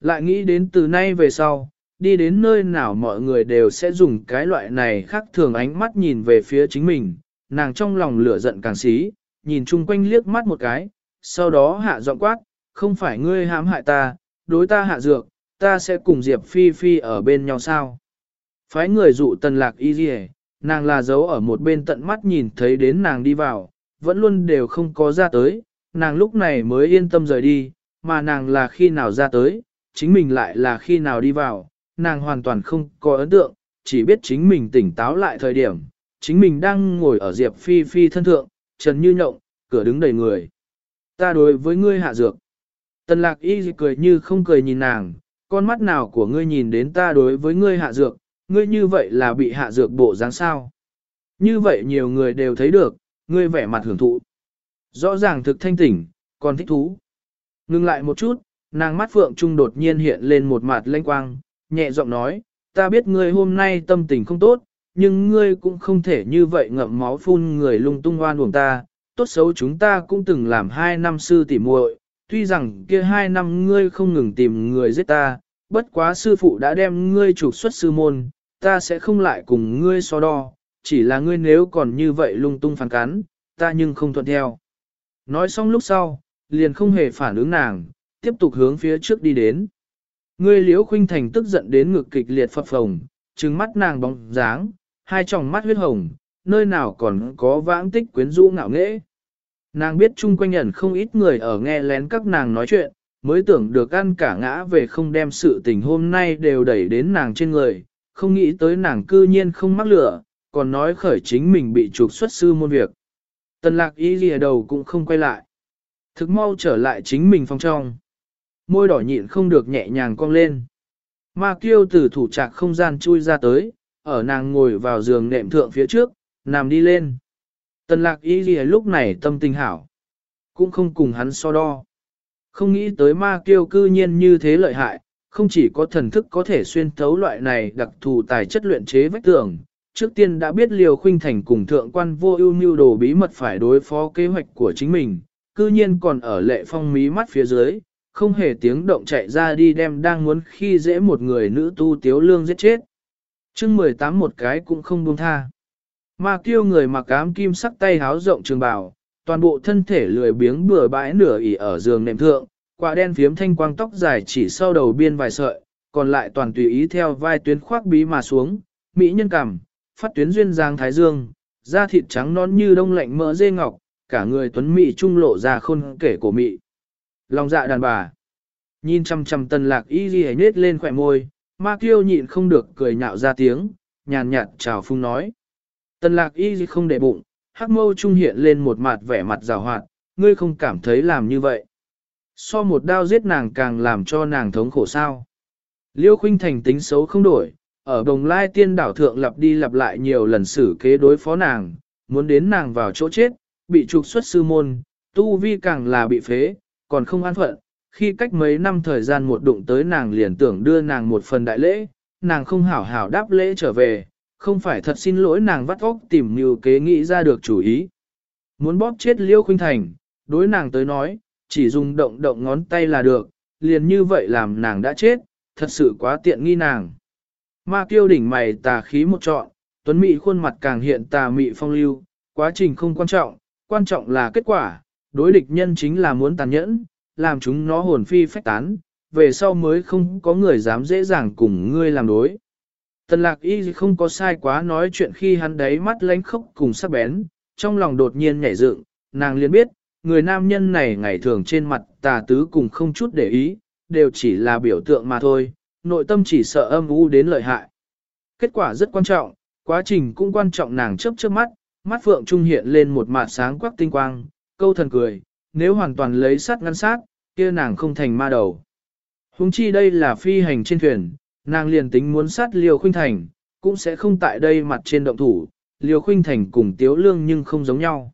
Lại nghĩ đến từ nay về sau, đi đến nơi nào mọi người đều sẽ dùng cái loại này khác thường ánh mắt nhìn về phía chính mình, nàng trong lòng lửa giận càng xí, nhìn chung quanh liếc mắt một cái, sau đó hạ giọng quát, không phải ngươi hãm hại ta, đối ta hạ dược, ta sẽ cùng Diệp Phi Phi ở bên nhau sao. Phái người dụ tần lạc y dì nàng là giấu ở một bên tận mắt nhìn thấy đến nàng đi vào, vẫn luôn đều không có ra tới, nàng lúc này mới yên tâm rời đi, mà nàng là khi nào ra tới, chính mình lại là khi nào đi vào, nàng hoàn toàn không có ấn tượng, chỉ biết chính mình tỉnh táo lại thời điểm, chính mình đang ngồi ở Diệp Phi Phi thân thượng, trần như nhộng, cửa đứng đầy người. Ta đối với ngươi hạ dược. Tần lạc y cười như không cười nhìn nàng, con mắt nào của ngươi nhìn đến ta đối với ngươi hạ dược, ngươi như vậy là bị hạ dược bộ dáng sao. Như vậy nhiều người đều thấy được, ngươi vẻ mặt hưởng thụ. Rõ ràng thực thanh tỉnh, còn thích thú. Ngưng lại một chút, nàng mắt phượng trung đột nhiên hiện lên một mặt lanh quang, nhẹ giọng nói, ta biết ngươi hôm nay tâm tình không tốt, nhưng ngươi cũng không thể như vậy ngậm máu phun người lung tung oan uổng ta, tốt xấu chúng ta cũng từng làm hai năm sư tỉ muội, tuy rằng kia hai năm ngươi không ngừng tìm người giết ta, bất quá sư phụ đã đem ngươi trục xuất sư môn, ta sẽ không lại cùng ngươi so đo, chỉ là ngươi nếu còn như vậy lung tung phản cắn, ta nhưng không thuận theo. Nói xong lúc sau, liền không hề phản ứng nàng, tiếp tục hướng phía trước đi đến. Ngươi liễu khuynh thành tức giận đến ngực kịch liệt phập phồng, trừng mắt nàng bóng dáng, hai tròng mắt huyết hồng, nơi nào còn có vãng tích quyến rũ ngạo nghễ. Nàng biết chung quanh nhận không ít người ở nghe lén các nàng nói chuyện, mới tưởng được ăn cả ngã về không đem sự tình hôm nay đều đẩy đến nàng trên người, không nghĩ tới nàng cư nhiên không mắc lửa, còn nói khởi chính mình bị trục xuất sư môn việc. Tần lạc ý lìa đầu cũng không quay lại. Thực mau trở lại chính mình phòng trong. Môi đỏ nhịn không được nhẹ nhàng cong lên. Ma kiêu từ thủ trạc không gian chui ra tới, ở nàng ngồi vào giường nệm thượng phía trước, nằm đi lên. Tần lạc ý gì lúc này tâm tình hảo. Cũng không cùng hắn so đo. Không nghĩ tới ma kiêu cư nhiên như thế lợi hại, không chỉ có thần thức có thể xuyên thấu loại này đặc thù tài chất luyện chế vách tường, trước tiên đã biết liều khuynh thành cùng thượng quan vô ưu mưu đồ bí mật phải đối phó kế hoạch của chính mình, cư nhiên còn ở lệ phong mí mắt phía dưới, không hề tiếng động chạy ra đi đem đang muốn khi dễ một người nữ tu tiếu lương giết chết. chương 18 một cái cũng không buông tha. Mà kêu người mặc ám kim sắc tay háo rộng trường bào, toàn bộ thân thể lười biếng bừa bãi nửa ỉ ở giường nệm thượng, quả đen phiếm thanh quang tóc dài chỉ sau đầu biên vài sợi, còn lại toàn tùy ý theo vai tuyến khoác bí mà xuống, mỹ nhân cằm, phát tuyến duyên giang thái dương, da thịt trắng non như đông lạnh mỡ dê ngọc, cả người tuấn mỹ trung lộ ra khôn kể của mỹ. Lòng dạ đàn bà. Nhìn chăm chăm tần lạc y ghi nết lên khỏe môi, ma kiêu nhịn không được cười nhạo ra tiếng, nhàn nhạt chào phung nói. Tần lạc y ghi không để bụng, hắc mâu trung hiện lên một mặt vẻ mặt rào hoạt, ngươi không cảm thấy làm như vậy. So một đao giết nàng càng làm cho nàng thống khổ sao. Liêu khuynh thành tính xấu không đổi, ở đồng lai tiên đảo thượng lặp đi lặp lại nhiều lần xử kế đối phó nàng, muốn đến nàng vào chỗ chết, bị trục xuất sư môn, tu vi càng là bị phế, còn không an phận. Khi cách mấy năm thời gian một đụng tới nàng liền tưởng đưa nàng một phần đại lễ, nàng không hảo hảo đáp lễ trở về, không phải thật xin lỗi nàng vắt óc tìm mưu kế nghĩ ra được chủ ý. Muốn bóp chết liêu khuynh thành, đối nàng tới nói, chỉ dùng động động ngón tay là được, liền như vậy làm nàng đã chết, thật sự quá tiện nghi nàng. Ma kiêu đỉnh mày tà khí một trọn, tuấn mị khuôn mặt càng hiện tà mị phong lưu, quá trình không quan trọng, quan trọng là kết quả, đối địch nhân chính là muốn tàn nhẫn, làm chúng nó hồn phi phách tán, về sau mới không có người dám dễ dàng cùng ngươi làm đối. Tần lạc y không có sai quá nói chuyện khi hắn đấy mắt lánh khốc cùng sắc bén, trong lòng đột nhiên nhảy dựng, nàng liền biết, người nam nhân này ngày thường trên mặt tà tứ cùng không chút để ý, đều chỉ là biểu tượng mà thôi, nội tâm chỉ sợ âm u đến lợi hại. Kết quả rất quan trọng, quá trình cũng quan trọng nàng chớp chớp mắt, mắt phượng trung hiện lên một mạt sáng quắc tinh quang, câu thần cười, nếu hoàn toàn lấy sát ngăn sát, kia nàng không thành ma đầu. Hùng chi đây là phi hành trên thuyền, nàng liền tính muốn sát liều khuynh thành, cũng sẽ không tại đây mặt trên động thủ, liều khuynh thành cùng tiếu lương nhưng không giống nhau.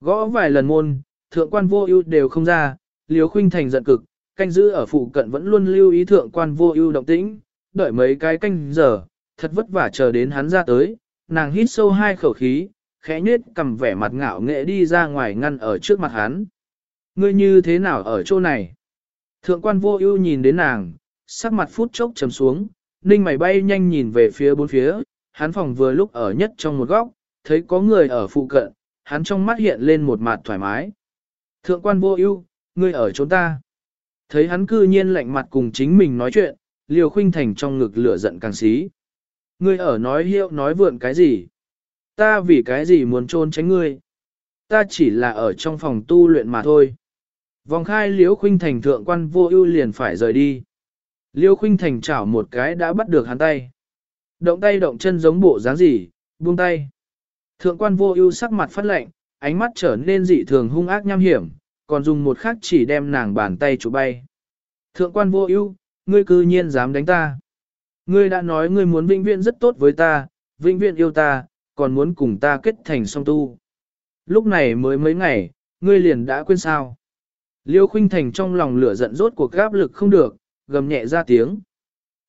Gõ vài lần môn, thượng quan vô ưu đều không ra, liều khuynh thành giận cực, canh giữ ở phụ cận vẫn luôn lưu ý thượng quan vô ưu động tĩnh, đợi mấy cái canh giờ, thật vất vả chờ đến hắn ra tới, nàng hít sâu hai khẩu khí, khẽ nhếch cầm vẻ mặt ngạo nghệ đi ra ngoài ngăn ở trước mặt hắn. Ngươi như thế nào ở chỗ này? Thượng quan vô ưu nhìn đến nàng, sắc mặt phút chốc trầm xuống, ninh mày bay nhanh nhìn về phía bốn phía, hắn phòng vừa lúc ở nhất trong một góc, thấy có người ở phụ cận, hắn trong mắt hiện lên một mặt thoải mái. Thượng quan vô ưu, ngươi ở chỗ ta. Thấy hắn cư nhiên lạnh mặt cùng chính mình nói chuyện, liều khuynh thành trong ngực lửa giận càng xí. Ngươi ở nói hiệu nói vượn cái gì? Ta vì cái gì muốn trôn tránh ngươi? Ta chỉ là ở trong phòng tu luyện mà thôi. Vòng khai liễu khuynh thành thượng quan vô ưu liền phải rời đi. Liễu khuynh thành chảo một cái đã bắt được hắn tay. Động tay động chân giống bộ dáng gì, buông tay. Thượng quan vô ưu sắc mặt phát lạnh, ánh mắt trở nên dị thường hung ác nham hiểm, còn dùng một khắc chỉ đem nàng bàn tay chụp bay. Thượng quan vô ưu, ngươi cư nhiên dám đánh ta. Ngươi đã nói ngươi muốn vĩnh viễn rất tốt với ta, vĩnh viễn yêu ta, còn muốn cùng ta kết thành song tu. Lúc này mới mấy ngày, ngươi liền đã quên sao. Liêu khuynh thành trong lòng lửa giận rốt cuộc gáp lực không được, gầm nhẹ ra tiếng.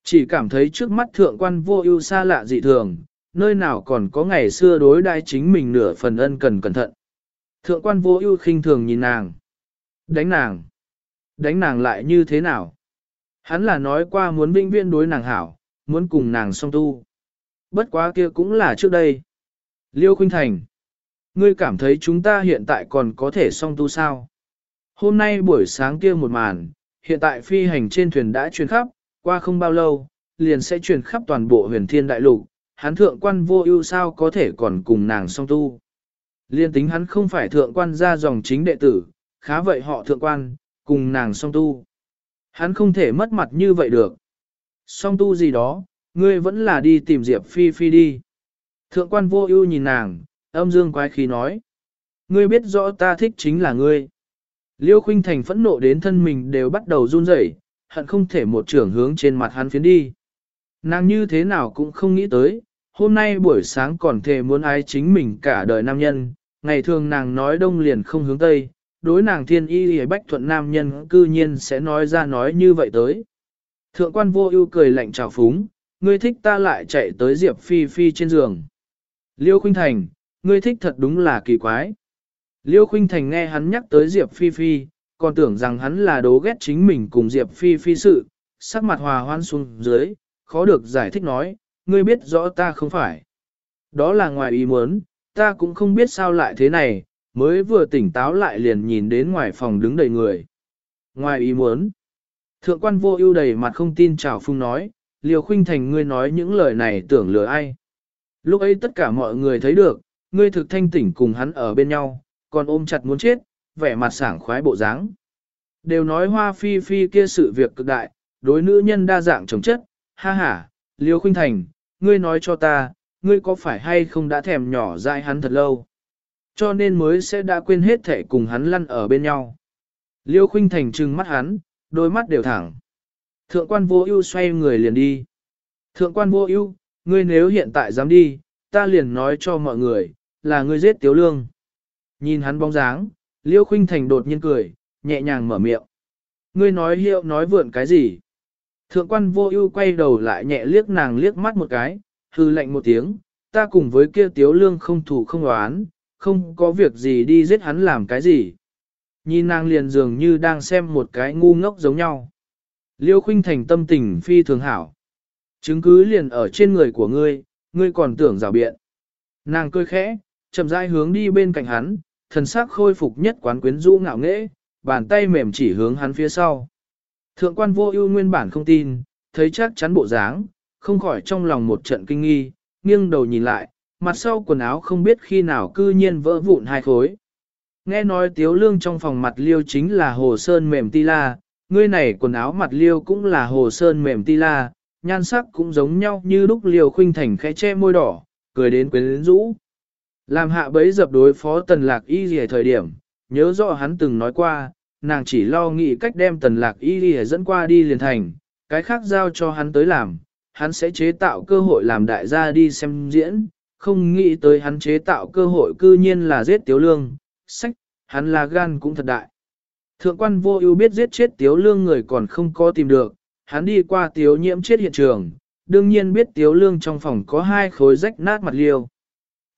Chỉ cảm thấy trước mắt thượng quan vô ưu xa lạ dị thường, nơi nào còn có ngày xưa đối đai chính mình nửa phần ân cần cẩn thận. Thượng quan vô ưu khinh thường nhìn nàng. Đánh nàng. Đánh nàng lại như thế nào? Hắn là nói qua muốn vinh viên đối nàng hảo, muốn cùng nàng song tu. Bất quá kia cũng là trước đây. Liêu Khuynh Thành. Ngươi cảm thấy chúng ta hiện tại còn có thể song tu sao? Hôm nay buổi sáng kia một màn, hiện tại phi hành trên thuyền đã truyền khắp, qua không bao lâu, liền sẽ truyền khắp toàn bộ huyền thiên đại lục, hắn thượng quan vô ưu sao có thể còn cùng nàng song tu. Liên tính hắn không phải thượng quan ra dòng chính đệ tử, khá vậy họ thượng quan, cùng nàng song tu. Hắn không thể mất mặt như vậy được. Song tu gì đó, ngươi vẫn là đi tìm Diệp Phi Phi đi. Thượng quan vô ưu nhìn nàng, âm dương quái khí nói. Ngươi biết rõ ta thích chính là ngươi. Liêu khuynh thành phẫn nộ đến thân mình đều bắt đầu run rẩy, hận không thể một trưởng hướng trên mặt hắn phiến đi. Nàng như thế nào cũng không nghĩ tới, hôm nay buổi sáng còn thề muốn ái chính mình cả đời nam nhân, ngày thường nàng nói đông liền không hướng tây, đối nàng thiên y hề bách thuận nam nhân cư nhiên sẽ nói ra nói như vậy tới. Thượng quan vô ưu cười lạnh trào phúng, ngươi thích ta lại chạy tới Diệp Phi Phi trên giường. Liêu Khuynh Thành, ngươi thích thật đúng là kỳ quái. Liêu Khuynh Thành nghe hắn nhắc tới Diệp Phi Phi, còn tưởng rằng hắn là đố ghét chính mình cùng Diệp Phi Phi sự, sắc mặt hòa hoan xuống dưới, khó được giải thích nói, ngươi biết rõ ta không phải. Đó là ngoài ý muốn, ta cũng không biết sao lại thế này, mới vừa tỉnh táo lại liền nhìn đến ngoài phòng đứng đầy người. Ngoài ý muốn, thượng quan vô ưu đầy mặt không tin chào phung nói, Liêu khuynh thành ngươi nói những lời này tưởng lừa ai. Lúc ấy tất cả mọi người thấy được, ngươi thực thanh tỉnh cùng hắn ở bên nhau, còn ôm chặt muốn chết, vẻ mặt sảng khoái bộ dáng. Đều nói hoa phi phi kia sự việc cực đại, đối nữ nhân đa dạng chống chất, ha ha, liêu khuynh thành, ngươi nói cho ta, ngươi có phải hay không đã thèm nhỏ dại hắn thật lâu. Cho nên mới sẽ đã quên hết thể cùng hắn lăn ở bên nhau. Liêu khuynh thành trừng mắt hắn, đôi mắt đều thẳng. Thượng quan vô ưu xoay người liền đi. Thượng quan vô ưu, ngươi nếu hiện tại dám đi, ta liền nói cho mọi người, là ngươi giết tiếu lương. Nhìn hắn bóng dáng, Liêu khuynh thành đột nhiên cười, nhẹ nhàng mở miệng. Ngươi nói hiệu nói vượn cái gì? Thượng quan vô ưu quay đầu lại nhẹ liếc nàng liếc mắt một cái, hư lạnh một tiếng, ta cùng với kia tiếu lương không thủ không đoán, không có việc gì đi giết hắn làm cái gì. Nhìn nàng liền dường như đang xem một cái ngu ngốc giống nhau. Liêu khuynh thành tâm tình phi thường hảo. Chứng cứ liền ở trên người của ngươi, ngươi còn tưởng rào biện. Nàng cười khẽ, chậm rãi hướng đi bên cạnh hắn, thần sắc khôi phục nhất quán quyến rũ ngạo nghễ, bàn tay mềm chỉ hướng hắn phía sau. Thượng quan vô ưu nguyên bản không tin, thấy chắc chắn bộ dáng, không khỏi trong lòng một trận kinh nghi, nghiêng đầu nhìn lại, mặt sau quần áo không biết khi nào cư nhiên vỡ vụn hai khối. Nghe nói tiếu lương trong phòng mặt liêu chính là hồ sơn mềm ti la, ngươi này quần áo mặt liêu cũng là hồ sơn mềm ti la, nhan sắc cũng giống nhau như lúc liều khuynh thành khẽ che môi đỏ, cười đến quyến rũ. Làm hạ bấy dập đối phó tần lạc y gì thời điểm, nhớ rõ hắn từng nói qua, nàng chỉ lo nghĩ cách đem tần lạc y gì dẫn qua đi liền thành, cái khác giao cho hắn tới làm, hắn sẽ chế tạo cơ hội làm đại gia đi xem diễn, không nghĩ tới hắn chế tạo cơ hội cư nhiên là giết tiếu lương, sách, hắn là gan cũng thật đại. Thượng quan vô ưu biết giết chết tiếu lương người còn không có tìm được, hắn đi qua tiếu nhiễm chết hiện trường, đương nhiên biết tiếu lương trong phòng có hai khối rách nát mặt liêu.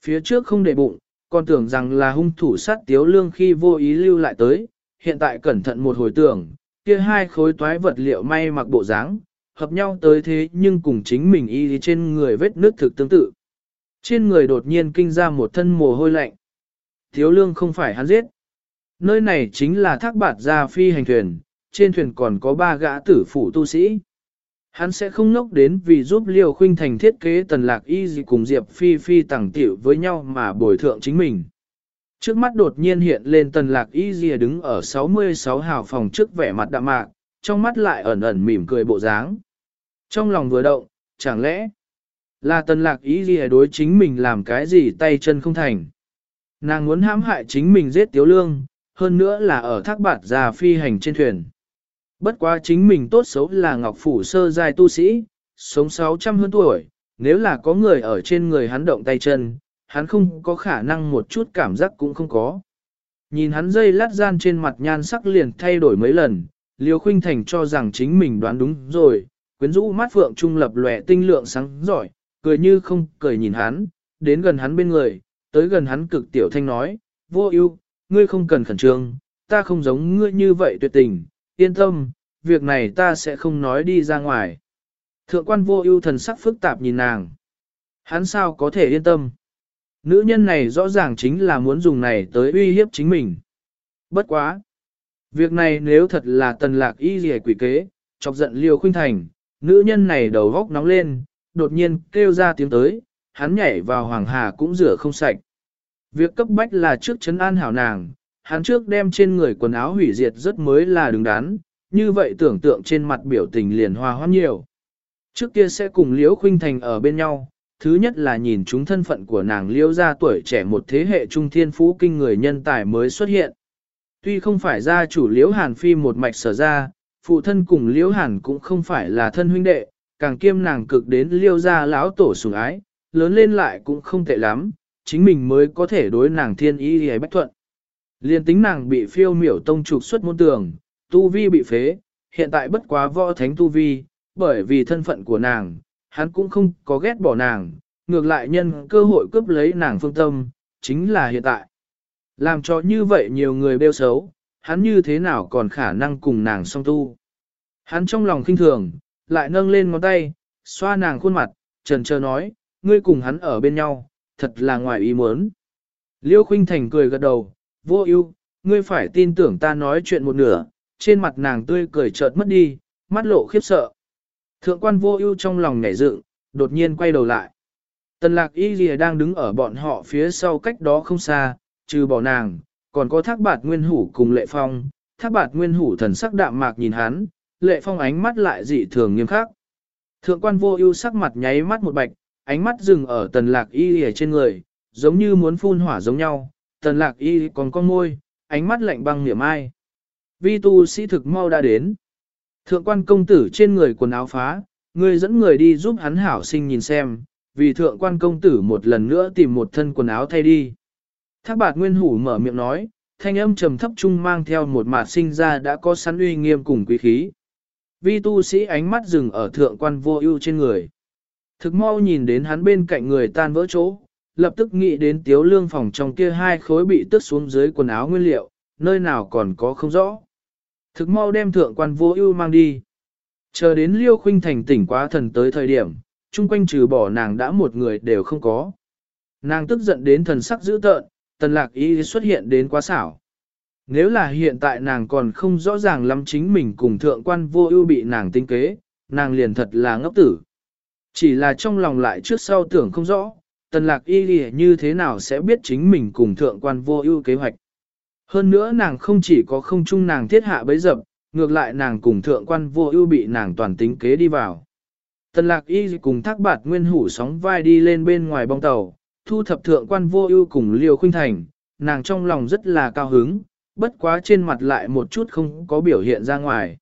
Phía trước không để bụng, còn tưởng rằng là hung thủ sát tiếu lương khi vô ý lưu lại tới, hiện tại cẩn thận một hồi tưởng, kia hai khối toái vật liệu may mặc bộ dáng, hợp nhau tới thế nhưng cùng chính mình y trên người vết nước thực tương tự. Trên người đột nhiên kinh ra một thân mồ hôi lạnh. Thiếu lương không phải hắn giết. Nơi này chính là thác bạt gia phi hành thuyền, trên thuyền còn có ba gã tử phủ tu sĩ. Hắn sẽ không ngốc đến vì giúp Liêu Khuynh Thành thiết kế tần lạc y gì cùng Diệp Phi Phi tẳng tiểu với nhau mà bồi thượng chính mình. Trước mắt đột nhiên hiện lên tần lạc y gì đứng ở 66 hào phòng trước vẻ mặt đạm mạc, trong mắt lại ẩn ẩn mỉm cười bộ dáng. Trong lòng vừa động, chẳng lẽ là tần lạc y gì đối chính mình làm cái gì tay chân không thành. Nàng muốn hãm hại chính mình giết tiếu lương, hơn nữa là ở thác bạt già phi hành trên thuyền. Bất quá chính mình tốt xấu là ngọc phủ sơ giai tu sĩ, sống 600 hơn tuổi, nếu là có người ở trên người hắn động tay chân, hắn không có khả năng một chút cảm giác cũng không có. Nhìn hắn dây lát gian trên mặt nhan sắc liền thay đổi mấy lần, Liêu Khuynh Thành cho rằng chính mình đoán đúng rồi, quyến rũ mắt phượng trung lập lòe tinh lượng sáng giỏi, cười như không cười nhìn hắn, đến gần hắn bên người, tới gần hắn cực tiểu thanh nói, vô ưu, ngươi không cần khẩn trương, ta không giống ngươi như vậy tuyệt tình, yên tâm, việc này ta sẽ không nói đi ra ngoài. Thượng quan vô ưu thần sắc phức tạp nhìn nàng. Hắn sao có thể yên tâm? Nữ nhân này rõ ràng chính là muốn dùng này tới uy hiếp chính mình. Bất quá. Việc này nếu thật là tần lạc y dì quỷ kế, chọc giận liều khuynh thành, nữ nhân này đầu góc nóng lên, đột nhiên kêu ra tiếng tới, hắn nhảy vào hoàng hà cũng rửa không sạch. Việc cấp bách là trước chấn an hảo nàng, hắn trước đem trên người quần áo hủy diệt rất mới là đứng đắn, như vậy tưởng tượng trên mặt biểu tình liền hòa hoãn nhiều. Trước kia sẽ cùng Liễu Khuynh Thành ở bên nhau, thứ nhất là nhìn chúng thân phận của nàng Liễu ra tuổi trẻ một thế hệ trung thiên phú kinh người nhân tài mới xuất hiện. Tuy không phải gia chủ Liễu Hàn Phi một mạch sở ra, phụ thân cùng Liễu Hàn cũng không phải là thân huynh đệ, càng kiêm nàng cực đến Liễu gia lão tổ sủng ái, lớn lên lại cũng không tệ lắm, chính mình mới có thể đối nàng thiên ý hề bách thuận. Liên tính nàng bị phiêu miểu tông trục xuất môn tường, tu vi bị phế, hiện tại bất quá võ thánh tu vi, bởi vì thân phận của nàng, hắn cũng không có ghét bỏ nàng, ngược lại nhân cơ hội cướp lấy nàng phương tâm, chính là hiện tại. Làm cho như vậy nhiều người bêu xấu, hắn như thế nào còn khả năng cùng nàng song tu. Hắn trong lòng khinh thường, lại nâng lên ngón tay, xoa nàng khuôn mặt, trần trơ nói, ngươi cùng hắn ở bên nhau, thật là ngoài ý muốn. Liêu Khuynh Thành cười gật đầu, vô ưu, ngươi phải tin tưởng ta nói chuyện một nửa, trên mặt nàng tươi cười chợt mất đi, mắt lộ khiếp sợ. Thượng quan vô ưu trong lòng nhảy dựng, đột nhiên quay đầu lại. Tần lạc y lìa đang đứng ở bọn họ phía sau cách đó không xa, trừ bỏ nàng, còn có thác bạt nguyên hủ cùng lệ phong, thác bạt nguyên hủ thần sắc đạm mạc nhìn hắn, lệ phong ánh mắt lại dị thường nghiêm khắc. Thượng quan vô ưu sắc mặt nháy mắt một bạch, ánh mắt dừng ở tần lạc y lìa trên người, giống như muốn phun hỏa giống nhau, tần lạc y còn con môi, ánh mắt lạnh băng niệm ai. Vi tu sĩ thực mau đã đến. Thượng quan công tử trên người quần áo phá, người dẫn người đi giúp hắn hảo sinh nhìn xem, vì thượng quan công tử một lần nữa tìm một thân quần áo thay đi. Thác bạt nguyên hủ mở miệng nói, thanh âm trầm thấp trung mang theo một mạt sinh ra đã có sẵn uy nghiêm cùng quý khí. Vi tu sĩ ánh mắt dừng ở thượng quan vô ưu trên người. Thực mau nhìn đến hắn bên cạnh người tan vỡ chỗ, lập tức nghĩ đến tiếu lương phòng trong kia hai khối bị tước xuống dưới quần áo nguyên liệu, nơi nào còn có không rõ. Thực mau đem thượng quan vô ưu mang đi. Chờ đến liêu khuynh thành tỉnh quá thần tới thời điểm, chung quanh trừ bỏ nàng đã một người đều không có. Nàng tức giận đến thần sắc dữ tợn, tần lạc ý xuất hiện đến quá xảo. Nếu là hiện tại nàng còn không rõ ràng lắm chính mình cùng thượng quan vô ưu bị nàng tinh kế, nàng liền thật là ngốc tử. Chỉ là trong lòng lại trước sau tưởng không rõ, tần lạc y như thế nào sẽ biết chính mình cùng thượng quan vô ưu kế hoạch. Hơn nữa nàng không chỉ có không chung nàng thiết hạ bấy dập, ngược lại nàng cùng thượng quan vô ưu bị nàng toàn tính kế đi vào. Tần lạc y cùng thác bạt nguyên hủ sóng vai đi lên bên ngoài bong tàu, thu thập thượng quan vô ưu cùng liều khuynh thành, nàng trong lòng rất là cao hứng, bất quá trên mặt lại một chút không có biểu hiện ra ngoài.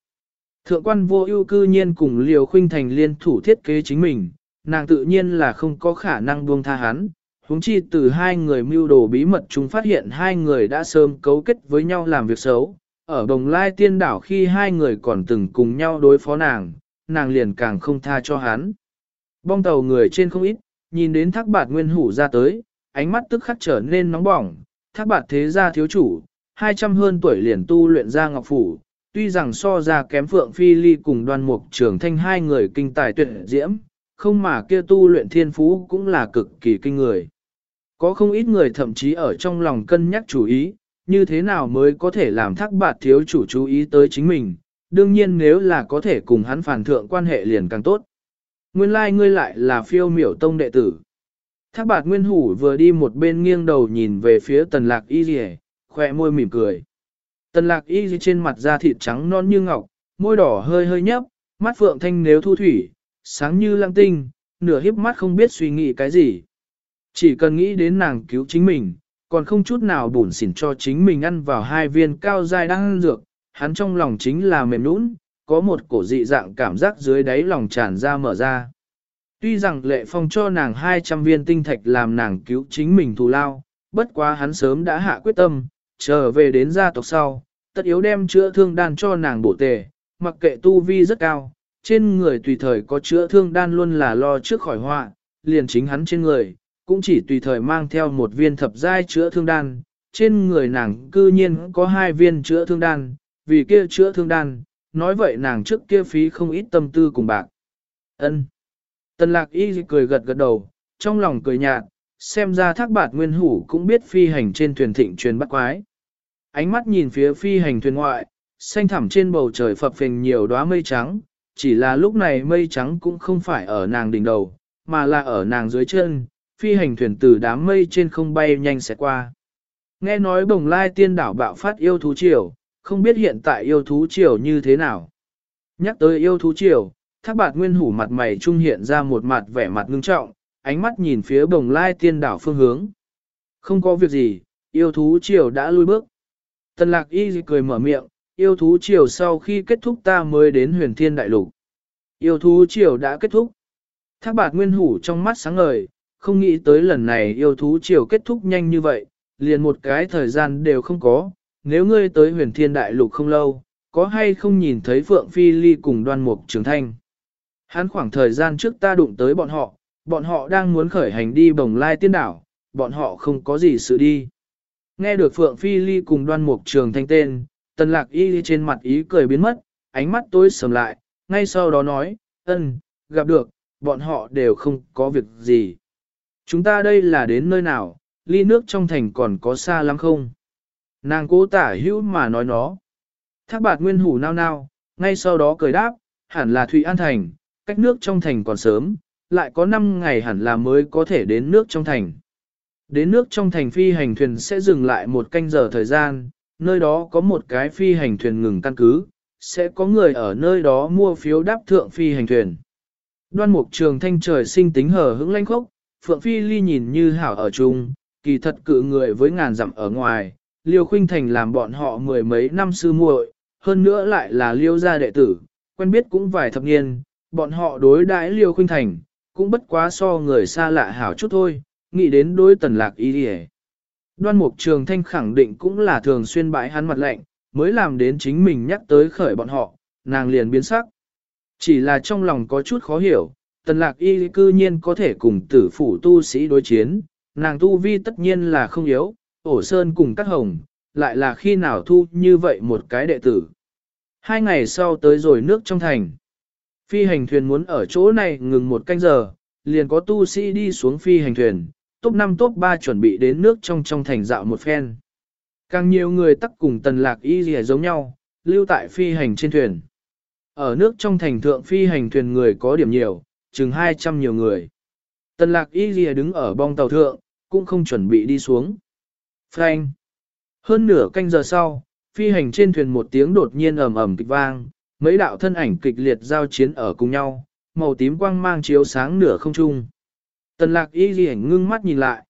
Thượng quan vô ưu cư nhiên cùng liều khuynh thành liên thủ thiết kế chính mình, nàng tự nhiên là không có khả năng buông tha hắn, huống chi từ hai người mưu đồ bí mật chúng phát hiện hai người đã sớm cấu kết với nhau làm việc xấu. Ở đồng lai tiên đảo khi hai người còn từng cùng nhau đối phó nàng, nàng liền càng không tha cho hắn. Bong tàu người trên không ít, nhìn đến thác bạt nguyên hủ ra tới, ánh mắt tức khắc trở nên nóng bỏng, thác bạt thế gia thiếu chủ, 200 hơn tuổi liền tu luyện ra ngọc phủ, tuy rằng so ra kém Phượng Phi Ly cùng đoan mục trường thanh hai người kinh tài tuyệt diễm, không mà kia tu luyện thiên phú cũng là cực kỳ kinh người. Có không ít người thậm chí ở trong lòng cân nhắc chủ ý, như thế nào mới có thể làm thác bạt thiếu chủ chú ý tới chính mình, đương nhiên nếu là có thể cùng hắn phản thượng quan hệ liền càng tốt. Nguyên lai like ngươi lại là phiêu miểu tông đệ tử. Thác bạt nguyên hủ vừa đi một bên nghiêng đầu nhìn về phía tần lạc y dì khoe môi mỉm cười. Tần lạc y dì trên mặt da thịt trắng non như ngọc, môi đỏ hơi hơi nhấp, mắt phượng thanh nếu thu thủy, sáng như lăng tinh, nửa hiếp mắt không biết suy nghĩ cái gì. Chỉ cần nghĩ đến nàng cứu chính mình, còn không chút nào bùn xỉn cho chính mình ăn vào hai viên cao dai đang ăn dược, hắn trong lòng chính là mềm nũng, có một cổ dị dạng cảm giác dưới đáy lòng tràn ra mở ra. Tuy rằng lệ phong cho nàng 200 viên tinh thạch làm nàng cứu chính mình thù lao, bất quá hắn sớm đã hạ quyết tâm, trở về đến gia tộc sau, tất yếu đem chữa thương đan cho nàng bổ tề, mặc kệ tu vi rất cao, trên người tùy thời có chữa thương đan luôn là lo trước khỏi họa, liền chính hắn trên người, cũng chỉ tùy thời mang theo một viên thập giai chữa thương đan, trên người nàng cư nhiên có hai viên chữa thương đan, vì kia chữa thương đan, nói vậy nàng trước kia phí không ít tâm tư cùng bạc. Ân. Tần lạc y cười gật gật đầu, trong lòng cười nhạt, xem ra thác bạt nguyên hủ cũng biết phi hành trên thuyền thịnh truyền bắt quái. Ánh mắt nhìn phía phi hành thuyền ngoại, xanh thẳm trên bầu trời phập phình nhiều đóa mây trắng, chỉ là lúc này mây trắng cũng không phải ở nàng đỉnh đầu, mà là ở nàng dưới chân, phi hành thuyền từ đám mây trên không bay nhanh sẽ qua. Nghe nói bồng lai tiên đảo bạo phát yêu thú triều, không biết hiện tại yêu thú triều như thế nào. Nhắc tới yêu thú triều, thác bạt nguyên hủ mặt mày trung hiện ra một mặt vẻ mặt ngưng trọng, ánh mắt nhìn phía bồng lai tiên đảo phương hướng. Không có việc gì, yêu thú triều đã lui bước. Tần lạc y cười mở miệng, yêu thú triều sau khi kết thúc ta mới đến huyền thiên đại lục. Yêu thú triều đã kết thúc. Thác bạt nguyên hủ trong mắt sáng ngời, không nghĩ tới lần này yêu thú triều kết thúc nhanh như vậy, liền một cái thời gian đều không có. Nếu ngươi tới huyền thiên đại lục không lâu, có hay không nhìn thấy Phượng Phi Ly cùng đoan mục trường thanh? Hắn khoảng thời gian trước ta đụng tới bọn họ, bọn họ đang muốn khởi hành đi bồng lai tiên đảo, bọn họ không có gì sự đi. Nghe được Phượng Phi Ly cùng đoan mục trường thanh tên, tần lạc y trên mặt ý cười biến mất, ánh mắt tối sầm lại, ngay sau đó nói, ân, gặp được, bọn họ đều không có việc gì. Chúng ta đây là đến nơi nào, ly nước trong thành còn có xa lắm không? Nàng cố tả hữu mà nói nó. Thác bạt nguyên hủ nao nao, ngay sau đó cười đáp, hẳn là Thụy An Thành, cách nước trong thành còn sớm, lại có 5 ngày hẳn là mới có thể đến nước trong thành. Đến nước trong thành phi hành thuyền sẽ dừng lại một canh giờ thời gian, nơi đó có một cái phi hành thuyền ngừng căn cứ, sẽ có người ở nơi đó mua phiếu đáp thượng phi hành thuyền. Đoan mục trường thanh trời sinh tính hở hững lanh khốc, Phượng Phi Ly nhìn như hảo ở chung, kỳ thật cự người với ngàn dặm ở ngoài, Liêu Khuynh Thành làm bọn họ mười mấy năm sư muội, hơn nữa lại là Liêu gia đệ tử, quen biết cũng vài thập niên, bọn họ đối đãi Liêu Khuynh Thành, cũng bất quá so người xa lạ hảo chút thôi, nghĩ đến đối tần lạc ý đi Đoan Mục Trường Thanh khẳng định cũng là thường xuyên bãi hắn mặt lạnh, mới làm đến chính mình nhắc tới khởi bọn họ, nàng liền biến sắc. Chỉ là trong lòng có chút khó hiểu, tần lạc y cư nhiên có thể cùng tử phủ tu sĩ đối chiến, nàng tu vi tất nhiên là không yếu, ổ sơn cùng các hồng, lại là khi nào thu như vậy một cái đệ tử. Hai ngày sau tới rồi nước trong thành. Phi hành thuyền muốn ở chỗ này ngừng một canh giờ, liền có tu sĩ đi xuống phi hành thuyền, top 5 top 3 chuẩn bị đến nước trong trong thành dạo một phen. Càng nhiều người tắc cùng tần lạc y gì giống nhau, lưu tại phi hành trên thuyền. Ở nước trong thành thượng phi hành thuyền người có điểm nhiều, chừng 200 nhiều người. Tần lạc y gì đứng ở bong tàu thượng, cũng không chuẩn bị đi xuống. Frank. Hơn nửa canh giờ sau, phi hành trên thuyền một tiếng đột nhiên ầm ầm kịch vang, mấy đạo thân ảnh kịch liệt giao chiến ở cùng nhau, màu tím quang mang chiếu sáng nửa không trung. Tần lạc y ghi ngưng mắt nhìn lại.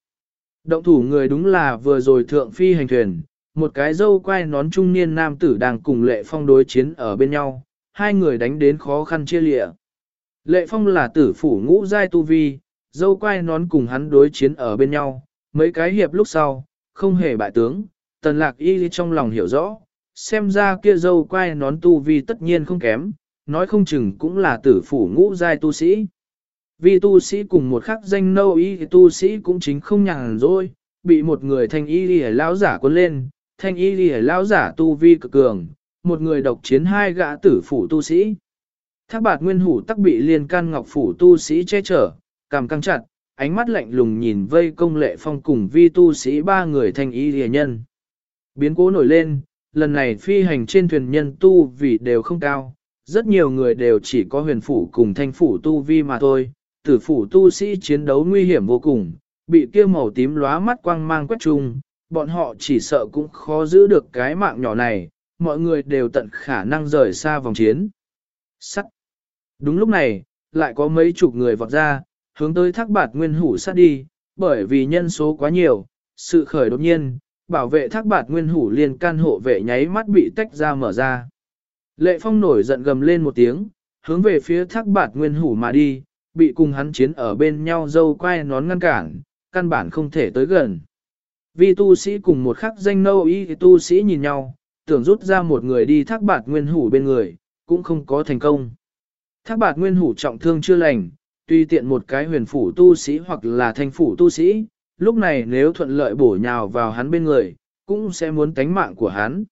Động thủ người đúng là vừa rồi thượng phi hành thuyền, một cái dâu quai nón trung niên nam tử đang cùng lệ phong đối chiến ở bên nhau, hai người đánh đến khó khăn chia lịa. Lệ phong là tử phủ ngũ giai tu vi, dâu quai nón cùng hắn đối chiến ở bên nhau, mấy cái hiệp lúc sau, không hề bại tướng, tần lạc y trong lòng hiểu rõ, xem ra kia dâu quai nón tu vi tất nhiên không kém, nói không chừng cũng là tử phủ ngũ giai tu sĩ. Vì tu sĩ cùng một khắc danh nâu y tu sĩ cũng chính không nhàn rồi, bị một người thanh y lìa lão giả cuốn lên, thanh y lìa lão giả tu vi cực cường, một người độc chiến hai gã tử phủ tu sĩ. Thác bạt nguyên hủ tắc bị liên can ngọc phủ tu sĩ che chở, cằm căng chặt, ánh mắt lạnh lùng nhìn vây công lệ phong cùng vi tu sĩ ba người thanh y rìa nhân. Biến cố nổi lên, lần này phi hành trên thuyền nhân tu vì đều không cao, rất nhiều người đều chỉ có huyền phủ cùng thanh phủ tu vi mà thôi, tử phủ tu sĩ chiến đấu nguy hiểm vô cùng, bị kia màu tím lóa mắt quang mang quét chung, bọn họ chỉ sợ cũng khó giữ được cái mạng nhỏ này, mọi người đều tận khả năng rời xa vòng chiến. Sắt. Đúng lúc này, lại có mấy chục người vọt ra, hướng tới thác bạt nguyên hủ sát đi, bởi vì nhân số quá nhiều, sự khởi đột nhiên, bảo vệ thác bạt nguyên hủ liền can hộ vệ nháy mắt bị tách ra mở ra. Lệ phong nổi giận gầm lên một tiếng, hướng về phía thác bạt nguyên hủ mà đi, bị cùng hắn chiến ở bên nhau dâu quay nón ngăn cản, căn bản không thể tới gần. Vì tu sĩ cùng một khắc danh nâu y tu sĩ nhìn nhau, tưởng rút ra một người đi thác bạt nguyên hủ bên người, cũng không có thành công. Thác bạt nguyên hủ trọng thương chưa lành, tuy tiện một cái huyền phủ tu sĩ hoặc là thanh phủ tu sĩ, lúc này nếu thuận lợi bổ nhào vào hắn bên người, cũng sẽ muốn tánh mạng của hắn.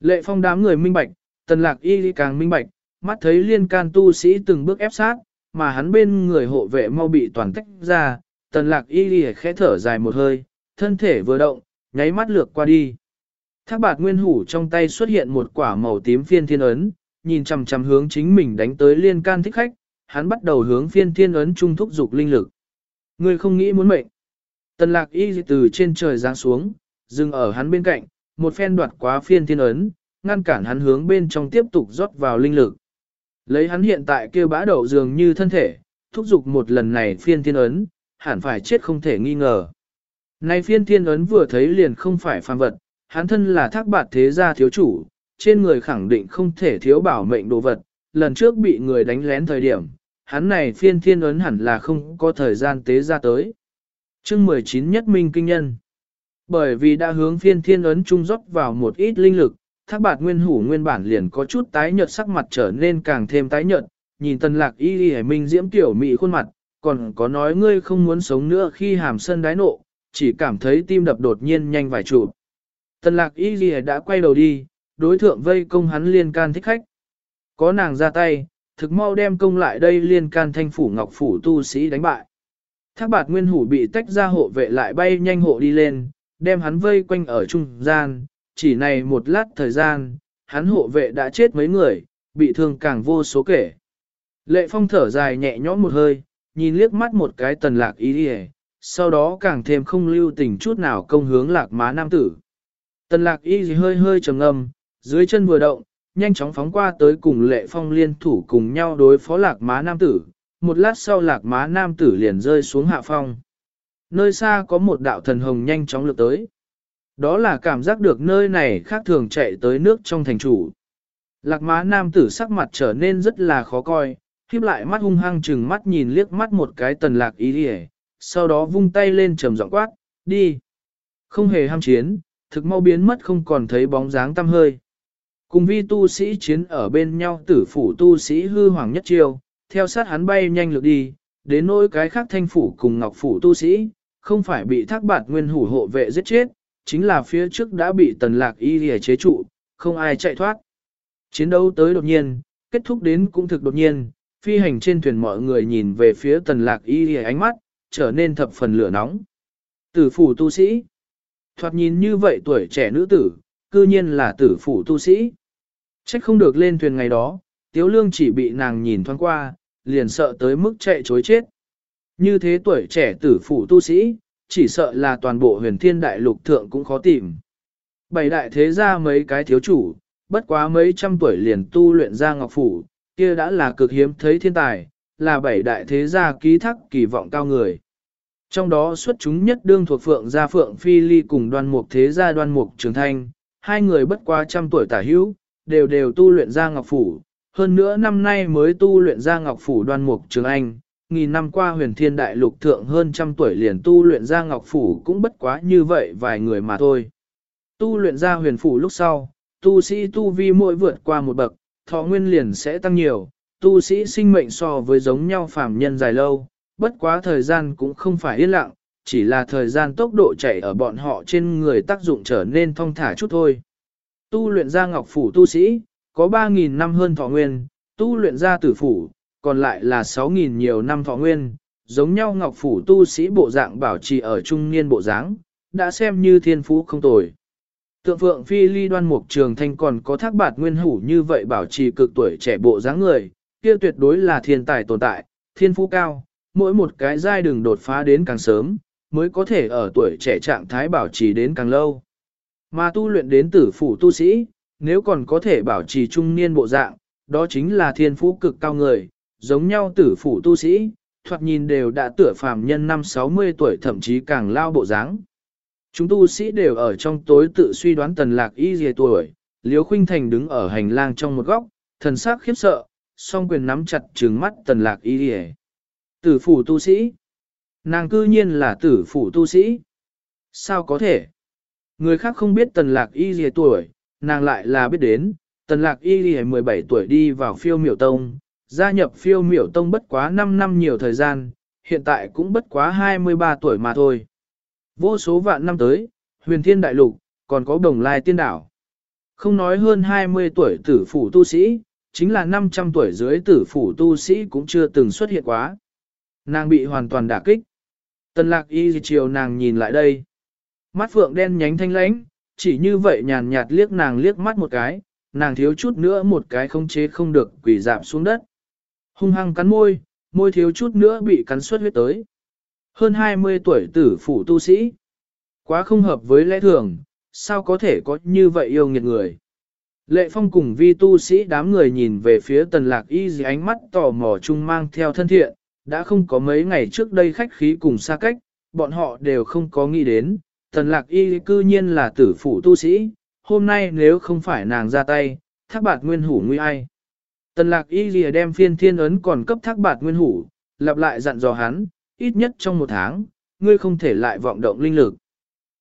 Lệ phong đám người minh bạch, tần lạc y càng minh bạch, mắt thấy liên can tu sĩ từng bước ép sát, mà hắn bên người hộ vệ mau bị toàn tách ra, tần lạc y khẽ thở dài một hơi, thân thể vừa động, nháy mắt lược qua đi. Thác bạt nguyên hủ trong tay xuất hiện một quả màu tím phiên thiên ấn, nhìn chằm chằm hướng chính mình đánh tới liên can thích khách, hắn bắt đầu hướng phiên thiên ấn trung thúc dục linh lực. Người không nghĩ muốn mệnh. Tần lạc y từ trên trời giáng xuống, dừng ở hắn bên cạnh, một phen đoạt quá phiên thiên ấn, ngăn cản hắn hướng bên trong tiếp tục rót vào linh lực. Lấy hắn hiện tại kêu bã đậu dường như thân thể, thúc giục một lần này phiên thiên ấn, hẳn phải chết không thể nghi ngờ. Này phiên thiên ấn vừa thấy liền không phải phàm vật, hắn thân là thác bạt thế gia thiếu chủ, trên người khẳng định không thể thiếu bảo mệnh đồ vật, lần trước bị người đánh lén thời điểm, hắn này phiên thiên ấn hẳn là không có thời gian tế ra tới. chương 19 nhất minh kinh nhân. Bởi vì đã hướng phiên thiên ấn trung rót vào một ít linh lực, thác bạt nguyên hủ nguyên bản liền có chút tái nhợt sắc mặt trở nên càng thêm tái nhợt, nhìn tần lạc y y minh diễm tiểu mị khuôn mặt, còn có nói ngươi không muốn sống nữa khi hàm sân đái nộ, chỉ cảm thấy tim đập đột nhiên nhanh vài trụ. Tần lạc y y đã quay đầu đi, đối thượng vây công hắn liên can thích khách. Có nàng ra tay, thực mau đem công lại đây liên can thanh phủ ngọc phủ tu sĩ đánh bại. Thác bạt nguyên hủ bị tách ra hộ vệ lại bay nhanh hộ đi lên, đem hắn vây quanh ở trung gian, chỉ này một lát thời gian, hắn hộ vệ đã chết mấy người, bị thương càng vô số kể. Lệ phong thở dài nhẹ nhõm một hơi, nhìn liếc mắt một cái tần lạc ý đi sau đó càng thêm không lưu tình chút nào công hướng lạc má nam tử. Tần lạc y hơi hơi trầm ngâm, dưới chân vừa động, nhanh chóng phóng qua tới cùng lệ phong liên thủ cùng nhau đối phó lạc má nam tử, một lát sau lạc má nam tử liền rơi xuống hạ phong. Nơi xa có một đạo thần hồng nhanh chóng lượt tới. Đó là cảm giác được nơi này khác thường chạy tới nước trong thành chủ. Lạc má nam tử sắc mặt trở nên rất là khó coi, khiếp lại mắt hung hăng chừng mắt nhìn liếc mắt một cái tần lạc ý đi sau đó vung tay lên trầm giọng quát, đi. Không hề ham chiến, thực mau biến mất không còn thấy bóng dáng tăm hơi. Cùng vi tu sĩ chiến ở bên nhau tử phủ tu sĩ hư hoàng nhất chiêu, theo sát hắn bay nhanh lượt đi, đến nỗi cái khác thanh phủ cùng ngọc phủ tu sĩ, không phải bị thác bạt nguyên hủ hộ vệ giết chết, chính là phía trước đã bị tần lạc y lìa chế trụ, không ai chạy thoát. Chiến đấu tới đột nhiên, kết thúc đến cũng thực đột nhiên, phi hành trên thuyền mọi người nhìn về phía tần lạc y lìa ánh mắt, trở nên thập phần lửa nóng. Tử phủ tu sĩ. Thoạt nhìn như vậy tuổi trẻ nữ tử, cư nhiên là tử phủ tu sĩ. Trách không được lên thuyền ngày đó, tiếu lương chỉ bị nàng nhìn thoáng qua, liền sợ tới mức chạy chối chết. Như thế tuổi trẻ tử phủ tu sĩ, chỉ sợ là toàn bộ huyền thiên đại lục thượng cũng khó tìm. Bảy đại thế gia mấy cái thiếu chủ, bất quá mấy trăm tuổi liền tu luyện ra ngọc phủ, kia đã là cực hiếm thấy thiên tài, là bảy đại thế gia ký thác kỳ vọng cao người. Trong đó xuất chúng nhất đương thuộc Phượng gia Phượng Phi Ly cùng đoan mục thế gia đoan mục trường thanh, hai người bất quá trăm tuổi tả hữu, đều đều tu luyện ra ngọc phủ, hơn nữa năm nay mới tu luyện ra ngọc phủ đoan mục trường anh, nghìn năm qua huyền thiên đại lục thượng hơn trăm tuổi liền tu luyện ra ngọc phủ cũng bất quá như vậy vài người mà thôi. Tu luyện ra huyền phủ lúc sau, tu sĩ tu vi mỗi vượt qua một bậc, thọ nguyên liền sẽ tăng nhiều, tu sĩ sinh mệnh so với giống nhau phàm nhân dài lâu, bất quá thời gian cũng không phải yên lặng, chỉ là thời gian tốc độ chạy ở bọn họ trên người tác dụng trở nên thong thả chút thôi. tu luyện ra ngọc phủ tu sĩ, có 3.000 năm hơn thọ nguyên, tu luyện ra tử phủ, còn lại là 6.000 nhiều năm thọ nguyên, giống nhau ngọc phủ tu sĩ bộ dạng bảo trì ở trung niên bộ dáng, đã xem như thiên phú không tồi. Tượng phượng phi ly đoan mục trường thanh còn có thác bạt nguyên hủ như vậy bảo trì cực tuổi trẻ bộ dáng người, kia tuyệt đối là thiên tài tồn tại, thiên phú cao, mỗi một cái giai đường đột phá đến càng sớm, mới có thể ở tuổi trẻ trạng thái bảo trì đến càng lâu. Mà tu luyện đến tử phủ tu sĩ, nếu còn có thể bảo trì trung niên bộ dạng, đó chính là thiên phú cực cao người, giống nhau tử phủ tu sĩ, thoạt nhìn đều đã tựa phàm nhân năm 60 tuổi thậm chí càng lao bộ dáng. Chúng tu sĩ đều ở trong tối tự suy đoán tần lạc y dề tuổi, Liễu Khuynh Thành đứng ở hành lang trong một góc, thần sắc khiếp sợ, song quyền nắm chặt trừng mắt tần lạc y dề. Tử phủ tu sĩ. Nàng cư nhiên là tử phủ tu sĩ. Sao có thể? Người khác không biết tần lạc y dề tuổi, nàng lại là biết đến, tần lạc y dề 17 tuổi đi vào phiêu miểu tông, gia nhập phiêu miểu tông bất quá 5 năm nhiều thời gian, hiện tại cũng bất quá 23 tuổi mà thôi. Vô số vạn năm tới, huyền thiên đại lục, còn có đồng lai tiên đảo. Không nói hơn 20 tuổi tử phủ tu sĩ, chính là 500 tuổi dưới tử phủ tu sĩ cũng chưa từng xuất hiện quá. Nàng bị hoàn toàn đả kích. Tần lạc y chiều nàng nhìn lại đây. Mắt phượng đen nhánh thanh lãnh, chỉ như vậy nhàn nhạt liếc nàng liếc mắt một cái, nàng thiếu chút nữa một cái không chế không được quỷ dạp xuống đất. Hung hăng cắn môi, môi thiếu chút nữa bị cắn xuất huyết tới. Hơn 20 tuổi tử phủ tu sĩ. Quá không hợp với lẽ thường, sao có thể có như vậy yêu nghiệt người. Lệ phong cùng vi tu sĩ đám người nhìn về phía tần lạc y dì ánh mắt tò mò chung mang theo thân thiện, đã không có mấy ngày trước đây khách khí cùng xa cách, bọn họ đều không có nghĩ đến, tần lạc y cư nhiên là tử phủ tu sĩ, hôm nay nếu không phải nàng ra tay, thác bạt nguyên hủ nguy ai. Tần lạc y lìa đem phiên thiên ấn còn cấp thác bạt nguyên hủ, lặp lại dặn dò hắn, ít nhất trong một tháng, ngươi không thể lại vọng động linh lực.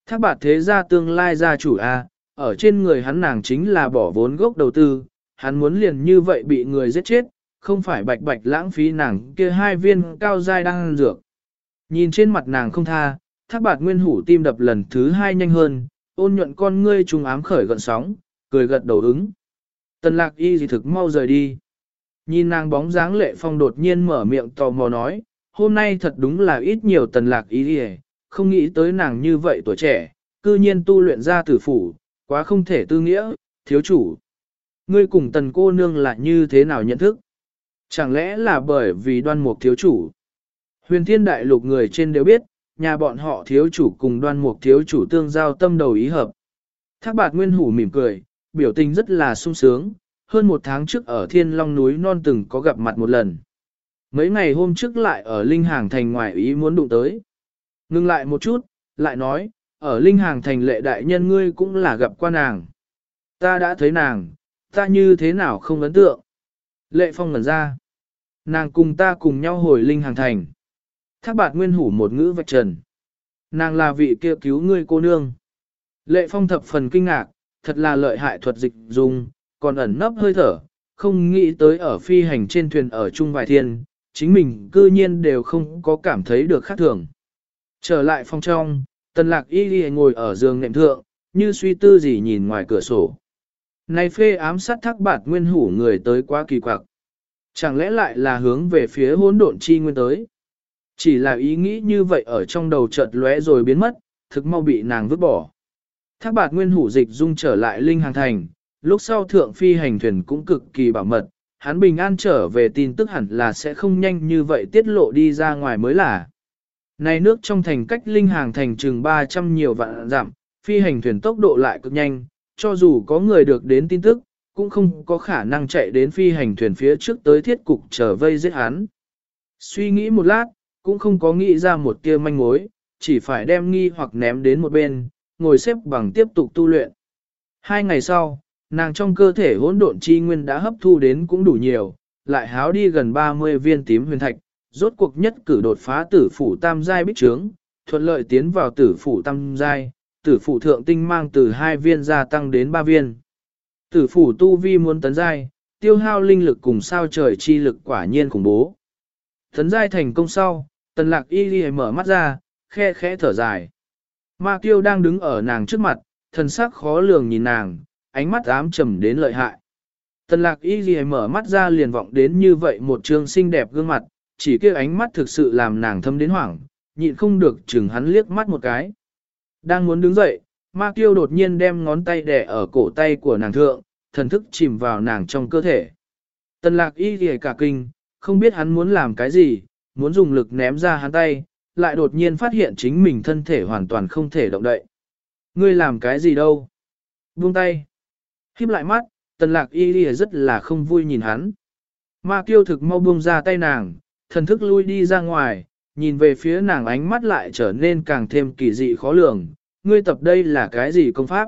Thác bạt thế gia tương lai gia chủ A, ở trên người hắn nàng chính là bỏ vốn gốc đầu tư, hắn muốn liền như vậy bị người giết chết, không phải bạch bạch lãng phí nàng kia hai viên cao dai đang ăn dược. Nhìn trên mặt nàng không tha, thác bạt nguyên hủ tim đập lần thứ hai nhanh hơn, ôn nhuận con ngươi trùng ám khởi gợn sóng, cười gật đầu ứng. Tần lạc y gì thực mau rời đi. Nhìn nàng bóng dáng lệ phong đột nhiên mở miệng tò mò nói, hôm nay thật đúng là ít nhiều tần lạc ý gì, không nghĩ tới nàng như vậy tuổi trẻ, cư nhiên tu luyện ra tử phủ, quá không thể tư nghĩa, thiếu chủ. Ngươi cùng tần cô nương là như thế nào nhận thức? Chẳng lẽ là bởi vì đoan mục thiếu chủ? Huyền thiên đại lục người trên đều biết, nhà bọn họ thiếu chủ cùng đoan mục thiếu chủ tương giao tâm đầu ý hợp. Thác bạt nguyên hủ mỉm cười, biểu tình rất là sung sướng, hơn một tháng trước ở thiên long núi non từng có gặp mặt một lần. Mấy ngày hôm trước lại ở Linh Hàng Thành ngoài ý muốn đụng tới. Ngưng lại một chút, lại nói, ở Linh Hàng Thành lệ đại nhân ngươi cũng là gặp qua nàng. Ta đã thấy nàng, ta như thế nào không ấn tượng. Lệ phong ngẩn ra. Nàng cùng ta cùng nhau hồi Linh Hàng Thành. Thác bạt nguyên hủ một ngữ vạch trần. Nàng là vị kia cứu ngươi cô nương. Lệ phong thập phần kinh ngạc, thật là lợi hại thuật dịch dùng, còn ẩn nấp hơi thở, không nghĩ tới ở phi hành trên thuyền ở Trung Vài Thiên, chính mình cư nhiên đều không có cảm thấy được khác thường. Trở lại phòng trong, tần lạc y ghi ngồi ở giường nệm thượng, như suy tư gì nhìn ngoài cửa sổ. Này phê ám sát thác bạt nguyên hủ người tới quá kỳ quặc. Chẳng lẽ lại là hướng về phía hỗn độn chi nguyên tới? Chỉ là ý nghĩ như vậy ở trong đầu chợt lóe rồi biến mất, thực mau bị nàng vứt bỏ. Thác bạt nguyên hủ dịch dung trở lại linh hàng thành, lúc sau thượng phi hành thuyền cũng cực kỳ bảo mật, hắn bình an trở về tin tức hẳn là sẽ không nhanh như vậy tiết lộ đi ra ngoài mới là. Này nước trong thành cách linh hàng thành chừng 300 nhiều vạn giảm, phi hành thuyền tốc độ lại cực nhanh, cho dù có người được đến tin tức, cũng không có khả năng chạy đến phi hành thuyền phía trước tới thiết cục trở vây giết hắn. Suy nghĩ một lát, cũng không có nghĩ ra một tia manh mối, chỉ phải đem nghi hoặc ném đến một bên, ngồi xếp bằng tiếp tục tu luyện. Hai ngày sau, nàng trong cơ thể hỗn độn chi nguyên đã hấp thu đến cũng đủ nhiều, lại háo đi gần 30 viên tím huyền thạch, rốt cuộc nhất cử đột phá tử phủ tam giai bích trướng, thuận lợi tiến vào tử phủ tam giai, tử phủ thượng tinh mang từ hai viên gia tăng đến ba viên. Tử phủ tu vi muốn tấn giai, tiêu hao linh lực cùng sao trời chi lực quả nhiên khủng bố. Tấn giai thành công sau, tần lạc y ghi mở mắt ra, khe khẽ thở dài. Ma kiêu đang đứng ở nàng trước mặt, thần sắc khó lường nhìn nàng, ánh mắt ám trầm đến lợi hại. Tần lạc y ghi mở mắt ra liền vọng đến như vậy một trường xinh đẹp gương mặt, chỉ kia ánh mắt thực sự làm nàng thâm đến hoảng, nhịn không được chừng hắn liếc mắt một cái. Đang muốn đứng dậy, ma kiêu đột nhiên đem ngón tay đè ở cổ tay của nàng thượng, thần thức chìm vào nàng trong cơ thể. Tần lạc y ghi cả kinh, không biết hắn muốn làm cái gì, muốn dùng lực ném ra hắn tay, lại đột nhiên phát hiện chính mình thân thể hoàn toàn không thể động đậy. Ngươi làm cái gì đâu? Buông tay. Khiếp lại mắt, tần lạc y đi rất là không vui nhìn hắn. Ma kiêu thực mau buông ra tay nàng, thần thức lui đi ra ngoài, nhìn về phía nàng ánh mắt lại trở nên càng thêm kỳ dị khó lường. Ngươi tập đây là cái gì công pháp?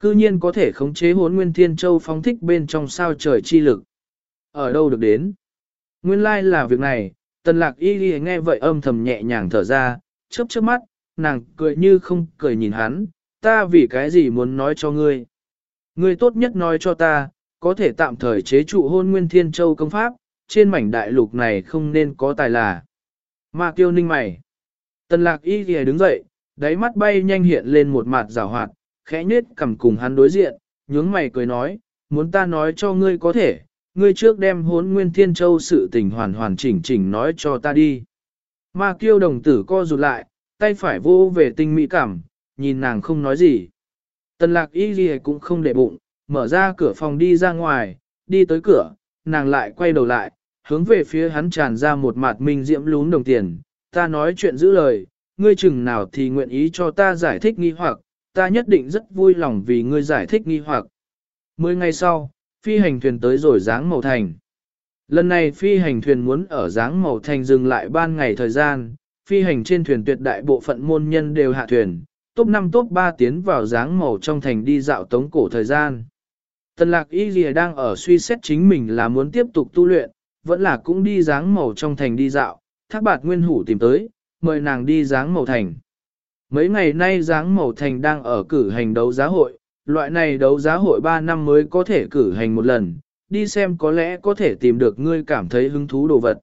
Cư nhiên có thể khống chế hốn nguyên thiên châu phóng thích bên trong sao trời chi lực. Ở đâu được đến? Nguyên lai like là việc này, tần lạc y đi nghe vậy âm thầm nhẹ nhàng thở ra, chớp chớp mắt, nàng cười như không cười nhìn hắn, ta vì cái gì muốn nói cho ngươi. Ngươi tốt nhất nói cho ta, có thể tạm thời chế trụ hôn nguyên thiên châu công pháp, trên mảnh đại lục này không nên có tài là. Ma kiêu ninh mày. Tần lạc y ghi đứng dậy, đáy mắt bay nhanh hiện lên một mặt rào hoạt, khẽ nết cầm cùng hắn đối diện, nhướng mày cười nói, muốn ta nói cho ngươi có thể, ngươi trước đem hốn nguyên thiên châu sự tình hoàn hoàn chỉnh chỉnh nói cho ta đi. Ma kiêu đồng tử co rụt lại, tay phải vô về tinh mỹ cảm, nhìn nàng không nói gì. Tần lạc y ghi cũng không để bụng, mở ra cửa phòng đi ra ngoài, đi tới cửa, nàng lại quay đầu lại, hướng về phía hắn tràn ra một mặt minh diễm lún đồng tiền. Ta nói chuyện giữ lời, ngươi chừng nào thì nguyện ý cho ta giải thích nghi hoặc, ta nhất định rất vui lòng vì ngươi giải thích nghi hoặc. Mười ngày sau, phi hành thuyền tới rồi dáng màu thành. Lần này phi hành thuyền muốn ở dáng màu thành dừng lại ban ngày thời gian, phi hành trên thuyền tuyệt đại bộ phận môn nhân đều hạ thuyền, top 5 top 3 tiến vào dáng màu trong thành đi dạo tống cổ thời gian. Tần lạc y lìa đang ở suy xét chính mình là muốn tiếp tục tu luyện, vẫn là cũng đi dáng màu trong thành đi dạo, thác bạt nguyên hủ tìm tới, mời nàng đi dáng màu thành. Mấy ngày nay dáng màu thành đang ở cử hành đấu giá hội, loại này đấu giá hội 3 năm mới có thể cử hành một lần, đi xem có lẽ có thể tìm được ngươi cảm thấy hứng thú đồ vật.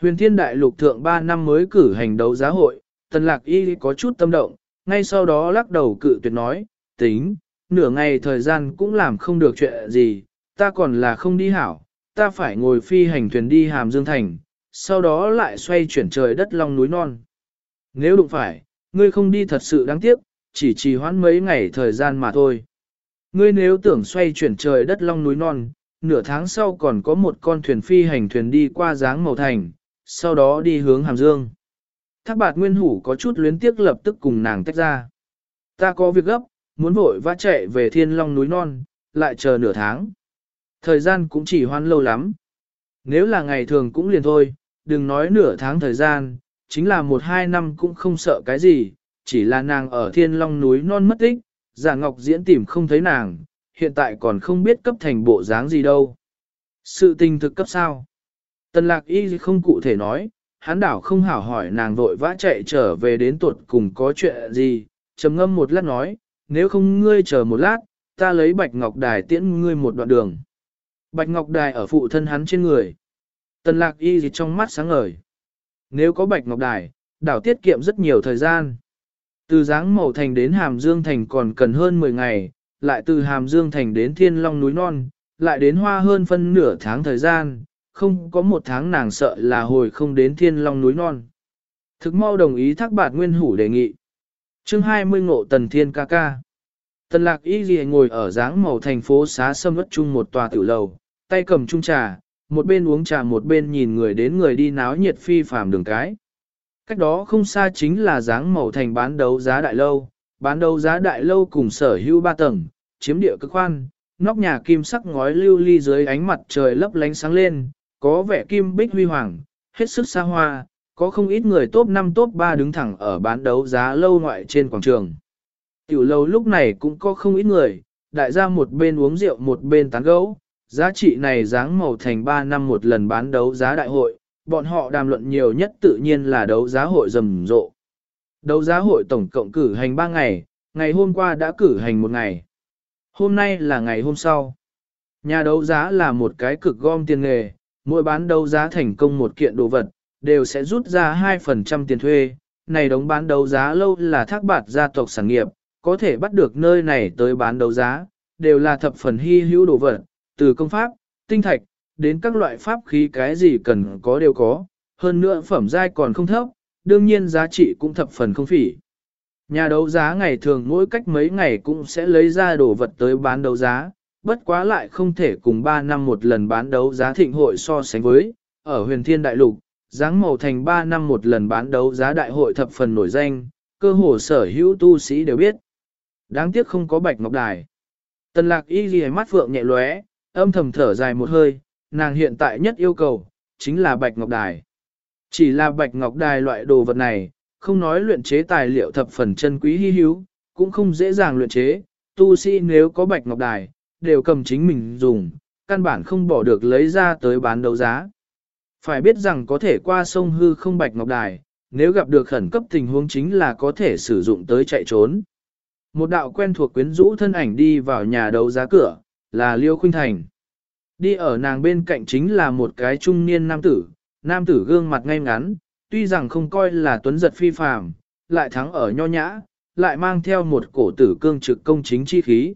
Huyền thiên đại lục thượng 3 năm mới cử hành đấu giá hội, tần lạc y có chút tâm động, ngay sau đó lắc đầu cự tuyệt nói, tính, nửa ngày thời gian cũng làm không được chuyện gì, ta còn là không đi hảo, ta phải ngồi phi hành thuyền đi hàm dương thành, sau đó lại xoay chuyển trời đất long núi non. Nếu đụng phải, ngươi không đi thật sự đáng tiếc, chỉ trì hoãn mấy ngày thời gian mà thôi. Ngươi nếu tưởng xoay chuyển trời đất long núi non, nửa tháng sau còn có một con thuyền phi hành thuyền đi qua dáng màu thành, sau đó đi hướng hàm dương. Thác bạt nguyên hủ có chút luyến tiếc lập tức cùng nàng tách ra. Ta có việc gấp, muốn vội vã chạy về thiên long núi non, lại chờ nửa tháng. Thời gian cũng chỉ hoan lâu lắm. Nếu là ngày thường cũng liền thôi, đừng nói nửa tháng thời gian, chính là một hai năm cũng không sợ cái gì, chỉ là nàng ở thiên long núi non mất tích, giả ngọc diễn tìm không thấy nàng, hiện tại còn không biết cấp thành bộ dáng gì đâu. Sự tình thực cấp sao? Tần lạc y không cụ thể nói, hắn đảo không hảo hỏi nàng vội vã chạy trở về đến tuột cùng có chuyện gì, trầm ngâm một lát nói, nếu không ngươi chờ một lát, ta lấy bạch ngọc đài tiễn ngươi một đoạn đường. Bạch ngọc đài ở phụ thân hắn trên người. Tần lạc y gì trong mắt sáng ngời. Nếu có bạch ngọc đài, đảo tiết kiệm rất nhiều thời gian. Từ dáng màu thành đến Hàm Dương Thành còn cần hơn 10 ngày, lại từ Hàm Dương Thành đến Thiên Long núi non, lại đến hoa hơn phân nửa tháng thời gian, không có một tháng nàng sợ là hồi không đến Thiên Long núi non. Thực mau đồng ý thác bạt nguyên hủ đề nghị. chương 20 ngộ tần thiên ca ca. Tần lạc y ghi ngồi ở dáng màu thành phố xá sâm ất chung một tòa tiểu lầu, tay cầm chung trà, một bên uống trà một bên nhìn người đến người đi náo nhiệt phi phàm đường cái. Cách đó không xa chính là dáng màu thành bán đấu giá đại lâu, bán đấu giá đại lâu cùng sở hữu ba tầng, chiếm địa cực khoan, nóc nhà kim sắc ngói lưu ly dưới ánh mặt trời lấp lánh sáng lên, có vẻ kim bích huy hoàng, hết sức xa hoa, có không ít người top 5 top 3 đứng thẳng ở bán đấu giá lâu ngoại trên quảng trường. Tiểu lâu lúc này cũng có không ít người, đại gia một bên uống rượu một bên tán gẫu, giá trị này dáng màu thành 3 năm một lần bán đấu giá đại hội, bọn họ đàm luận nhiều nhất tự nhiên là đấu giá hội rầm rộ. Đấu giá hội tổng cộng cử hành 3 ngày, ngày hôm qua đã cử hành một ngày. Hôm nay là ngày hôm sau. Nhà đấu giá là một cái cực gom tiền nghề, mỗi bán đấu giá thành công một kiện đồ vật, đều sẽ rút ra 2% tiền thuê. Này đóng bán đấu giá lâu là thác bạt gia tộc sản nghiệp, có thể bắt được nơi này tới bán đấu giá, đều là thập phần hy hữu đồ vật, từ công pháp, tinh thạch, đến các loại pháp khí cái gì cần có đều có, hơn nữa phẩm giai còn không thấp, đương nhiên giá trị cũng thập phần không phỉ. Nhà đấu giá ngày thường mỗi cách mấy ngày cũng sẽ lấy ra đồ vật tới bán đấu giá, bất quá lại không thể cùng 3 năm một lần bán đấu giá thịnh hội so sánh với, ở huyền thiên đại lục, dáng màu thành 3 năm một lần bán đấu giá đại hội thập phần nổi danh, cơ hồ sở hữu tu sĩ đều biết. Đáng tiếc không có bạch ngọc đài. Tần lạc y ghi mắt phượng nhẹ lóe, âm thầm thở dài một hơi, nàng hiện tại nhất yêu cầu, chính là bạch ngọc đài. Chỉ là bạch ngọc đài loại đồ vật này, không nói luyện chế tài liệu thập phần chân quý hy hữu, cũng không dễ dàng luyện chế, tu sĩ nếu có bạch ngọc đài, đều cầm chính mình dùng, căn bản không bỏ được lấy ra tới bán đấu giá. Phải biết rằng có thể qua sông hư không bạch ngọc đài, nếu gặp được khẩn cấp tình huống chính là có thể sử dụng tới chạy trốn. Một đạo quen thuộc quyến rũ thân ảnh đi vào nhà đấu giá cửa, là Liêu Khuynh Thành. Đi ở nàng bên cạnh chính là một cái trung niên nam tử, nam tử gương mặt ngay ngắn, tuy rằng không coi là tuấn giật phi phàm, lại thắng ở nho nhã, lại mang theo một cổ tử cương trực công chính chi khí.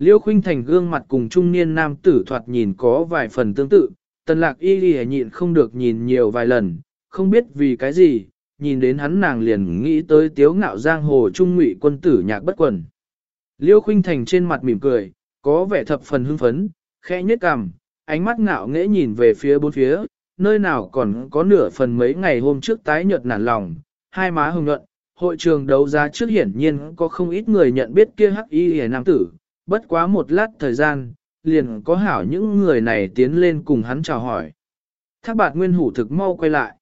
Liêu Khuynh Thành gương mặt cùng trung niên nam tử thoạt nhìn có vài phần tương tự, tần lạc y ghi nhịn không được nhìn nhiều vài lần, không biết vì cái gì, nhìn đến hắn nàng liền nghĩ tới tiếu ngạo giang hồ trung ngụy quân tử nhạc bất quần. Liêu Khuynh Thành trên mặt mỉm cười, có vẻ thập phần hưng phấn, khẽ nhếch cằm, ánh mắt ngạo nghễ nhìn về phía bốn phía, nơi nào còn có nửa phần mấy ngày hôm trước tái nhợt nản lòng, hai má hồng nhuận, hội trường đấu giá trước hiển nhiên có không ít người nhận biết kia hắc y hề nam tử, bất quá một lát thời gian, liền có hảo những người này tiến lên cùng hắn chào hỏi. Thác bạt nguyên hủ thực mau quay lại.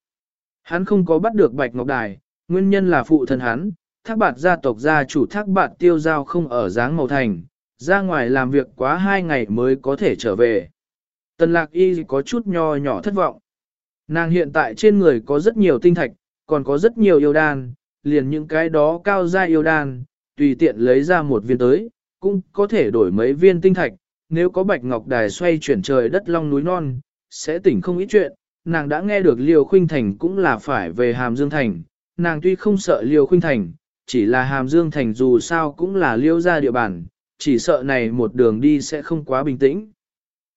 Hắn không có bắt được bạch ngọc đài, nguyên nhân là phụ thân hắn, thác bạt gia tộc gia chủ thác bạt tiêu giao không ở dáng màu thành, ra ngoài làm việc quá hai ngày mới có thể trở về. Tần lạc y có chút nho nhỏ thất vọng. Nàng hiện tại trên người có rất nhiều tinh thạch, còn có rất nhiều yêu đan, liền những cái đó cao gia yêu đan, tùy tiện lấy ra một viên tới, cũng có thể đổi mấy viên tinh thạch, nếu có bạch ngọc đài xoay chuyển trời đất long núi non, sẽ tỉnh không ít chuyện, nàng đã nghe được Liêu Khuynh Thành cũng là phải về Hàm Dương Thành, nàng tuy không sợ Liêu Khuynh Thành, chỉ là Hàm Dương Thành dù sao cũng là Liêu ra địa bàn, chỉ sợ này một đường đi sẽ không quá bình tĩnh.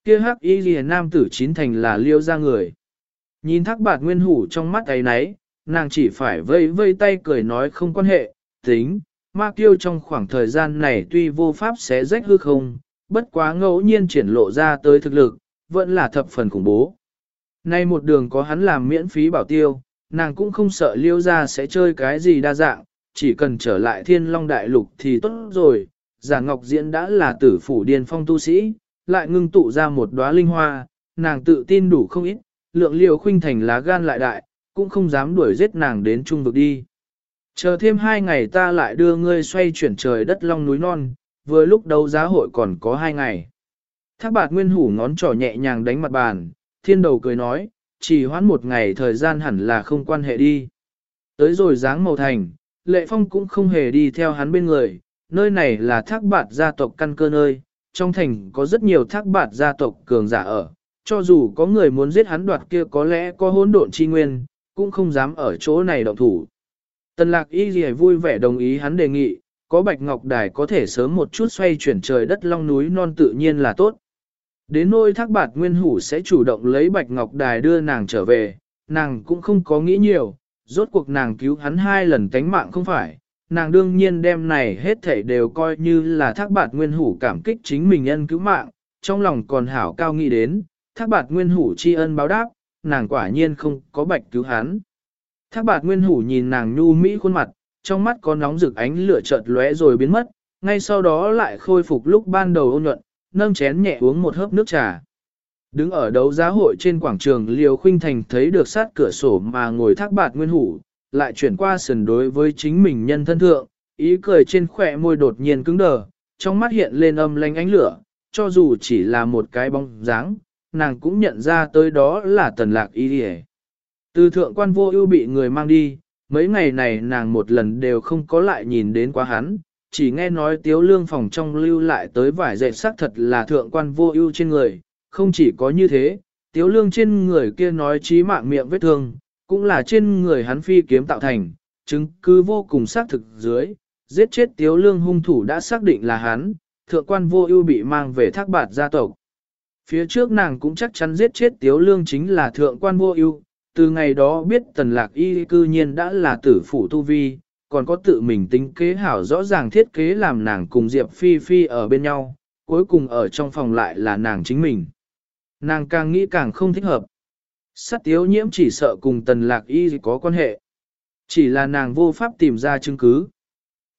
Kia hắc y lìa nam tử chín thành là Liêu ra người. Nhìn thác bạt nguyên hủ trong mắt ấy nấy, nàng chỉ phải vây vây tay cười nói không quan hệ, tính, ma kiêu trong khoảng thời gian này tuy vô pháp xé rách hư không, bất quá ngẫu nhiên triển lộ ra tới thực lực, vẫn là thập phần khủng bố. Nay một đường có hắn làm miễn phí bảo tiêu, nàng cũng không sợ liêu ra sẽ chơi cái gì đa dạng, chỉ cần trở lại thiên long đại lục thì tốt rồi. Giả Ngọc Diễn đã là tử phủ điên phong tu sĩ, lại ngưng tụ ra một đóa linh hoa, nàng tự tin đủ không ít, lượng liều khuynh thành lá gan lại đại, cũng không dám đuổi giết nàng đến trung vực đi. Chờ thêm hai ngày ta lại đưa ngươi xoay chuyển trời đất long núi non, vừa lúc đấu giá hội còn có hai ngày. Thác bạt nguyên hủ ngón trỏ nhẹ nhàng đánh mặt bàn, thiên đầu cười nói, chỉ hoãn một ngày thời gian hẳn là không quan hệ đi. Tới rồi dáng màu thành, lệ phong cũng không hề đi theo hắn bên người, nơi này là thác bạt gia tộc căn cơ nơi, trong thành có rất nhiều thác bạt gia tộc cường giả ở, cho dù có người muốn giết hắn đoạt kia có lẽ có hỗn độn chi nguyên, cũng không dám ở chỗ này động thủ. Tần lạc y gì vui vẻ đồng ý hắn đề nghị, có bạch ngọc đài có thể sớm một chút xoay chuyển trời đất long núi non tự nhiên là tốt. Đến nôi thác bạt nguyên hủ sẽ chủ động lấy bạch ngọc đài đưa nàng trở về, nàng cũng không có nghĩ nhiều, rốt cuộc nàng cứu hắn hai lần tánh mạng không phải, nàng đương nhiên đem này hết thảy đều coi như là thác bạt nguyên hủ cảm kích chính mình ân cứu mạng, trong lòng còn hảo cao nghĩ đến, thác bạt nguyên hủ tri ân báo đáp, nàng quả nhiên không có bạch cứu hắn. Thác bạt nguyên hủ nhìn nàng nhu mỹ khuôn mặt, trong mắt có nóng rực ánh lửa chợt lóe rồi biến mất, ngay sau đó lại khôi phục lúc ban đầu ôn nhuận, nâng chén nhẹ uống một hớp nước trà. Đứng ở đấu giá hội trên quảng trường Liều Khuynh Thành thấy được sát cửa sổ mà ngồi thác bạt nguyên hủ, lại chuyển qua sườn đối với chính mình nhân thân thượng, ý cười trên khỏe môi đột nhiên cứng đờ, trong mắt hiện lên âm lanh ánh lửa, cho dù chỉ là một cái bóng dáng, nàng cũng nhận ra tới đó là tần lạc y đi từ thượng quan vô ưu bị người mang đi, mấy ngày này nàng một lần đều không có lại nhìn đến quá hắn, chỉ nghe nói tiếu lương phòng trong lưu lại tới vải dệt sắc thật là thượng quan vô ưu trên người, không chỉ có như thế, tiếu lương trên người kia nói trí mạng miệng vết thương, cũng là trên người hắn phi kiếm tạo thành, chứng cứ vô cùng xác thực dưới, giết chết tiếu lương hung thủ đã xác định là hắn, thượng quan vô ưu bị mang về thác bạt gia tộc. Phía trước nàng cũng chắc chắn giết chết tiếu lương chính là thượng quan vô ưu, từ ngày đó biết tần lạc y cư nhiên đã là tử phủ tu vi, còn có tự mình tính kế hảo rõ ràng thiết kế làm nàng cùng Diệp Phi Phi ở bên nhau, cuối cùng ở trong phòng lại là nàng chính mình. Nàng càng nghĩ càng không thích hợp. Sát tiếu nhiễm chỉ sợ cùng tần lạc y có quan hệ. Chỉ là nàng vô pháp tìm ra chứng cứ.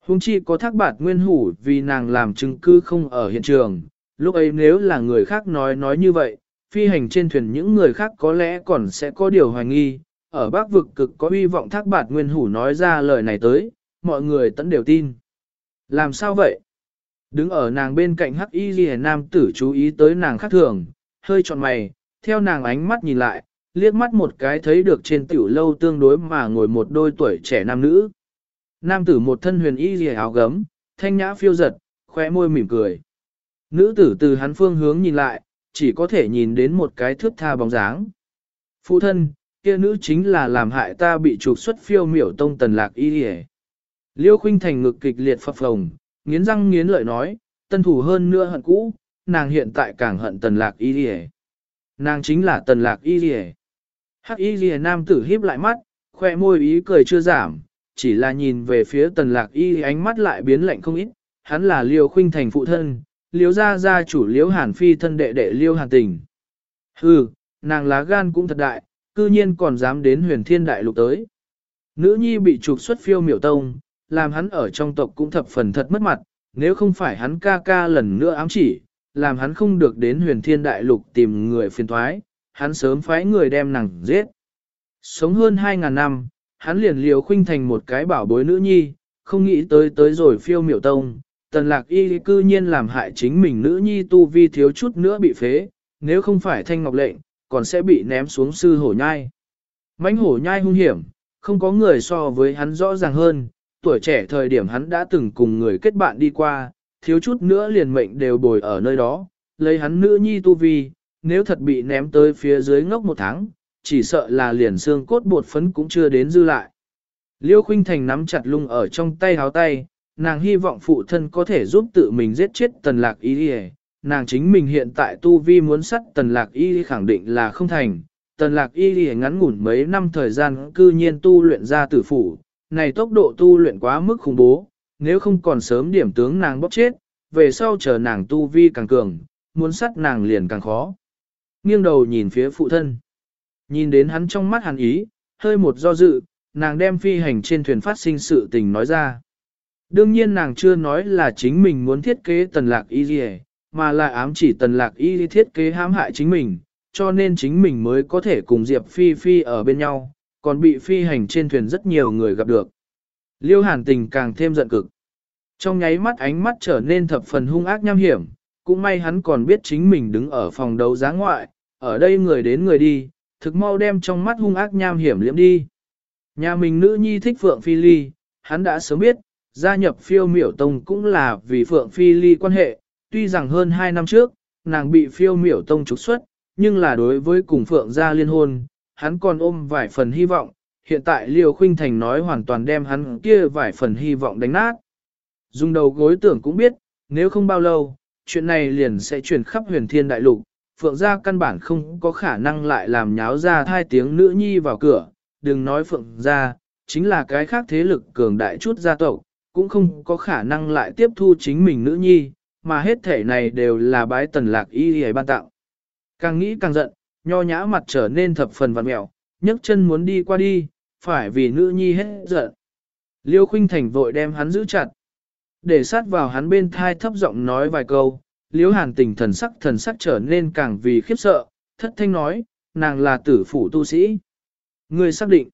Hùng chi có thác bạt nguyên hủ vì nàng làm chứng cứ không ở hiện trường. Lúc ấy nếu là người khác nói nói như vậy, phi hành trên thuyền những người khác có lẽ còn sẽ có điều hoài nghi. Ở bác vực cực có hy vọng thác bạt nguyên hủ nói ra lời này tới, mọi người tẫn đều tin. Làm sao vậy? Đứng ở nàng bên cạnh hắc y ghi nam tử chú ý tới nàng khác thường, hơi trọn mày, theo nàng ánh mắt nhìn lại, liếc mắt một cái thấy được trên tiểu lâu tương đối mà ngồi một đôi tuổi trẻ nam nữ. Nam tử một thân huyền y rìa áo gấm, thanh nhã phiêu giật, khóe môi mỉm cười. Nữ tử từ hắn phương hướng nhìn lại, chỉ có thể nhìn đến một cái thước tha bóng dáng. Phụ thân, kia nữ chính là làm hại ta bị trục xuất phiêu miểu tông tần lạc y hề. Liêu khuynh thành ngực kịch liệt phập phồng, nghiến răng nghiến lợi nói, tân thủ hơn nữa hận cũ, nàng hiện tại càng hận tần lạc y hề. Nàng chính là tần lạc y hề. Hắc y hề nam tử híp lại mắt, khoe môi ý cười chưa giảm, chỉ là nhìn về phía tần lạc y ánh mắt lại biến lạnh không ít, hắn là liêu khuynh thành phụ thân, liếu gia gia chủ liếu hàn phi thân đệ đệ liêu hàn tình. Hừ, nàng lá gan cũng thật đại, cư nhiên còn dám đến huyền thiên đại lục tới. Nữ nhi bị trục xuất phiêu miểu tông, làm hắn ở trong tộc cũng thập phần thật mất mặt, nếu không phải hắn ca ca lần nữa ám chỉ, làm hắn không được đến huyền thiên đại lục tìm người phiền thoái, hắn sớm phái người đem nàng giết. Sống hơn 2.000 năm, hắn liền liều khuynh thành một cái bảo bối nữ nhi, không nghĩ tới tới rồi phiêu miểu tông. Tần lạc y cư nhiên làm hại chính mình nữ nhi tu vi thiếu chút nữa bị phế, nếu không phải thanh ngọc lệnh, còn sẽ bị ném xuống sư hổ nhai. Mánh hổ nhai hung hiểm, không có người so với hắn rõ ràng hơn, tuổi trẻ thời điểm hắn đã từng cùng người kết bạn đi qua, thiếu chút nữa liền mệnh đều bồi ở nơi đó, lấy hắn nữ nhi tu vi, nếu thật bị ném tới phía dưới ngốc một tháng, chỉ sợ là liền xương cốt bột phấn cũng chưa đến dư lại. Liêu Khuynh Thành nắm chặt lung ở trong tay háo tay, nàng hy vọng phụ thân có thể giúp tự mình giết chết tần lạc y đi nàng chính mình hiện tại tu vi muốn sắt tần lạc y khẳng định là không thành. Tần lạc y đi ngắn ngủn mấy năm thời gian cư nhiên tu luyện ra tử phủ, này tốc độ tu luyện quá mức khủng bố, nếu không còn sớm điểm tướng nàng bóp chết, về sau chờ nàng tu vi càng cường, muốn sắt nàng liền càng khó nghiêng đầu nhìn phía phụ thân. Nhìn đến hắn trong mắt hắn ý, hơi một do dự, nàng đem phi hành trên thuyền phát sinh sự tình nói ra. Đương nhiên nàng chưa nói là chính mình muốn thiết kế tần lạc y gì mà là ám chỉ tần lạc y thiết kế hãm hại chính mình, cho nên chính mình mới có thể cùng Diệp Phi Phi ở bên nhau, còn bị phi hành trên thuyền rất nhiều người gặp được. Liêu hàn tình càng thêm giận cực. Trong nháy mắt ánh mắt trở nên thập phần hung ác nham hiểm, cũng may hắn còn biết chính mình đứng ở phòng đấu giá ngoại, ở đây người đến người đi, thực mau đem trong mắt hung ác nham hiểm liễm đi. Nhà mình nữ nhi thích Phượng Phi Ly, hắn đã sớm biết, gia nhập phiêu miểu tông cũng là vì Phượng Phi Ly quan hệ, tuy rằng hơn 2 năm trước, nàng bị phiêu miểu tông trục xuất, nhưng là đối với cùng Phượng gia liên hôn, hắn còn ôm vài phần hy vọng, hiện tại Liêu Khuynh Thành nói hoàn toàn đem hắn kia vài phần hy vọng đánh nát. Dùng đầu gối tưởng cũng biết, nếu không bao lâu, chuyện này liền sẽ truyền khắp huyền thiên đại lục, Phượng gia căn bản không có khả năng lại làm nháo ra hai tiếng nữ nhi vào cửa, đừng nói Phượng gia, chính là cái khác thế lực cường đại chút gia tộc, cũng không có khả năng lại tiếp thu chính mình nữ nhi, mà hết thể này đều là bái tần lạc y hề ban tạo. Càng nghĩ càng giận, nho nhã mặt trở nên thập phần vặn mẹo, nhấc chân muốn đi qua đi, phải vì nữ nhi hết giận. Liêu khuynh thành vội đem hắn giữ chặt, để sát vào hắn bên thai thấp giọng nói vài câu, liễu hàn tình thần sắc thần sắc trở nên càng vì khiếp sợ, thất thanh nói, nàng là tử phủ tu sĩ. Người xác định,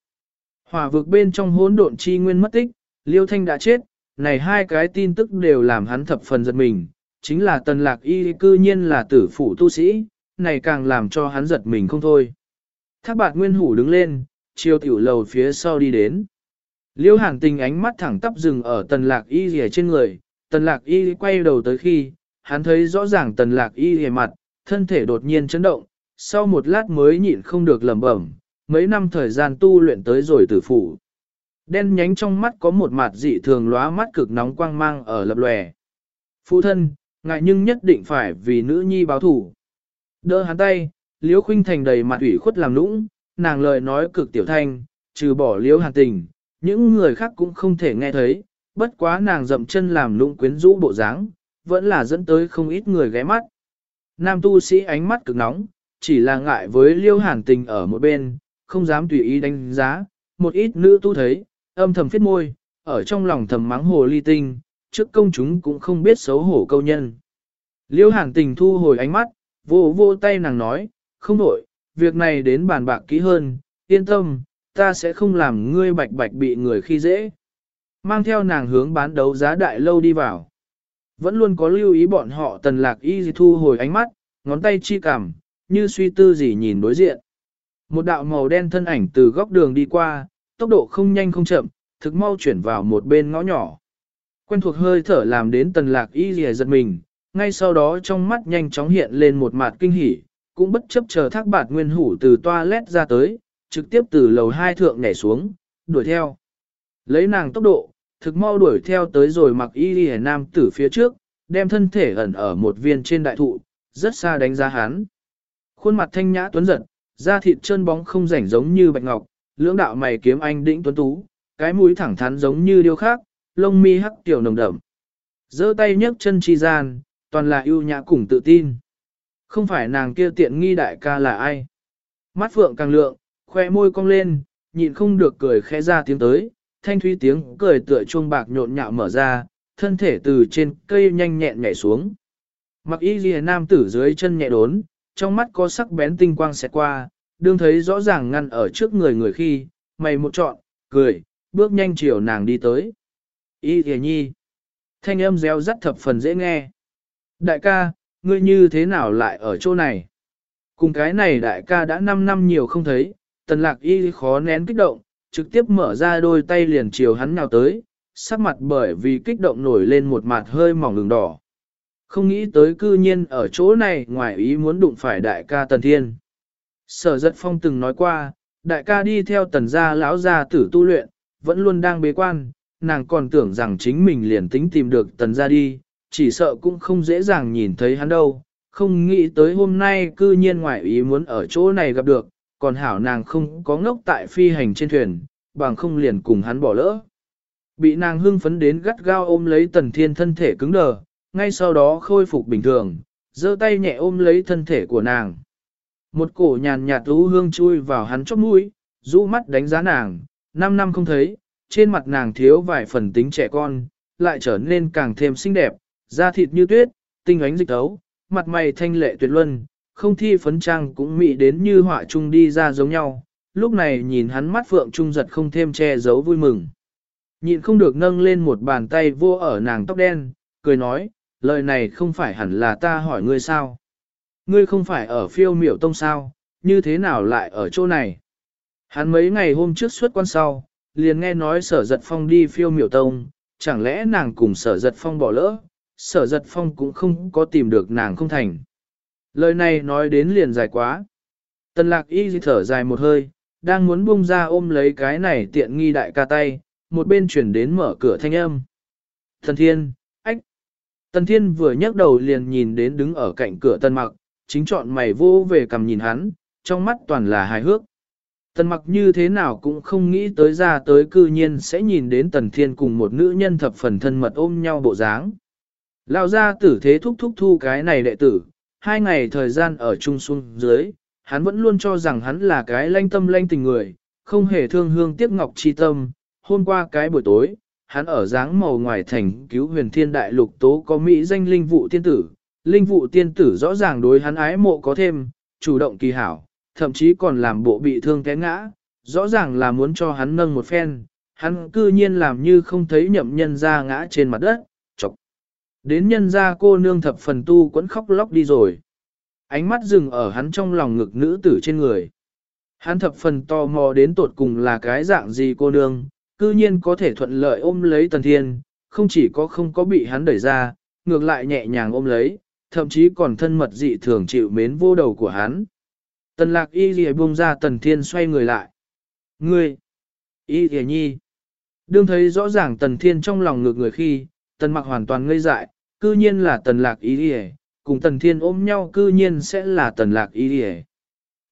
hỏa vực bên trong hỗn độn chi nguyên mất tích, liêu thanh đã chết, này hai cái tin tức đều làm hắn thập phần giật mình, chính là tần lạc y cư nhiên là tử phụ tu sĩ, này càng làm cho hắn giật mình không thôi. Thác bạc nguyên hủ đứng lên, chiều tiểu lầu phía sau đi đến. Liêu hàn tình ánh mắt thẳng tắp dừng ở tần lạc y rìa trên người, tần lạc y quay đầu tới khi, hắn thấy rõ ràng tần lạc y rìa mặt, thân thể đột nhiên chấn động, sau một lát mới nhịn không được lẩm bẩm, mấy năm thời gian tu luyện tới rồi tử phủ. Đen nhánh trong mắt có một mặt dị thường lóa mắt cực nóng quang mang ở lập lòe. Phụ thân, Ngại nhưng nhất định phải vì nữ nhi báo thủ. Đỡ hắn tay, Liễu Khuynh Thành đầy mặt ủy khuất làm nũng, nàng lời nói cực tiểu thanh, trừ bỏ Liễu Hàn Tình, những người khác cũng không thể nghe thấy, bất quá nàng dậm chân làm nũng quyến rũ bộ dáng, vẫn là dẫn tới không ít người ghé mắt. Nam tu sĩ ánh mắt cực nóng, chỉ là ngại với Liễu Hàn Tình ở một bên, không dám tùy ý đánh giá, một ít nữ tu thấy, âm thầm phiết môi, ở trong lòng thầm mắng hồ ly tinh, trước công chúng cũng không biết xấu hổ câu nhân. liêu Hàn Tình thu hồi ánh mắt, vô vô tay nàng nói, không đổi, việc này đến bàn bạc kỹ hơn, yên tâm, ta sẽ không làm ngươi bạch bạch bị người khi dễ. Mang theo nàng hướng bán đấu giá đại lâu đi vào. Vẫn luôn có lưu ý bọn họ tần lạc y thu hồi ánh mắt, ngón tay chi cảm, như suy tư gì nhìn đối diện. Một đạo màu đen thân ảnh từ góc đường đi qua, tốc độ không nhanh không chậm, thực mau chuyển vào một bên ngõ nhỏ. Quen thuộc hơi thở làm đến tần lạc y rìa giật mình, ngay sau đó trong mắt nhanh chóng hiện lên một mặt kinh hỉ, cũng bất chấp chờ thác bạt nguyên hủ từ toilet ra tới, trực tiếp từ lầu hai thượng nhảy xuống, đuổi theo. Lấy nàng tốc độ, thực mau đuổi theo tới rồi mặc y rìa nam tử phía trước, đem thân thể ẩn ở một viên trên đại thụ, rất xa đánh giá hắn. Khuôn mặt thanh nhã tuấn giật, da thịt chân bóng không rảnh giống như bạch ngọc, lưỡng đạo mày kiếm anh đĩnh tuấn tú, cái mũi thẳng thắn giống như điêu khác, lông mi hắc tiểu nồng đậm. giơ tay nhấc chân chi gian, toàn là ưu nhã cùng tự tin. Không phải nàng kia tiện nghi đại ca là ai. Mắt phượng càng lượng, khoe môi cong lên, nhịn không được cười khẽ ra tiếng tới, thanh thúy tiếng cười tựa chuông bạc nhộn nhạo mở ra, thân thể từ trên cây nhanh nhẹn nhảy xuống. Mặc y ghi nam tử dưới chân nhẹ đốn, trong mắt có sắc bén tinh quang xẹt qua, đương thấy rõ ràng ngăn ở trước người người khi, mày một trọn, cười, bước nhanh chiều nàng đi tới. Y thề nhi. Thanh âm reo rắt thập phần dễ nghe. Đại ca, ngươi như thế nào lại ở chỗ này? Cùng cái này đại ca đã 5 năm nhiều không thấy, tần lạc y khó nén kích động, trực tiếp mở ra đôi tay liền chiều hắn nhào tới, sắc mặt bởi vì kích động nổi lên một mặt hơi mỏng đường đỏ. Không nghĩ tới cư nhiên ở chỗ này ngoài ý muốn đụng phải đại ca tần thiên. Sở giật phong từng nói qua, đại ca đi theo tần gia lão gia tử tu luyện, vẫn luôn đang bế quan, nàng còn tưởng rằng chính mình liền tính tìm được tần gia đi, chỉ sợ cũng không dễ dàng nhìn thấy hắn đâu, không nghĩ tới hôm nay cư nhiên ngoại ý muốn ở chỗ này gặp được, còn hảo nàng không có ngốc tại phi hành trên thuyền, bằng không liền cùng hắn bỏ lỡ. Bị nàng hưng phấn đến gắt gao ôm lấy tần thiên thân thể cứng đờ, ngay sau đó khôi phục bình thường, giơ tay nhẹ ôm lấy thân thể của nàng. Một cổ nhàn nhạt thú hương chui vào hắn chóp mũi, rũ mắt đánh giá nàng, năm năm không thấy, trên mặt nàng thiếu vài phần tính trẻ con, lại trở nên càng thêm xinh đẹp, da thịt như tuyết, tinh ánh dịch tấu, mặt mày thanh lệ tuyệt luân, không thi phấn trang cũng mị đến như họa trung đi ra giống nhau. Lúc này nhìn hắn mắt phượng trung giật không thêm che giấu vui mừng. Nhịn không được nâng lên một bàn tay vô ở nàng tóc đen, cười nói, lời này không phải hẳn là ta hỏi ngươi sao. Ngươi không phải ở phiêu miểu tông sao, như thế nào lại ở chỗ này? Hắn mấy ngày hôm trước xuất quan sau, liền nghe nói sở giật phong đi phiêu miểu tông, chẳng lẽ nàng cùng sở giật phong bỏ lỡ, sở giật phong cũng không có tìm được nàng không thành. Lời này nói đến liền dài quá. Tần lạc y thở dài một hơi, đang muốn buông ra ôm lấy cái này tiện nghi đại ca tay, một bên chuyển đến mở cửa thanh âm. Thần thiên, ách. Tần thiên vừa nhấc đầu liền nhìn đến đứng ở cạnh cửa tân mặc, chính chọn mày vô về cầm nhìn hắn, trong mắt toàn là hài hước. Tần mặc như thế nào cũng không nghĩ tới ra tới cư nhiên sẽ nhìn đến tần thiên cùng một nữ nhân thập phần thân mật ôm nhau bộ dáng. Lao ra tử thế thúc thúc thu cái này đệ tử, hai ngày thời gian ở chung xuống dưới, hắn vẫn luôn cho rằng hắn là cái lanh tâm lanh tình người, không hề thương hương tiếc ngọc chi tâm. Hôm qua cái buổi tối, hắn ở dáng màu ngoài thành cứu huyền thiên đại lục tố có mỹ danh linh vụ tiên tử. Linh vụ tiên tử rõ ràng đối hắn ái mộ có thêm, chủ động kỳ hảo, thậm chí còn làm bộ bị thương té ngã, rõ ràng là muốn cho hắn nâng một phen, hắn cư nhiên làm như không thấy nhậm nhân ra ngã trên mặt đất, chọc. Đến nhân ra cô nương thập phần tu quẫn khóc lóc đi rồi. Ánh mắt dừng ở hắn trong lòng ngực nữ tử trên người. Hắn thập phần tò mò đến tột cùng là cái dạng gì cô nương, cư nhiên có thể thuận lợi ôm lấy tần thiên, không chỉ có không có bị hắn đẩy ra, ngược lại nhẹ nhàng ôm lấy, thậm chí còn thân mật dị thường chịu mến vô đầu của hắn. Tần lạc y lìa buông ra tần thiên xoay người lại. Ngươi! Y lìa nhi! Đương thấy rõ ràng tần thiên trong lòng ngược người khi, tần mặc hoàn toàn ngây dại, cư nhiên là tần lạc y đi cùng tần thiên ôm nhau cư nhiên sẽ là tần lạc y đi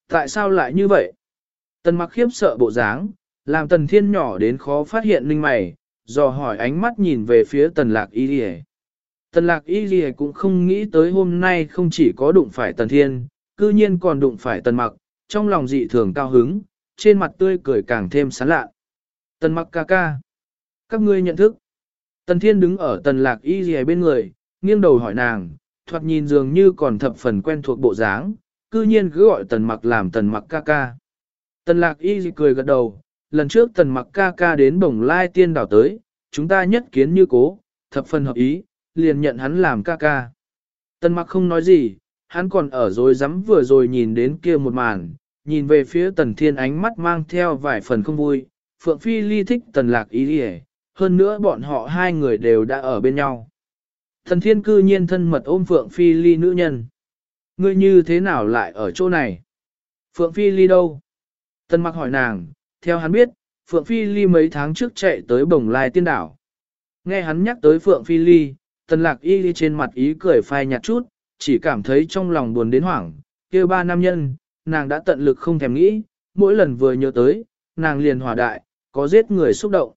Tại sao lại như vậy? Tần mặc khiếp sợ bộ dáng, làm tần thiên nhỏ đến khó phát hiện linh mày, dò hỏi ánh mắt nhìn về phía tần lạc y đi Tần lạc y gì cũng không nghĩ tới hôm nay không chỉ có đụng phải tần thiên, cư nhiên còn đụng phải tần mặc, trong lòng dị thường cao hứng, trên mặt tươi cười càng thêm sán lạ. Tần mặc ca ca. Các ngươi nhận thức. Tần thiên đứng ở tần lạc y gì bên người, nghiêng đầu hỏi nàng, thoạt nhìn dường như còn thập phần quen thuộc bộ dáng, cư nhiên cứ gọi tần mặc làm tần mặc ca ca. Tần lạc y gì cười gật đầu, lần trước tần mặc ca ca đến bồng lai tiên đảo tới, chúng ta nhất kiến như cố, thập phần hợp ý, liền nhận hắn làm ca ca. Tần mặc không nói gì, hắn còn ở rồi dám vừa rồi nhìn đến kia một màn, nhìn về phía tần thiên ánh mắt mang theo vài phần không vui, Phượng Phi ly thích tần lạc ý đi hơn nữa bọn họ hai người đều đã ở bên nhau. Tần thiên cư nhiên thân mật ôm Phượng Phi ly nữ nhân. Ngươi như thế nào lại ở chỗ này? Phượng Phi ly đâu? Tần mặc hỏi nàng, theo hắn biết, Phượng Phi ly mấy tháng trước chạy tới bồng lai tiên đảo. Nghe hắn nhắc tới Phượng Phi ly, tần lạc y trên mặt ý cười phai nhạt chút, chỉ cảm thấy trong lòng buồn đến hoảng, kia ba nam nhân, nàng đã tận lực không thèm nghĩ, mỗi lần vừa nhớ tới, nàng liền hỏa đại, có giết người xúc động.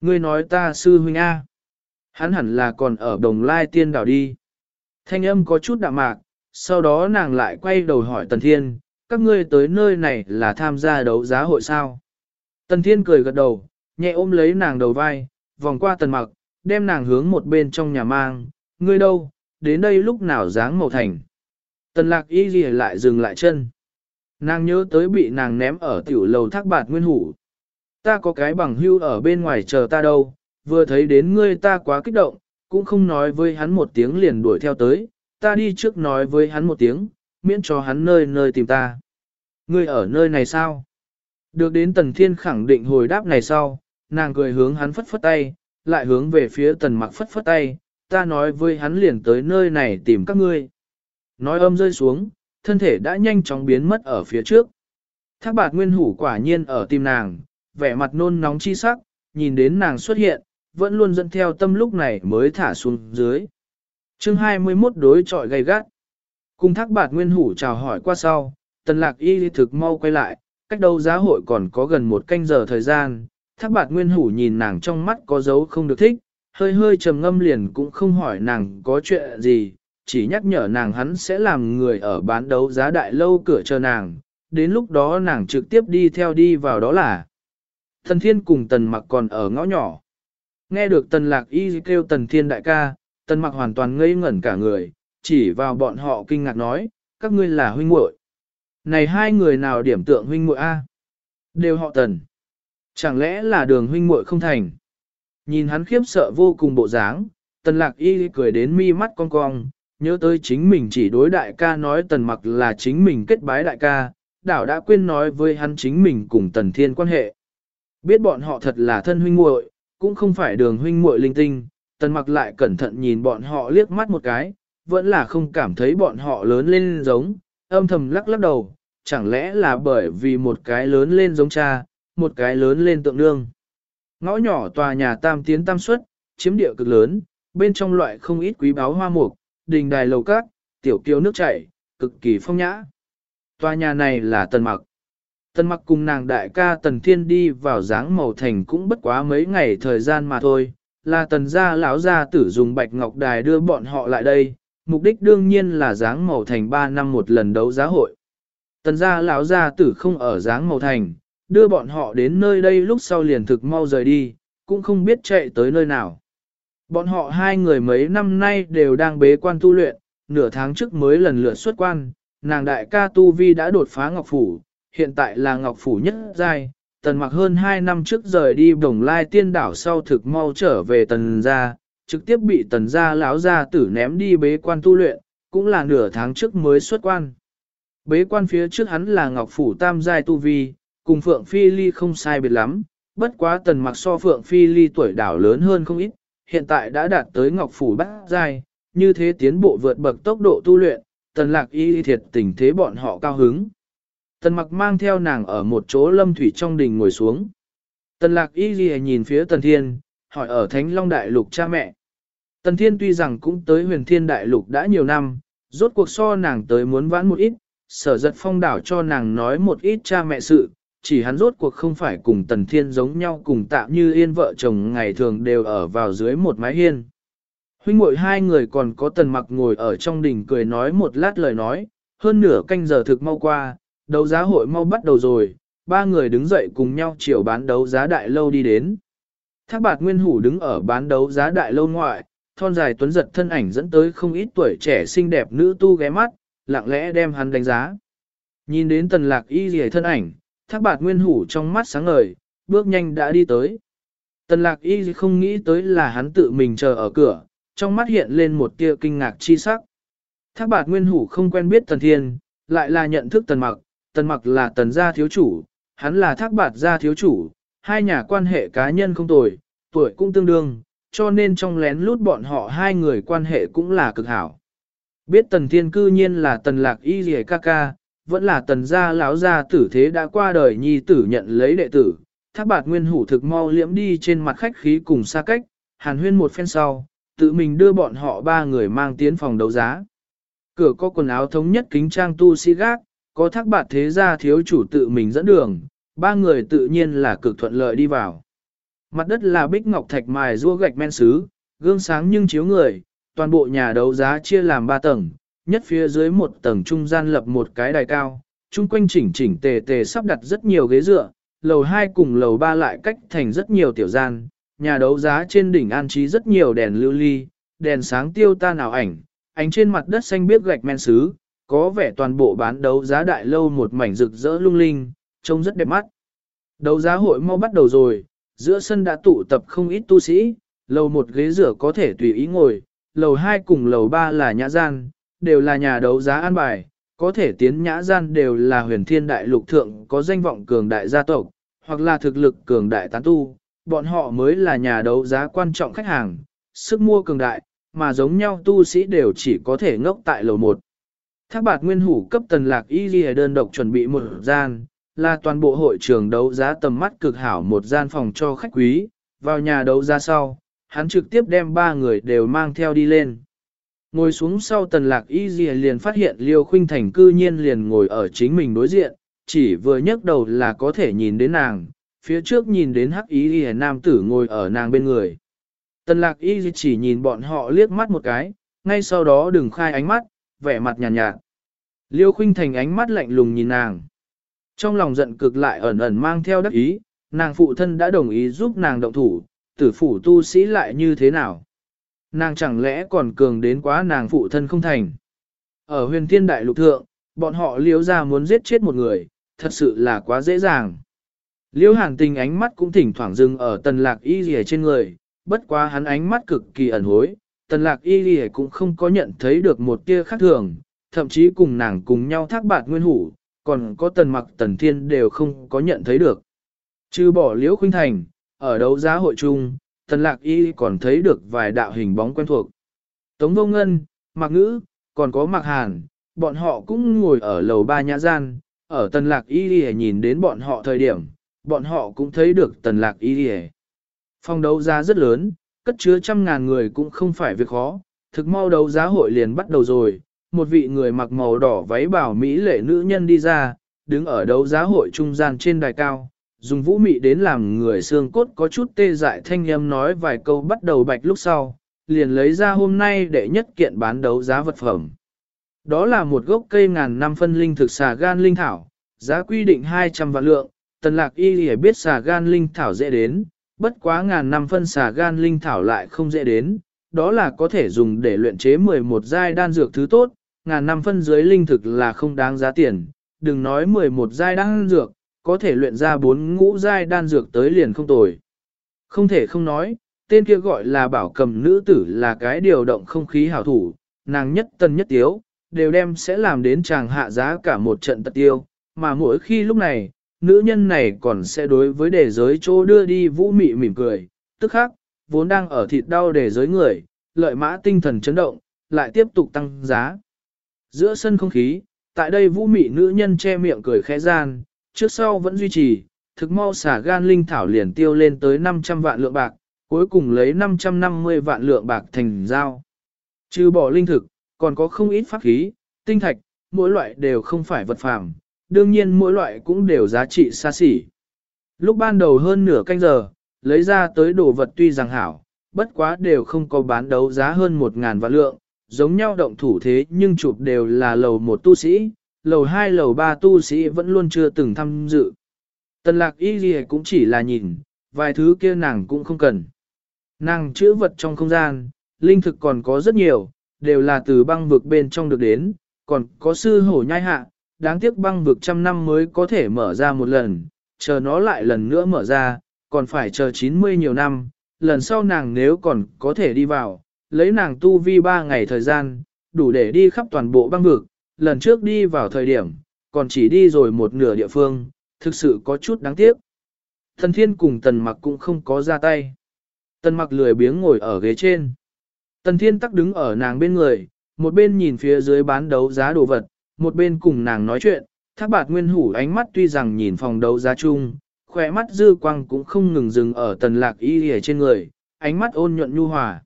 Ngươi nói ta sư huynh A. Hắn hẳn là còn ở đồng lai tiên đảo đi. Thanh âm có chút đạm mạc, sau đó nàng lại quay đầu hỏi Tần Thiên, các ngươi tới nơi này là tham gia đấu giá hội sao? Tần Thiên cười gật đầu, nhẹ ôm lấy nàng đầu vai, vòng qua tần mặc, đem nàng hướng một bên trong nhà mang, ngươi đâu, đến đây lúc nào dáng màu thành. Tần lạc y gì lại dừng lại chân. Nàng nhớ tới bị nàng ném ở tiểu lầu thác bạt nguyên hủ. Ta có cái bằng hưu ở bên ngoài chờ ta đâu, vừa thấy đến ngươi ta quá kích động, cũng không nói với hắn một tiếng liền đuổi theo tới, ta đi trước nói với hắn một tiếng, miễn cho hắn nơi nơi tìm ta. Ngươi ở nơi này sao? Được đến tần thiên khẳng định hồi đáp này sau, nàng cười hướng hắn phất phất tay, lại hướng về phía tần mặc phất phất tay, ta nói với hắn liền tới nơi này tìm các ngươi. Nói âm rơi xuống, thân thể đã nhanh chóng biến mất ở phía trước. Thác bạt nguyên hủ quả nhiên ở tim nàng, vẻ mặt nôn nóng chi sắc, nhìn đến nàng xuất hiện, vẫn luôn dẫn theo tâm lúc này mới thả xuống dưới. chương 21 đối trọi gay gắt. Cùng thác bạt nguyên hủ chào hỏi qua sau, tần lạc y thực mau quay lại, cách đâu giá hội còn có gần một canh giờ thời gian, thác bạt nguyên hủ nhìn nàng trong mắt có dấu không được thích, hơi hơi trầm ngâm liền cũng không hỏi nàng có chuyện gì, chỉ nhắc nhở nàng hắn sẽ làm người ở bán đấu giá đại lâu cửa chờ nàng, đến lúc đó nàng trực tiếp đi theo đi vào đó là. Thần thiên cùng tần mặc còn ở ngõ nhỏ. Nghe được tần lạc y kêu tần thiên đại ca, tần mặc hoàn toàn ngây ngẩn cả người, chỉ vào bọn họ kinh ngạc nói, các ngươi là huynh muội. Này hai người nào điểm tượng huynh muội a? Đều họ tần. Chẳng lẽ là đường huynh muội không thành? Nhìn hắn khiếp sợ vô cùng bộ dáng, tần lạc y cười đến mi mắt cong cong, nhớ tới chính mình chỉ đối đại ca nói tần mặc là chính mình kết bái đại ca, đảo đã quên nói với hắn chính mình cùng tần thiên quan hệ. Biết bọn họ thật là thân huynh muội, cũng không phải đường huynh muội linh tinh, tần mặc lại cẩn thận nhìn bọn họ liếc mắt một cái, vẫn là không cảm thấy bọn họ lớn lên giống, âm thầm lắc lắc đầu, chẳng lẽ là bởi vì một cái lớn lên giống cha, một cái lớn lên tượng nương. Ngõ nhỏ tòa nhà tam tiến tam xuất, chiếm địa cực lớn, bên trong loại không ít quý báo hoa mục, đình đài lầu cát, tiểu kiều nước chảy, cực kỳ phong nhã. Tòa nhà này là tần mặc. Tần mặc cùng nàng đại ca tần thiên đi vào dáng màu thành cũng bất quá mấy ngày thời gian mà thôi, là tần gia lão gia tử dùng bạch ngọc đài đưa bọn họ lại đây, mục đích đương nhiên là dáng màu thành 3 năm một lần đấu giá hội. Tần gia lão gia tử không ở dáng màu thành, đưa bọn họ đến nơi đây lúc sau liền thực mau rời đi, cũng không biết chạy tới nơi nào. Bọn họ hai người mấy năm nay đều đang bế quan tu luyện, nửa tháng trước mới lần lượt xuất quan, nàng đại ca Tu Vi đã đột phá Ngọc Phủ, hiện tại là Ngọc Phủ nhất giai, tần mặc hơn 2 năm trước rời đi đồng lai tiên đảo sau thực mau trở về tần gia, trực tiếp bị tần gia lão gia tử ném đi bế quan tu luyện, cũng là nửa tháng trước mới xuất quan. Bế quan phía trước hắn là Ngọc Phủ tam giai Tu Vi, cùng Phượng Phi Ly không sai biệt lắm, bất quá tần mặc so Phượng Phi Ly tuổi đảo lớn hơn không ít, hiện tại đã đạt tới Ngọc Phủ bát giai, như thế tiến bộ vượt bậc tốc độ tu luyện, tần lạc y thiệt tình thế bọn họ cao hứng. Tần mặc mang theo nàng ở một chỗ lâm thủy trong đình ngồi xuống. Tần lạc y ghi nhìn phía tần thiên, hỏi ở Thánh Long Đại Lục cha mẹ. Tần Thiên tuy rằng cũng tới huyền thiên đại lục đã nhiều năm, rốt cuộc so nàng tới muốn vãn một ít, sở giật phong đảo cho nàng nói một ít cha mẹ sự, chỉ hắn rốt cuộc không phải cùng Tần Thiên giống nhau cùng tạm như yên vợ chồng ngày thường đều ở vào dưới một mái hiên. Huynh muội hai người còn có tần mặc ngồi ở trong đỉnh cười nói một lát lời nói, hơn nửa canh giờ thực mau qua, đấu giá hội mau bắt đầu rồi, ba người đứng dậy cùng nhau chiều bán đấu giá đại lâu đi đến. Thác bạt nguyên hủ đứng ở bán đấu giá đại lâu ngoại, thon dài tuấn giật thân ảnh dẫn tới không ít tuổi trẻ xinh đẹp nữ tu ghé mắt, lặng lẽ đem hắn đánh giá. Nhìn đến tần lạc y rìa thân ảnh, thác bạt nguyên hủ trong mắt sáng ngời, bước nhanh đã đi tới. Tần lạc y không nghĩ tới là hắn tự mình chờ ở cửa, trong mắt hiện lên một tia kinh ngạc chi sắc. Thác bạt nguyên hủ không quen biết tần thiên, lại là nhận thức tần mặc, tần mặc là tần gia thiếu chủ, hắn là thác bạt gia thiếu chủ, hai nhà quan hệ cá nhân không tồi, tuổi cũng tương đương, cho nên trong lén lút bọn họ hai người quan hệ cũng là cực hảo. Biết tần thiên cư nhiên là tần lạc y rìa ca ca, vẫn là tần gia lão gia tử thế đã qua đời nhi tử nhận lấy đệ tử, thác bạt nguyên hủ thực mau liễm đi trên mặt khách khí cùng xa cách, hàn huyên một phen sau, tự mình đưa bọn họ ba người mang tiến phòng đấu giá. Cửa có quần áo thống nhất kính trang tu sĩ gác, có thác bạt thế gia thiếu chủ tự mình dẫn đường, ba người tự nhiên là cực thuận lợi đi vào. Mặt đất là bích ngọc thạch mài rua gạch men sứ, gương sáng nhưng chiếu người, toàn bộ nhà đấu giá chia làm ba tầng, nhất phía dưới một tầng trung gian lập một cái đài cao, chung quanh chỉnh chỉnh tề tề sắp đặt rất nhiều ghế dựa, lầu 2 cùng lầu 3 lại cách thành rất nhiều tiểu gian, nhà đấu giá trên đỉnh an trí rất nhiều đèn lưu ly, đèn sáng tiêu ta nào ảnh, ánh trên mặt đất xanh biếc gạch men sứ, có vẻ toàn bộ bán đấu giá đại lâu một mảnh rực rỡ lung linh, trông rất đẹp mắt. Đấu giá hội mau bắt đầu rồi, giữa sân đã tụ tập không ít tu sĩ, lầu một ghế rửa có thể tùy ý ngồi, lầu hai cùng lầu ba là nhã gian, đều là nhà đấu giá an bài, có thể tiến nhã gian đều là huyền thiên đại lục thượng có danh vọng cường đại gia tộc, hoặc là thực lực cường đại tán tu, bọn họ mới là nhà đấu giá quan trọng khách hàng, sức mua cường đại, mà giống nhau tu sĩ đều chỉ có thể ngốc tại lầu 1. Thác bạt nguyên hủ cấp tần lạc y ghi đơn độc chuẩn bị một gian, là toàn bộ hội trường đấu giá tầm mắt cực hảo một gian phòng cho khách quý, vào nhà đấu giá sau, hắn trực tiếp đem ba người đều mang theo đi lên. Ngồi xuống sau tần lạc y ghi liền phát hiện liêu khuynh thành cư nhiên liền ngồi ở chính mình đối diện, chỉ vừa nhấc đầu là có thể nhìn đến nàng, phía trước nhìn đến hắc Y ghi nam tử ngồi ở nàng bên người. Tần lạc y chỉ nhìn bọn họ liếc mắt một cái, ngay sau đó đừng khai ánh mắt, vẻ mặt nhàn nhạt, nhạt. Liêu khuynh thành ánh mắt lạnh lùng nhìn nàng. Trong lòng giận cực lại ẩn ẩn mang theo đắc ý, nàng phụ thân đã đồng ý giúp nàng động thủ, tử phủ tu sĩ lại như thế nào. Nàng chẳng lẽ còn cường đến quá nàng phụ thân không thành. Ở huyền thiên đại lục thượng, bọn họ liếu ra muốn giết chết một người, thật sự là quá dễ dàng. Liêu hàn tình ánh mắt cũng thỉnh thoảng dừng ở tần lạc y rìa trên người, bất quá hắn ánh mắt cực kỳ ẩn hối, tần lạc y rìa cũng không có nhận thấy được một tia khác thường, thậm chí cùng nàng cùng nhau thác bạt nguyên hủ, còn có tần mặc tần thiên đều không có nhận thấy được. Trừ bỏ liễu khuynh thành, ở đấu giá hội chung, tần lạc y còn thấy được vài đạo hình bóng quen thuộc. Tống vô ngân, mặc ngữ, còn có mặc hàn, bọn họ cũng ngồi ở lầu ba nhã gian, ở tần lạc y nhìn đến bọn họ thời điểm, bọn họ cũng thấy được tần lạc y Phong đấu giá rất lớn, cất chứa trăm ngàn người cũng không phải việc khó, thực mau đấu giá hội liền bắt đầu rồi, một vị người mặc màu đỏ váy bảo Mỹ lệ nữ nhân đi ra, đứng ở đấu giá hội trung gian trên đài cao, dùng vũ mị đến làm người xương cốt có chút tê dại thanh âm nói vài câu bắt đầu bạch lúc sau, liền lấy ra hôm nay để nhất kiện bán đấu giá vật phẩm. Đó là một gốc cây ngàn năm phân linh thực xà gan linh thảo, giá quy định 200 vạn lượng, tần lạc y lìa biết xà gan linh thảo dễ đến, bất quá ngàn năm phân xà gan linh thảo lại không dễ đến, đó là có thể dùng để luyện chế 11 giai đan dược thứ tốt, ngàn năm phân dưới linh thực là không đáng giá tiền, đừng nói 11 giai đan dược, có thể luyện ra bốn ngũ giai đan dược tới liền không tồi. Không thể không nói, tên kia gọi là bảo cầm nữ tử là cái điều động không khí hảo thủ, nàng nhất tân nhất tiếu, đều đem sẽ làm đến chàng hạ giá cả một trận tật tiêu, mà mỗi khi lúc này, nữ nhân này còn sẽ đối với đề giới chỗ đưa đi vũ mị mỉm cười, tức khác, vốn đang ở thịt đau đề giới người, lợi mã tinh thần chấn động, lại tiếp tục tăng giá. Giữa sân không khí, tại đây vũ mị nữ nhân che miệng cười khẽ gian, trước sau vẫn duy trì, thực mau xả gan linh thảo liền tiêu lên tới 500 vạn lượng bạc, cuối cùng lấy 550 vạn lượng bạc thành giao. Trừ bỏ linh thực, còn có không ít pháp khí, tinh thạch, mỗi loại đều không phải vật phàm, đương nhiên mỗi loại cũng đều giá trị xa xỉ. Lúc ban đầu hơn nửa canh giờ, lấy ra tới đồ vật tuy rằng hảo, bất quá đều không có bán đấu giá hơn 1.000 vạn lượng, giống nhau động thủ thế nhưng chụp đều là lầu một tu sĩ, lầu hai lầu ba tu sĩ vẫn luôn chưa từng tham dự. Tần lạc y gì cũng chỉ là nhìn, vài thứ kia nàng cũng không cần. Nàng chữ vật trong không gian, linh thực còn có rất nhiều, đều là từ băng vực bên trong được đến, còn có sư hổ nhai hạ, đáng tiếc băng vực trăm năm mới có thể mở ra một lần, chờ nó lại lần nữa mở ra, còn phải chờ 90 nhiều năm, lần sau nàng nếu còn có thể đi vào, lấy nàng tu vi 3 ngày thời gian, đủ để đi khắp toàn bộ băng vực, lần trước đi vào thời điểm, còn chỉ đi rồi một nửa địa phương, thực sự có chút đáng tiếc. Thần thiên cùng tần mặc cũng không có ra tay. Tần mặc lười biếng ngồi ở ghế trên. Tần thiên tắc đứng ở nàng bên người, một bên nhìn phía dưới bán đấu giá đồ vật, một bên cùng nàng nói chuyện, thác bạt nguyên hủ ánh mắt tuy rằng nhìn phòng đấu giá chung, khỏe mắt dư quang cũng không ngừng dừng ở tần lạc y hề trên người, ánh mắt ôn nhuận nhu hòa.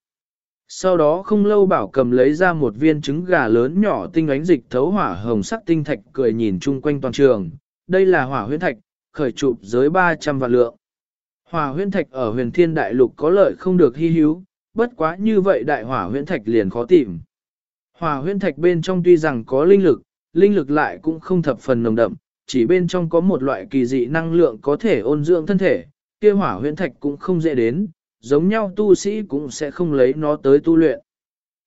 Sau đó không lâu bảo cầm lấy ra một viên trứng gà lớn nhỏ tinh ánh dịch thấu hỏa hồng sắc tinh thạch cười nhìn chung quanh toàn trường. Đây là hỏa huyễn thạch, khởi chụp giới 300 vạn lượng. Hỏa huyễn thạch ở huyền thiên đại lục có lợi không được hy hữu, bất quá như vậy đại hỏa huyễn thạch liền khó tìm. Hỏa huyễn thạch bên trong tuy rằng có linh lực, linh lực lại cũng không thập phần nồng đậm, chỉ bên trong có một loại kỳ dị năng lượng có thể ôn dưỡng thân thể, kia hỏa huyễn thạch cũng không dễ đến, giống nhau tu sĩ cũng sẽ không lấy nó tới tu luyện.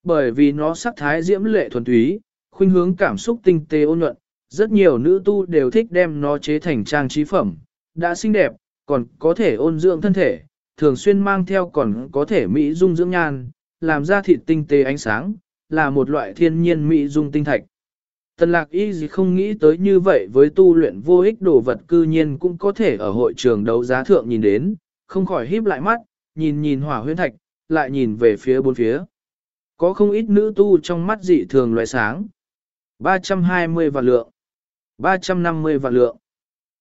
Bởi vì nó sắc thái diễm lệ thuần túy, khuynh hướng cảm xúc tinh tế ôn nhuận, rất nhiều nữ tu đều thích đem nó chế thành trang trí phẩm, đã xinh đẹp, còn có thể ôn dưỡng thân thể, thường xuyên mang theo còn có thể mỹ dung dưỡng nhan, làm ra thịt tinh tế ánh sáng, là một loại thiên nhiên mỹ dung tinh thạch. Tần lạc y gì không nghĩ tới như vậy với tu luyện vô ích đồ vật cư nhiên cũng có thể ở hội trường đấu giá thượng nhìn đến, không khỏi híp lại mắt, nhìn nhìn hỏa huyễn thạch, lại nhìn về phía bốn phía. Có không ít nữ tu trong mắt dị thường loại sáng. 320 vạn lượng, 350 vạn lượng,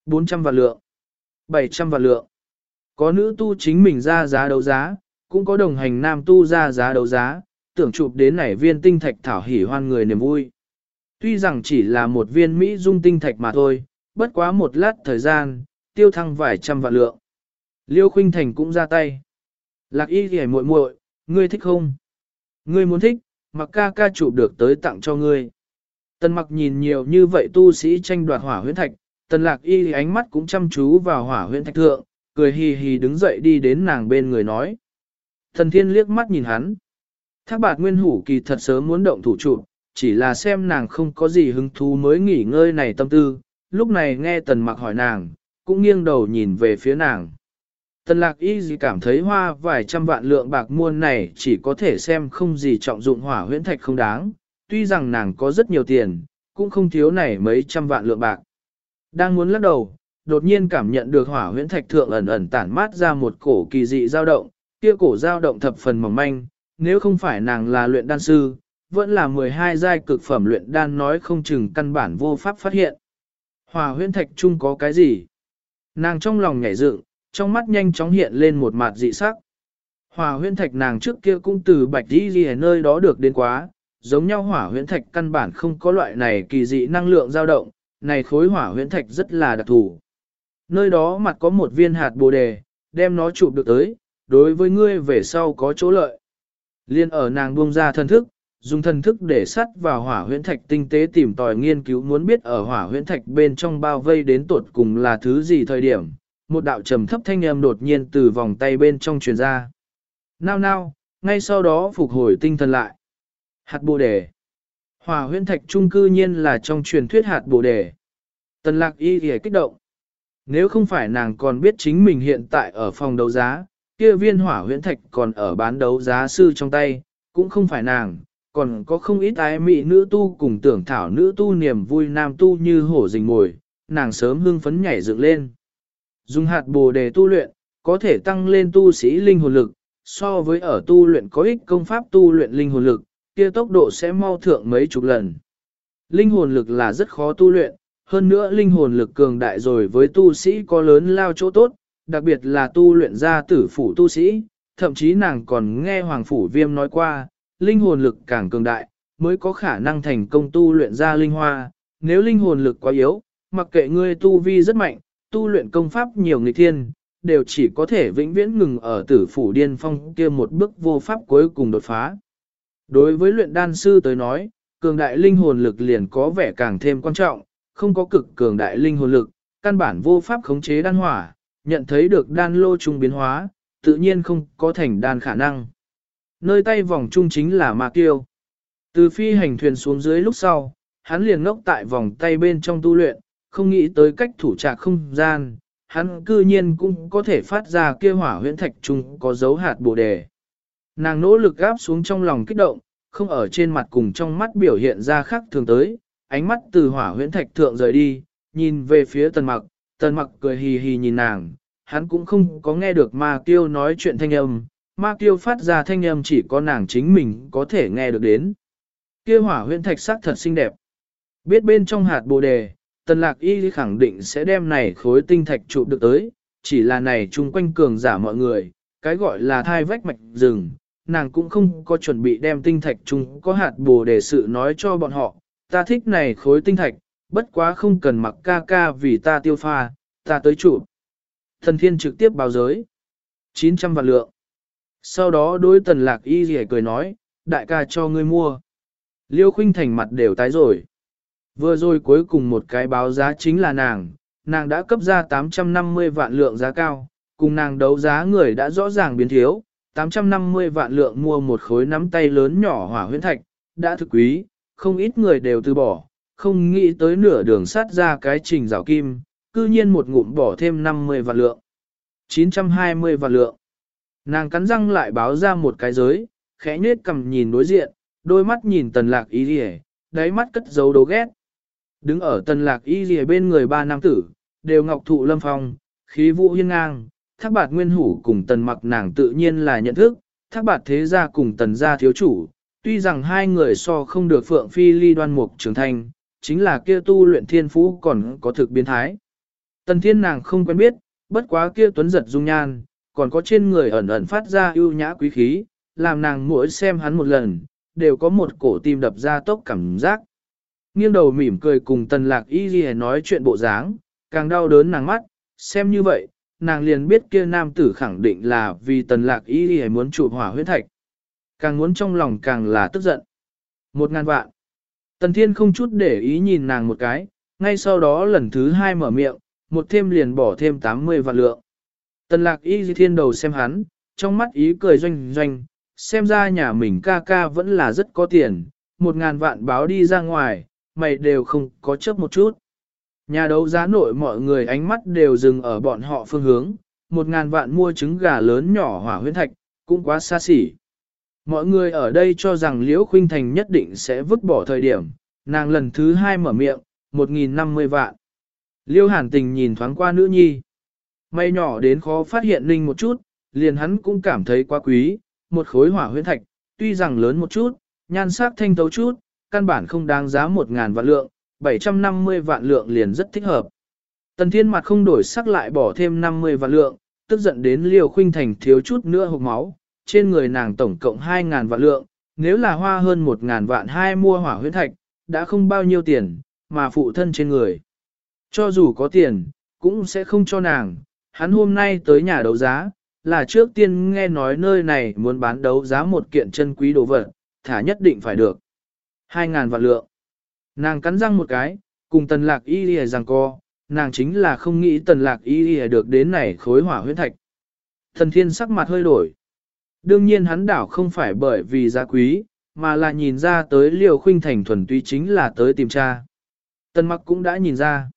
400 vạn lượng, 700 vạn lượng. Có nữ tu chính mình ra giá đấu giá, cũng có đồng hành nam tu ra giá đấu giá, tưởng chụp đến nảy viên tinh thạch thảo hỉ hoan người niềm vui. Tuy rằng chỉ là một viên Mỹ dung tinh thạch mà thôi, bất quá một lát thời gian, tiêu thăng vài trăm vạn lượng. Liêu Khuynh Thành cũng ra tay. Lạc y ghẻ muội muội, ngươi thích không? Ngươi muốn thích, mặc ca ca chụp được tới tặng cho ngươi. Tần mặc nhìn nhiều như vậy tu sĩ tranh đoạt hỏa huyễn thạch, tần lạc y ánh mắt cũng chăm chú vào hỏa huyễn thạch thượng, cười hì hì đứng dậy đi đến nàng bên người nói. Thần thiên liếc mắt nhìn hắn. Thác bạt nguyên hủ kỳ thật sớm muốn động thủ chụp, chỉ là xem nàng không có gì hứng thú mới nghỉ ngơi này tâm tư, lúc này nghe tần mặc hỏi nàng, cũng nghiêng đầu nhìn về phía nàng. Tần lạc y gì cảm thấy hoa vài trăm vạn lượng bạc muôn này chỉ có thể xem không gì trọng dụng hỏa huyễn thạch không đáng, tuy rằng nàng có rất nhiều tiền, cũng không thiếu này mấy trăm vạn lượng bạc. Đang muốn lắc đầu, đột nhiên cảm nhận được hỏa huyễn thạch thượng ẩn ẩn tản mát ra một cổ kỳ dị dao động, kia cổ dao động thập phần mỏng manh, nếu không phải nàng là luyện đan sư, vẫn là 12 giai cực phẩm luyện đan nói không chừng căn bản vô pháp phát hiện. Hỏa huyễn thạch chung có cái gì? Nàng trong lòng nhảy dựng, trong mắt nhanh chóng hiện lên một mặt dị sắc. Hỏa huyễn thạch nàng trước kia cũng từ bạch đi ghi nơi đó được đến quá, giống nhau hỏa huyễn thạch căn bản không có loại này kỳ dị năng lượng dao động, này khối hỏa huyễn thạch rất là đặc thù. Nơi đó mặt có một viên hạt bồ đề, đem nó chụp được tới, đối với ngươi về sau có chỗ lợi. Liên ở nàng buông ra thân thức, dùng thần thức để sắt vào hỏa huyễn thạch tinh tế tìm tòi nghiên cứu muốn biết ở hỏa huyễn thạch bên trong bao vây đến tột cùng là thứ gì thời điểm, một đạo trầm thấp thanh âm đột nhiên từ vòng tay bên trong truyền ra. Nao nao, ngay sau đó phục hồi tinh thần lại. Hạt bồ đề. Hỏa huyễn thạch trung cư nhiên là trong truyền thuyết hạt bồ đề. Tần lạc y thì kích động. Nếu không phải nàng còn biết chính mình hiện tại ở phòng đấu giá, kia viên hỏa huyễn thạch còn ở bán đấu giá sư trong tay, cũng không phải nàng, còn có không ít ái mị nữ tu cùng tưởng thảo nữ tu niềm vui nam tu như hổ rình mồi, nàng sớm hưng phấn nhảy dựng lên. Dùng hạt bồ đề tu luyện, có thể tăng lên tu sĩ linh hồn lực, so với ở tu luyện có ích công pháp tu luyện linh hồn lực, kia tốc độ sẽ mau thượng mấy chục lần. Linh hồn lực là rất khó tu luyện, hơn nữa linh hồn lực cường đại rồi với tu sĩ có lớn lao chỗ tốt, đặc biệt là tu luyện ra tử phủ tu sĩ, thậm chí nàng còn nghe Hoàng Phủ Viêm nói qua, linh hồn lực càng cường đại, mới có khả năng thành công tu luyện ra linh hoa, nếu linh hồn lực quá yếu, mặc kệ ngươi tu vi rất mạnh, tu luyện công pháp nhiều nghịch thiên, đều chỉ có thể vĩnh viễn ngừng ở tử phủ điên phong kia một bước vô pháp cuối cùng đột phá. Đối với luyện đan sư tới nói, cường đại linh hồn lực liền có vẻ càng thêm quan trọng, không có cực cường đại linh hồn lực, căn bản vô pháp khống chế đan hỏa, nhận thấy được đan lô trung biến hóa, tự nhiên không có thành đan khả năng. Nơi tay vòng trung chính là ma kiêu. Từ phi hành thuyền xuống dưới lúc sau, hắn liền ngốc tại vòng tay bên trong tu luyện, không nghĩ tới cách thủ trạc không gian, hắn cư nhiên cũng có thể phát ra kia hỏa huyễn thạch trung có dấu hạt bồ đề. Nàng nỗ lực gáp xuống trong lòng kích động, không ở trên mặt cùng trong mắt biểu hiện ra khác thường tới, ánh mắt từ hỏa huyễn thạch thượng rời đi, nhìn về phía tần mặc, tần mặc cười hì hì nhìn nàng, hắn cũng không có nghe được ma kiêu nói chuyện thanh âm, ma kiêu phát ra thanh âm chỉ có nàng chính mình có thể nghe được đến. Kia hỏa huyễn thạch sắc thật xinh đẹp. Biết bên trong hạt bồ đề, tần lạc y khẳng định sẽ đem này khối tinh thạch chụp được tới, chỉ là này chung quanh cường giả mọi người, cái gọi là thai vách mạch rừng, nàng cũng không có chuẩn bị đem tinh thạch chung có hạt bồ đề sự nói cho bọn họ, ta thích này khối tinh thạch, bất quá không cần mặc ca ca vì ta tiêu pha, ta tới chụp. Thần thiên trực tiếp báo giới. 900 vạn lượng. Sau đó đối tần lạc y rỉ cười nói, đại ca cho ngươi mua. Liêu khuynh thành mặt đều tái rồi. Vừa rồi cuối cùng một cái báo giá chính là nàng, nàng đã cấp ra 850 vạn lượng giá cao, cùng nàng đấu giá người đã rõ ràng biến thiếu, 850 vạn lượng mua một khối nắm tay lớn nhỏ hỏa huyễn thạch, đã thực quý, không ít người đều từ bỏ, không nghĩ tới nửa đường sát ra cái trình rào kim, cư nhiên một ngụm bỏ thêm 50 vạn lượng. 920 vạn lượng. Nàng cắn răng lại báo ra một cái giới, khẽ nhếch cầm nhìn đối diện, đôi mắt nhìn tần lạc ý rìa, đáy mắt cất dấu đố ghét. Đứng ở tần lạc y rìa bên người ba nam tử, đều ngọc thụ lâm phong, khí vũ hiên ngang, thác bạt nguyên hủ cùng tần mặc nàng tự nhiên là nhận thức, thác bạt thế gia cùng tần gia thiếu chủ, tuy rằng hai người so không được phượng phi ly đoan mục trưởng thành, chính là kia tu luyện thiên phú còn có thực biến thái. Tần thiên nàng không quen biết, bất quá kia tuấn giật dung nhan, còn có trên người ẩn ẩn phát ra ưu nhã quý khí, làm nàng mỗi xem hắn một lần, đều có một cổ tim đập ra tốc cảm giác. Nghiêng đầu mỉm cười cùng tần lạc y ghi nói chuyện bộ dáng, càng đau đớn nàng mắt, xem như vậy, nàng liền biết kia nam tử khẳng định là vì tần lạc y ghi muốn chụp hỏa huyết thạch. Càng muốn trong lòng càng là tức giận. Một ngàn vạn. Tần thiên không chút để ý nhìn nàng một cái, ngay sau đó lần thứ hai mở miệng, một thêm liền bỏ thêm 80 vạn lượng. Tần lạc y ghi thiên đầu xem hắn, trong mắt ý cười doanh doanh, xem ra nhà mình ca ca vẫn là rất có tiền, một ngàn vạn báo đi ra ngoài, mày đều không có chấp một chút. Nhà đấu giá nội mọi người ánh mắt đều dừng ở bọn họ phương hướng, một ngàn vạn mua trứng gà lớn nhỏ hỏa huyết thạch, cũng quá xa xỉ. Mọi người ở đây cho rằng Liễu Khuynh Thành nhất định sẽ vứt bỏ thời điểm, nàng lần thứ hai mở miệng, một nghìn năm mươi vạn. Liêu hàn tình nhìn thoáng qua nữ nhi. May nhỏ đến khó phát hiện linh một chút, liền hắn cũng cảm thấy quá quý, một khối hỏa huyết thạch, tuy rằng lớn một chút, nhan sắc thanh tấu chút, căn bản không đáng giá 1.000 vạn lượng, 750 vạn lượng liền rất thích hợp. Tần thiên mặt không đổi sắc lại bỏ thêm 50 vạn lượng, tức giận đến liều khuynh thành thiếu chút nữa hộp máu, trên người nàng tổng cộng 2.000 vạn lượng, nếu là hoa hơn 1.000 vạn hai mua hỏa huyết thạch, đã không bao nhiêu tiền, mà phụ thân trên người. Cho dù có tiền, cũng sẽ không cho nàng, hắn hôm nay tới nhà đấu giá, là trước tiên nghe nói nơi này muốn bán đấu giá một kiện chân quý đồ vật, thả nhất định phải được. Hai ngàn vạn lượng. Nàng cắn răng một cái, cùng tần lạc y lìa rằng co, nàng chính là không nghĩ tần lạc y lìa được đến này khối hỏa huyết thạch. Thần thiên sắc mặt hơi đổi. Đương nhiên hắn đảo không phải bởi vì giá quý, mà là nhìn ra tới liều khuynh thành thuần túy chính là tới tìm cha. Tần mặc cũng đã nhìn ra.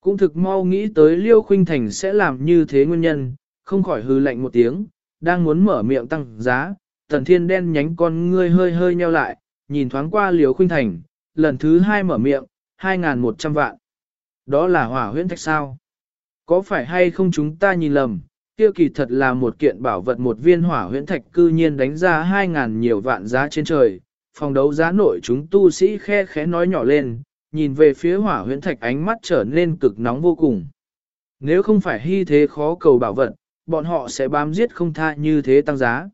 Cũng thực mau nghĩ tới liêu khuynh thành sẽ làm như thế nguyên nhân, không khỏi hư lạnh một tiếng, đang muốn mở miệng tăng giá, tần thiên đen nhánh con ngươi hơi hơi nheo lại, nhìn thoáng qua liều khuynh thành, lần thứ hai mở miệng, 2.100 vạn. Đó là hỏa huyễn thạch sao? Có phải hay không chúng ta nhìn lầm, kia kỳ thật là một kiện bảo vật một viên hỏa huyễn thạch cư nhiên đánh ra 2.000 nhiều vạn giá trên trời. Phòng đấu giá nội chúng tu sĩ khe khẽ nói nhỏ lên, nhìn về phía hỏa huyễn thạch ánh mắt trở nên cực nóng vô cùng. Nếu không phải hy thế khó cầu bảo vật, bọn họ sẽ bám giết không tha như thế tăng giá.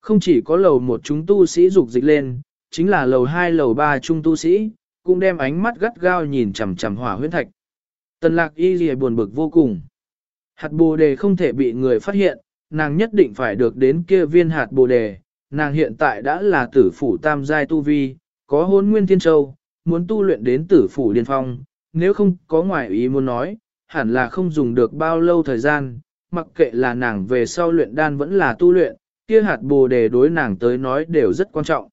Không chỉ có lầu một chúng tu sĩ dục dịch lên, chính là lầu hai lầu ba trung tu sĩ, cũng đem ánh mắt gắt gao nhìn chằm chằm hỏa huyễn thạch. Tần lạc y gì buồn bực vô cùng. Hạt bồ đề không thể bị người phát hiện, nàng nhất định phải được đến kia viên hạt bồ đề. Nàng hiện tại đã là tử phủ tam giai tu vi, có hôn nguyên thiên châu, muốn tu luyện đến tử phủ điên phong, nếu không có ngoại ý muốn nói, hẳn là không dùng được bao lâu thời gian, mặc kệ là nàng về sau luyện đan vẫn là tu luyện, kia hạt bồ đề đối nàng tới nói đều rất quan trọng.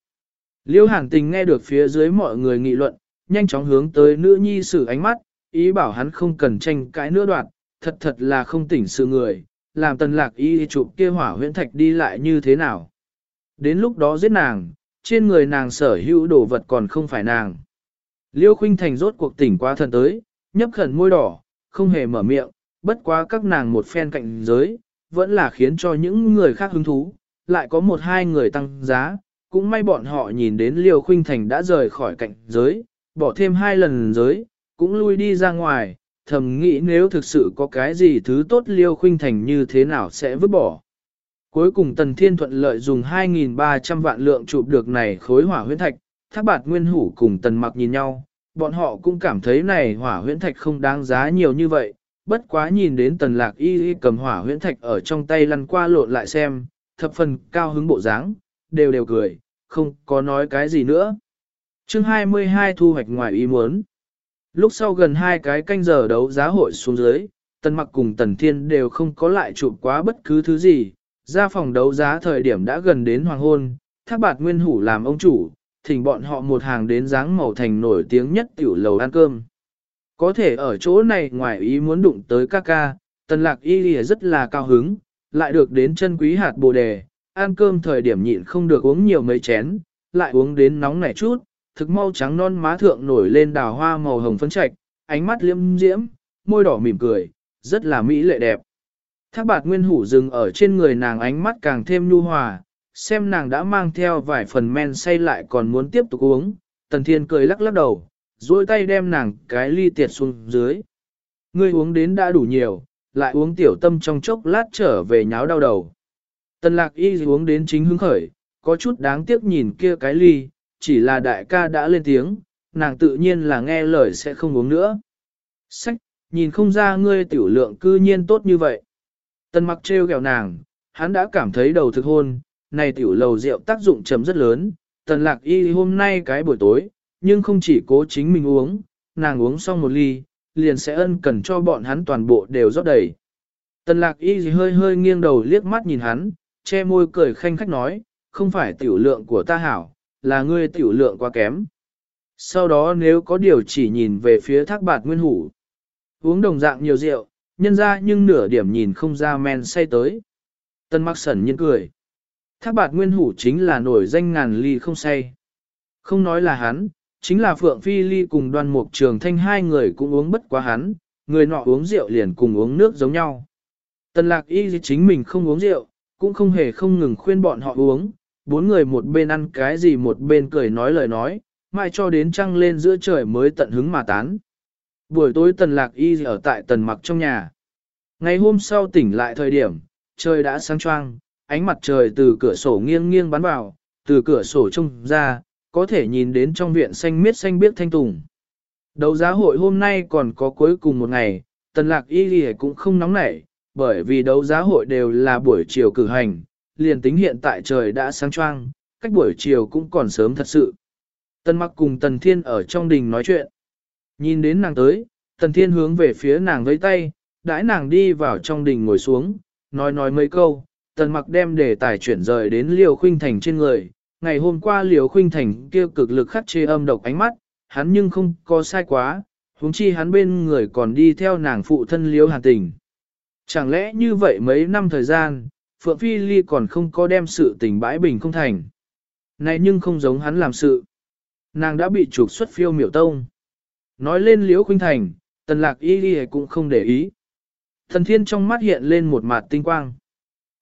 Liêu hàn tình nghe được phía dưới mọi người nghị luận, nhanh chóng hướng tới nữ nhi sử ánh mắt, ý bảo hắn không cần tranh cãi nữa đoạn, thật thật là không tỉnh sự người, làm tần lạc y chụp kia hỏa huyễn thạch đi lại như thế nào. Đến lúc đó giết nàng, trên người nàng sở hữu đồ vật còn không phải nàng. Liêu khuynh thành rốt cuộc tỉnh qua thần tới, nhấp khẩn môi đỏ, không hề mở miệng, bất quá các nàng một phen cạnh giới, vẫn là khiến cho những người khác hứng thú, lại có một hai người tăng giá, cũng may bọn họ nhìn đến Liêu Khuynh Thành đã rời khỏi cạnh giới, bỏ thêm hai lần giới, cũng lui đi ra ngoài, thầm nghĩ nếu thực sự có cái gì thứ tốt Liêu Khuynh Thành như thế nào sẽ vứt bỏ. Cuối cùng Tần Thiên thuận lợi dùng 2.300 vạn lượng chụp được này khối hỏa huyễn thạch, thác bạt nguyên hủ cùng Tần mặc nhìn nhau, bọn họ cũng cảm thấy này hỏa huyễn thạch không đáng giá nhiều như vậy, bất quá nhìn đến Tần lạc y y cầm hỏa huyễn thạch ở trong tay lăn qua lộn lại xem, thập phần cao hứng bộ dáng, đều đều cười, không có nói cái gì nữa. chương 22 thu hoạch ngoài ý muốn. Lúc sau gần hai cái canh giờ đấu giá hội xuống dưới, Tần Mặc cùng Tần Thiên đều không có lại chụp quá bất cứ thứ gì, ra phòng đấu giá thời điểm đã gần đến hoàng hôn, thác bạt nguyên hủ làm ông chủ, thỉnh bọn họ một hàng đến dáng màu thành nổi tiếng nhất tiểu lầu ăn cơm. Có thể ở chỗ này ngoài ý muốn đụng tới ca ca, Tần Lạc Y rất là cao hứng, lại được đến chân quý hạt bồ đề, ăn cơm thời điểm nhịn không được uống nhiều mấy chén, lại uống đến nóng nảy chút, thực mau trắng non má thượng nổi lên đào hoa màu hồng phấn trạch, ánh mắt liêm diễm, môi đỏ mỉm cười, rất là mỹ lệ đẹp. Thác bạt nguyên hủ dừng ở trên người nàng ánh mắt càng thêm nhu hòa, xem nàng đã mang theo vài phần men say lại còn muốn tiếp tục uống, tần thiên cười lắc lắc đầu, duỗi tay đem nàng cái ly tiệt xuống dưới. Ngươi uống đến đã đủ nhiều, lại uống tiểu tâm trong chốc lát trở về nháo đau đầu. Tần lạc y uống đến chính hứng khởi, có chút đáng tiếc nhìn kia cái ly, chỉ là đại ca đã lên tiếng, nàng tự nhiên là nghe lời sẽ không uống nữa. Sách, nhìn không ra ngươi tiểu lượng cư nhiên tốt như vậy. Tần mặc trêu ghẹo nàng, hắn đã cảm thấy đầu thực hôn, này tiểu lầu rượu tác dụng chấm rất lớn, tần lạc y hôm nay cái buổi tối, nhưng không chỉ cố chính mình uống, nàng uống xong một ly, liền sẽ ân cần cho bọn hắn toàn bộ đều rót đầy. Tần lạc y hơi hơi nghiêng đầu liếc mắt nhìn hắn, che môi cười khanh khách nói, không phải tiểu lượng của ta hảo, là ngươi tiểu lượng quá kém. Sau đó nếu có điều chỉ nhìn về phía thác bạt nguyên hủ. Uống đồng dạng nhiều rượu, nhân ra nhưng nửa điểm nhìn không ra men say tới. Tân mặc sẩn nhiên cười. Thác bạt nguyên hủ chính là nổi danh ngàn ly không say. Không nói là hắn, chính là Phượng Phi Ly cùng đoàn mục trường thanh hai người cũng uống bất quá hắn, người nọ uống rượu liền cùng uống nước giống nhau. Tần lạc y chính mình không uống rượu, cũng không hề không ngừng khuyên bọn họ uống, bốn người một bên ăn cái gì một bên cười nói lời nói, mai cho đến trăng lên giữa trời mới tận hứng mà tán. Buổi tối tần lạc y ở tại tần mặc trong nhà. Ngày hôm sau tỉnh lại thời điểm, trời đã sáng choang, ánh mặt trời từ cửa sổ nghiêng nghiêng bắn vào, từ cửa sổ trông ra, có thể nhìn đến trong viện xanh miết xanh biếc thanh tùng. Đấu giá hội hôm nay còn có cuối cùng một ngày, tần lạc y cũng không nóng nảy, bởi vì đấu giá hội đều là buổi chiều cử hành, liền tính hiện tại trời đã sáng choang, cách buổi chiều cũng còn sớm thật sự. Tần mặc cùng Tần Thiên ở trong đình nói chuyện. Nhìn đến nàng tới, Tần Thiên hướng về phía nàng với tay, đãi nàng đi vào trong đình ngồi xuống, nói nói mấy câu, Tần mặc đem đề tài chuyển rời đến Liều Khuynh Thành trên người. Ngày hôm qua Liều Khuynh Thành kia cực lực khắc chế âm độc ánh mắt, hắn nhưng không có sai quá, huống chi hắn bên người còn đi theo nàng phụ thân Liêu Hàn Tình. Chẳng lẽ như vậy mấy năm thời gian, Phượng Phi Ly còn không có đem sự tình bãi bình không thành. Này nhưng không giống hắn làm sự. Nàng đã bị trục xuất phiêu miểu tông. Nói lên liễu khuynh thành, tần lạc y ly cũng không để ý. Thần thiên trong mắt hiện lên một mặt tinh quang.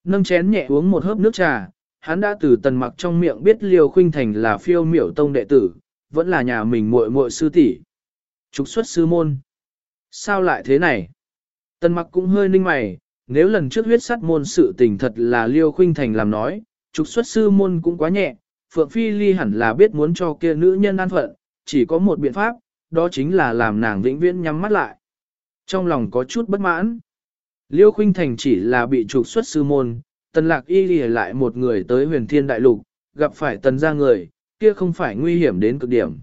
Nâng chén nhẹ uống một hớp nước trà, hắn đã từ tần mặc trong miệng biết Liễu khuynh thành là phiêu miểu tông đệ tử, vẫn là nhà mình muội muội sư tỷ. Trục xuất sư môn. Sao lại thế này? Tần mặc cũng hơi ninh mày, nếu lần trước huyết sắt môn sự tình thật là Liêu Khuynh Thành làm nói, trục xuất sư môn cũng quá nhẹ, Phượng Phi Ly hẳn là biết muốn cho kia nữ nhân an phận, chỉ có một biện pháp, đó chính là làm nàng vĩnh viễn nhắm mắt lại. Trong lòng có chút bất mãn, Liêu Khuynh Thành chỉ là bị trục xuất sư môn, tần lạc y Ly lại một người tới huyền thiên đại lục, gặp phải tần gia người, kia không phải nguy hiểm đến cực điểm.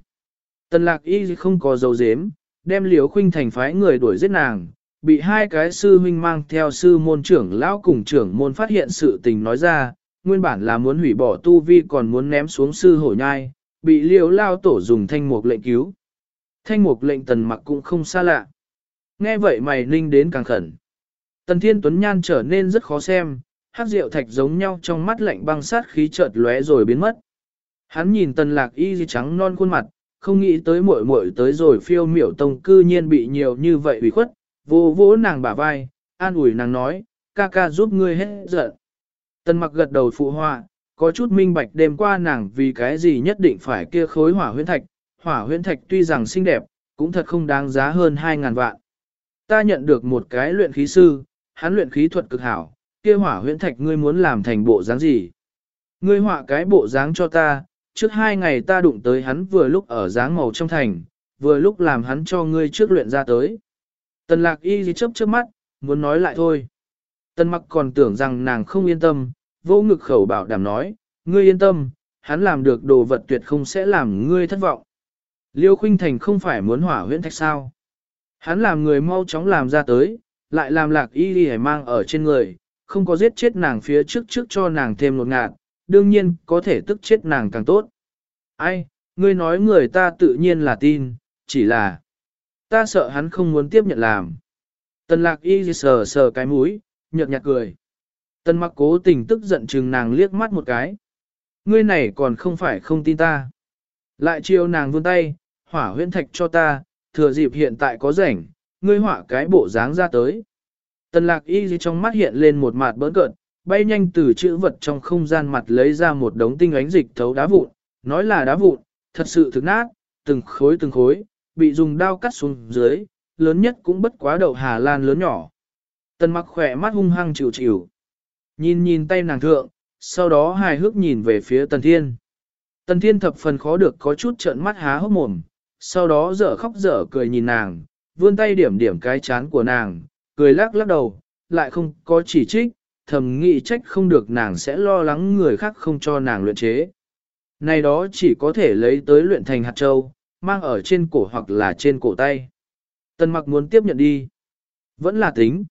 Tần lạc y không có dấu dếm, đem Liêu Khuynh Thành phái người đuổi giết nàng, bị hai cái sư huynh mang theo sư môn trưởng lão cùng trưởng môn phát hiện sự tình nói ra, nguyên bản là muốn hủy bỏ tu vi còn muốn ném xuống sư hổ nhai, bị liễu lao tổ dùng thanh mục lệnh cứu. Thanh mục lệnh tần mặc cũng không xa lạ. Nghe vậy mày ninh đến càng khẩn. Tần thiên tuấn nhan trở nên rất khó xem, hát rượu thạch giống nhau trong mắt lạnh băng sát khí chợt lóe rồi biến mất. Hắn nhìn tần lạc y di trắng non khuôn mặt, không nghĩ tới muội muội tới rồi phiêu miểu tông cư nhiên bị nhiều như vậy ủy khuất, vô vỗ nàng bả vai, an ủi nàng nói, ca ca giúp ngươi hết giận. Tần mặc gật đầu phụ họa, có chút minh bạch đêm qua nàng vì cái gì nhất định phải kia khối hỏa huyễn thạch, hỏa huyễn thạch tuy rằng xinh đẹp, cũng thật không đáng giá hơn 2.000 vạn. Ta nhận được một cái luyện khí sư, hắn luyện khí thuật cực hảo, kia hỏa huyễn thạch ngươi muốn làm thành bộ dáng gì? Ngươi họa cái bộ dáng cho ta, trước hai ngày ta đụng tới hắn vừa lúc ở dáng màu trong thành, vừa lúc làm hắn cho ngươi trước luyện ra tới. Tần lạc y gì chớp chớp mắt, muốn nói lại thôi. Tần mặc còn tưởng rằng nàng không yên tâm, vô ngực khẩu bảo đảm nói, ngươi yên tâm, hắn làm được đồ vật tuyệt không sẽ làm ngươi thất vọng. Liêu Khuynh Thành không phải muốn hỏa huyễn thạch sao. Hắn làm người mau chóng làm ra tới, lại làm lạc y đi mang ở trên người, không có giết chết nàng phía trước trước cho nàng thêm một ngạt, đương nhiên có thể tức chết nàng càng tốt. Ai, ngươi nói người ta tự nhiên là tin, chỉ là ta sợ hắn không muốn tiếp nhận làm. Tần lạc y sờ sờ cái mũi, nhợt nhạt cười. Tần mặc cố tình tức giận chừng nàng liếc mắt một cái. Ngươi này còn không phải không tin ta. Lại chiều nàng vươn tay, hỏa huyễn thạch cho ta, thừa dịp hiện tại có rảnh, ngươi hỏa cái bộ dáng ra tới. Tần lạc y trong mắt hiện lên một mặt bỡn cợt, bay nhanh từ chữ vật trong không gian mặt lấy ra một đống tinh ánh dịch thấu đá vụn, nói là đá vụn, thật sự thực nát, từng khối từng khối, bị dùng đao cắt xuống dưới, lớn nhất cũng bất quá đậu Hà Lan lớn nhỏ. Tần mặc khỏe mắt hung hăng chịu chịu. Nhìn nhìn tay nàng thượng, sau đó hài hước nhìn về phía Tần Thiên. Tần Thiên thập phần khó được có chút trợn mắt há hốc mồm, sau đó dở khóc dở cười nhìn nàng, vươn tay điểm điểm cái chán của nàng, cười lắc lắc đầu, lại không có chỉ trích, thầm nghĩ trách không được nàng sẽ lo lắng người khác không cho nàng luyện chế. Này đó chỉ có thể lấy tới luyện thành hạt châu, mang ở trên cổ hoặc là trên cổ tay. Tần mặc muốn tiếp nhận đi. Vẫn là tính.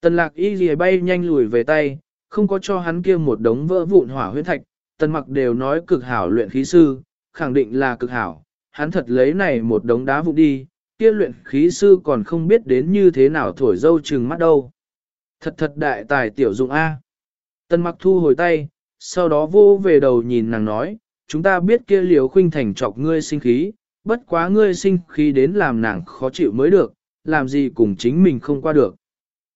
Tần lạc y gì bay nhanh lùi về tay, không có cho hắn kia một đống vỡ vụn hỏa huyết thạch. Tần mặc đều nói cực hảo luyện khí sư, khẳng định là cực hảo. Hắn thật lấy này một đống đá vụn đi, kia luyện khí sư còn không biết đến như thế nào thổi dâu trừng mắt đâu. Thật thật đại tài tiểu dụng A. Tần mặc thu hồi tay, sau đó vô về đầu nhìn nàng nói, chúng ta biết kia liều khuynh thành trọc ngươi sinh khí, bất quá ngươi sinh khi đến làm nàng khó chịu mới được, làm gì cùng chính mình không qua được.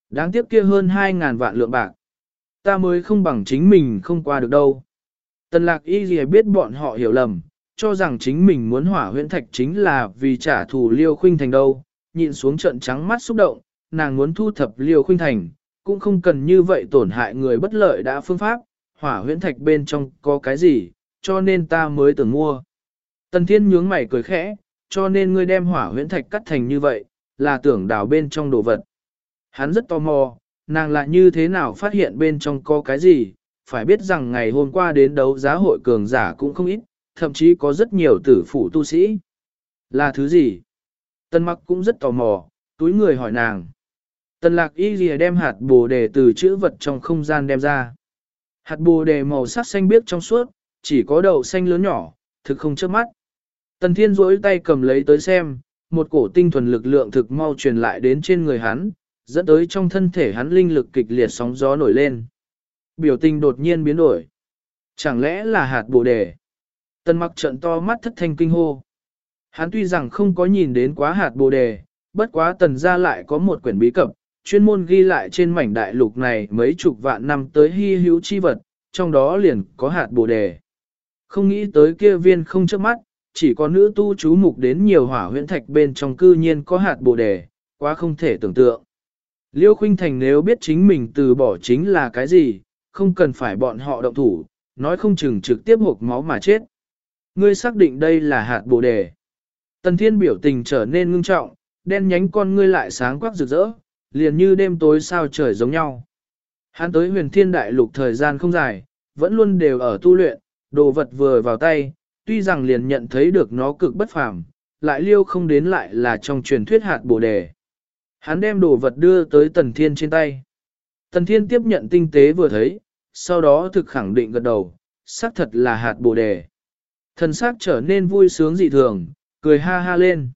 Đáng tiếc kia hơn 2.000 vạn lượng bạc. Ta mới không bằng chính mình không qua được đâu. Tần lạc y gì biết bọn họ hiểu lầm, cho rằng chính mình muốn hỏa huyễn thạch chính là vì trả thù liêu khuynh thành đâu, nhịn xuống trận trắng mắt xúc động, nàng muốn thu thập liêu khuynh thành, cũng không cần như vậy tổn hại người bất lợi đã phương pháp, hỏa huyễn thạch bên trong có cái gì, cho nên ta mới tưởng mua. Tần thiên nhướng mày cười khẽ, cho nên ngươi đem hỏa huyễn thạch cắt thành như vậy, là tưởng đào bên trong đồ vật. Hắn rất tò mò, nàng lại như thế nào phát hiện bên trong có cái gì, phải biết rằng ngày hôm qua đến đấu giá hội cường giả cũng không ít, thậm chí có rất nhiều tử phụ tu sĩ. Là thứ gì? Tân mặc cũng rất tò mò, túi người hỏi nàng. Tần lạc y lìa đem hạt bồ đề từ chữ vật trong không gian đem ra. Hạt bồ đề màu sắc xanh biếc trong suốt, chỉ có đậu xanh lớn nhỏ, thực không chớp mắt. Tần thiên duỗi tay cầm lấy tới xem, một cổ tinh thuần lực lượng thực mau truyền lại đến trên người hắn, dẫn tới trong thân thể hắn linh lực kịch liệt sóng gió nổi lên. Biểu tình đột nhiên biến đổi. Chẳng lẽ là hạt bồ đề? Tần mặc trận to mắt thất thanh kinh hô. Hắn tuy rằng không có nhìn đến quá hạt bồ đề, bất quá tần ra lại có một quyển bí cập, chuyên môn ghi lại trên mảnh đại lục này mấy chục vạn năm tới hy hữu chi vật, trong đó liền có hạt bồ đề. Không nghĩ tới kia viên không trước mắt, chỉ có nữ tu chú mục đến nhiều hỏa huyễn thạch bên trong cư nhiên có hạt bồ đề, quá không thể tưởng tượng. Liêu Khuynh Thành nếu biết chính mình từ bỏ chính là cái gì, không cần phải bọn họ động thủ, nói không chừng trực tiếp hộp máu mà chết. Ngươi xác định đây là hạt bồ đề. Tần Thiên biểu tình trở nên ngưng trọng, đen nhánh con ngươi lại sáng quắc rực rỡ, liền như đêm tối sao trời giống nhau. Hắn tới huyền thiên đại lục thời gian không dài, vẫn luôn đều ở tu luyện, đồ vật vừa vào tay, tuy rằng liền nhận thấy được nó cực bất phàm, lại liêu không đến lại là trong truyền thuyết hạt bồ đề. Hắn đem đồ vật đưa tới tần thiên trên tay. Tần thiên tiếp nhận tinh tế vừa thấy, sau đó thực khẳng định gật đầu, xác thật là hạt bồ đề. Thần xác trở nên vui sướng dị thường, cười ha ha lên.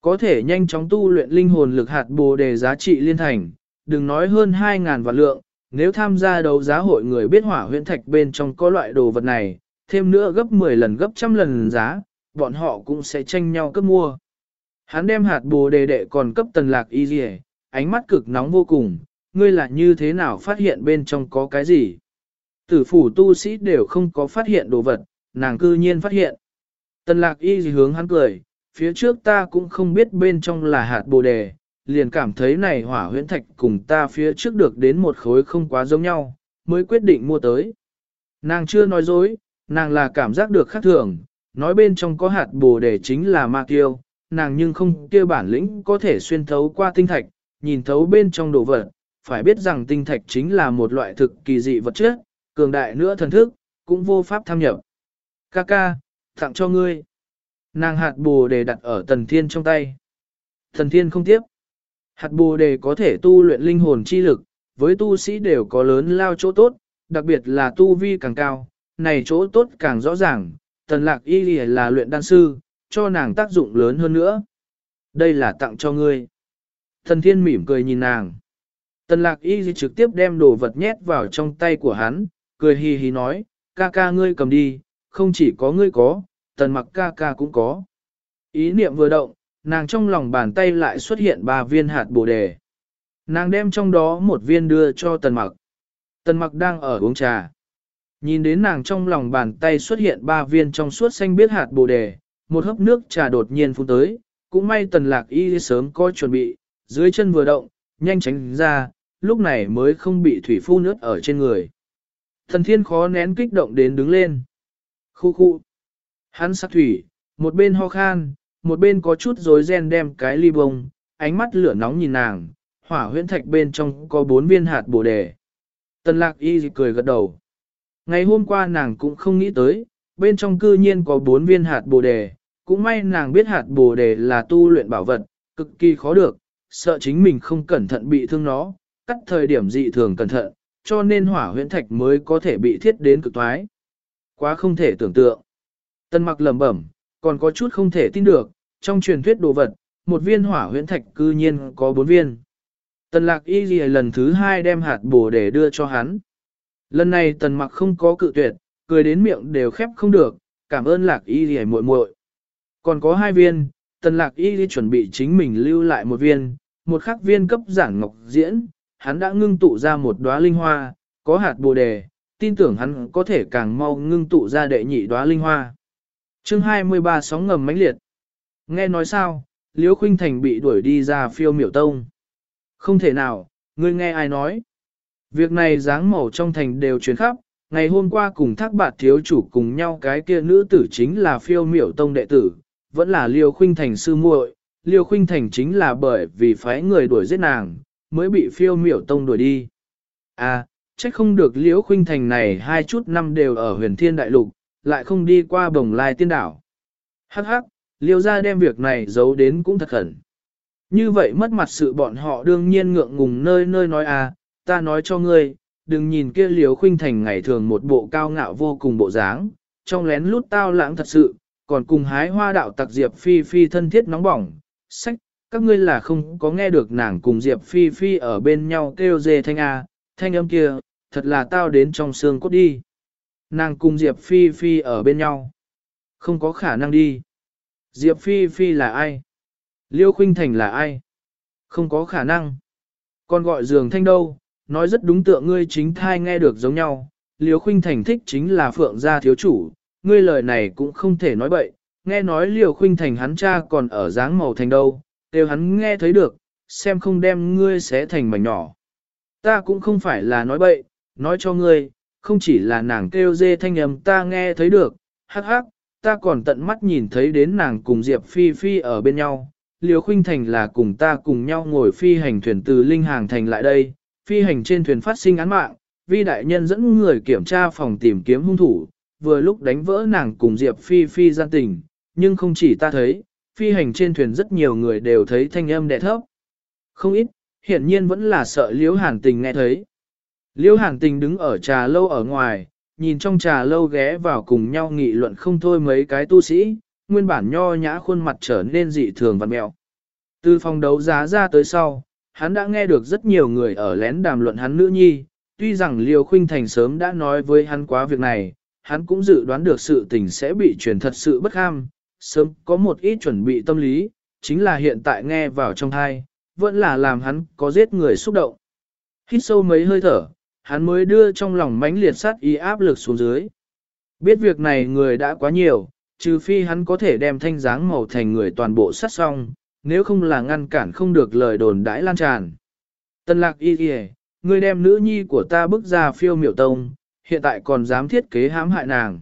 Có thể nhanh chóng tu luyện linh hồn lực hạt bồ đề giá trị liên thành, đừng nói hơn 2.000 vạn lượng, nếu tham gia đấu giá hội người biết hỏa huyễn thạch bên trong có loại đồ vật này, thêm nữa gấp 10 lần gấp trăm lần giá, bọn họ cũng sẽ tranh nhau cấp mua. Hắn đem hạt bồ đề đệ còn cấp tần lạc y dì ánh mắt cực nóng vô cùng, ngươi là như thế nào phát hiện bên trong có cái gì? Tử phủ tu sĩ đều không có phát hiện đồ vật, nàng cư nhiên phát hiện. Tần lạc y dì hướng hắn cười, phía trước ta cũng không biết bên trong là hạt bồ đề, liền cảm thấy này hỏa huyễn thạch cùng ta phía trước được đến một khối không quá giống nhau, mới quyết định mua tới. Nàng chưa nói dối, nàng là cảm giác được khác thường, nói bên trong có hạt bồ đề chính là ma tiêu. nàng nhưng không kia bản lĩnh có thể xuyên thấu qua tinh thạch, nhìn thấu bên trong đồ vật, phải biết rằng tinh thạch chính là một loại thực kỳ dị vật chất, cường đại nữa thần thức, cũng vô pháp tham nhập. Kaka, tặng cho ngươi. Nàng hạt bồ đề đặt ở tần thiên trong tay. Thần thiên không tiếp. Hạt bồ đề có thể tu luyện linh hồn chi lực, với tu sĩ đều có lớn lao chỗ tốt, đặc biệt là tu vi càng cao, này chỗ tốt càng rõ ràng, tần lạc y là luyện đan sư, cho nàng tác dụng lớn hơn nữa. Đây là tặng cho ngươi. Thần thiên mỉm cười nhìn nàng. Tần lạc y trực tiếp đem đồ vật nhét vào trong tay của hắn, cười hì hì nói, ca ca ngươi cầm đi, không chỉ có ngươi có, tần mặc ca ca cũng có. Ý niệm vừa động, nàng trong lòng bàn tay lại xuất hiện ba viên hạt bồ đề. Nàng đem trong đó một viên đưa cho tần mặc. Tần mặc đang ở uống trà. Nhìn đến nàng trong lòng bàn tay xuất hiện ba viên trong suốt xanh biết hạt bồ đề, một hớp nước trà đột nhiên phun tới, cũng may tần lạc y sớm có chuẩn bị, dưới chân vừa động, nhanh tránh ra, lúc này mới không bị thủy phu nước ở trên người. Thần thiên khó nén kích động đến đứng lên. Khu khu. Hắn sắc thủy, một bên ho khan, một bên có chút rối ren đem cái ly bông, ánh mắt lửa nóng nhìn nàng, hỏa huyễn thạch bên trong có bốn viên hạt bồ đề. Tần lạc y cười gật đầu. Ngày hôm qua nàng cũng không nghĩ tới, bên trong cư nhiên có bốn viên hạt bồ đề, cũng may nàng biết hạt bồ đề là tu luyện bảo vật, cực kỳ khó được, sợ chính mình không cẩn thận bị thương nó, cắt thời điểm dị thường cẩn thận, cho nên hỏa huyễn thạch mới có thể bị thiết đến cực toái. Quá không thể tưởng tượng. Tân mặc lẩm bẩm, còn có chút không thể tin được, trong truyền thuyết đồ vật, một viên hỏa huyễn thạch cư nhiên có bốn viên. Tần lạc y lần thứ hai đem hạt bồ đề đưa cho hắn. Lần này tần mặc không có cự tuyệt, cười đến miệng đều khép không được, cảm ơn lạc y gì muội muội. Còn có hai viên, tần lạc y gì chuẩn bị chính mình lưu lại một viên, một khắc viên cấp giản ngọc diễn, hắn đã ngưng tụ ra một đóa linh hoa, có hạt bồ đề, tin tưởng hắn có thể càng mau ngưng tụ ra đệ nhị đóa linh hoa. Chương 23 sóng ngầm mãnh liệt. Nghe nói sao, Liễu Khuynh Thành bị đuổi đi ra phiêu miểu tông. Không thể nào, ngươi nghe ai nói. Việc này dáng màu trong thành đều truyền khắp, ngày hôm qua cùng thác bạt thiếu chủ cùng nhau cái kia nữ tử chính là phiêu miểu tông đệ tử, vẫn là Liêu Khuynh Thành sư muội. Liêu Khuynh Thành chính là bởi vì phái người đuổi giết nàng, mới bị phiêu miểu tông đuổi đi. À, trách không được Liễu Khuynh Thành này hai chút năm đều ở huyền thiên đại lục, lại không đi qua bồng lai tiên đảo. Hắc hắc, liêu ra đem việc này giấu đến cũng thật khẩn. Như vậy mất mặt sự bọn họ đương nhiên ngượng ngùng nơi nơi nói à, ta nói cho ngươi, đừng nhìn kia liều khuynh thành ngày thường một bộ cao ngạo vô cùng bộ dáng, trong lén lút tao lãng thật sự, còn cùng hái hoa đạo tặc Diệp Phi Phi thân thiết nóng bỏng, sách, các ngươi là không có nghe được nàng cùng Diệp Phi Phi ở bên nhau kêu dê thanh A, thanh âm kia, thật là tao đến trong xương cốt đi nàng cùng Diệp Phi Phi ở bên nhau. Không có khả năng đi. Diệp Phi Phi là ai? Liêu Khuynh Thành là ai? Không có khả năng. Con gọi giường thanh đâu, nói rất đúng tượng ngươi chính thai nghe được giống nhau. Liêu Khuynh Thành thích chính là Phượng gia thiếu chủ, ngươi lời này cũng không thể nói bậy. Nghe nói Liêu Khuynh Thành hắn cha còn ở dáng màu thành đâu, đều hắn nghe thấy được, xem không đem ngươi xé thành mảnh nhỏ. Ta cũng không phải là nói bậy, nói cho ngươi, không chỉ là nàng kêu dê thanh âm ta nghe thấy được, hắc hắc, ta còn tận mắt nhìn thấy đến nàng cùng Diệp Phi Phi ở bên nhau. Liêu Khuynh Thành là cùng ta cùng nhau ngồi phi hành thuyền từ Linh Hàng Thành lại đây, phi hành trên thuyền phát sinh án mạng, vi đại nhân dẫn người kiểm tra phòng tìm kiếm hung thủ, vừa lúc đánh vỡ nàng cùng Diệp Phi Phi gian tình, nhưng không chỉ ta thấy, phi hành trên thuyền rất nhiều người đều thấy thanh âm đẹ thấp. Không ít, hiển nhiên vẫn là sợ Liễu Hàn Tình nghe thấy. Liễu Hàn Tình đứng ở trà lâu ở ngoài, nhìn trong trà lâu ghé vào cùng nhau nghị luận không thôi mấy cái tu sĩ, nguyên bản nho nhã khuôn mặt trở nên dị thường văn mẹo. Từ phòng đấu giá ra tới sau, hắn đã nghe được rất nhiều người ở lén đàm luận hắn nữ nhi, tuy rằng Liêu Khuynh Thành sớm đã nói với hắn quá việc này, hắn cũng dự đoán được sự tình sẽ bị truyền thật sự bất ham, sớm có một ít chuẩn bị tâm lý, chính là hiện tại nghe vào trong thai, vẫn là làm hắn có giết người xúc động. Hít sâu mấy hơi thở, hắn mới đưa trong lòng mãnh liệt sát ý áp lực xuống dưới. Biết việc này người đã quá nhiều, trừ phi hắn có thể đem thanh dáng màu thành người toàn bộ sát xong, nếu không là ngăn cản không được lời đồn đãi lan tràn. Tân lạc y kìa, ngươi đem nữ nhi của ta bước ra phiêu miểu tông, hiện tại còn dám thiết kế hãm hại nàng.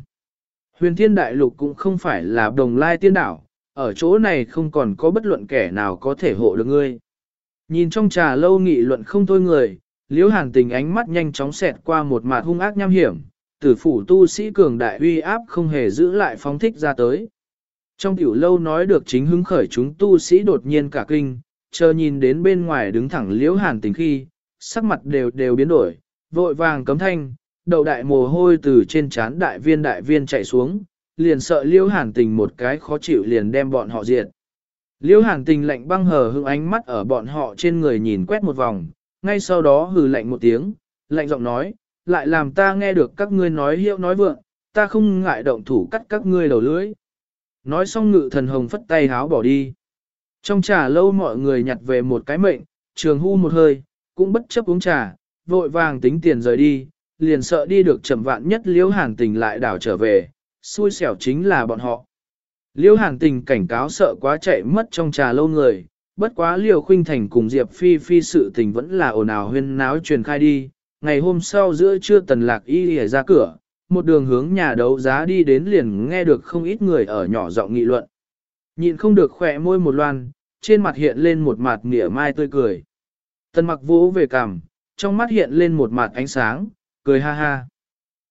Huyền thiên đại lục cũng không phải là đồng lai tiên đảo, ở chỗ này không còn có bất luận kẻ nào có thể hộ được ngươi. Nhìn trong trà lâu nghị luận không thôi người, liễu hàn tình ánh mắt nhanh chóng xẹt qua một mặt hung ác nham hiểm, tử phủ tu sĩ cường đại uy áp không hề giữ lại phóng thích ra tới. Trong tiểu lâu nói được chính hứng khởi chúng tu sĩ đột nhiên cả kinh, chờ nhìn đến bên ngoài đứng thẳng liễu hàn tình khi, sắc mặt đều đều biến đổi, vội vàng cấm thanh, đầu đại mồ hôi từ trên trán đại viên đại viên chạy xuống, liền sợ liễu hàn tình một cái khó chịu liền đem bọn họ diệt. Liễu hàn tình lạnh băng hờ hững ánh mắt ở bọn họ trên người nhìn quét một vòng, ngay sau đó hừ lạnh một tiếng, lạnh giọng nói, lại làm ta nghe được các ngươi nói hiệu nói vượng, ta không ngại động thủ cắt các ngươi đầu lưỡi. Nói xong ngự thần hồng phất tay háo bỏ đi. Trong trà lâu mọi người nhặt về một cái mệnh, trường hu một hơi, cũng bất chấp uống trà, vội vàng tính tiền rời đi, liền sợ đi được chậm vạn nhất liễu hàn tình lại đảo trở về, xui xẻo chính là bọn họ. Liễu hàn tình cảnh cáo sợ quá chạy mất trong trà lâu người, bất quá liều khuynh thành cùng Diệp Phi Phi sự tình vẫn là ồn ào huyên náo truyền khai đi. Ngày hôm sau giữa trưa tần lạc y lìa ra cửa, một đường hướng nhà đấu giá đi đến liền nghe được không ít người ở nhỏ giọng nghị luận. Nhịn không được khỏe môi một loan, trên mặt hiện lên một mặt nỉa mai tươi cười. Tần mặc vỗ về cằm, trong mắt hiện lên một mặt ánh sáng, cười ha ha.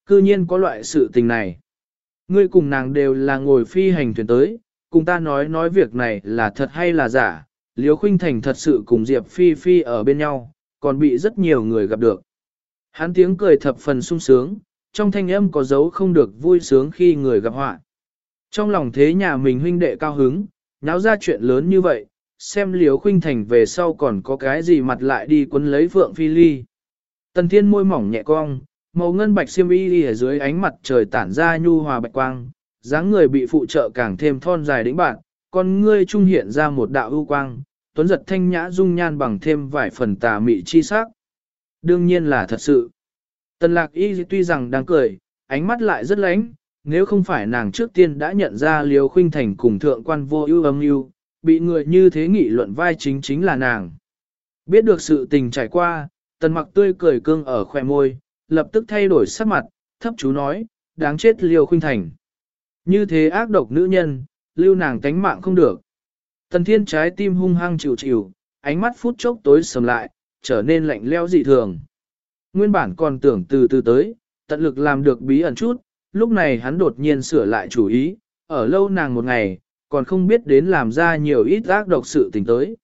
Cư nhiên có loại sự tình này. Ngươi cùng nàng đều là ngồi phi hành thuyền tới, cùng ta nói nói việc này là thật hay là giả. Liêu Khuynh Thành thật sự cùng Diệp Phi Phi ở bên nhau, còn bị rất nhiều người gặp được. Hắn tiếng cười thập phần sung sướng, trong thanh âm có dấu không được vui sướng khi người gặp họa. Trong lòng thế nhà mình huynh đệ cao hứng, náo ra chuyện lớn như vậy, xem liếu khuynh thành về sau còn có cái gì mặt lại đi quấn lấy vượng phi ly. Tần thiên môi mỏng nhẹ cong, màu ngân bạch xiêm y ở dưới ánh mặt trời tản ra nhu hòa bạch quang, dáng người bị phụ trợ càng thêm thon dài đĩnh bạn, con ngươi trung hiện ra một đạo ưu quang, tuấn giật thanh nhã dung nhan bằng thêm vài phần tà mị chi sắc. Đương nhiên là thật sự. Tần lạc y tuy rằng đang cười, ánh mắt lại rất lánh, nếu không phải nàng trước tiên đã nhận ra liều khuynh thành cùng thượng quan vô ưu âm ưu, bị người như thế nghị luận vai chính chính là nàng. Biết được sự tình trải qua, tần mặc tươi cười cương ở khỏe môi, lập tức thay đổi sắc mặt, thấp chú nói, đáng chết liều khuynh thành. Như thế ác độc nữ nhân, lưu nàng tánh mạng không được. Tần thiên trái tim hung hăng chịu chịu, ánh mắt phút chốc tối sầm lại, trở nên lạnh leo dị thường. Nguyên bản còn tưởng từ từ tới, tận lực làm được bí ẩn chút, lúc này hắn đột nhiên sửa lại chủ ý, ở lâu nàng một ngày, còn không biết đến làm ra nhiều ít ác độc sự tình tới.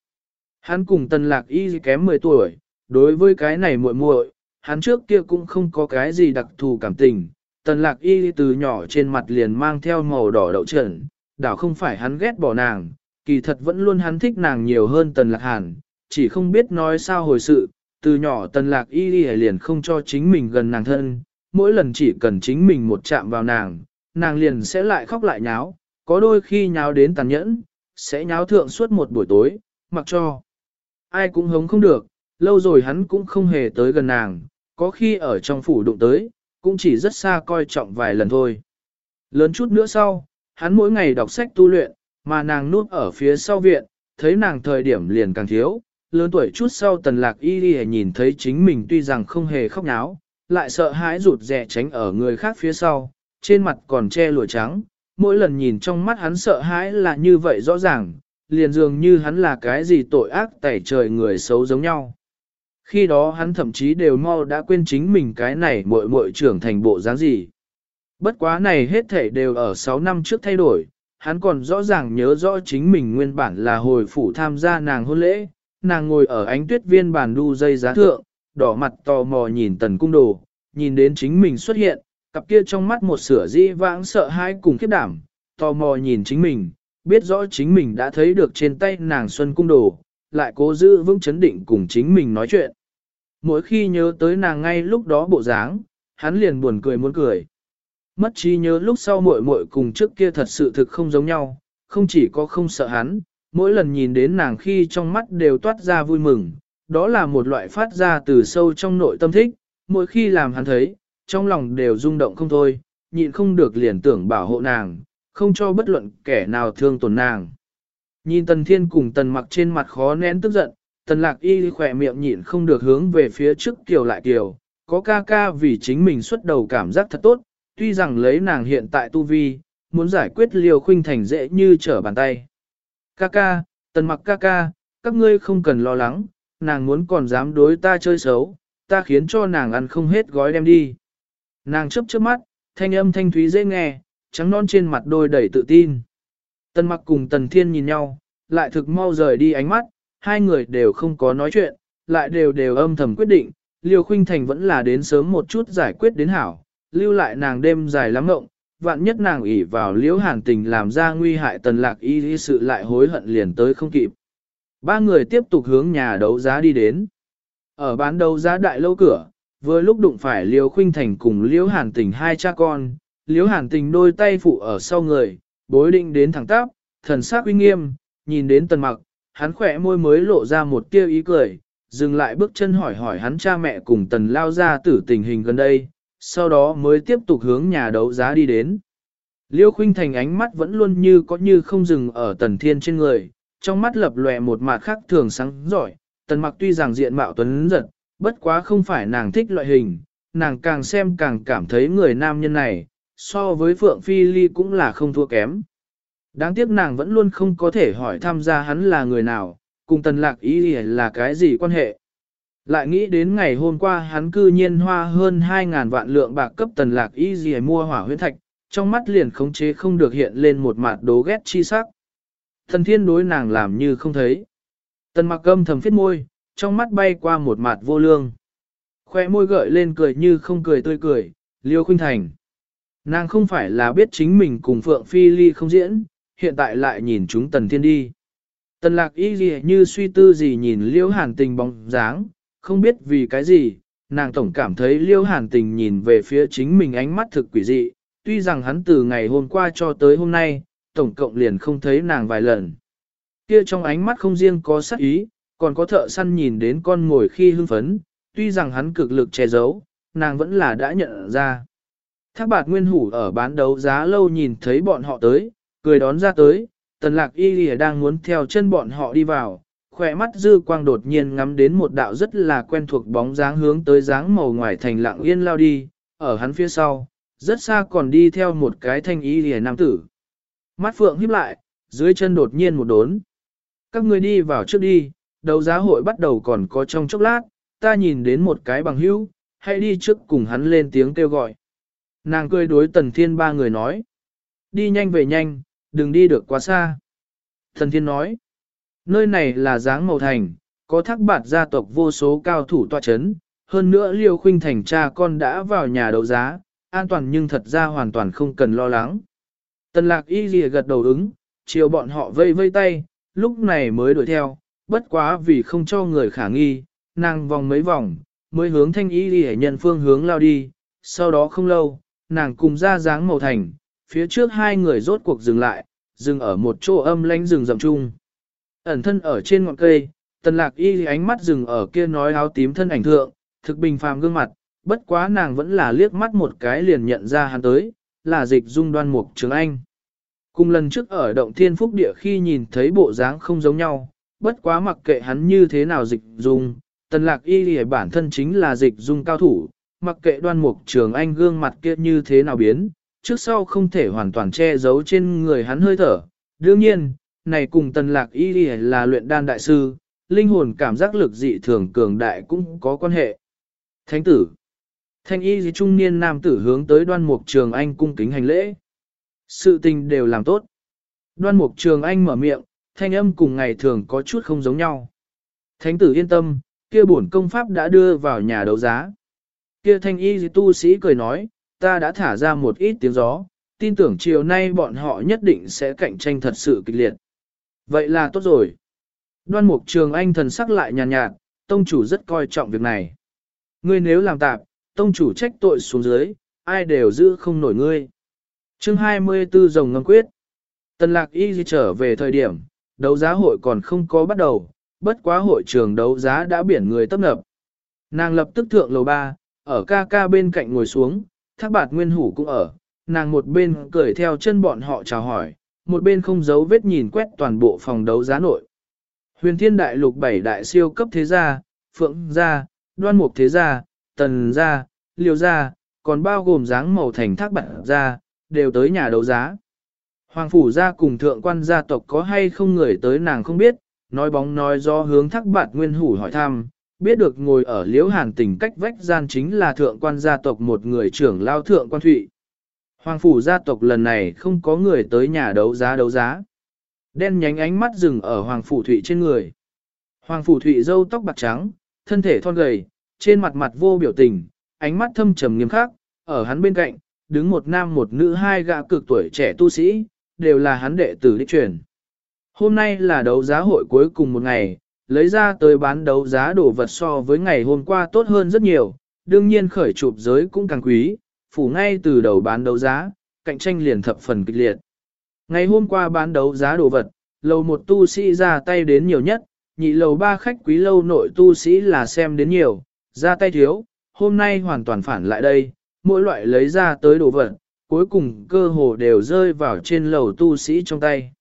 Hắn cùng tần lạc y kém 10 tuổi, đối với cái này muội muội, hắn trước kia cũng không có cái gì đặc thù cảm tình. Tần lạc y từ nhỏ trên mặt liền mang theo màu đỏ đậu trần, đảo không phải hắn ghét bỏ nàng, kỳ thật vẫn luôn hắn thích nàng nhiều hơn tần lạc hàn, chỉ không biết nói sao hồi sự, từ nhỏ tần lạc y liền không cho chính mình gần nàng thân, mỗi lần chỉ cần chính mình một chạm vào nàng, nàng liền sẽ lại khóc lại nháo, có đôi khi nháo đến tàn nhẫn, sẽ nháo thượng suốt một buổi tối, mặc cho. Ai cũng hống không được, lâu rồi hắn cũng không hề tới gần nàng, có khi ở trong phủ đụng tới, cũng chỉ rất xa coi trọng vài lần thôi. Lớn chút nữa sau, hắn mỗi ngày đọc sách tu luyện, mà nàng nuốt ở phía sau viện, thấy nàng thời điểm liền càng thiếu, lớn tuổi chút sau tần lạc y đi nhìn thấy chính mình tuy rằng không hề khóc náo, lại sợ hãi rụt rè tránh ở người khác phía sau, trên mặt còn che lụa trắng, mỗi lần nhìn trong mắt hắn sợ hãi là như vậy rõ ràng, liền dường như hắn là cái gì tội ác tẩy trời người xấu giống nhau. Khi đó hắn thậm chí đều mau đã quên chính mình cái này muội muội trưởng thành bộ dáng gì. Bất quá này hết thể đều ở 6 năm trước thay đổi, hắn còn rõ ràng nhớ rõ chính mình nguyên bản là hồi phủ tham gia nàng hôn lễ, nàng ngồi ở ánh tuyết viên bàn đu dây giá thượng, đỏ mặt tò mò nhìn tần cung đồ, nhìn đến chính mình xuất hiện, cặp kia trong mắt một sửa dĩ vãng sợ hãi cùng khiếp đảm, tò mò nhìn chính mình, biết rõ chính mình đã thấy được trên tay nàng xuân cung đồ, lại cố giữ vững chấn định cùng chính mình nói chuyện. Mỗi khi nhớ tới nàng ngay lúc đó bộ dáng, hắn liền buồn cười muốn cười. Mất trí nhớ lúc sau muội muội cùng trước kia thật sự thực không giống nhau, không chỉ có không sợ hắn, mỗi lần nhìn đến nàng khi trong mắt đều toát ra vui mừng, đó là một loại phát ra từ sâu trong nội tâm thích, mỗi khi làm hắn thấy, trong lòng đều rung động không thôi, nhịn không được liền tưởng bảo hộ nàng, không cho bất luận kẻ nào thương tổn nàng. Nhìn tần thiên cùng tần mặc trên mặt khó nén tức giận, tần lạc y khỏe miệng nhịn không được hướng về phía trước kiều lại kiều, có ca ca vì chính mình xuất đầu cảm giác thật tốt, tuy rằng lấy nàng hiện tại tu vi, muốn giải quyết liều khuynh thành dễ như trở bàn tay. Ca ca, tần mặc ca ca, các ngươi không cần lo lắng, nàng muốn còn dám đối ta chơi xấu, ta khiến cho nàng ăn không hết gói đem đi. Nàng chấp chớp mắt, thanh âm thanh thúy dễ nghe, trắng non trên mặt đôi đầy tự tin. Tần mặc cùng tần thiên nhìn nhau, lại thực mau rời đi ánh mắt, hai người đều không có nói chuyện, lại đều đều âm thầm quyết định, liều khuynh thành vẫn là đến sớm một chút giải quyết đến hảo, lưu lại nàng đêm dài lắm ngộng, vạn nhất nàng ỷ vào liễu hàn tình làm ra nguy hại tần lạc y sự lại hối hận liền tới không kịp. Ba người tiếp tục hướng nhà đấu giá đi đến. Ở bán đấu giá đại lâu cửa, vừa lúc đụng phải liễu khuynh thành cùng liễu hàn tình hai cha con, liễu hàn tình đôi tay phụ ở sau người, bối định đến thẳng tắp, thần sắc uy nghiêm, nhìn đến tần mặc, hắn khỏe môi mới lộ ra một tia ý cười, dừng lại bước chân hỏi hỏi hắn cha mẹ cùng tần lao ra tử tình hình gần đây, sau đó mới tiếp tục hướng nhà đấu giá đi đến. Liêu khuynh thành ánh mắt vẫn luôn như có như không dừng ở tần thiên trên người, trong mắt lập lòe một mặt khác thường sáng giỏi, tần mặc tuy rằng diện mạo tuấn giật, bất quá không phải nàng thích loại hình, nàng càng xem càng cảm thấy người nam nhân này, so với Phượng Phi Ly cũng là không thua kém. Đáng tiếc nàng vẫn luôn không có thể hỏi tham gia hắn là người nào, cùng tần lạc ý là cái gì quan hệ. Lại nghĩ đến ngày hôm qua hắn cư nhiên hoa hơn 2.000 vạn lượng bạc cấp tần lạc y gì mua hỏa huyễn thạch, trong mắt liền khống chế không được hiện lên một mặt đố ghét chi sắc. Thần thiên đối nàng làm như không thấy. Tần mặc âm thầm phiết môi, trong mắt bay qua một mặt vô lương. Khoe môi gợi lên cười như không cười tươi cười, liêu khuynh thành. Nàng không phải là biết chính mình cùng Phượng Phi Ly không diễn, hiện tại lại nhìn chúng tần thiên đi. Tần lạc y gì như suy tư gì nhìn liễu hàn tình bóng dáng, không biết vì cái gì, nàng tổng cảm thấy liêu hàn tình nhìn về phía chính mình ánh mắt thực quỷ dị, tuy rằng hắn từ ngày hôm qua cho tới hôm nay, tổng cộng liền không thấy nàng vài lần. Kia trong ánh mắt không riêng có sắc ý, còn có thợ săn nhìn đến con ngồi khi hưng phấn, tuy rằng hắn cực lực che giấu, nàng vẫn là đã nhận ra. Thác bạt nguyên hủ ở bán đấu giá lâu nhìn thấy bọn họ tới, cười đón ra tới, tần lạc y lìa đang muốn theo chân bọn họ đi vào, khỏe mắt dư quang đột nhiên ngắm đến một đạo rất là quen thuộc bóng dáng hướng tới dáng màu ngoài thành lặng yên lao đi, ở hắn phía sau, rất xa còn đi theo một cái thanh y lìa nam tử. Mắt phượng híp lại, dưới chân đột nhiên một đốn. Các người đi vào trước đi, đầu giá hội bắt đầu còn có trong chốc lát, ta nhìn đến một cái bằng hữu, hãy đi trước cùng hắn lên tiếng kêu gọi. Nàng cười đối tần thiên ba người nói. Đi nhanh về nhanh, đừng đi được quá xa. Thần thiên nói. Nơi này là dáng màu thành, có thác bạt gia tộc vô số cao thủ tọa chấn, hơn nữa liêu khuynh thành cha con đã vào nhà đấu giá, an toàn nhưng thật ra hoàn toàn không cần lo lắng. Tần lạc y lìa gật đầu ứng, chiều bọn họ vây vây tay, lúc này mới đuổi theo, bất quá vì không cho người khả nghi, nàng vòng mấy vòng, mới hướng thanh y lìa nhận phương hướng lao đi, sau đó không lâu, nàng cùng ra dáng màu thành, phía trước hai người rốt cuộc dừng lại, dừng ở một chỗ âm lánh rừng rậm chung. Ẩn thân ở trên ngọn cây, tần lạc y ánh mắt dừng ở kia nói áo tím thân ảnh thượng, thực bình phàm gương mặt, bất quá nàng vẫn là liếc mắt một cái liền nhận ra hắn tới, là dịch dung đoan mục trường anh. Cùng lần trước ở động thiên phúc địa khi nhìn thấy bộ dáng không giống nhau, bất quá mặc kệ hắn như thế nào dịch dung, tần lạc y lìa bản thân chính là dịch dung cao thủ, mặc kệ đoan mục trường anh gương mặt kia như thế nào biến, trước sau không thể hoàn toàn che giấu trên người hắn hơi thở. Đương nhiên, này cùng tần lạc y lìa là luyện đan đại sư, linh hồn cảm giác lực dị thường cường đại cũng có quan hệ. Thánh tử Thanh y dì trung niên nam tử hướng tới đoan mục trường anh cung kính hành lễ. Sự tình đều làm tốt. Đoan mục trường anh mở miệng, thanh âm cùng ngày thường có chút không giống nhau. Thánh tử yên tâm, kia bổn công pháp đã đưa vào nhà đấu giá. Kia thanh y tu sĩ cười nói, ta đã thả ra một ít tiếng gió, tin tưởng chiều nay bọn họ nhất định sẽ cạnh tranh thật sự kịch liệt. Vậy là tốt rồi. Đoan mục trường anh thần sắc lại nhàn nhạt, nhạt, tông chủ rất coi trọng việc này. Ngươi nếu làm tạp, tông chủ trách tội xuống dưới, ai đều giữ không nổi ngươi. chương 24 rồng ngâm quyết. Tần lạc y di trở về thời điểm, đấu giá hội còn không có bắt đầu, bất quá hội trường đấu giá đã biển người tấp nập. Nàng lập tức thượng lầu ba, ở ca ca bên cạnh ngồi xuống, thác bạt nguyên hủ cũng ở, nàng một bên cười theo chân bọn họ chào hỏi, một bên không giấu vết nhìn quét toàn bộ phòng đấu giá nội. Huyền thiên đại lục bảy đại siêu cấp thế gia, phượng gia, đoan mục thế gia, tần gia, liêu gia, còn bao gồm dáng màu thành thác bản gia, đều tới nhà đấu giá. Hoàng phủ gia cùng thượng quan gia tộc có hay không người tới nàng không biết, nói bóng nói do hướng thác bạt nguyên hủ hỏi thăm, biết được ngồi ở liễu hàn tình cách vách gian chính là thượng quan gia tộc một người trưởng lao thượng quan thụy. Hoàng phủ gia tộc lần này không có người tới nhà đấu giá đấu giá. Đen nhánh ánh mắt dừng ở hoàng phủ thụy trên người. Hoàng phủ thụy râu tóc bạc trắng, thân thể thon gầy, trên mặt mặt vô biểu tình, ánh mắt thâm trầm nghiêm khắc, ở hắn bên cạnh, đứng một nam một nữ hai gã cực tuổi trẻ tu sĩ, đều là hắn đệ tử đích truyền. Hôm nay là đấu giá hội cuối cùng một ngày, lấy ra tới bán đấu giá đồ vật so với ngày hôm qua tốt hơn rất nhiều, đương nhiên khởi chụp giới cũng càng quý, phủ ngay từ đầu bán đấu giá, cạnh tranh liền thập phần kịch liệt. Ngày hôm qua bán đấu giá đồ vật, lầu một tu sĩ ra tay đến nhiều nhất, nhị lầu ba khách quý lâu nội tu sĩ là xem đến nhiều, ra tay thiếu, hôm nay hoàn toàn phản lại đây, mỗi loại lấy ra tới đồ vật, cuối cùng cơ hồ đều rơi vào trên lầu tu sĩ trong tay.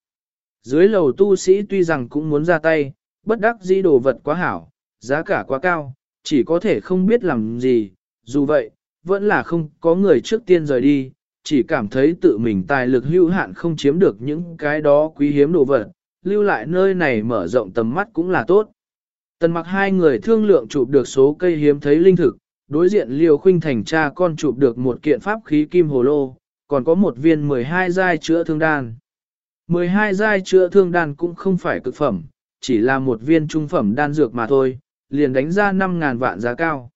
Dưới lầu tu sĩ tuy rằng cũng muốn ra tay, bất đắc dĩ đồ vật quá hảo, giá cả quá cao, chỉ có thể không biết làm gì, dù vậy, vẫn là không có người trước tiên rời đi, chỉ cảm thấy tự mình tài lực hữu hạn không chiếm được những cái đó quý hiếm đồ vật, lưu lại nơi này mở rộng tầm mắt cũng là tốt. Tần mặc hai người thương lượng chụp được số cây hiếm thấy linh thực, đối diện liều khuynh thành cha con chụp được một kiện pháp khí kim hồ lô, còn có một viên 12 giai chữa thương đan. 12 giai chữa thương đan cũng không phải cực phẩm, chỉ là một viên trung phẩm đan dược mà thôi, liền đánh ra 5.000 vạn giá cao.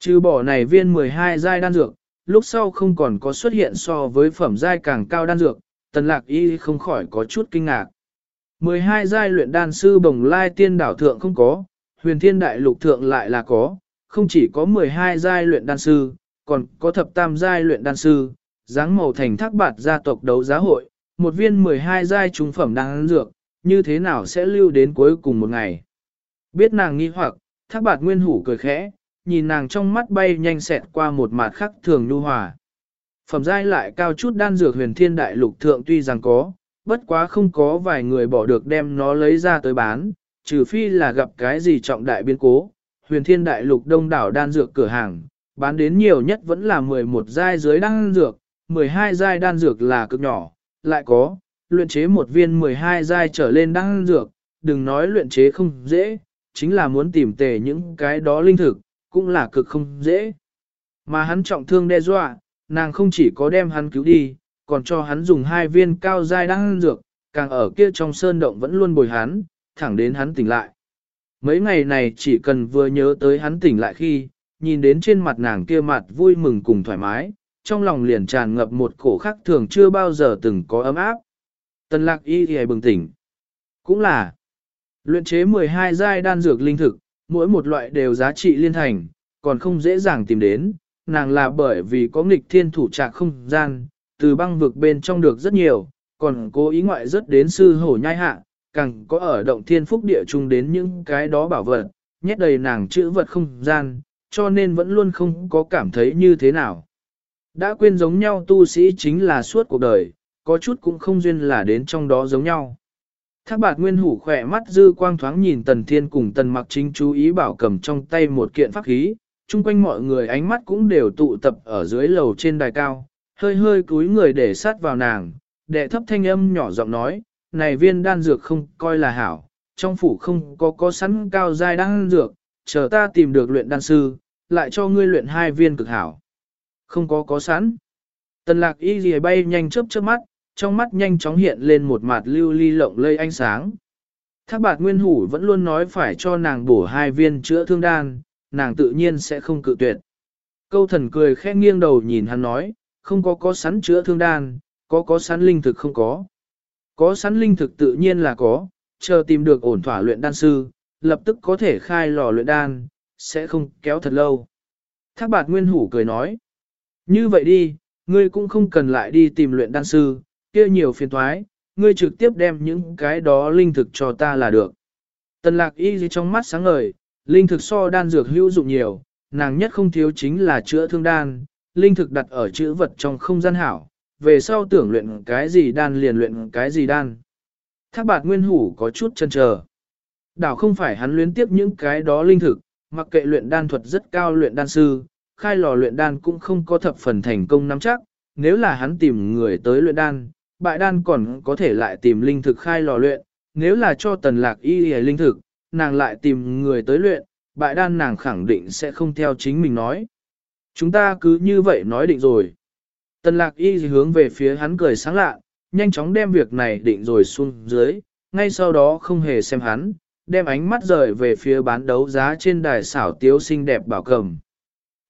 Trừ bỏ này viên 12 giai đan dược, lúc sau không còn có xuất hiện so với phẩm giai càng cao đan dược, tần lạc y không khỏi có chút kinh ngạc. 12 giai luyện đan sư bồng lai tiên đảo thượng không có, huyền thiên đại lục thượng lại là có, không chỉ có 12 giai luyện đan sư, còn có thập tam giai luyện đan sư, dáng màu thành thác bạt gia tộc đấu giá hội, một viên 12 giai trung phẩm đan dược, như thế nào sẽ lưu đến cuối cùng một ngày. Biết nàng nghi hoặc, thác bạt nguyên hủ cười khẽ, nhìn nàng trong mắt bay nhanh xẹt qua một mặt khắc thường nhu hòa. Phẩm giai lại cao chút đan dược huyền thiên đại lục thượng tuy rằng có, bất quá không có vài người bỏ được đem nó lấy ra tới bán, trừ phi là gặp cái gì trọng đại biến cố. Huyền thiên đại lục đông đảo đan dược cửa hàng, bán đến nhiều nhất vẫn là 11 giai dưới đan dược, 12 giai đan dược là cực nhỏ, lại có, luyện chế một viên 12 giai trở lên đan dược, đừng nói luyện chế không dễ, chính là muốn tìm tề những cái đó linh thực, cũng là cực không dễ. Mà hắn trọng thương đe dọa, nàng không chỉ có đem hắn cứu đi, còn cho hắn dùng hai viên cao giai đan dược, càng ở kia trong sơn động vẫn luôn bồi hắn, thẳng đến hắn tỉnh lại. Mấy ngày này chỉ cần vừa nhớ tới hắn tỉnh lại khi, nhìn đến trên mặt nàng kia mặt vui mừng cùng thoải mái, trong lòng liền tràn ngập một cổ khắc thường chưa bao giờ từng có ấm áp. Tần lạc y thì bừng tỉnh. Cũng là, luyện chế 12 giai đan dược linh thực, mỗi một loại đều giá trị liên thành, còn không dễ dàng tìm đến, nàng là bởi vì có nghịch thiên thủ trạc không gian, từ băng vực bên trong được rất nhiều, còn cố ý ngoại rất đến sư hổ nhai hạ, càng có ở động thiên phúc địa chung đến những cái đó bảo vật, nhét đầy nàng chữ vật không gian, cho nên vẫn luôn không có cảm thấy như thế nào. Đã quên giống nhau tu sĩ chính là suốt cuộc đời, có chút cũng không duyên là đến trong đó giống nhau. Thác bạt nguyên hủ khỏe mắt dư quang thoáng nhìn tần thiên cùng tần mặc chính chú ý bảo cầm trong tay một kiện pháp khí, chung quanh mọi người ánh mắt cũng đều tụ tập ở dưới lầu trên đài cao, hơi hơi cúi người để sát vào nàng, đệ thấp thanh âm nhỏ giọng nói, này viên đan dược không coi là hảo, trong phủ không có có sẵn cao giai đan dược, chờ ta tìm được luyện đan sư, lại cho ngươi luyện hai viên cực hảo. Không có có sẵn. Tần lạc y gì bay nhanh chớp chớp mắt, trong mắt nhanh chóng hiện lên một mặt lưu ly lộng lây ánh sáng. Thác bạt nguyên hủ vẫn luôn nói phải cho nàng bổ hai viên chữa thương đan, nàng tự nhiên sẽ không cự tuyệt. Câu thần cười khẽ nghiêng đầu nhìn hắn nói, không có có sẵn chữa thương đan, có có sẵn linh thực không có. Có sẵn linh thực tự nhiên là có, chờ tìm được ổn thỏa luyện đan sư, lập tức có thể khai lò luyện đan, sẽ không kéo thật lâu. Thác bạt nguyên hủ cười nói, như vậy đi, ngươi cũng không cần lại đi tìm luyện đan sư, kia nhiều phiền thoái, ngươi trực tiếp đem những cái đó linh thực cho ta là được. Tần lạc y gì trong mắt sáng ngời, linh thực so đan dược hữu dụng nhiều, nàng nhất không thiếu chính là chữa thương đan, linh thực đặt ở chữ vật trong không gian hảo, về sau tưởng luyện cái gì đan liền luyện cái gì đan. Thác bạt nguyên hủ có chút chân chờ. Đảo không phải hắn luyến tiếp những cái đó linh thực, mặc kệ luyện đan thuật rất cao luyện đan sư, khai lò luyện đan cũng không có thập phần thành công nắm chắc, nếu là hắn tìm người tới luyện đan, bại đan còn có thể lại tìm linh thực khai lò luyện, nếu là cho tần lạc y hề linh thực, nàng lại tìm người tới luyện, bại đan nàng khẳng định sẽ không theo chính mình nói. Chúng ta cứ như vậy nói định rồi. Tần lạc y hướng về phía hắn cười sáng lạ, nhanh chóng đem việc này định rồi xuống dưới, ngay sau đó không hề xem hắn, đem ánh mắt rời về phía bán đấu giá trên đài xảo tiếu xinh đẹp bảo cầm.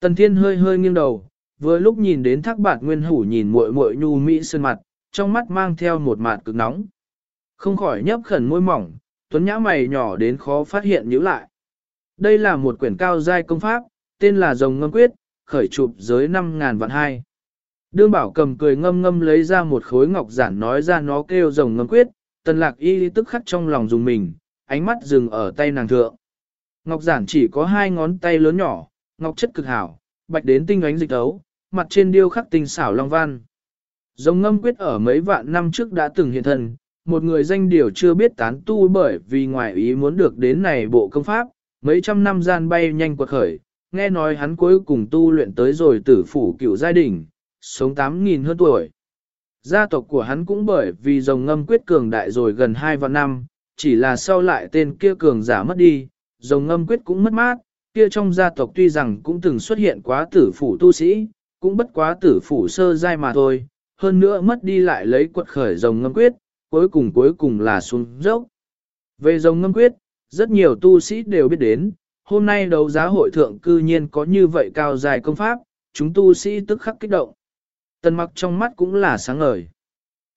Tần thiên hơi hơi nghiêng đầu, vừa lúc nhìn đến thác bạt nguyên hủ nhìn muội muội nhu mỹ sơn mặt, trong mắt mang theo một mạt cực nóng. Không khỏi nhấp khẩn môi mỏng, tuấn nhã mày nhỏ đến khó phát hiện nhíu lại. Đây là một quyển cao giai công pháp, tên là Rồng Ngâm Quyết, khởi chụp giới 5.000 vạn hai. Đương bảo cầm cười ngâm ngâm lấy ra một khối ngọc giản nói ra nó kêu Rồng Ngâm Quyết, tần lạc y tức khắc trong lòng dùng mình, ánh mắt dừng ở tay nàng thượng. Ngọc giản chỉ có hai ngón tay lớn nhỏ, ngọc chất cực hảo, bạch đến tinh ánh dịch đấu, mặt trên điêu khắc tinh xảo long văn. Rồng ngâm quyết ở mấy vạn năm trước đã từng hiện thân, một người danh điều chưa biết tán tu bởi vì ngoại ý muốn được đến này bộ công pháp, mấy trăm năm gian bay nhanh quật khởi, nghe nói hắn cuối cùng tu luyện tới rồi tử phủ cựu gia đình, sống 8.000 hơn tuổi. Gia tộc của hắn cũng bởi vì rồng ngâm quyết cường đại rồi gần 2 vạn năm, chỉ là sau lại tên kia cường giả mất đi, rồng ngâm quyết cũng mất mát, kia trong gia tộc tuy rằng cũng từng xuất hiện quá tử phủ tu sĩ, cũng bất quá tử phủ sơ giai mà thôi, hơn nữa mất đi lại lấy quật khởi rồng ngâm quyết, cuối cùng cuối cùng là xuống dốc. Về rồng ngâm quyết, rất nhiều tu sĩ đều biết đến, hôm nay đấu giá hội thượng cư nhiên có như vậy cao dài công pháp, chúng tu sĩ tức khắc kích động. Tần mặc trong mắt cũng là sáng ngời.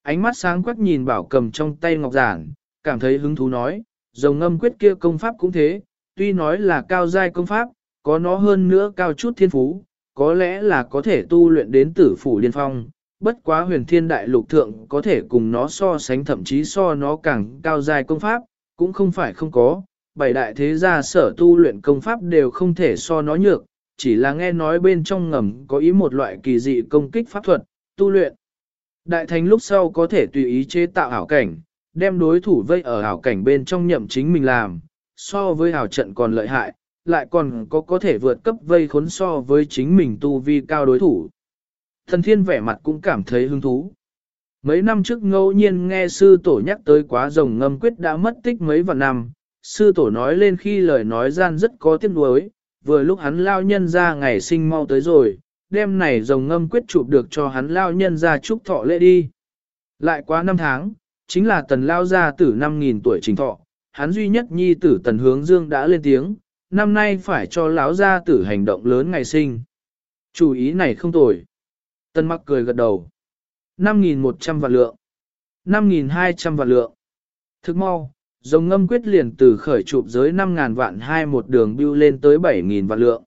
Ánh mắt sáng quắc nhìn bảo cầm trong tay ngọc giản, cảm thấy hứng thú nói, rồng ngâm quyết kia công pháp cũng thế, tuy nói là cao giai công pháp, có nó hơn nữa cao chút thiên phú, có lẽ là có thể tu luyện đến tử phủ liên phong, bất quá huyền thiên đại lục thượng có thể cùng nó so sánh thậm chí so nó càng cao dài công pháp, cũng không phải không có, bảy đại thế gia sở tu luyện công pháp đều không thể so nó nhược, chỉ là nghe nói bên trong ngầm có ý một loại kỳ dị công kích pháp thuật, tu luyện. Đại thành lúc sau có thể tùy ý chế tạo ảo cảnh, đem đối thủ vây ở ảo cảnh bên trong nhậm chính mình làm, so với ảo trận còn lợi hại, lại còn có có thể vượt cấp vây khốn so với chính mình tu vi cao đối thủ. Thần thiên vẻ mặt cũng cảm thấy hứng thú. Mấy năm trước ngẫu nhiên nghe sư tổ nhắc tới quá rồng ngâm quyết đã mất tích mấy vạn năm, sư tổ nói lên khi lời nói gian rất có tiếc nuối, vừa lúc hắn lao nhân ra ngày sinh mau tới rồi, đêm này rồng ngâm quyết chụp được cho hắn lao nhân ra chúc thọ lễ đi. Lại quá năm tháng, chính là tần lao gia tử 5.000 tuổi trình thọ, hắn duy nhất nhi tử tần hướng dương đã lên tiếng, năm nay phải cho lão gia tử hành động lớn ngày sinh. Chủ ý này không tồi. Tân mặc cười gật đầu. 5.100 vạn lượng. 5.200 vạn lượng. Thức mau, dòng ngâm quyết liền từ khởi chụp giới 5.000 vạn hai một đường bưu lên tới 7.000 vạn lượng.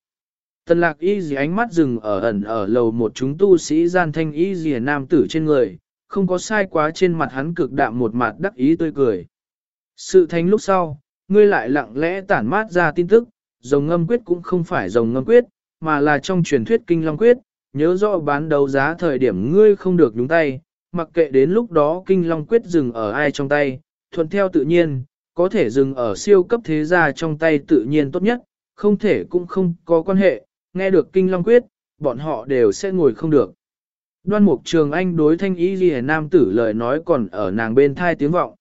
Tần lạc y dì ánh mắt dừng ở ẩn ở lầu một chúng tu sĩ gian thanh y dì nam tử trên người, không có sai quá trên mặt hắn cực đạm một mặt đắc ý tươi cười. Sự thanh lúc sau, ngươi lại lặng lẽ tản mát ra tin tức, dòng ngâm quyết cũng không phải dòng ngâm quyết, mà là trong truyền thuyết kinh long quyết, nhớ rõ bán đấu giá thời điểm ngươi không được nhúng tay, mặc kệ đến lúc đó kinh long quyết dừng ở ai trong tay, thuận theo tự nhiên, có thể dừng ở siêu cấp thế gia trong tay tự nhiên tốt nhất, không thể cũng không có quan hệ, nghe được kinh long quyết, bọn họ đều sẽ ngồi không được. Đoan mục trường anh đối thanh ý ghi nam tử lời nói còn ở nàng bên thai tiếng vọng.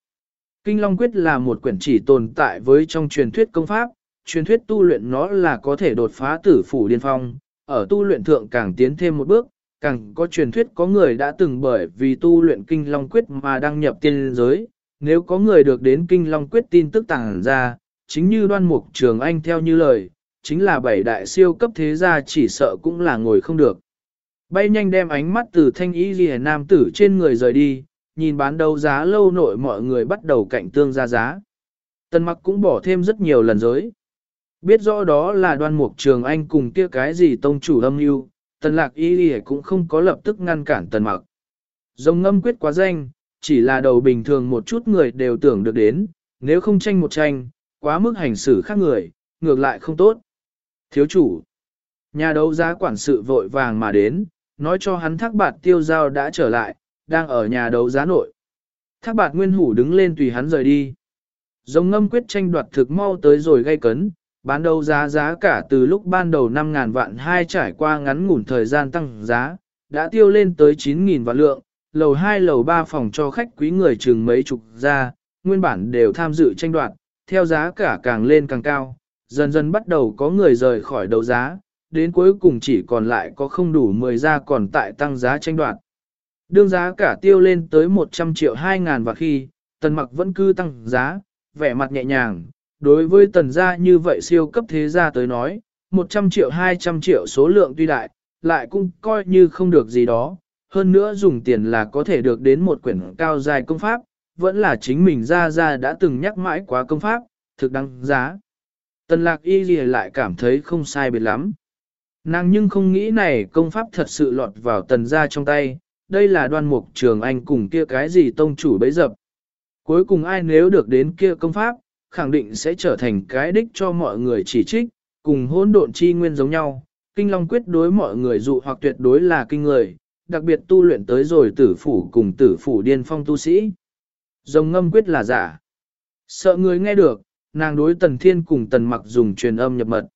Kinh Long Quyết là một quyển chỉ tồn tại với trong truyền thuyết công pháp, truyền thuyết tu luyện nó là có thể đột phá tử phủ điên phong, ở tu luyện thượng càng tiến thêm một bước, càng có truyền thuyết có người đã từng bởi vì tu luyện Kinh Long Quyết mà đăng nhập tiên giới, nếu có người được đến Kinh Long Quyết tin tức tàng ra, chính như đoan mục trường anh theo như lời, chính là bảy đại siêu cấp thế gia chỉ sợ cũng là ngồi không được. Bay nhanh đem ánh mắt từ thanh ý ghi nam tử trên người rời đi, nhìn bán đấu giá lâu nội mọi người bắt đầu cạnh tương ra giá. Tần mặc cũng bỏ thêm rất nhiều lần giới. Biết rõ đó là đoan mục trường anh cùng kia cái gì tông chủ âm mưu tần lạc y đi cũng không có lập tức ngăn cản tần mặc. Dòng ngâm quyết quá danh, chỉ là đầu bình thường một chút người đều tưởng được đến, nếu không tranh một tranh, quá mức hành xử khác người, ngược lại không tốt. Thiếu chủ, nhà đấu giá quản sự vội vàng mà đến, nói cho hắn thác bạt tiêu giao đã trở lại, đang ở nhà đấu giá nội. Thác bạt nguyên hủ đứng lên tùy hắn rời đi. Dòng ngâm quyết tranh đoạt thực mau tới rồi gây cấn, bán đấu giá giá cả từ lúc ban đầu 5.000 vạn hai trải qua ngắn ngủn thời gian tăng giá, đã tiêu lên tới 9.000 vạn lượng, lầu 2 lầu 3 phòng cho khách quý người chừng mấy chục ra, nguyên bản đều tham dự tranh đoạt, theo giá cả càng lên càng cao, dần dần bắt đầu có người rời khỏi đấu giá, đến cuối cùng chỉ còn lại có không đủ 10 ra còn tại tăng giá tranh đoạt. Đương giá cả tiêu lên tới 100 triệu 2 ngàn và khi, tần mặc vẫn cứ tăng giá, vẻ mặt nhẹ nhàng, đối với tần gia như vậy siêu cấp thế gia tới nói, 100 triệu 200 triệu số lượng tuy đại, lại cũng coi như không được gì đó, hơn nữa dùng tiền là có thể được đến một quyển cao dài công pháp, vẫn là chính mình ra ra đã từng nhắc mãi quá công pháp, thực đăng giá. Tần lạc y gì lại cảm thấy không sai biệt lắm. Nàng nhưng không nghĩ này công pháp thật sự lọt vào tần gia trong tay, đây là đoan mục trường anh cùng kia cái gì tông chủ bấy dập. Cuối cùng ai nếu được đến kia công pháp, khẳng định sẽ trở thành cái đích cho mọi người chỉ trích, cùng hỗn độn chi nguyên giống nhau. Kinh Long quyết đối mọi người dụ hoặc tuyệt đối là kinh người, đặc biệt tu luyện tới rồi tử phủ cùng tử phủ điên phong tu sĩ. Dòng ngâm quyết là giả. Sợ người nghe được, nàng đối tần thiên cùng tần mặc dùng truyền âm nhập mật.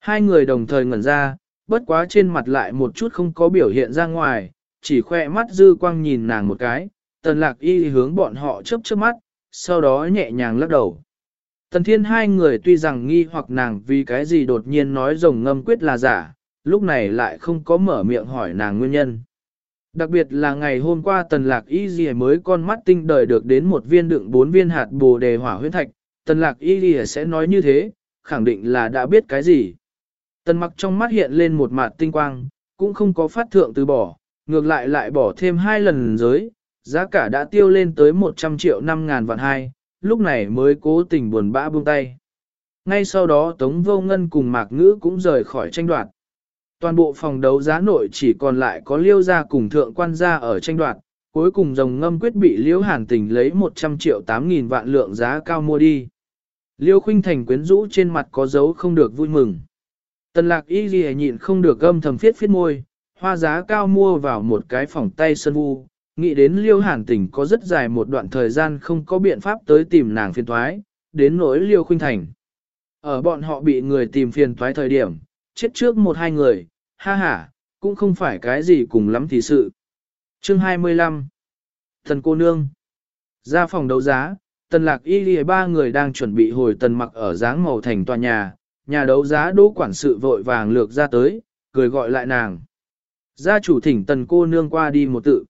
Hai người đồng thời ngẩn ra, bất quá trên mặt lại một chút không có biểu hiện ra ngoài, chỉ khoe mắt dư quang nhìn nàng một cái, tần lạc y hướng bọn họ chớp chớp mắt, sau đó nhẹ nhàng lắc đầu. Tần thiên hai người tuy rằng nghi hoặc nàng vì cái gì đột nhiên nói rồng ngâm quyết là giả, lúc này lại không có mở miệng hỏi nàng nguyên nhân. Đặc biệt là ngày hôm qua tần lạc y Dì mới con mắt tinh đời được đến một viên đựng bốn viên hạt bồ đề hỏa huyết thạch, tần lạc y Dì sẽ nói như thế, khẳng định là đã biết cái gì. Tần mặc trong mắt hiện lên một mặt tinh quang, cũng không có phát thượng từ bỏ, ngược lại lại bỏ thêm hai lần giới, giá cả đã tiêu lên tới 100 triệu 5 ngàn vạn hai, lúc này mới cố tình buồn bã buông tay. Ngay sau đó Tống Vô Ngân cùng Mạc Ngữ cũng rời khỏi tranh đoạt. Toàn bộ phòng đấu giá nội chỉ còn lại có liêu gia cùng thượng quan gia ở tranh đoạt, cuối cùng rồng ngâm quyết bị liêu hàn tình lấy 100 triệu 8 nghìn vạn lượng giá cao mua đi. Liêu khuynh thành quyến rũ trên mặt có dấu không được vui mừng. Tần lạc y ghi nhịn không được âm thầm phiết phiết môi, hoa giá cao mua vào một cái phòng tay sơn vu, nghĩ đến liêu hàn tỉnh có rất dài một đoạn thời gian không có biện pháp tới tìm nàng phiền thoái, đến nỗi liêu khuynh thành. Ở bọn họ bị người tìm phiền thoái thời điểm, chết trước một hai người, ha ha, cũng không phải cái gì cùng lắm thì sự. Chương 25 Thần cô nương Ra phòng đấu giá, tần lạc y lìa ba người đang chuẩn bị hồi tần mặc ở dáng màu thành tòa nhà, nhà đấu giá đỗ quản sự vội vàng lược ra tới, cười gọi lại nàng. Gia chủ thỉnh tần cô nương qua đi một tự.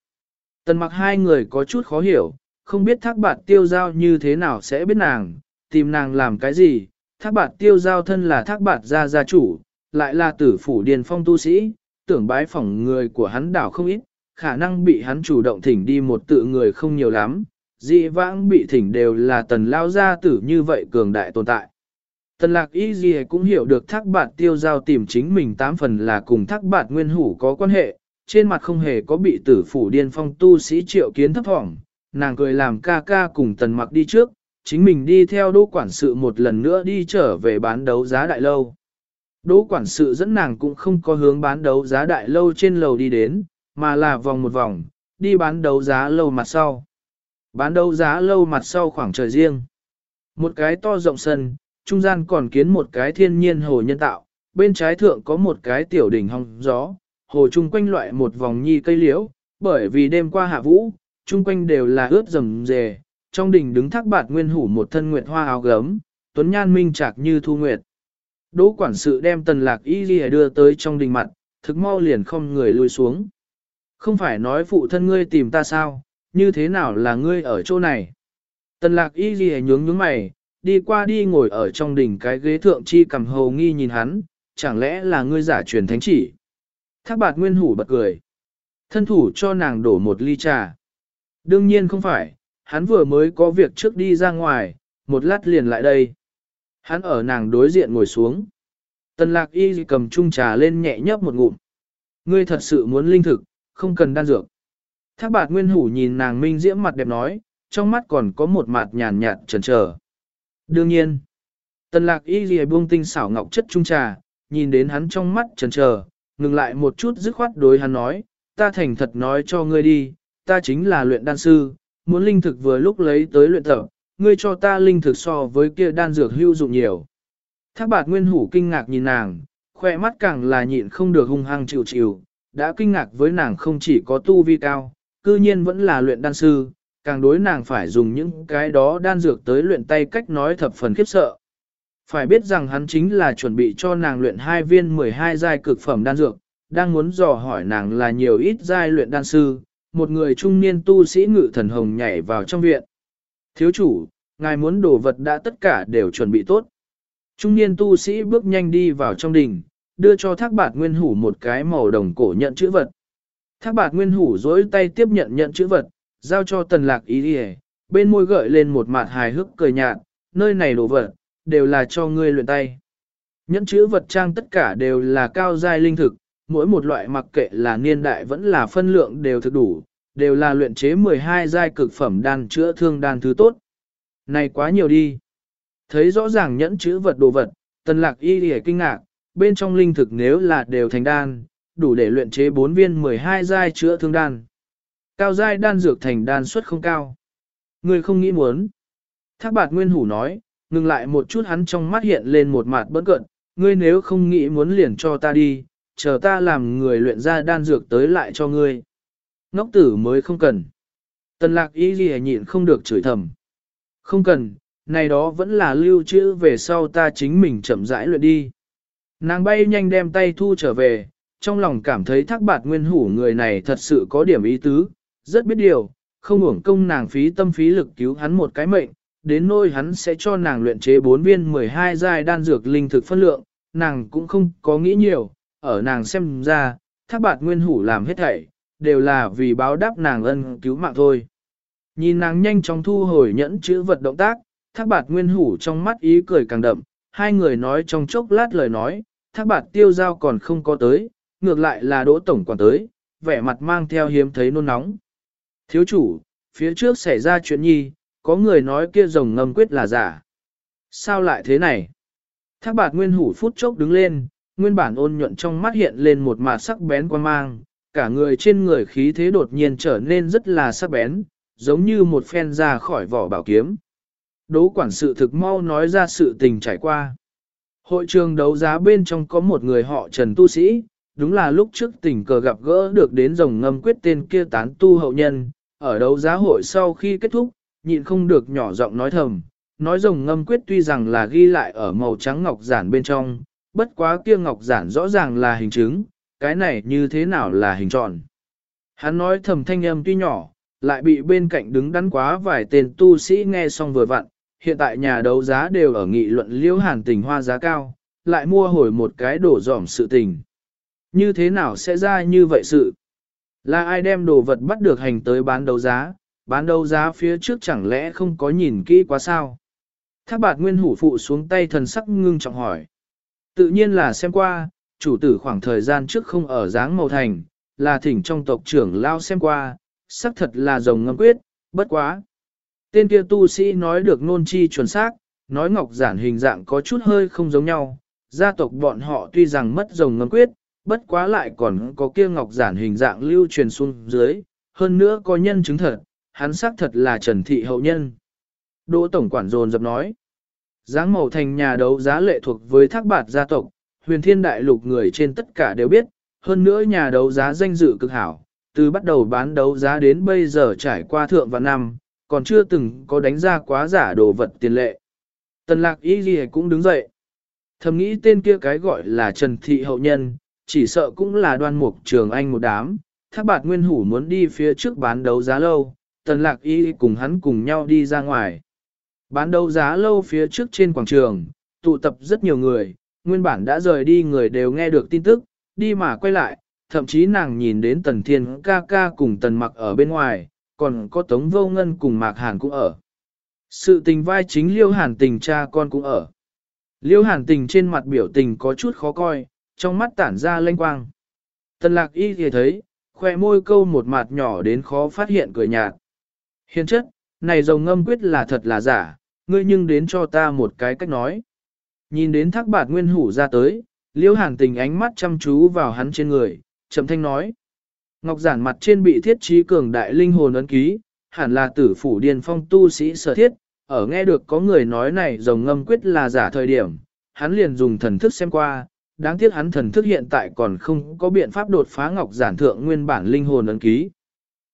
Tần mặc hai người có chút khó hiểu, không biết thác bạt tiêu giao như thế nào sẽ biết nàng, tìm nàng làm cái gì. Thác bạt tiêu giao thân là thác bạt gia gia chủ, lại là tử phủ điền phong tu sĩ, tưởng bái phỏng người của hắn đảo không ít, khả năng bị hắn chủ động thỉnh đi một tự người không nhiều lắm, dị vãng bị thỉnh đều là tần lao gia tử như vậy cường đại tồn tại. Tần lạc y gì cũng hiểu được thác bạt tiêu giao tìm chính mình tám phần là cùng thác bạt nguyên hủ có quan hệ, trên mặt không hề có bị tử phủ điên phong tu sĩ triệu kiến thấp thỏm, nàng cười làm ca ca cùng tần mặc đi trước, chính mình đi theo đỗ quản sự một lần nữa đi trở về bán đấu giá đại lâu. Đỗ quản sự dẫn nàng cũng không có hướng bán đấu giá đại lâu trên lầu đi đến, mà là vòng một vòng, đi bán đấu giá lâu mặt sau. Bán đấu giá lâu mặt sau khoảng trời riêng. Một cái to rộng sân, trung gian còn kiến một cái thiên nhiên hồ nhân tạo, bên trái thượng có một cái tiểu đỉnh hong gió, hồ chung quanh loại một vòng nhi cây liễu, bởi vì đêm qua hạ vũ, chung quanh đều là ướt rầm rề, trong đỉnh đứng thác bạt nguyên hủ một thân nguyệt hoa áo gấm, tuấn nhan minh trạc như thu nguyệt. Đỗ quản sự đem tần lạc y ghi đưa tới trong đình mặt, thực mau liền không người lui xuống. Không phải nói phụ thân ngươi tìm ta sao, như thế nào là ngươi ở chỗ này? Tần lạc y ghi nhướng nhướng mày, đi qua đi ngồi ở trong đỉnh cái ghế thượng chi cầm hầu nghi nhìn hắn, chẳng lẽ là ngươi giả truyền thánh chỉ? Thác bạt nguyên hủ bật cười. Thân thủ cho nàng đổ một ly trà. Đương nhiên không phải, hắn vừa mới có việc trước đi ra ngoài, một lát liền lại đây. Hắn ở nàng đối diện ngồi xuống. Tần lạc y cầm chung trà lên nhẹ nhấp một ngụm. Ngươi thật sự muốn linh thực, không cần đan dược. Thác bạt nguyên hủ nhìn nàng minh diễm mặt đẹp nói, trong mắt còn có một mặt nhàn nhạt trần trở. Đương nhiên, tần lạc y ghi buông tinh xảo ngọc chất trung trà, nhìn đến hắn trong mắt trần trở, ngừng lại một chút dứt khoát đối hắn nói, ta thành thật nói cho ngươi đi, ta chính là luyện đan sư, muốn linh thực vừa lúc lấy tới luyện tập, ngươi cho ta linh thực so với kia đan dược hữu dụng nhiều. Thác bạt nguyên hủ kinh ngạc nhìn nàng, khoe mắt càng là nhịn không được hung hăng chịu chịu, đã kinh ngạc với nàng không chỉ có tu vi cao, cư nhiên vẫn là luyện đan sư, càng đối nàng phải dùng những cái đó đan dược tới luyện tay cách nói thập phần khiếp sợ. Phải biết rằng hắn chính là chuẩn bị cho nàng luyện hai viên 12 giai cực phẩm đan dược, đang muốn dò hỏi nàng là nhiều ít giai luyện đan sư, một người trung niên tu sĩ ngự thần hồng nhảy vào trong viện. Thiếu chủ, ngài muốn đồ vật đã tất cả đều chuẩn bị tốt. Trung niên tu sĩ bước nhanh đi vào trong đình, đưa cho thác bạt nguyên hủ một cái màu đồng cổ nhận chữ vật. Thác bạt nguyên hủ dối tay tiếp nhận nhận chữ vật, giao cho tần lạc ý đi bên môi gợi lên một mặt hài hước cười nhạt, nơi này đồ vật, đều là cho ngươi luyện tay. Nhẫn chữ vật trang tất cả đều là cao giai linh thực, mỗi một loại mặc kệ là niên đại vẫn là phân lượng đều thực đủ, đều là luyện chế 12 giai cực phẩm đan chữa thương đan thứ tốt. Này quá nhiều đi. Thấy rõ ràng nhẫn chữ vật đồ vật, tần lạc y lìa kinh ngạc, bên trong linh thực nếu là đều thành đan, đủ để luyện chế 4 viên 12 giai chữa thương đan. Cao giai đan dược thành đan suất không cao. Người không nghĩ muốn. Thác bạt nguyên hủ nói, ngừng lại một chút hắn trong mắt hiện lên một mặt bớt cận, ngươi nếu không nghĩ muốn liền cho ta đi, chờ ta làm người luyện ra đan dược tới lại cho ngươi. Ngốc tử mới không cần. Tần lạc ý gì nhịn không được chửi thầm. Không cần, này đó vẫn là lưu trữ về sau ta chính mình chậm rãi luyện đi. Nàng bay nhanh đem tay thu trở về, trong lòng cảm thấy thác bạt nguyên hủ người này thật sự có điểm ý tứ, rất biết điều, không uổng công nàng phí tâm phí lực cứu hắn một cái mệnh, đến nôi hắn sẽ cho nàng luyện chế 4 viên 12 giai đan dược linh thực phân lượng, nàng cũng không có nghĩ nhiều, ở nàng xem ra, thác bạt nguyên hủ làm hết thảy, đều là vì báo đáp nàng ân cứu mạng thôi. Nhìn nàng nhanh chóng thu hồi nhẫn chữ vật động tác, thác bạt nguyên hủ trong mắt ý cười càng đậm, hai người nói trong chốc lát lời nói, thác bạt tiêu giao còn không có tới, ngược lại là đỗ tổng quản tới, vẻ mặt mang theo hiếm thấy nôn nóng. Thiếu chủ, phía trước xảy ra chuyện nhi, có người nói kia rồng ngâm quyết là giả. Sao lại thế này? Thác bạt nguyên hủ phút chốc đứng lên, nguyên bản ôn nhuận trong mắt hiện lên một mặt sắc bén quan mang, cả người trên người khí thế đột nhiên trở nên rất là sắc bén, giống như một phen ra khỏi vỏ bảo kiếm. Đỗ quản sự thực mau nói ra sự tình trải qua. Hội trường đấu giá bên trong có một người họ Trần Tu Sĩ, đúng là lúc trước tình cờ gặp gỡ được đến rồng ngâm quyết tên kia tán tu hậu nhân, ở đấu giá hội sau khi kết thúc, nhịn không được nhỏ giọng nói thầm, nói rồng ngâm quyết tuy rằng là ghi lại ở màu trắng ngọc giản bên trong, bất quá kia ngọc giản rõ ràng là hình chứng, cái này như thế nào là hình tròn. Hắn nói thầm thanh âm tuy nhỏ, lại bị bên cạnh đứng đắn quá vài tên tu sĩ nghe xong vừa vặn, hiện tại nhà đấu giá đều ở nghị luận liễu hàn tình hoa giá cao, lại mua hồi một cái đổ dỏm sự tình. Như thế nào sẽ ra như vậy sự? Là ai đem đồ vật bắt được hành tới bán đấu giá, bán đấu giá phía trước chẳng lẽ không có nhìn kỹ quá sao? Thác bạt nguyên hủ phụ xuống tay thần sắc ngưng trọng hỏi. Tự nhiên là xem qua, chủ tử khoảng thời gian trước không ở dáng màu thành, là thỉnh trong tộc trưởng lao xem qua, xác thật là rồng ngâm quyết, bất quá. Tên kia tu sĩ nói được nôn chi chuẩn xác, nói ngọc giản hình dạng có chút hơi không giống nhau, gia tộc bọn họ tuy rằng mất rồng ngâm quyết, bất quá lại còn có kia ngọc giản hình dạng lưu truyền xuống dưới, hơn nữa có nhân chứng thật, hắn xác thật là Trần Thị hậu nhân. Đỗ Tổng Quản dồn dập nói, Giáng màu thành nhà đấu giá lệ thuộc với thác bạt gia tộc, huyền thiên đại lục người trên tất cả đều biết, hơn nữa nhà đấu giá danh dự cực hảo, từ bắt đầu bán đấu giá đến bây giờ trải qua thượng và năm, còn chưa từng có đánh ra quá giả đồ vật tiền lệ. Tần lạc y gì cũng đứng dậy. Thầm nghĩ tên kia cái gọi là Trần Thị Hậu Nhân, chỉ sợ cũng là đoan mục trường anh một đám, thác bạt nguyên hủ muốn đi phía trước bán đấu giá lâu, tần lạc y cùng hắn cùng nhau đi ra ngoài. Bán đấu giá lâu phía trước trên quảng trường, tụ tập rất nhiều người, nguyên bản đã rời đi người đều nghe được tin tức, đi mà quay lại, thậm chí nàng nhìn đến tần thiên ca ca cùng tần mặc ở bên ngoài, còn có tống vô ngân cùng mạc hàn cũng ở. Sự tình vai chính liêu hàn tình cha con cũng ở. Liêu hàn tình trên mặt biểu tình có chút khó coi, trong mắt tản ra lênh quang. Tần lạc y thì thấy, khoe môi câu một mặt nhỏ đến khó phát hiện cười nhạt. Hiện chất, này rồng ngâm quyết là thật là giả, ngươi nhưng đến cho ta một cái cách nói. Nhìn đến thác bạt nguyên hủ ra tới, liễu hàn tình ánh mắt chăm chú vào hắn trên người, chậm thanh nói. Ngọc giản mặt trên bị thiết trí cường đại linh hồn ấn ký, hẳn là tử phủ điền phong tu sĩ sở thiết, ở nghe được có người nói này rồng ngâm quyết là giả thời điểm, hắn liền dùng thần thức xem qua, đáng tiếc hắn thần thức hiện tại còn không có biện pháp đột phá ngọc giản thượng nguyên bản linh hồn ấn ký.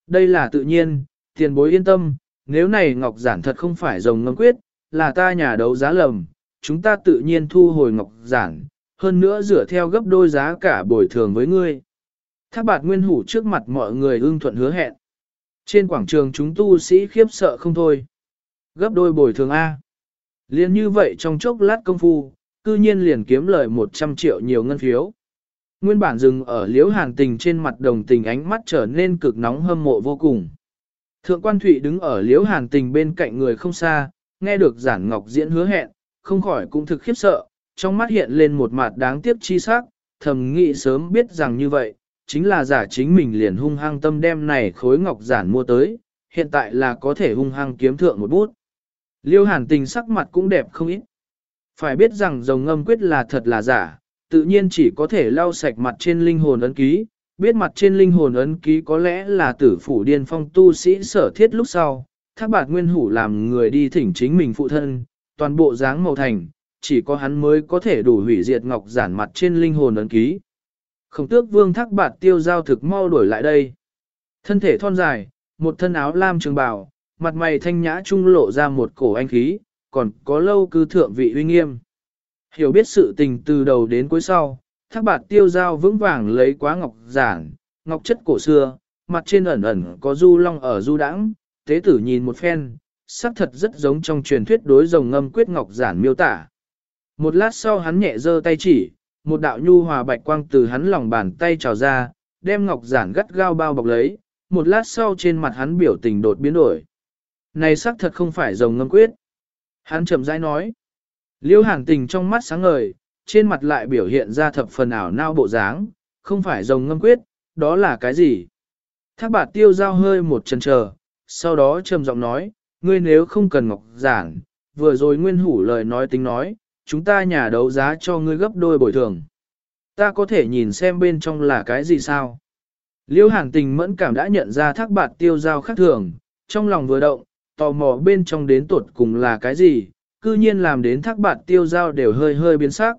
Đây là tự nhiên, tiền bối yên tâm, nếu này ngọc giản thật không phải rồng ngâm quyết, là ta nhà đấu giá lầm, chúng ta tự nhiên thu hồi ngọc giản, hơn nữa dựa theo gấp đôi giá cả bồi thường với ngươi. Thác bạt nguyên hủ trước mặt mọi người ưng thuận hứa hẹn. Trên quảng trường chúng tu sĩ khiếp sợ không thôi. Gấp đôi bồi thường A. Liên như vậy trong chốc lát công phu, cư nhiên liền kiếm lời 100 triệu nhiều ngân phiếu. Nguyên bản dừng ở liễu hàn tình trên mặt đồng tình ánh mắt trở nên cực nóng hâm mộ vô cùng. Thượng quan thụy đứng ở liễu hàn tình bên cạnh người không xa, nghe được giản ngọc diễn hứa hẹn, không khỏi cũng thực khiếp sợ, trong mắt hiện lên một mặt đáng tiếc chi sắc, thầm nghĩ sớm biết rằng như vậy, chính là giả chính mình liền hung hăng tâm đem này khối ngọc giản mua tới, hiện tại là có thể hung hăng kiếm thượng một bút. Liêu hàn tình sắc mặt cũng đẹp không ít. Phải biết rằng rồng ngâm quyết là thật là giả, tự nhiên chỉ có thể lau sạch mặt trên linh hồn ấn ký, biết mặt trên linh hồn ấn ký có lẽ là tử phủ điên phong tu sĩ sở thiết lúc sau, thác bạt nguyên hủ làm người đi thỉnh chính mình phụ thân, toàn bộ dáng màu thành, chỉ có hắn mới có thể đủ hủy diệt ngọc giản mặt trên linh hồn ấn ký. Khổng tước vương thác bạt tiêu giao thực mau đổi lại đây. Thân thể thon dài, một thân áo lam trường bào, mặt mày thanh nhã trung lộ ra một cổ anh khí, còn có lâu cư thượng vị uy nghiêm. Hiểu biết sự tình từ đầu đến cuối sau, thác bạt tiêu dao vững vàng lấy quá ngọc giản, ngọc chất cổ xưa, mặt trên ẩn ẩn có du long ở du đãng, tế tử nhìn một phen, sắc thật rất giống trong truyền thuyết đối rồng ngâm quyết ngọc giản miêu tả. Một lát sau hắn nhẹ giơ tay chỉ, một đạo nhu hòa bạch quang từ hắn lòng bàn tay trào ra, đem ngọc giản gắt gao bao bọc lấy, một lát sau trên mặt hắn biểu tình đột biến đổi. Này sắc thật không phải rồng ngâm quyết. Hắn chậm rãi nói. Liêu hàn tình trong mắt sáng ngời, trên mặt lại biểu hiện ra thập phần ảo nao bộ dáng, không phải rồng ngâm quyết, đó là cái gì? Thác bạt tiêu giao hơi một chân chờ, sau đó trầm giọng nói, ngươi nếu không cần ngọc giản, vừa rồi nguyên hủ lời nói tính nói, chúng ta nhà đấu giá cho ngươi gấp đôi bồi thường. Ta có thể nhìn xem bên trong là cái gì sao? Liêu hàn tình mẫn cảm đã nhận ra thác bạt tiêu giao khác thường, trong lòng vừa động, tò mò bên trong đến tuột cùng là cái gì, cư nhiên làm đến thác bạt tiêu giao đều hơi hơi biến sắc.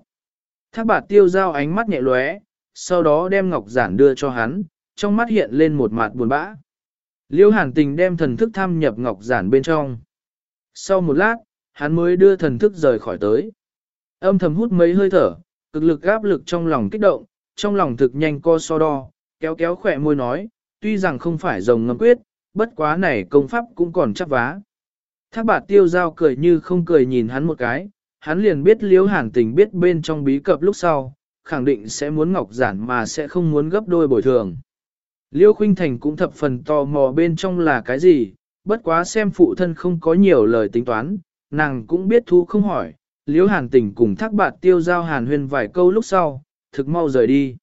Thác bạt tiêu giao ánh mắt nhẹ lóe, sau đó đem ngọc giản đưa cho hắn, trong mắt hiện lên một mặt buồn bã. Liêu hàn tình đem thần thức thăm nhập ngọc giản bên trong. Sau một lát, hắn mới đưa thần thức rời khỏi tới. Âm thầm hút mấy hơi thở, cực lực áp lực trong lòng kích động, trong lòng thực nhanh co so đo, kéo kéo khỏe môi nói, tuy rằng không phải rồng ngâm quyết, bất quá này công pháp cũng còn chắc vá. Thác bạt tiêu giao cười như không cười nhìn hắn một cái, hắn liền biết liếu hàn tình biết bên trong bí cập lúc sau, khẳng định sẽ muốn ngọc giản mà sẽ không muốn gấp đôi bồi thường. Liêu Khuynh Thành cũng thập phần tò mò bên trong là cái gì, bất quá xem phụ thân không có nhiều lời tính toán, nàng cũng biết thu không hỏi, Liễu Hàn Tình cùng thác bạt tiêu giao Hàn Huyên vài câu lúc sau, thực mau rời đi.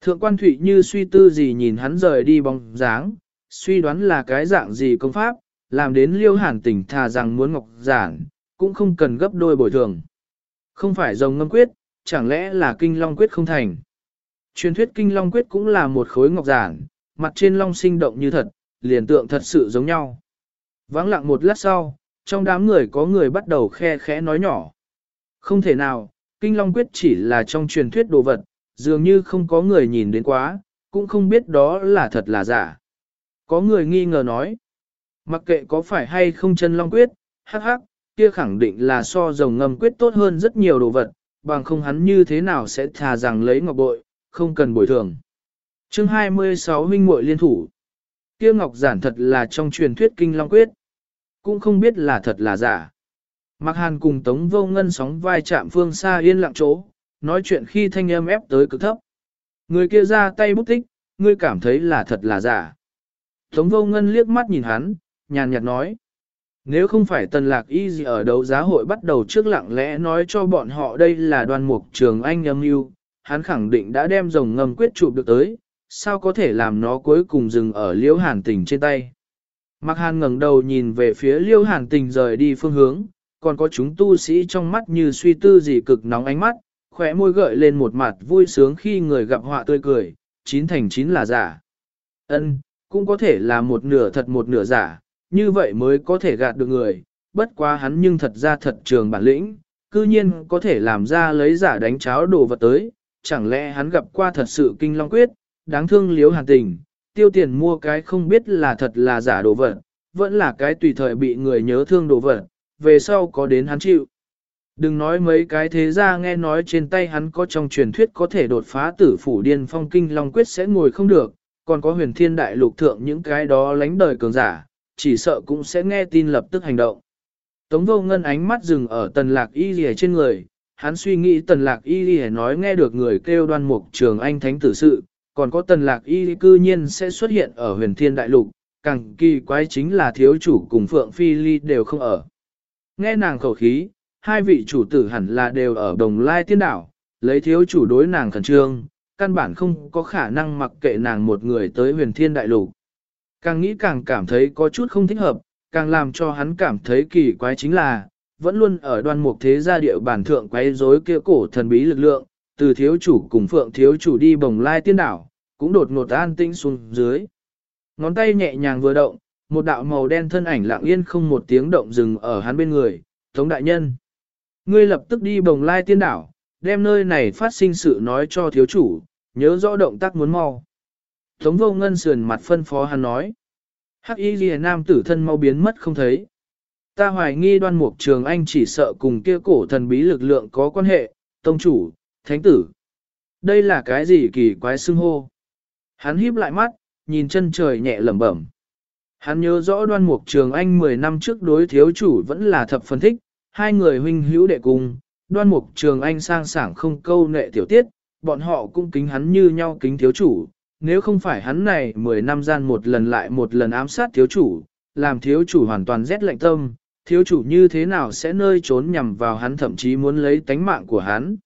Thượng quan Thụy như suy tư gì nhìn hắn rời đi bóng dáng, suy đoán là cái dạng gì công pháp, làm đến Liễu Hàn Tình thà rằng muốn ngọc giản, cũng không cần gấp đôi bồi thường. Không phải rồng ngâm quyết, chẳng lẽ là kinh long quyết không thành. Truyền thuyết kinh long quyết cũng là một khối ngọc giản, mặt trên long sinh động như thật, liền tượng thật sự giống nhau. Vắng lặng một lát sau, trong đám người có người bắt đầu khe khẽ nói nhỏ. Không thể nào, Kinh Long Quyết chỉ là trong truyền thuyết đồ vật, dường như không có người nhìn đến quá, cũng không biết đó là thật là giả. Có người nghi ngờ nói, mặc kệ có phải hay không chân Long Quyết, hắc hắc, kia khẳng định là so rồng ngâm quyết tốt hơn rất nhiều đồ vật, bằng không hắn như thế nào sẽ thà rằng lấy ngọc bội, không cần bồi thường. chương 26 huynh muội liên thủ. Kia ngọc giản thật là trong truyền thuyết kinh long quyết. Cũng không biết là thật là giả. Mạc Hàn cùng Tống Vô Ngân sóng vai chạm phương xa yên lặng chỗ, nói chuyện khi thanh âm ép tới cực thấp. Người kia ra tay bút tích, ngươi cảm thấy là thật là giả. Tống Vô Ngân liếc mắt nhìn hắn, nhàn nhạt nói. Nếu không phải tần lạc y gì ở đấu giá hội bắt đầu trước lặng lẽ nói cho bọn họ đây là đoàn mục trường anh âm yêu, hắn khẳng định đã đem rồng ngầm quyết chụp được tới, sao có thể làm nó cuối cùng dừng ở liễu hàn tình trên tay. mặc hàn ngẩng đầu nhìn về phía liễu hàn tình rời đi phương hướng, còn có chúng tu sĩ trong mắt như suy tư gì cực nóng ánh mắt, khỏe môi gợi lên một mặt vui sướng khi người gặp họa tươi cười, chín thành chín là giả. Ân, cũng có thể là một nửa thật một nửa giả, như vậy mới có thể gạt được người, bất quá hắn nhưng thật ra thật trường bản lĩnh, cư nhiên có thể làm ra lấy giả đánh cháo đồ vật tới, chẳng lẽ hắn gặp qua thật sự kinh long quyết, đáng thương liếu hàn tình, tiêu tiền mua cái không biết là thật là giả đồ vật, vẫn là cái tùy thời bị người nhớ thương đồ vật, về sau có đến hắn chịu. Đừng nói mấy cái thế ra nghe nói trên tay hắn có trong truyền thuyết có thể đột phá tử phủ điên phong kinh long quyết sẽ ngồi không được, còn có huyền thiên đại lục thượng những cái đó lánh đời cường giả, chỉ sợ cũng sẽ nghe tin lập tức hành động. Tống vô ngân ánh mắt dừng ở tần lạc y lìa trên người, hắn suy nghĩ tần lạc y lìa nói nghe được người kêu đoan mục trường anh thánh tử sự, còn có tần lạc y cư nhiên sẽ xuất hiện ở huyền thiên đại lục, càng kỳ quái chính là thiếu chủ cùng phượng phi ly đều không ở. Nghe nàng khẩu khí, hai vị chủ tử hẳn là đều ở đồng lai tiên đảo, lấy thiếu chủ đối nàng khẩn trương, căn bản không có khả năng mặc kệ nàng một người tới huyền thiên đại lục. Càng nghĩ càng cảm thấy có chút không thích hợp, càng làm cho hắn cảm thấy kỳ quái chính là, vẫn luôn ở đoan mục thế gia địa bản thượng quấy rối kia cổ thần bí lực lượng, từ thiếu chủ cùng phượng thiếu chủ đi bồng lai tiên đảo, cũng đột ngột an tĩnh xuống dưới. Ngón tay nhẹ nhàng vừa động, một đạo màu đen thân ảnh lặng yên không một tiếng động dừng ở hắn bên người, Tống đại nhân. Ngươi lập tức đi bồng lai tiên đảo, đem nơi này phát sinh sự nói cho thiếu chủ, nhớ rõ động tác muốn mau. Tống vô ngân sườn mặt phân phó hắn nói. Hắc y ghi nam tử thân mau biến mất không thấy. Ta hoài nghi đoan mục trường anh chỉ sợ cùng kia cổ thần bí lực lượng có quan hệ, tông chủ, thánh tử. Đây là cái gì kỳ quái xưng hô? Hắn híp lại mắt, nhìn chân trời nhẹ lẩm bẩm. Hắn nhớ rõ đoan mục trường anh 10 năm trước đối thiếu chủ vẫn là thập phân thích, hai người huynh hữu đệ cùng, đoan mục trường anh sang sảng không câu nệ tiểu tiết, bọn họ cũng kính hắn như nhau kính thiếu chủ, nếu không phải hắn này 10 năm gian một lần lại một lần ám sát thiếu chủ, làm thiếu chủ hoàn toàn rét lạnh tâm, thiếu chủ như thế nào sẽ nơi trốn nhằm vào hắn thậm chí muốn lấy tánh mạng của hắn.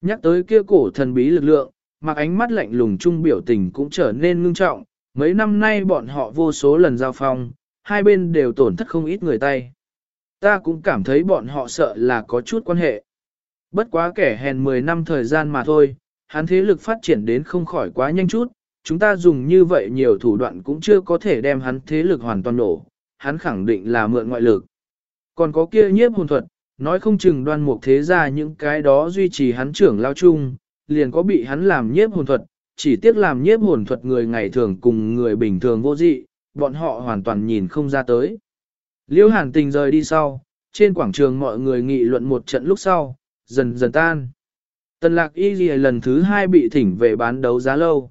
Nhắc tới kia cổ thần bí lực lượng, mặc ánh mắt lạnh lùng trung biểu tình cũng trở nên ngưng trọng, mấy năm nay bọn họ vô số lần giao phong, hai bên đều tổn thất không ít người tay. Ta cũng cảm thấy bọn họ sợ là có chút quan hệ. Bất quá kẻ hèn 10 năm thời gian mà thôi, hắn thế lực phát triển đến không khỏi quá nhanh chút, chúng ta dùng như vậy nhiều thủ đoạn cũng chưa có thể đem hắn thế lực hoàn toàn nổ, hắn khẳng định là mượn ngoại lực. Còn có kia nhiếp hồn thuật, nói không chừng đoan mục thế ra những cái đó duy trì hắn trưởng lao chung, liền có bị hắn làm nhiếp hồn thuật, chỉ tiếc làm nhiếp hồn thuật người ngày thường cùng người bình thường vô dị, bọn họ hoàn toàn nhìn không ra tới. Liễu hàn tình rời đi sau, trên quảng trường mọi người nghị luận một trận lúc sau, dần dần tan. Tần lạc y lần thứ hai bị thỉnh về bán đấu giá lâu.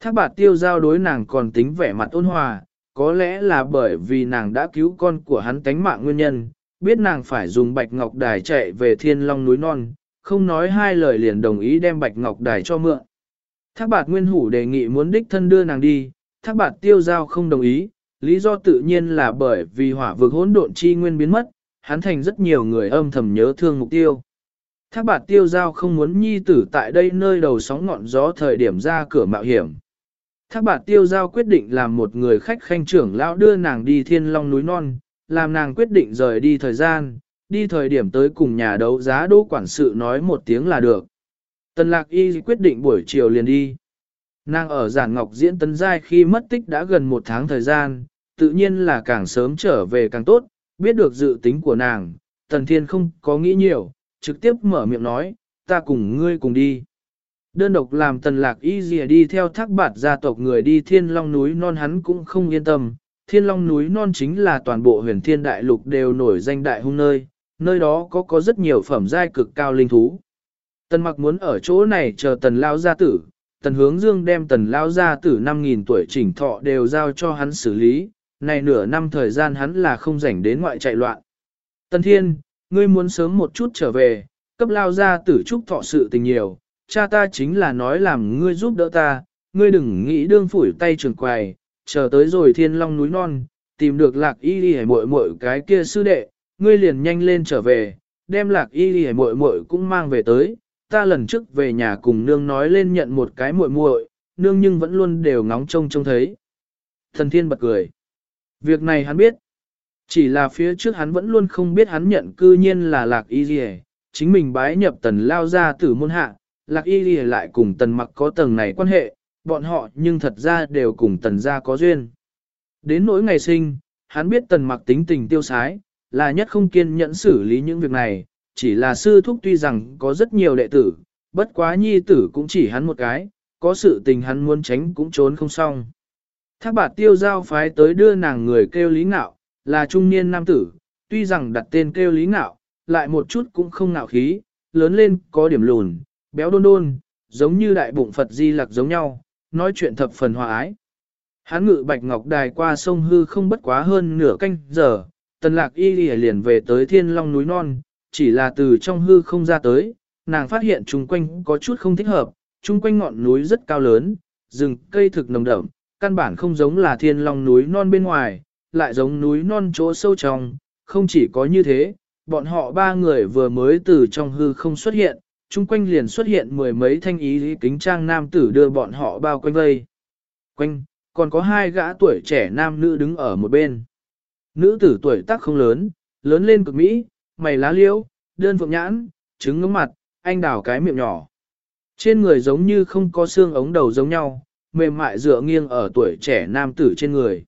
Thác bạt tiêu giao đối nàng còn tính vẻ mặt ôn hòa, có lẽ là bởi vì nàng đã cứu con của hắn tánh mạng nguyên nhân, biết nàng phải dùng bạch ngọc đài chạy về thiên long núi non, không nói hai lời liền đồng ý đem bạch ngọc đài cho mượn. Thác bạt nguyên hủ đề nghị muốn đích thân đưa nàng đi, thác bạt tiêu giao không đồng ý, lý do tự nhiên là bởi vì hỏa vực hỗn độn chi nguyên biến mất, hắn thành rất nhiều người âm thầm nhớ thương mục tiêu. Thác bạt tiêu giao không muốn nhi tử tại đây nơi đầu sóng ngọn gió thời điểm ra cửa mạo hiểm. Thác bạt tiêu giao quyết định làm một người khách khanh trưởng lão đưa nàng đi thiên long núi non, làm nàng quyết định rời đi thời gian, đi thời điểm tới cùng nhà đấu giá đô quản sự nói một tiếng là được. Tần lạc y quyết định buổi chiều liền đi. Nàng ở giản ngọc diễn tấn giai khi mất tích đã gần một tháng thời gian, tự nhiên là càng sớm trở về càng tốt, biết được dự tính của nàng, tần thiên không có nghĩ nhiều, trực tiếp mở miệng nói, ta cùng ngươi cùng đi. Đơn độc làm tần lạc y dìa đi theo thác bạt gia tộc người đi thiên long núi non hắn cũng không yên tâm. Thiên long núi non chính là toàn bộ huyền thiên đại lục đều nổi danh đại hung nơi, nơi đó có có rất nhiều phẩm giai cực cao linh thú. Tần mặc muốn ở chỗ này chờ tần lao gia tử, tần hướng dương đem tần lao gia tử 5.000 tuổi chỉnh thọ đều giao cho hắn xử lý, này nửa năm thời gian hắn là không rảnh đến ngoại chạy loạn. Tần thiên, ngươi muốn sớm một chút trở về, cấp lao gia tử chúc thọ sự tình nhiều, cha ta chính là nói làm ngươi giúp đỡ ta, ngươi đừng nghĩ đương phủi tay trường quài, chờ tới rồi thiên long núi non, tìm được lạc y đi muội muội cái kia sư đệ, ngươi liền nhanh lên trở về, đem lạc y đi muội muội cũng mang về tới, ta lần trước về nhà cùng nương nói lên nhận một cái muội muội, nương nhưng vẫn luôn đều ngóng trông trông thấy. Thần thiên bật cười. Việc này hắn biết. Chỉ là phía trước hắn vẫn luôn không biết hắn nhận cư nhiên là lạc y gì chính mình bái nhập tần lao ra tử môn hạ, lạc y gì lại cùng tần mặc có tầng này quan hệ, bọn họ nhưng thật ra đều cùng tần gia có duyên. Đến nỗi ngày sinh, hắn biết tần mặc tính tình tiêu sái, là nhất không kiên nhẫn xử lý những việc này, chỉ là sư thúc tuy rằng có rất nhiều đệ tử, bất quá nhi tử cũng chỉ hắn một cái, có sự tình hắn muốn tránh cũng trốn không xong. Thác bạt tiêu giao phái tới đưa nàng người kêu lý ngạo, là trung niên nam tử, tuy rằng đặt tên kêu lý ngạo, lại một chút cũng không ngạo khí, lớn lên có điểm lùn, béo đôn đôn, giống như đại bụng Phật di lặc giống nhau, nói chuyện thập phần hòa ái. Hán ngự bạch ngọc đài qua sông hư không bất quá hơn nửa canh giờ, tần lạc y liền về tới thiên long núi non, chỉ là từ trong hư không ra tới, nàng phát hiện chung quanh có chút không thích hợp, chung quanh ngọn núi rất cao lớn, rừng cây thực nồng đậm, căn bản không giống là thiên long núi non bên ngoài, lại giống núi non chỗ sâu trong, không chỉ có như thế, bọn họ ba người vừa mới từ trong hư không xuất hiện, chung quanh liền xuất hiện mười mấy thanh ý kính trang nam tử đưa bọn họ bao quanh vây. Quanh, còn có hai gã tuổi trẻ nam nữ đứng ở một bên. Nữ tử tuổi tác không lớn, lớn lên cực mỹ, mày lá liễu, đơn phượng nhãn, trứng ngưỡng mặt, anh đào cái miệng nhỏ. Trên người giống như không có xương ống đầu giống nhau, mềm mại dựa nghiêng ở tuổi trẻ nam tử trên người.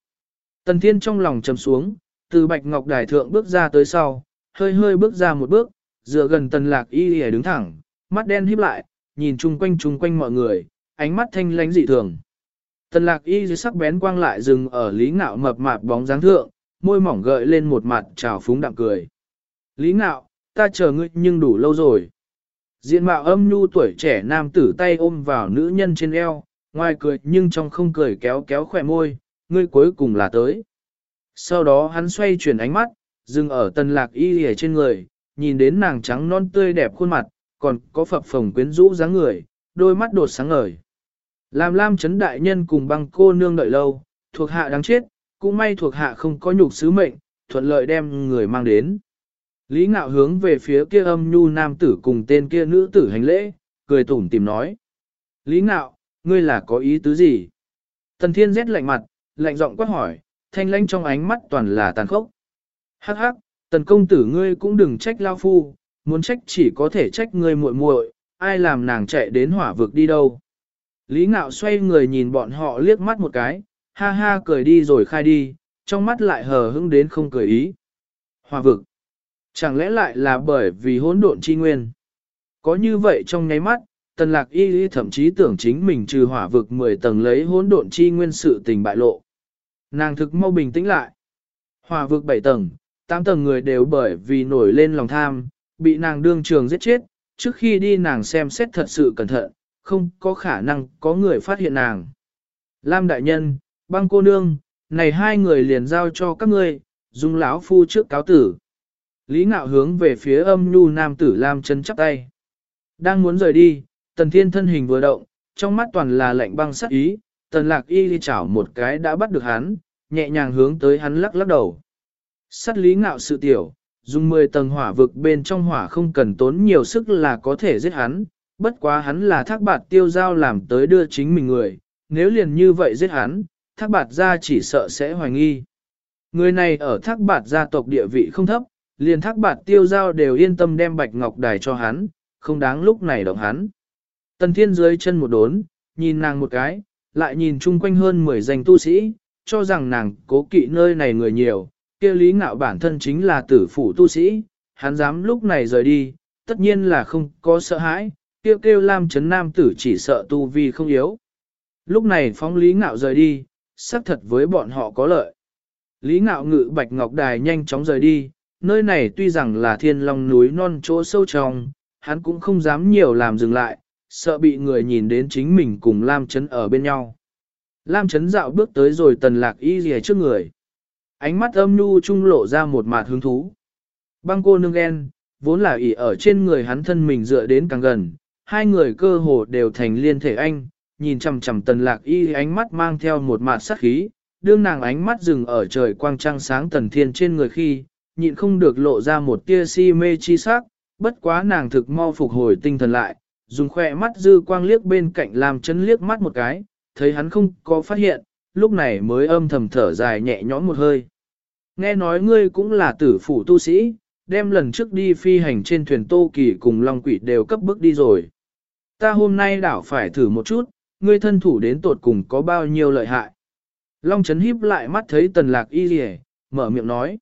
Tần Thiên trong lòng trầm xuống, từ bạch ngọc đài thượng bước ra tới sau, hơi hơi bước ra một bước, dựa gần tần lạc y y đứng thẳng, mắt đen híp lại, nhìn chung quanh chung quanh mọi người, ánh mắt thanh lánh dị thường. Tần lạc y dưới sắc bén quang lại dừng ở lý ngạo mập mạp bóng dáng thượng, môi mỏng gợi lên một mặt trào phúng đạm cười. Lý ngạo, ta chờ ngươi nhưng đủ lâu rồi. Diện mạo âm nhu tuổi trẻ nam tử tay ôm vào nữ nhân trên eo, ngoài cười nhưng trong không cười kéo kéo khỏe môi, ngươi cuối cùng là tới. Sau đó hắn xoay chuyển ánh mắt, dừng ở tần lạc y hề trên người, nhìn đến nàng trắng non tươi đẹp khuôn mặt, còn có phập phồng quyến rũ dáng người, đôi mắt đột sáng ngời. Làm lam chấn đại nhân cùng băng cô nương đợi lâu, thuộc hạ đáng chết, cũng may thuộc hạ không có nhục sứ mệnh, thuận lợi đem người mang đến. Lý ngạo hướng về phía kia âm nhu nam tử cùng tên kia nữ tử hành lễ, cười tủm tìm nói. Lý ngạo, ngươi là có ý tứ gì? Tần thiên rét lạnh mặt, lạnh giọng quát hỏi, thanh lãnh trong ánh mắt toàn là tàn khốc. Hắc hắc, tần công tử ngươi cũng đừng trách lao phu, muốn trách chỉ có thể trách ngươi muội muội, ai làm nàng chạy đến hỏa vực đi đâu. Lý ngạo xoay người nhìn bọn họ liếc mắt một cái, ha ha cười đi rồi khai đi, trong mắt lại hờ hững đến không cười ý. Hỏa vực. Chẳng lẽ lại là bởi vì hỗn độn chi nguyên? Có như vậy trong nháy mắt, tần lạc y y thậm chí tưởng chính mình trừ hỏa vực 10 tầng lấy hỗn độn chi nguyên sự tình bại lộ. Nàng thực mau bình tĩnh lại. Hỏa vực 7 tầng, 8 tầng người đều bởi vì nổi lên lòng tham, bị nàng đương trường giết chết, trước khi đi nàng xem xét thật sự cẩn thận, không có khả năng có người phát hiện nàng. Lam đại nhân, băng cô nương, này hai người liền giao cho các ngươi, dùng lão phu trước cáo tử. Lý ngạo hướng về phía âm nhu nam tử Lam chân chắp tay. Đang muốn rời đi, tần thiên thân hình vừa động, trong mắt toàn là lạnh băng sắc ý, tần lạc y đi chảo một cái đã bắt được hắn, nhẹ nhàng hướng tới hắn lắc lắc đầu. Sát lý ngạo sự tiểu, dùng 10 tầng hỏa vực bên trong hỏa không cần tốn nhiều sức là có thể giết hắn, bất quá hắn là thác bạt tiêu giao làm tới đưa chính mình người, nếu liền như vậy giết hắn, thác bạt gia chỉ sợ sẽ hoài nghi. Người này ở thác bạt gia tộc địa vị không thấp, liền thác bạt tiêu giao đều yên tâm đem bạch ngọc đài cho hắn, không đáng lúc này động hắn. Tần thiên dưới chân một đốn, nhìn nàng một cái, lại nhìn chung quanh hơn 10 danh tu sĩ, cho rằng nàng cố kỵ nơi này người nhiều, kia lý ngạo bản thân chính là tử phủ tu sĩ, hắn dám lúc này rời đi, tất nhiên là không có sợ hãi, kêu kêu Lam Trấn Nam tử chỉ sợ tu vi không yếu. Lúc này phóng Lý Ngạo rời đi, xác thật với bọn họ có lợi. Lý Ngạo ngự Bạch Ngọc Đài nhanh chóng rời đi, nơi này tuy rằng là thiên long núi non chỗ sâu trong, hắn cũng không dám nhiều làm dừng lại, sợ bị người nhìn đến chính mình cùng Lam Trấn ở bên nhau. Lam Trấn dạo bước tới rồi tần lạc y rìa trước người. Ánh mắt âm nhu trung lộ ra một mạt hứng thú. Băng cô nương ghen, vốn là ỉ ở trên người hắn thân mình dựa đến càng gần, hai người cơ hồ đều thành liên thể anh, nhìn chằm chằm tần lạc y ánh mắt mang theo một mạt sát khí, đương nàng ánh mắt dừng ở trời quang trăng sáng tần thiên trên người khi, nhịn không được lộ ra một tia si mê chi sắc, bất quá nàng thực mau phục hồi tinh thần lại, dùng khoe mắt dư quang liếc bên cạnh làm chấn liếc mắt một cái, thấy hắn không có phát hiện, lúc này mới âm thầm thở dài nhẹ nhõm một hơi. Nghe nói ngươi cũng là tử phủ tu sĩ, đem lần trước đi phi hành trên thuyền Tô Kỳ cùng Long Quỷ đều cấp bước đi rồi. Ta hôm nay đảo phải thử một chút, ngươi thân thủ đến tột cùng có bao nhiêu lợi hại. Long Trấn híp lại mắt thấy tần lạc y rỉ, mở miệng nói.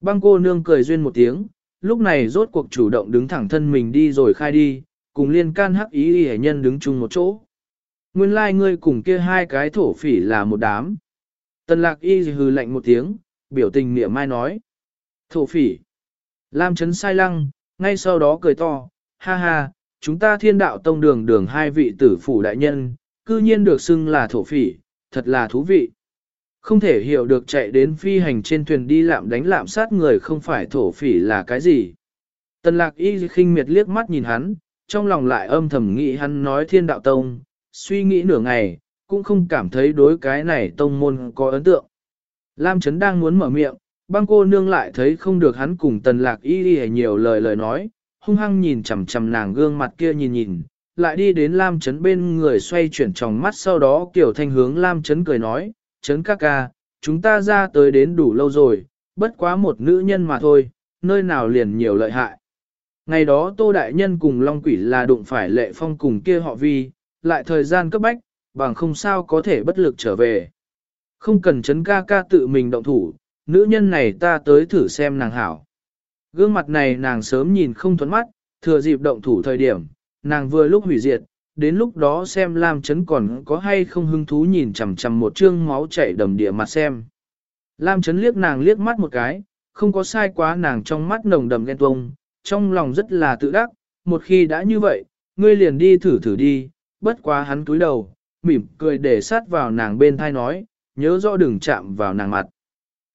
Băng cô nương cười duyên một tiếng, lúc này rốt cuộc chủ động đứng thẳng thân mình đi rồi khai đi, cùng liên can hắc ý rỉ nhân đứng chung một chỗ. Nguyên lai like ngươi cùng kia hai cái thổ phỉ là một đám. Tần lạc y hừ lạnh một tiếng, biểu tình nghĩa mai nói. Thổ phỉ. Lam chấn sai lăng, ngay sau đó cười to, ha ha, chúng ta thiên đạo tông đường đường hai vị tử phủ đại nhân, cư nhiên được xưng là thổ phỉ, thật là thú vị. Không thể hiểu được chạy đến phi hành trên thuyền đi lạm đánh lạm sát người không phải thổ phỉ là cái gì. Tần lạc y khinh miệt liếc mắt nhìn hắn, trong lòng lại âm thầm nghĩ hắn nói thiên đạo tông, suy nghĩ nửa ngày, cũng không cảm thấy đối cái này tông môn có ấn tượng. Lam Trấn đang muốn mở miệng, băng cô nương lại thấy không được hắn cùng tần lạc y đi nhiều lời lời nói, hung hăng nhìn chằm chằm nàng gương mặt kia nhìn nhìn, lại đi đến Lam Trấn bên người xoay chuyển tròng mắt sau đó kiểu thanh hướng Lam Trấn cười nói, Trấn ca ca, chúng ta ra tới đến đủ lâu rồi, bất quá một nữ nhân mà thôi, nơi nào liền nhiều lợi hại. Ngày đó Tô Đại Nhân cùng Long Quỷ là đụng phải lệ phong cùng kia họ vi, lại thời gian cấp bách, bằng không sao có thể bất lực trở về. Không cần chấn ca ca tự mình động thủ, nữ nhân này ta tới thử xem nàng hảo. Gương mặt này nàng sớm nhìn không thuẫn mắt, thừa dịp động thủ thời điểm, nàng vừa lúc hủy diệt, đến lúc đó xem Lam Chấn còn có hay không hứng thú nhìn chằm chằm một chương máu chảy đầm địa mặt xem. Lam Chấn liếc nàng liếc mắt một cái, không có sai quá nàng trong mắt nồng đầm ghen tuông, trong lòng rất là tự đắc, một khi đã như vậy, ngươi liền đi thử thử đi, bất quá hắn túi đầu, mỉm cười để sát vào nàng bên thai nói, nhớ rõ đừng chạm vào nàng mặt.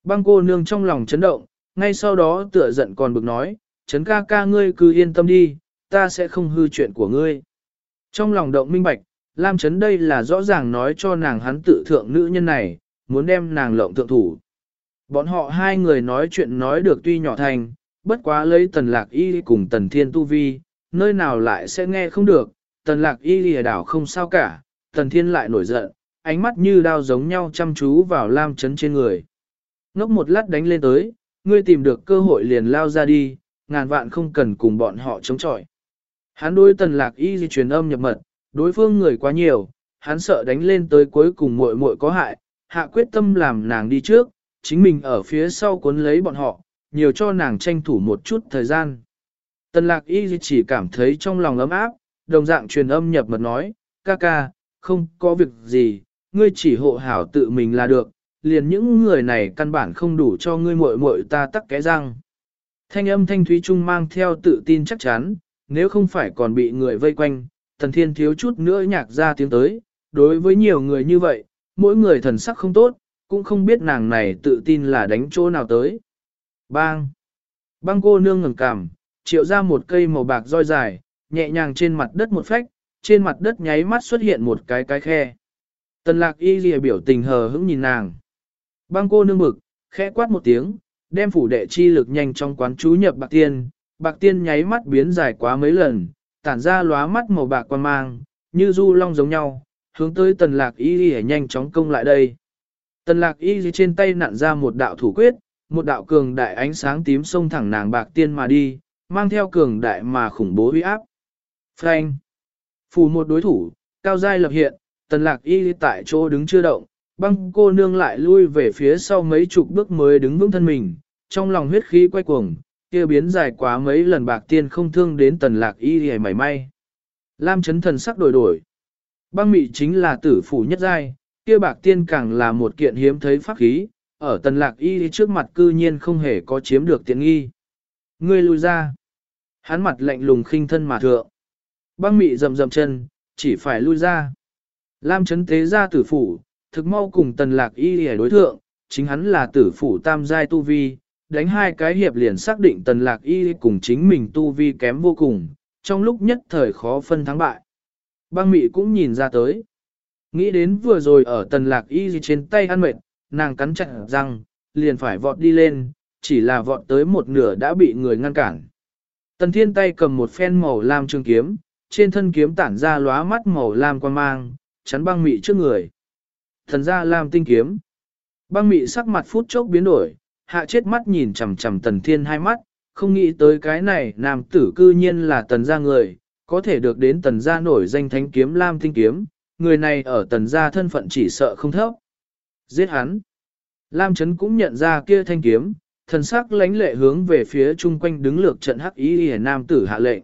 Băng cô nương trong lòng chấn động, ngay sau đó tựa giận còn bực nói, chấn ca ca ngươi cứ yên tâm đi, ta sẽ không hư chuyện của ngươi. Trong lòng động minh bạch, Lam chấn đây là rõ ràng nói cho nàng hắn tự thượng nữ nhân này, muốn đem nàng lộng thượng thủ. Bọn họ hai người nói chuyện nói được tuy nhỏ thành, bất quá lấy tần lạc y cùng tần thiên tu vi, nơi nào lại sẽ nghe không được, tần lạc y lìa đảo không sao cả, tần thiên lại nổi giận, ánh mắt như đao giống nhau chăm chú vào lam chấn trên người. Ngốc một lát đánh lên tới, ngươi tìm được cơ hội liền lao ra đi, ngàn vạn không cần cùng bọn họ chống chọi. Hắn đối tần lạc y di truyền âm nhập mật, đối phương người quá nhiều, hắn sợ đánh lên tới cuối cùng muội muội có hại, hạ quyết tâm làm nàng đi trước, chính mình ở phía sau cuốn lấy bọn họ, nhiều cho nàng tranh thủ một chút thời gian. Tần lạc y chỉ cảm thấy trong lòng ấm áp, đồng dạng truyền âm nhập mật nói, ca ca, không có việc gì, ngươi chỉ hộ hảo tự mình là được, liền những người này căn bản không đủ cho ngươi muội muội ta tắc cái răng. Thanh âm thanh thúy trung mang theo tự tin chắc chắn, nếu không phải còn bị người vây quanh, thần thiên thiếu chút nữa nhạc ra tiếng tới, đối với nhiều người như vậy, mỗi người thần sắc không tốt, cũng không biết nàng này tự tin là đánh chỗ nào tới. Bang! bang cô nương ngừng cảm, triệu ra một cây màu bạc roi dài, nhẹ nhàng trên mặt đất một phách, trên mặt đất nháy mắt xuất hiện một cái cái khe. Tần lạc y lìa biểu tình hờ hững nhìn nàng. Băng cô nương bực, khẽ quát một tiếng, đem phủ đệ chi lực nhanh trong quán chú nhập bạc tiên, bạc tiên nháy mắt biến dài quá mấy lần, tản ra lóa mắt màu bạc quan mang, như du long giống nhau, hướng tới tần lạc y lìa nhanh chóng công lại đây. Tần lạc y trên tay nặn ra một đạo thủ quyết, một đạo cường đại ánh sáng tím xông thẳng nàng bạc tiên mà đi, mang theo cường đại mà khủng bố uy áp. phanh, Phù một đối thủ, cao giai lập hiện, tần lạc y tại chỗ đứng chưa động, băng cô nương lại lui về phía sau mấy chục bước mới đứng vững thân mình, trong lòng huyết khí quay cuồng, kia biến dài quá mấy lần bạc tiên không thương đến tần lạc y hề mảy may. Lam chấn thần sắc đổi đổi. Băng mị chính là tử phủ nhất giai, kia bạc tiên càng là một kiện hiếm thấy pháp khí, ở tần lạc y trước mặt cư nhiên không hề có chiếm được tiện nghi. Ngươi lui ra. Hắn mặt lạnh lùng khinh thân mà thượng. Băng mị rầm rầm chân, chỉ phải lui ra. Lam chấn tế ra tử phủ, thực mau cùng tần lạc y hề đối thượng, chính hắn là tử phủ tam giai tu vi, đánh hai cái hiệp liền xác định tần lạc y cùng chính mình tu vi kém vô cùng, trong lúc nhất thời khó phân thắng bại. Bang mị cũng nhìn ra tới. Nghĩ đến vừa rồi ở tần lạc y trên tay ăn mệt, nàng cắn chặt răng, liền phải vọt đi lên, chỉ là vọt tới một nửa đã bị người ngăn cản. Tần thiên tay cầm một phen màu lam trường kiếm, trên thân kiếm tản ra lóa mắt màu lam quan mang, chắn băng mị trước người. Thần ra lam tinh kiếm. Băng mị sắc mặt phút chốc biến đổi, hạ chết mắt nhìn chằm chằm tần thiên hai mắt, không nghĩ tới cái này nam tử cư nhiên là tần gia người, có thể được đến tần gia nổi danh thánh kiếm lam tinh kiếm, người này ở tần gia thân phận chỉ sợ không thấp. Giết hắn. Lam chấn cũng nhận ra kia thanh kiếm, thần sắc lánh lệ hướng về phía chung quanh đứng lược trận hắc y lìa nam tử hạ lệnh.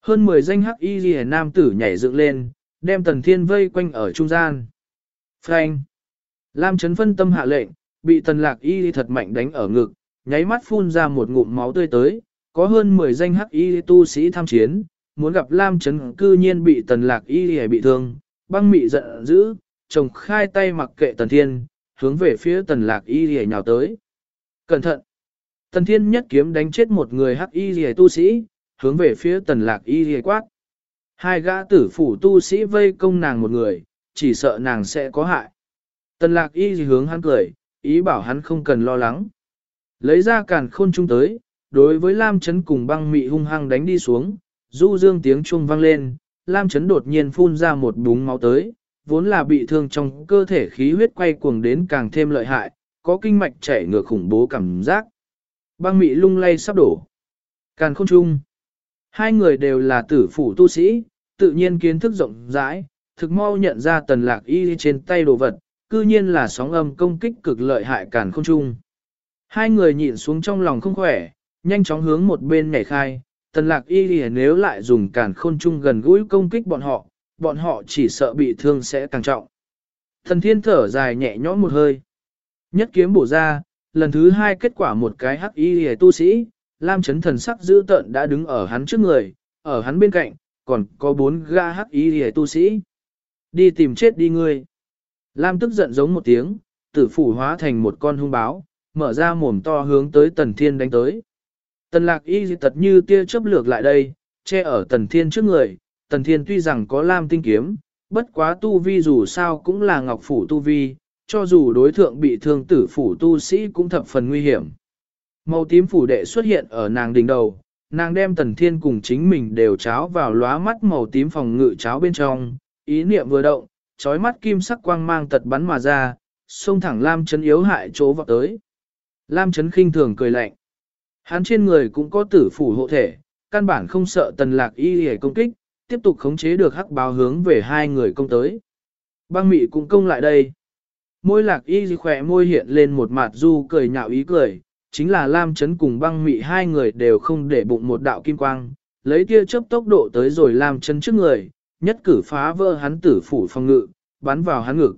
Hơn 10 danh hắc y lìa nam tử nhảy dựng lên, đem tần thiên vây quanh ở trung gian. Frank. Lam chấn phân tâm hạ lệnh, bị tần lạc y thật mạnh đánh ở ngực, nháy mắt phun ra một ngụm máu tươi tới, có hơn 10 danh hắc y tu sĩ tham chiến, muốn gặp Lam Trấn, cư nhiên bị tần lạc y bị thương, băng mị giận dữ, chồng khai tay mặc kệ tần thiên, hướng về phía tần lạc y nhào tới. Cẩn thận! Tần thiên nhất kiếm đánh chết một người hắc y tu sĩ, hướng về phía tần lạc y quát. Hai gã tử phủ tu sĩ vây công nàng một người, chỉ sợ nàng sẽ có hại. Tần lạc y hướng hắn cười, ý bảo hắn không cần lo lắng. Lấy ra càn khôn chung tới, đối với Lam Trấn cùng băng mị hung hăng đánh đi xuống, du dương tiếng chuông vang lên, Lam Trấn đột nhiên phun ra một búng máu tới, vốn là bị thương trong cơ thể khí huyết quay cuồng đến càng thêm lợi hại, có kinh mạch chảy ngược khủng bố cảm giác. Băng mị lung lay sắp đổ. Càn khôn chung. Hai người đều là tử phủ tu sĩ, tự nhiên kiến thức rộng rãi, thực mau nhận ra tần lạc y trên tay đồ vật, cư nhiên là sóng âm công kích cực lợi hại càn không trung Hai người nhịn xuống trong lòng không khỏe, nhanh chóng hướng một bên nhảy khai, tần lạc y nếu lại dùng càn khôn trung gần gũi công kích bọn họ, bọn họ chỉ sợ bị thương sẽ càng trọng. Thần thiên thở dài nhẹ nhõm một hơi. Nhất kiếm bổ ra, lần thứ hai kết quả một cái hắc y hề tu sĩ, Lam chấn thần sắc dữ tợn đã đứng ở hắn trước người, ở hắn bên cạnh, còn có bốn ga hắc y hề tu sĩ. Đi tìm chết đi ngươi. Lam tức giận giống một tiếng, tử phủ hóa thành một con hung báo, mở ra mồm to hướng tới tần thiên đánh tới. Tần lạc y dị tật như tia chớp lược lại đây, che ở tần thiên trước người, tần thiên tuy rằng có lam tinh kiếm, bất quá tu vi dù sao cũng là ngọc phủ tu vi, cho dù đối thượng bị thương tử phủ tu sĩ cũng thập phần nguy hiểm. Màu tím phủ đệ xuất hiện ở nàng đỉnh đầu, nàng đem tần thiên cùng chính mình đều cháo vào lóa mắt màu tím phòng ngự cháo bên trong, ý niệm vừa động, trói mắt kim sắc quang mang tật bắn mà ra, xông thẳng Lam chấn yếu hại chỗ vào tới. Lam chấn khinh thường cười lạnh. Hắn trên người cũng có tử phủ hộ thể, căn bản không sợ tần lạc y hề công kích, tiếp tục khống chế được hắc báo hướng về hai người công tới. Băng mị cũng công lại đây. Môi lạc y khỏe môi hiện lên một mặt du cười nhạo ý cười, chính là Lam Chấn cùng băng mị hai người đều không để bụng một đạo kim quang, lấy tia chớp tốc độ tới rồi Lam Chấn trước người, nhất cử phá vỡ hắn tử phủ phòng ngự, bắn vào hắn ngực.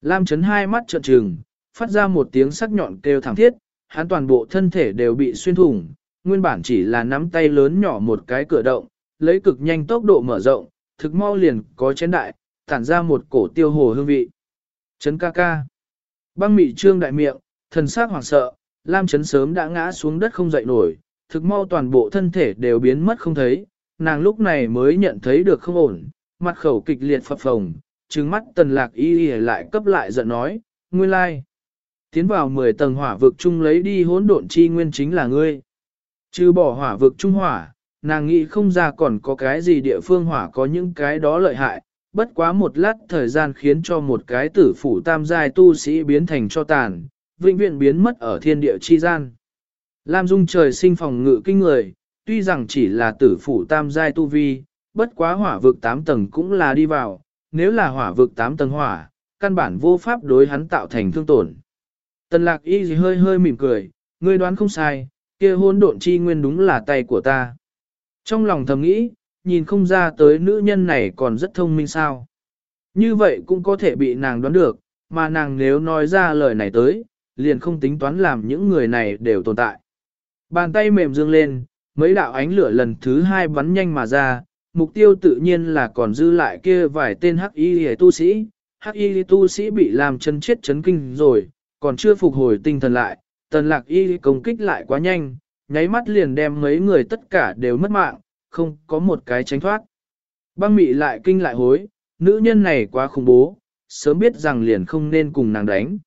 Lam Chấn hai mắt trợn trừng, phát ra một tiếng sắc nhọn kêu thảm thiết, hắn toàn bộ thân thể đều bị xuyên thủng, nguyên bản chỉ là nắm tay lớn nhỏ một cái cửa động, lấy cực nhanh tốc độ mở rộng, thực mau liền có chén đại, tản ra một cổ tiêu hồ hương vị. Chấn ca ca. Băng mị trương đại miệng, thần sắc hoảng sợ, Lam chấn sớm đã ngã xuống đất không dậy nổi, thực mau toàn bộ thân thể đều biến mất không thấy, nàng lúc này mới nhận thấy được không ổn, mặt khẩu kịch liệt phập phồng, trừng mắt tần lạc y y lại cấp lại giận nói, nguyên lai. Tiến vào 10 tầng hỏa vực chung lấy đi hỗn độn chi nguyên chính là ngươi. Trừ bỏ hỏa vực trung hỏa, nàng nghĩ không ra còn có cái gì địa phương hỏa có những cái đó lợi hại, bất quá một lát thời gian khiến cho một cái tử phủ tam giai tu sĩ biến thành cho tàn, vĩnh viễn biến mất ở thiên địa chi gian. Lam Dung trời sinh phòng ngự kinh người, tuy rằng chỉ là tử phủ tam giai tu vi, bất quá hỏa vực 8 tầng cũng là đi vào, nếu là hỏa vực 8 tầng hỏa, căn bản vô pháp đối hắn tạo thành thương tổn. Tần lạc y gì hơi hơi mỉm cười, ngươi đoán không sai, kia hôn độn chi nguyên đúng là tay của ta. Trong lòng thầm nghĩ, nhìn không ra tới nữ nhân này còn rất thông minh sao. Như vậy cũng có thể bị nàng đoán được, mà nàng nếu nói ra lời này tới, liền không tính toán làm những người này đều tồn tại. Bàn tay mềm dương lên, mấy đạo ánh lửa lần thứ hai bắn nhanh mà ra, mục tiêu tự nhiên là còn dư lại kia vài tên hắc y tu sĩ. Hắc y tu sĩ bị làm chân chết chấn kinh rồi, còn chưa phục hồi tinh thần lại, tần lạc y công kích lại quá nhanh, nháy mắt liền đem mấy người tất cả đều mất mạng, không có một cái tránh thoát. Băng mị lại kinh lại hối, nữ nhân này quá khủng bố, sớm biết rằng liền không nên cùng nàng đánh.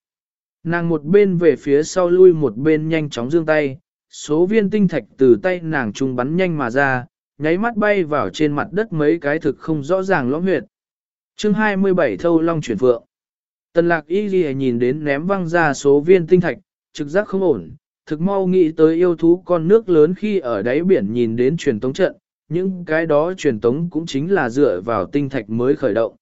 Nàng một bên về phía sau lui một bên nhanh chóng dương tay, số viên tinh thạch từ tay nàng trung bắn nhanh mà ra, nháy mắt bay vào trên mặt đất mấy cái thực không rõ ràng lõm huyệt. chương 27 thâu long chuyển phượng. Tần lạc y ghi nhìn đến ném văng ra số viên tinh thạch, trực giác không ổn, thực mau nghĩ tới yêu thú con nước lớn khi ở đáy biển nhìn đến truyền tống trận, những cái đó truyền tống cũng chính là dựa vào tinh thạch mới khởi động.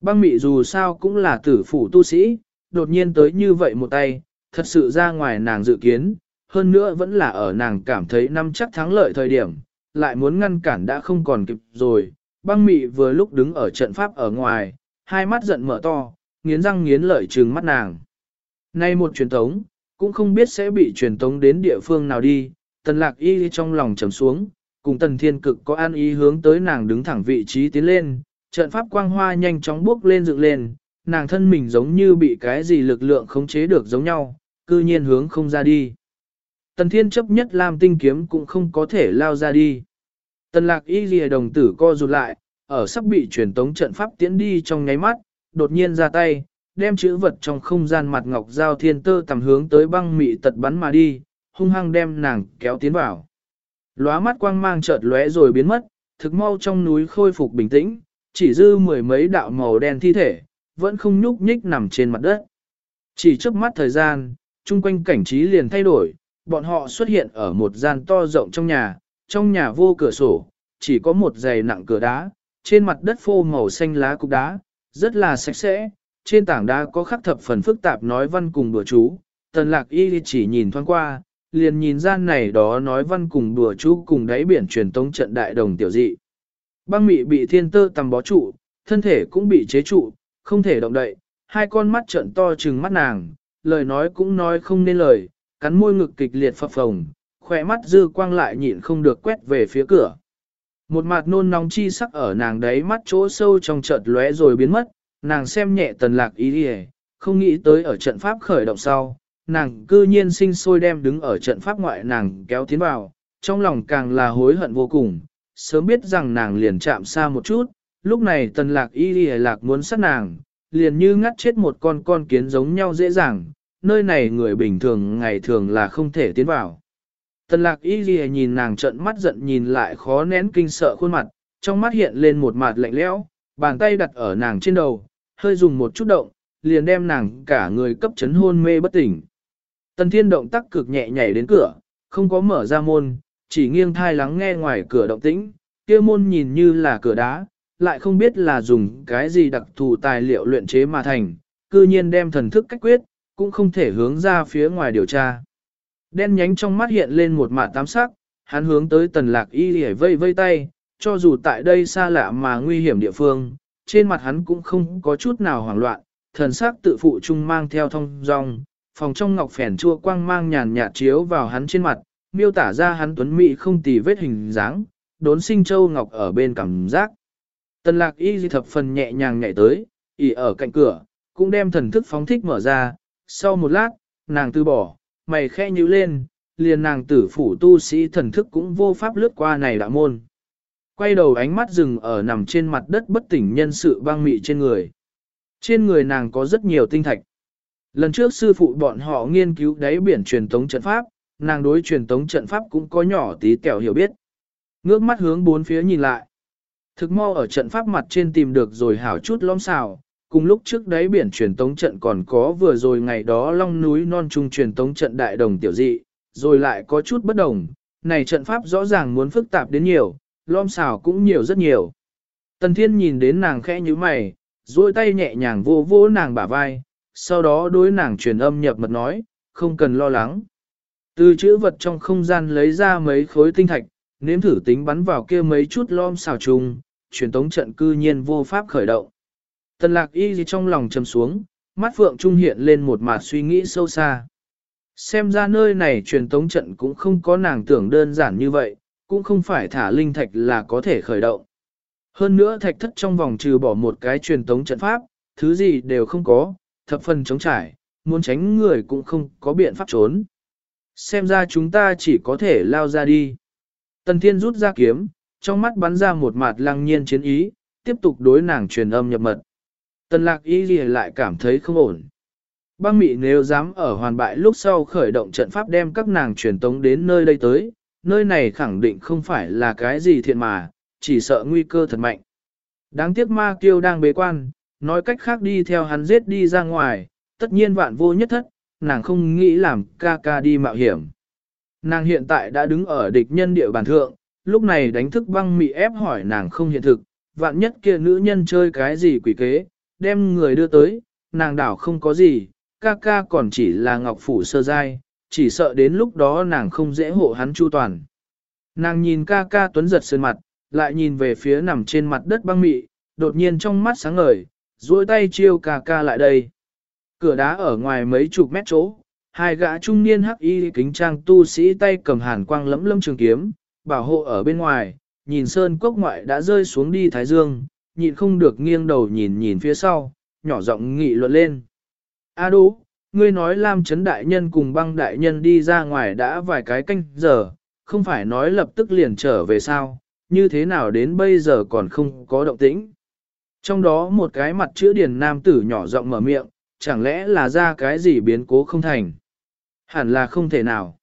Băng mị dù sao cũng là tử phủ tu sĩ, đột nhiên tới như vậy một tay, thật sự ra ngoài nàng dự kiến, hơn nữa vẫn là ở nàng cảm thấy năm chắc thắng lợi thời điểm, lại muốn ngăn cản đã không còn kịp rồi. Băng mị vừa lúc đứng ở trận pháp ở ngoài, hai mắt giận mở to, nghiến răng nghiến lợi trừng mắt nàng. Nay một truyền tống, cũng không biết sẽ bị truyền tống đến địa phương nào đi, tần lạc y trong lòng trầm xuống, cùng tần thiên cực có an ý hướng tới nàng đứng thẳng vị trí tiến lên, trận pháp quang hoa nhanh chóng bước lên dựng lên, nàng thân mình giống như bị cái gì lực lượng khống chế được giống nhau, cư nhiên hướng không ra đi. Tần thiên chấp nhất làm tinh kiếm cũng không có thể lao ra đi. Tần lạc y ghi đồng tử co rụt lại, ở sắp bị truyền tống trận pháp tiến đi trong nháy mắt, đột nhiên ra tay, đem chữ vật trong không gian mặt ngọc giao thiên tơ tầm hướng tới băng mị tật bắn mà đi, hung hăng đem nàng kéo tiến vào. Lóa mắt quang mang chợt lóe rồi biến mất, thực mau trong núi khôi phục bình tĩnh, chỉ dư mười mấy đạo màu đen thi thể, vẫn không nhúc nhích nằm trên mặt đất. Chỉ trước mắt thời gian, chung quanh cảnh trí liền thay đổi, bọn họ xuất hiện ở một gian to rộng trong nhà, trong nhà vô cửa sổ, chỉ có một giày nặng cửa đá, trên mặt đất phô màu xanh lá cục đá, rất là sạch sẽ, trên tảng đá có khắc thập phần phức tạp nói văn cùng đùa chú, tần lạc y chỉ nhìn thoáng qua, liền nhìn gian này đó nói văn cùng đùa chú cùng đáy biển truyền tống trận đại đồng tiểu dị. Băng mị bị thiên tơ tầm bó trụ, thân thể cũng bị chế trụ, không thể động đậy, hai con mắt trợn to trừng mắt nàng, lời nói cũng nói không nên lời, cắn môi ngực kịch liệt phập phồng, khỏe mắt dư quang lại nhịn không được quét về phía cửa. Một mặt nôn nóng chi sắc ở nàng đấy mắt chỗ sâu trong chợt lóe rồi biến mất, nàng xem nhẹ tần lạc ý đi không nghĩ tới ở trận pháp khởi động sau, nàng cư nhiên sinh sôi đem đứng ở trận pháp ngoại nàng kéo tiến vào, trong lòng càng là hối hận vô cùng, sớm biết rằng nàng liền chạm xa một chút, lúc này tần lạc y đi lạc muốn sát nàng, liền như ngắt chết một con con kiến giống nhau dễ dàng, nơi này người bình thường ngày thường là không thể tiến vào. Tần lạc y ghi nhìn nàng trận mắt giận nhìn lại khó nén kinh sợ khuôn mặt, trong mắt hiện lên một mặt lạnh lẽo, bàn tay đặt ở nàng trên đầu, hơi dùng một chút động, liền đem nàng cả người cấp chấn hôn mê bất tỉnh. Tần thiên động tác cực nhẹ nhảy đến cửa, không có mở ra môn, chỉ nghiêng thai lắng nghe ngoài cửa động tĩnh, kia môn nhìn như là cửa đá, lại không biết là dùng cái gì đặc thù tài liệu luyện chế mà thành, cư nhiên đem thần thức cách quyết, cũng không thể hướng ra phía ngoài điều tra. Đen nhánh trong mắt hiện lên một mạ tám sắc, hắn hướng tới tần lạc y để vây vây tay, cho dù tại đây xa lạ mà nguy hiểm địa phương, trên mặt hắn cũng không có chút nào hoảng loạn, thần sắc tự phụ chung mang theo thông dong, phòng trong ngọc phèn chua quang mang nhàn nhạt chiếu vào hắn trên mặt, miêu tả ra hắn tuấn mỹ không tì vết hình dáng, đốn sinh châu ngọc ở bên cảm giác. Tần lạc y di thập phần nhẹ nhàng nhảy tới, ỉ ở cạnh cửa, cũng đem thần thức phóng thích mở ra, sau một lát, nàng từ bỏ, mày khẽ nhíu lên, liền nàng tử phủ tu sĩ thần thức cũng vô pháp lướt qua này đạo môn. Quay đầu ánh mắt dừng ở nằm trên mặt đất bất tỉnh nhân sự băng mị trên người. Trên người nàng có rất nhiều tinh thạch. Lần trước sư phụ bọn họ nghiên cứu đáy biển truyền tống trận pháp, nàng đối truyền tống trận pháp cũng có nhỏ tí kẹo hiểu biết. Ngước mắt hướng bốn phía nhìn lại. Thực mau ở trận pháp mặt trên tìm được rồi hảo chút lõm xào, cùng lúc trước đáy biển truyền tống trận còn có vừa rồi ngày đó long núi non trung truyền tống trận đại đồng tiểu dị, rồi lại có chút bất đồng, này trận pháp rõ ràng muốn phức tạp đến nhiều, lom xào cũng nhiều rất nhiều. Tần thiên nhìn đến nàng khẽ như mày, duỗi tay nhẹ nhàng vô vô nàng bả vai, sau đó đối nàng truyền âm nhập mật nói, không cần lo lắng. Từ chữ vật trong không gian lấy ra mấy khối tinh thạch, nếm thử tính bắn vào kia mấy chút lom xào trùng, truyền tống trận cư nhiên vô pháp khởi động. Tần lạc y gì trong lòng trầm xuống, mắt phượng trung hiện lên một mặt suy nghĩ sâu xa. Xem ra nơi này truyền tống trận cũng không có nàng tưởng đơn giản như vậy, cũng không phải thả linh thạch là có thể khởi động. Hơn nữa thạch thất trong vòng trừ bỏ một cái truyền tống trận pháp, thứ gì đều không có, thập phần chống trải, muốn tránh người cũng không có biện pháp trốn. Xem ra chúng ta chỉ có thể lao ra đi. Tần Thiên rút ra kiếm, trong mắt bắn ra một mặt lăng nhiên chiến ý, tiếp tục đối nàng truyền âm nhập mật. Tần lạc y gì lại cảm thấy không ổn. Băng mị nếu dám ở hoàn bại lúc sau khởi động trận pháp đem các nàng truyền tống đến nơi đây tới, nơi này khẳng định không phải là cái gì thiện mà, chỉ sợ nguy cơ thật mạnh. Đáng tiếc ma kiêu đang bế quan, nói cách khác đi theo hắn giết đi ra ngoài, tất nhiên vạn vô nhất thất, nàng không nghĩ làm ca ca đi mạo hiểm. Nàng hiện tại đã đứng ở địch nhân địa bàn thượng, lúc này đánh thức băng mị ép hỏi nàng không hiện thực, vạn nhất kia nữ nhân chơi cái gì quỷ kế, đem người đưa tới, nàng đảo không có gì, ca ca còn chỉ là ngọc phủ sơ giai, chỉ sợ đến lúc đó nàng không dễ hộ hắn chu toàn. Nàng nhìn ca ca tuấn giật sơn mặt, lại nhìn về phía nằm trên mặt đất băng mị, đột nhiên trong mắt sáng ngời, duỗi tay chiêu ca ca lại đây. Cửa đá ở ngoài mấy chục mét chỗ, hai gã trung niên hắc y kính trang tu sĩ tay cầm hàn quang lẫm lâm trường kiếm, bảo hộ ở bên ngoài, nhìn sơn cốc ngoại đã rơi xuống đi thái dương, nhịn không được nghiêng đầu nhìn nhìn phía sau, nhỏ giọng nghị luận lên. A đố, ngươi nói Lam Trấn Đại Nhân cùng băng Đại Nhân đi ra ngoài đã vài cái canh giờ, không phải nói lập tức liền trở về sao, như thế nào đến bây giờ còn không có động tĩnh. Trong đó một cái mặt chữ điển nam tử nhỏ giọng mở miệng, chẳng lẽ là ra cái gì biến cố không thành. Hẳn là không thể nào.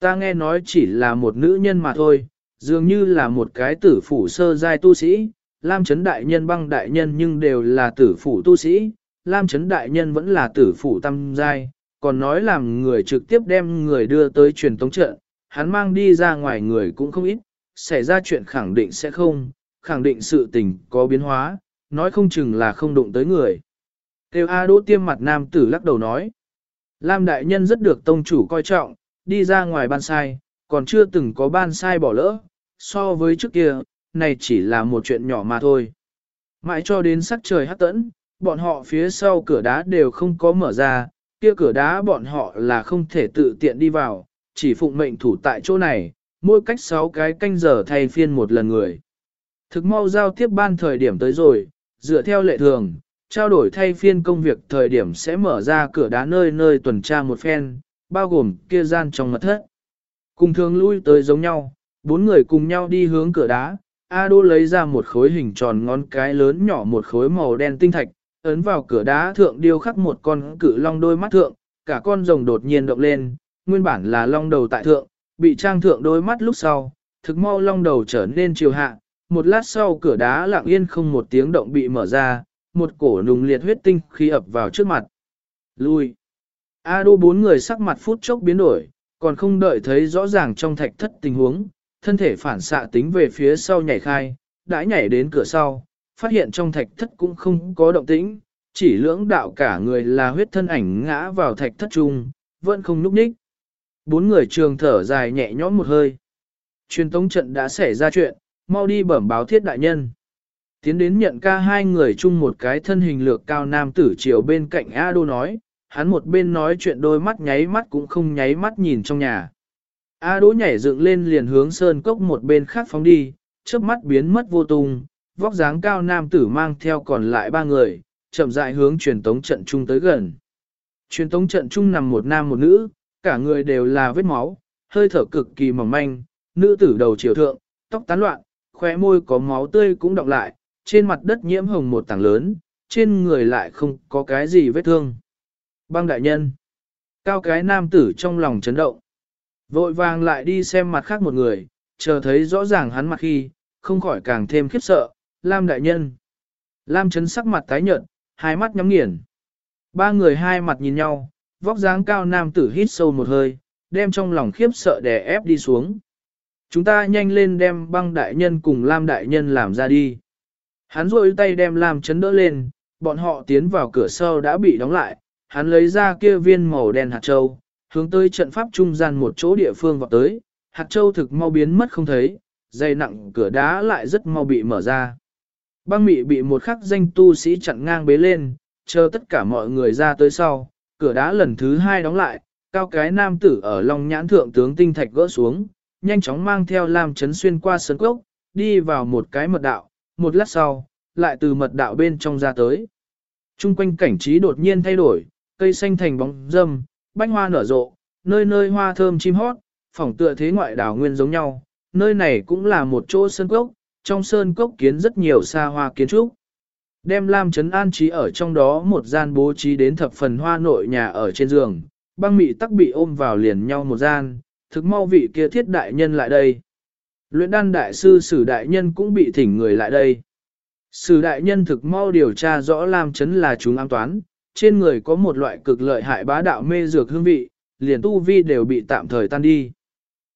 Ta nghe nói chỉ là một nữ nhân mà thôi, dường như là một cái tử phủ sơ giai tu sĩ, Lam Trấn Đại Nhân băng Đại Nhân nhưng đều là tử phủ tu sĩ, Lam Trấn Đại Nhân vẫn là tử phủ tâm giai, còn nói làm người trực tiếp đem người đưa tới truyền tống trận, hắn mang đi ra ngoài người cũng không ít, xảy ra chuyện khẳng định sẽ không, khẳng định sự tình có biến hóa, nói không chừng là không đụng tới người. Tiêu A Đỗ tiêm mặt nam tử lắc đầu nói, Lam Đại Nhân rất được tông chủ coi trọng, đi ra ngoài ban sai, còn chưa từng có ban sai bỏ lỡ, so với trước kia, này chỉ là một chuyện nhỏ mà thôi. Mãi cho đến sắc trời hắt tẫn, bọn họ phía sau cửa đá đều không có mở ra, kia cửa đá bọn họ là không thể tự tiện đi vào, chỉ phụng mệnh thủ tại chỗ này, mỗi cách 6 cái canh giờ thay phiên một lần người. Thực mau giao tiếp ban thời điểm tới rồi, dựa theo lệ thường, trao đổi thay phiên công việc thời điểm sẽ mở ra cửa đá nơi nơi tuần tra một phen, bao gồm kia gian trong mật thất. Cùng thường lui tới giống nhau, bốn người cùng nhau đi hướng cửa đá, A Đô lấy ra một khối hình tròn ngón cái lớn nhỏ một khối màu đen tinh thạch, ấn vào cửa đá thượng điêu khắc một con cự long đôi mắt thượng, cả con rồng đột nhiên động lên, nguyên bản là long đầu tại thượng, bị trang thượng đôi mắt lúc sau, thực mau long đầu trở nên chiều hạ, một lát sau cửa đá lặng yên không một tiếng động bị mở ra, một cổ nùng liệt huyết tinh khi ập vào trước mặt. Lui. A đô bốn người sắc mặt phút chốc biến đổi, còn không đợi thấy rõ ràng trong thạch thất tình huống, thân thể phản xạ tính về phía sau nhảy khai, đã nhảy đến cửa sau, phát hiện trong thạch thất cũng không có động tĩnh, chỉ lưỡng đạo cả người là huyết thân ảnh ngã vào thạch thất chung, vẫn không núp ních. Bốn người trường thở dài nhẹ nhõm một hơi. Truyền tống trận đã xảy ra chuyện, mau đi bẩm báo thiết đại nhân. Tiến đến nhận ca hai người chung một cái thân hình lược cao nam tử chiều bên cạnh A Đô nói, hắn một bên nói chuyện đôi mắt nháy mắt cũng không nháy mắt nhìn trong nhà. A Đỗ nhảy dựng lên liền hướng sơn cốc một bên khác phóng đi, chớp mắt biến mất vô tung, vóc dáng cao nam tử mang theo còn lại ba người, chậm rãi hướng truyền tống trận trung tới gần. Truyền tống trận trung nằm một nam một nữ, cả người đều là vết máu, hơi thở cực kỳ mỏng manh, nữ tử đầu chiều thượng, tóc tán loạn, khóe môi có máu tươi cũng đọng lại, trên mặt đất nhiễm hồng một tảng lớn, trên người lại không có cái gì vết thương. Băng đại nhân. Cao cái nam tử trong lòng chấn động. Vội vàng lại đi xem mặt khác một người, chờ thấy rõ ràng hắn mặt khi, không khỏi càng thêm khiếp sợ, Lam đại nhân. Lam chấn sắc mặt tái nhợt, hai mắt nhắm nghiền. Ba người hai mặt nhìn nhau, vóc dáng cao nam tử hít sâu một hơi, đem trong lòng khiếp sợ đè ép đi xuống. Chúng ta nhanh lên đem băng đại nhân cùng Lam đại nhân làm ra đi. Hắn rôi tay đem Lam chấn đỡ lên, bọn họ tiến vào cửa sau đã bị đóng lại, hắn lấy ra kia viên màu đen hạt châu, hướng tới trận pháp trung gian một chỗ địa phương vào tới, hạt châu thực mau biến mất không thấy, dây nặng cửa đá lại rất mau bị mở ra. Băng mị bị một khắc danh tu sĩ chặn ngang bế lên, chờ tất cả mọi người ra tới sau, cửa đá lần thứ hai đóng lại, cao cái nam tử ở lòng nhãn thượng tướng tinh thạch gỡ xuống, nhanh chóng mang theo Lam Chấn xuyên qua sân cốc, đi vào một cái mật đạo, một lát sau, lại từ mật đạo bên trong ra tới. Trung quanh cảnh trí đột nhiên thay đổi, cây xanh thành bóng râm, bách hoa nở rộ, nơi nơi hoa thơm chim hót, phỏng tựa thế ngoại đảo nguyên giống nhau, nơi này cũng là một chỗ sơn cốc, trong sơn cốc kiến rất nhiều xa hoa kiến trúc. Đem Lam Trấn an trí ở trong đó một gian bố trí đến thập phần hoa nội nhà ở trên giường, băng mị tắc bị ôm vào liền nhau một gian, thực mau vị kia thiết đại nhân lại đây. Luyện đan đại sư sử đại nhân cũng bị thỉnh người lại đây. Sử đại nhân thực mau điều tra rõ Lam Trấn là chúng an toán, trên người có một loại cực lợi hại bá đạo mê dược hương vị, liền tu vi đều bị tạm thời tan đi.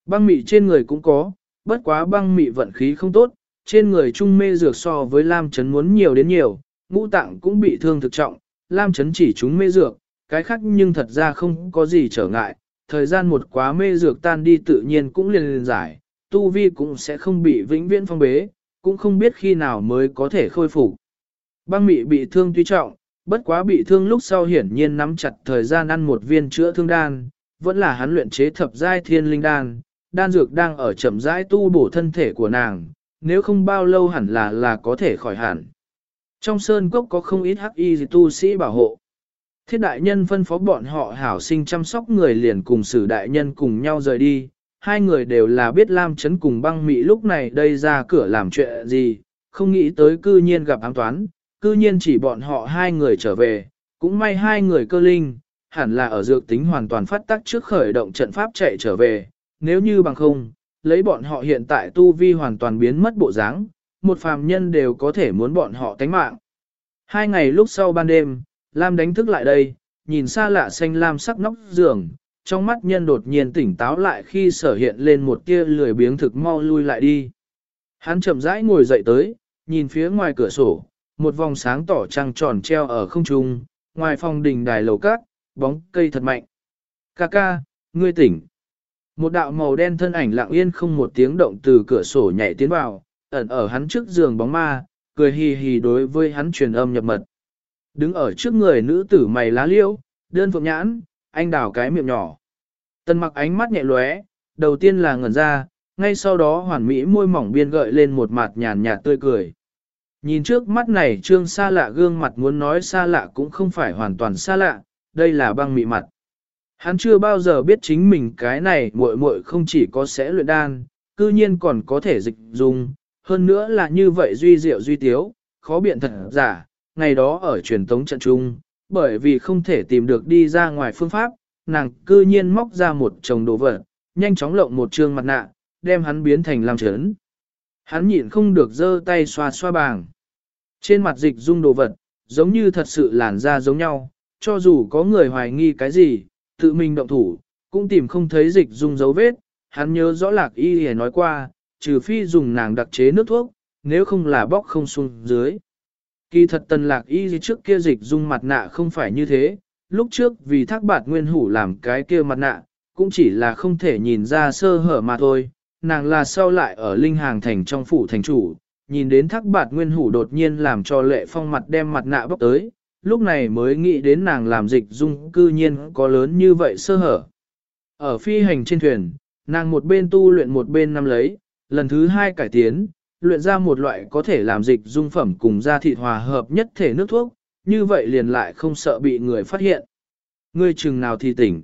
Băng mị trên người cũng có, bất quá băng mị vận khí không tốt, trên người trung mê dược so với Lam Trấn muốn nhiều đến nhiều, ngũ tạng cũng bị thương thực trọng, Lam Trấn chỉ chúng mê dược, cái khác nhưng thật ra không có gì trở ngại, thời gian một quá mê dược tan đi tự nhiên cũng liền liền giải, tu vi cũng sẽ không bị vĩnh viễn phong bế, cũng không biết khi nào mới có thể khôi phục. Băng mị bị thương tuy trọng, bất quá bị thương lúc sau hiển nhiên nắm chặt thời gian ăn một viên chữa thương đan, vẫn là hắn luyện chế thập giai thiên linh đan, đan dược đang ở chậm rãi tu bổ thân thể của nàng, nếu không bao lâu hẳn là là có thể khỏi hẳn. Trong sơn cốc có không ít hắc y tu sĩ bảo hộ. Thiết đại nhân phân phó bọn họ hảo sinh chăm sóc người liền cùng sử đại nhân cùng nhau rời đi, hai người đều là biết Lam Chấn cùng băng mị lúc này đây ra cửa làm chuyện gì, không nghĩ tới cư nhiên gặp ám toán, cư nhiên chỉ bọn họ hai người trở về, cũng may hai người cơ linh, hẳn là ở dược tính hoàn toàn phát tác trước khởi động trận pháp chạy trở về, nếu như bằng không, lấy bọn họ hiện tại tu vi hoàn toàn biến mất bộ dáng, một phàm nhân đều có thể muốn bọn họ tánh mạng. Hai ngày lúc sau ban đêm, Lam đánh thức lại đây, nhìn xa lạ xanh lam sắc nóc giường, trong mắt nhân đột nhiên tỉnh táo lại khi sở hiện lên một tia lười biếng thực mau lui lại đi. Hắn chậm rãi ngồi dậy tới, nhìn phía ngoài cửa sổ, một vòng sáng tỏ trăng tròn treo ở không trung, ngoài phòng đình đài lầu cát, bóng cây thật mạnh. Ca ca, ngươi tỉnh. Một đạo màu đen thân ảnh lặng yên không một tiếng động từ cửa sổ nhảy tiến vào, ẩn ở hắn trước giường bóng ma, cười hì hì đối với hắn truyền âm nhập mật. Đứng ở trước người nữ tử mày lá liễu, đơn phượng nhãn, anh đào cái miệng nhỏ. Tần mặc ánh mắt nhẹ lóe, đầu tiên là ngẩn ra, ngay sau đó hoàn mỹ môi mỏng biên gợi lên một mặt nhàn nhạt tươi cười. Nhìn trước mắt này trương xa lạ gương mặt muốn nói xa lạ cũng không phải hoàn toàn xa lạ, đây là băng mị mặt. Hắn chưa bao giờ biết chính mình cái này muội muội không chỉ có sẽ luyện đan, cư nhiên còn có thể dịch dùng, hơn nữa là như vậy duy diệu duy tiếu, khó biện thật giả, ngày đó ở truyền tống trận trung, bởi vì không thể tìm được đi ra ngoài phương pháp, nàng cư nhiên móc ra một chồng đồ vật, nhanh chóng lộng một trương mặt nạ, đem hắn biến thành làm chấn. Hắn nhịn không được giơ tay xoa xoa bàng. Trên mặt dịch dung đồ vật, giống như thật sự làn da giống nhau, cho dù có người hoài nghi cái gì, tự mình động thủ, cũng tìm không thấy dịch dung dấu vết. Hắn nhớ rõ lạc y hề nói qua, trừ phi dùng nàng đặc chế nước thuốc, nếu không là bóc không xuống dưới. Kỳ thật tần lạc y trước kia dịch dung mặt nạ không phải như thế, lúc trước vì thác bạt nguyên hủ làm cái kia mặt nạ, cũng chỉ là không thể nhìn ra sơ hở mà thôi, nàng là sau lại ở linh hàng thành trong phủ thành chủ, nhìn đến thác bạt nguyên hủ đột nhiên làm cho lệ phong mặt đem mặt nạ bóc tới, lúc này mới nghĩ đến nàng làm dịch dung cư nhiên có lớn như vậy sơ hở. Ở phi hành trên thuyền, nàng một bên tu luyện một bên nắm lấy, lần thứ hai cải tiến, luyện ra một loại có thể làm dịch dung phẩm cùng da thịt hòa hợp nhất thể nước thuốc, như vậy liền lại không sợ bị người phát hiện. Ngươi chừng nào thì tỉnh.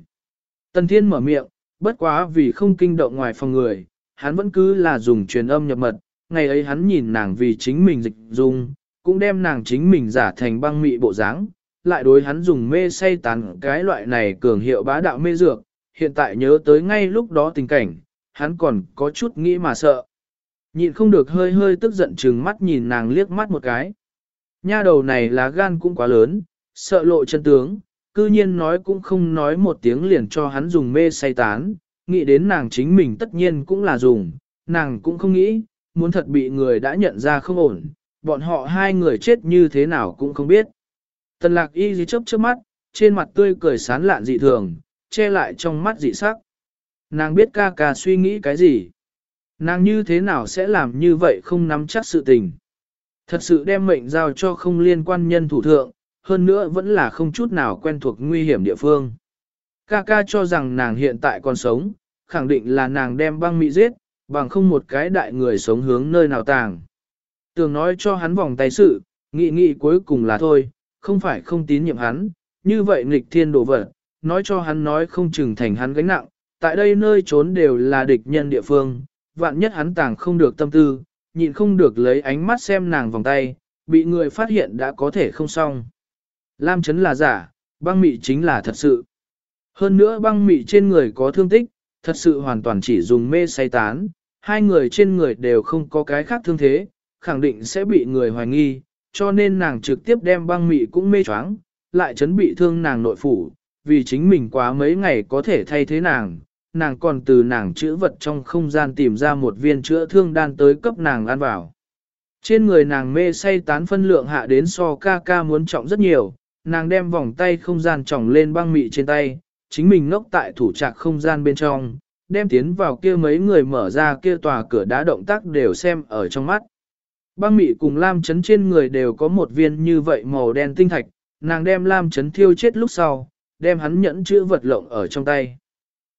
Tần Thiên mở miệng, bất quá vì không kinh động ngoài phòng người, hắn vẫn cứ là dùng truyền âm nhập mật, ngày ấy hắn nhìn nàng vì chính mình dịch dung, cũng đem nàng chính mình giả thành băng mị bộ dáng, lại đối hắn dùng mê say tán cái loại này cường hiệu bá đạo mê dược, hiện tại nhớ tới ngay lúc đó tình cảnh, hắn còn có chút nghĩ mà sợ. Nhịn không được hơi hơi tức giận chừng mắt nhìn nàng liếc mắt một cái. Nha đầu này lá gan cũng quá lớn, sợ lộ chân tướng, cư nhiên nói cũng không nói một tiếng liền cho hắn dùng mê say tán, nghĩ đến nàng chính mình tất nhiên cũng là dùng, nàng cũng không nghĩ, muốn thật bị người đã nhận ra không ổn, bọn họ hai người chết như thế nào cũng không biết. Tần lạc y dì chớp chớp mắt, trên mặt tươi cười sán lạn dị thường, che lại trong mắt dị sắc. Nàng biết ca ca suy nghĩ cái gì. Nàng như thế nào sẽ làm như vậy không nắm chắc sự tình. Thật sự đem mệnh giao cho không liên quan nhân thủ thượng, hơn nữa vẫn là không chút nào quen thuộc nguy hiểm địa phương. Ca ca cho rằng nàng hiện tại còn sống, khẳng định là nàng đem băng mị giết, bằng không một cái đại người sống hướng nơi nào tàng. Tường nói cho hắn vòng tay sự, nghị nghị cuối cùng là thôi, không phải không tín nhiệm hắn, như vậy nghịch thiên đổ vật, nói cho hắn nói không chừng thành hắn gánh nặng, tại đây nơi trốn đều là địch nhân địa phương, vạn nhất hắn tàng không được tâm tư, nhịn không được lấy ánh mắt xem nàng vòng tay, bị người phát hiện đã có thể không xong. Lam chấn là giả, băng mị chính là thật sự. Hơn nữa băng mị trên người có thương tích, thật sự hoàn toàn chỉ dùng mê say tán, hai người trên người đều không có cái khác thương thế, khẳng định sẽ bị người hoài nghi, cho nên nàng trực tiếp đem băng mị cũng mê choáng, lại chấn bị thương nàng nội phủ, vì chính mình quá mấy ngày có thể thay thế nàng, nàng còn từ nàng chữa vật trong không gian tìm ra một viên chữa thương đan tới cấp nàng ăn vào. Trên người nàng mê say tán phân lượng hạ đến so ca ca muốn trọng rất nhiều, nàng đem vòng tay không gian trọng lên băng mị trên tay, chính mình ngốc tại thủ trạc không gian bên trong, đem tiến vào kia mấy người mở ra kia tòa cửa đá động tác đều xem ở trong mắt. Băng mị cùng Lam Chấn trên người đều có một viên như vậy màu đen tinh thạch, nàng đem Lam Chấn thiêu chết lúc sau, đem hắn nhẫn chữ vật lộng ở trong tay.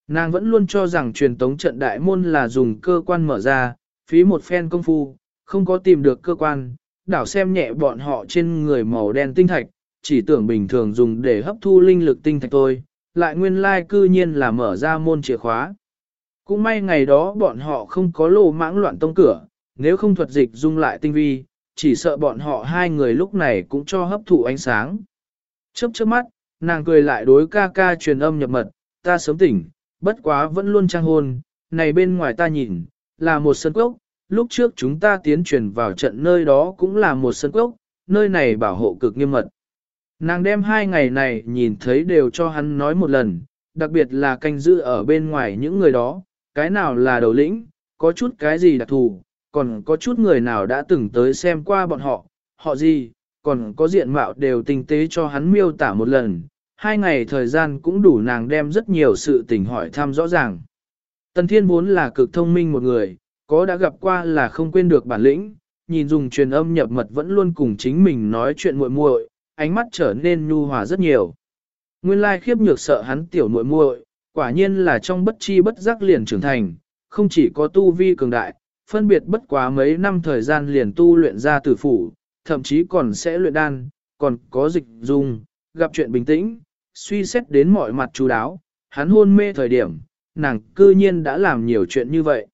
Nàng vẫn luôn cho rằng truyền tống trận đại môn là dùng cơ quan mở ra, phí một phen công phu, không có tìm được cơ quan, đảo xem nhẹ bọn họ trên người màu đen tinh thạch, chỉ tưởng bình thường dùng để hấp thu linh lực tinh thạch thôi, lại nguyên lai cư nhiên là mở ra môn chìa khóa. Cũng may ngày đó bọn họ không có lô mãng loạn tông cửa, nếu không thuật dịch dung lại tinh vi, chỉ sợ bọn họ hai người lúc này cũng cho hấp thụ ánh sáng. Chớp chớp mắt, nàng cười lại đối ca ca truyền âm nhập mật, ta sớm tỉnh, bất quá vẫn luôn trang hôn, này bên ngoài ta nhìn, là một sân cốc, lúc trước chúng ta tiến truyền vào trận nơi đó cũng là một sân cốc, nơi này bảo hộ cực nghiêm mật. Nàng đem hai ngày này nhìn thấy đều cho hắn nói một lần, đặc biệt là canh giữ ở bên ngoài những người đó, cái nào là đầu lĩnh, có chút cái gì đặc thù, còn có chút người nào đã từng tới xem qua bọn họ, họ gì, còn có diện mạo đều tinh tế cho hắn miêu tả một lần, hai ngày thời gian cũng đủ nàng đem rất nhiều sự tình hỏi thăm rõ ràng. Tần Thiên vốn là cực thông minh một người, có đã gặp qua là không quên được bản lĩnh, nhìn dùng truyền âm nhập mật vẫn luôn cùng chính mình nói chuyện muội muội, ánh mắt trở nên nhu hòa rất nhiều. Nguyên lai khiếp nhược sợ hắn tiểu muội muội, quả nhiên là trong bất chi bất giác liền trưởng thành, không chỉ có tu vi cường đại, phân biệt bất quá mấy năm thời gian liền tu luyện ra tử phủ, thậm chí còn sẽ luyện đan, còn có dịch dung, gặp chuyện bình tĩnh, suy xét đến mọi mặt chú đáo, hắn hôn mê thời điểm, nàng cư nhiên đã làm nhiều chuyện như vậy.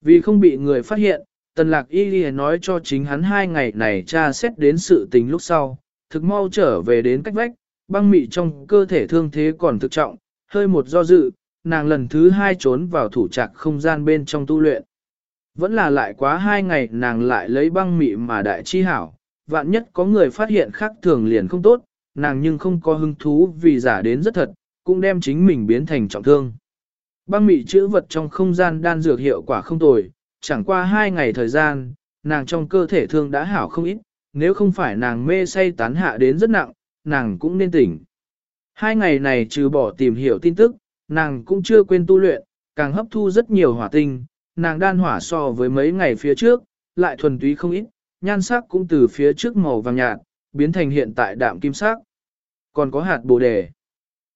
Vì không bị người phát hiện, tần lạc y ghi nói cho chính hắn hai ngày này tra xét đến sự tình lúc sau, thực mau trở về đến cách vách, băng mị trong cơ thể thương thế còn thực trọng, hơi một do dự, nàng lần thứ hai trốn vào thủ trạc không gian bên trong tu luyện. Vẫn là lại quá hai ngày nàng lại lấy băng mị mà đại chi hảo, vạn nhất có người phát hiện khác thường liền không tốt, nàng nhưng không có hứng thú vì giả đến rất thật, cũng đem chính mình biến thành trọng thương. Băng mị chữa vật trong không gian đan dược hiệu quả không tồi, chẳng qua hai ngày thời gian, nàng trong cơ thể thương đã hảo không ít, nếu không phải nàng mê say tán hạ đến rất nặng, nàng cũng nên tỉnh. Hai ngày này trừ bỏ tìm hiểu tin tức, nàng cũng chưa quên tu luyện, càng hấp thu rất nhiều hỏa tinh, nàng đan hỏa so với mấy ngày phía trước, lại thuần túy không ít, nhan sắc cũng từ phía trước màu vàng nhạt, biến thành hiện tại đạm kim sắc. Còn có hạt bồ đề.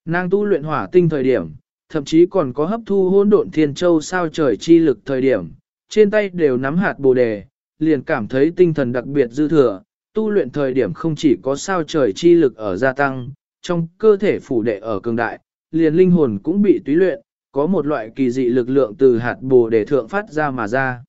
Nàng tu luyện hỏa tinh thời điểm, thậm chí còn có hấp thu hỗn độn thiên châu sao trời chi lực thời điểm, trên tay đều nắm hạt bồ đề, liền cảm thấy tinh thần đặc biệt dư thừa, tu luyện thời điểm không chỉ có sao trời chi lực ở gia tăng, trong cơ thể phủ đệ ở cường đại, liền linh hồn cũng bị túy luyện, có một loại kỳ dị lực lượng từ hạt bồ đề thượng phát ra mà ra.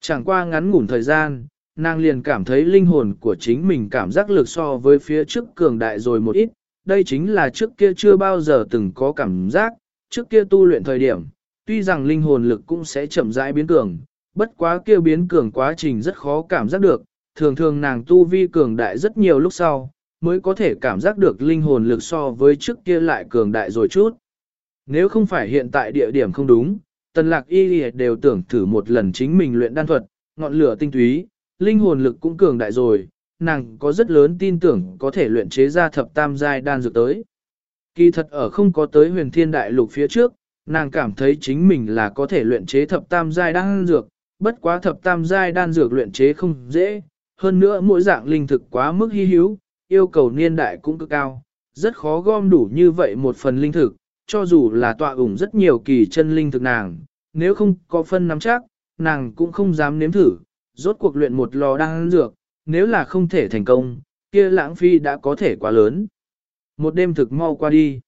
Chẳng qua ngắn ngủn thời gian, nàng liền cảm thấy linh hồn của chính mình cảm giác lực so với phía trước cường đại rồi một ít, đây chính là trước kia chưa bao giờ từng có cảm giác, trước kia tu luyện thời điểm, tuy rằng linh hồn lực cũng sẽ chậm rãi biến cường, bất quá kia biến cường quá trình rất khó cảm giác được, thường thường nàng tu vi cường đại rất nhiều lúc sau, mới có thể cảm giác được linh hồn lực so với trước kia lại cường đại rồi chút. Nếu không phải hiện tại địa điểm không đúng, tần lạc y đều tưởng thử một lần chính mình luyện đan thuật, ngọn lửa tinh túy, linh hồn lực cũng cường đại rồi, nàng có rất lớn tin tưởng có thể luyện chế ra thập tam giai đan dược tới. Kỳ thật ở không có tới huyền thiên đại lục phía trước, nàng cảm thấy chính mình là có thể luyện chế thập tam giai đan dược, bất quá thập tam giai đan dược luyện chế không dễ, hơn nữa mỗi dạng linh thực quá mức hy hữu, yêu cầu niên đại cũng cực cao, rất khó gom đủ như vậy một phần linh thực, cho dù là tọa ủng rất nhiều kỳ chân linh thực nàng, nếu không có phân nắm chắc, nàng cũng không dám nếm thử, rốt cuộc luyện một lò đan dược, nếu là không thể thành công, kia lãng phí đã có thể quá lớn. Một đêm thực mau qua đi,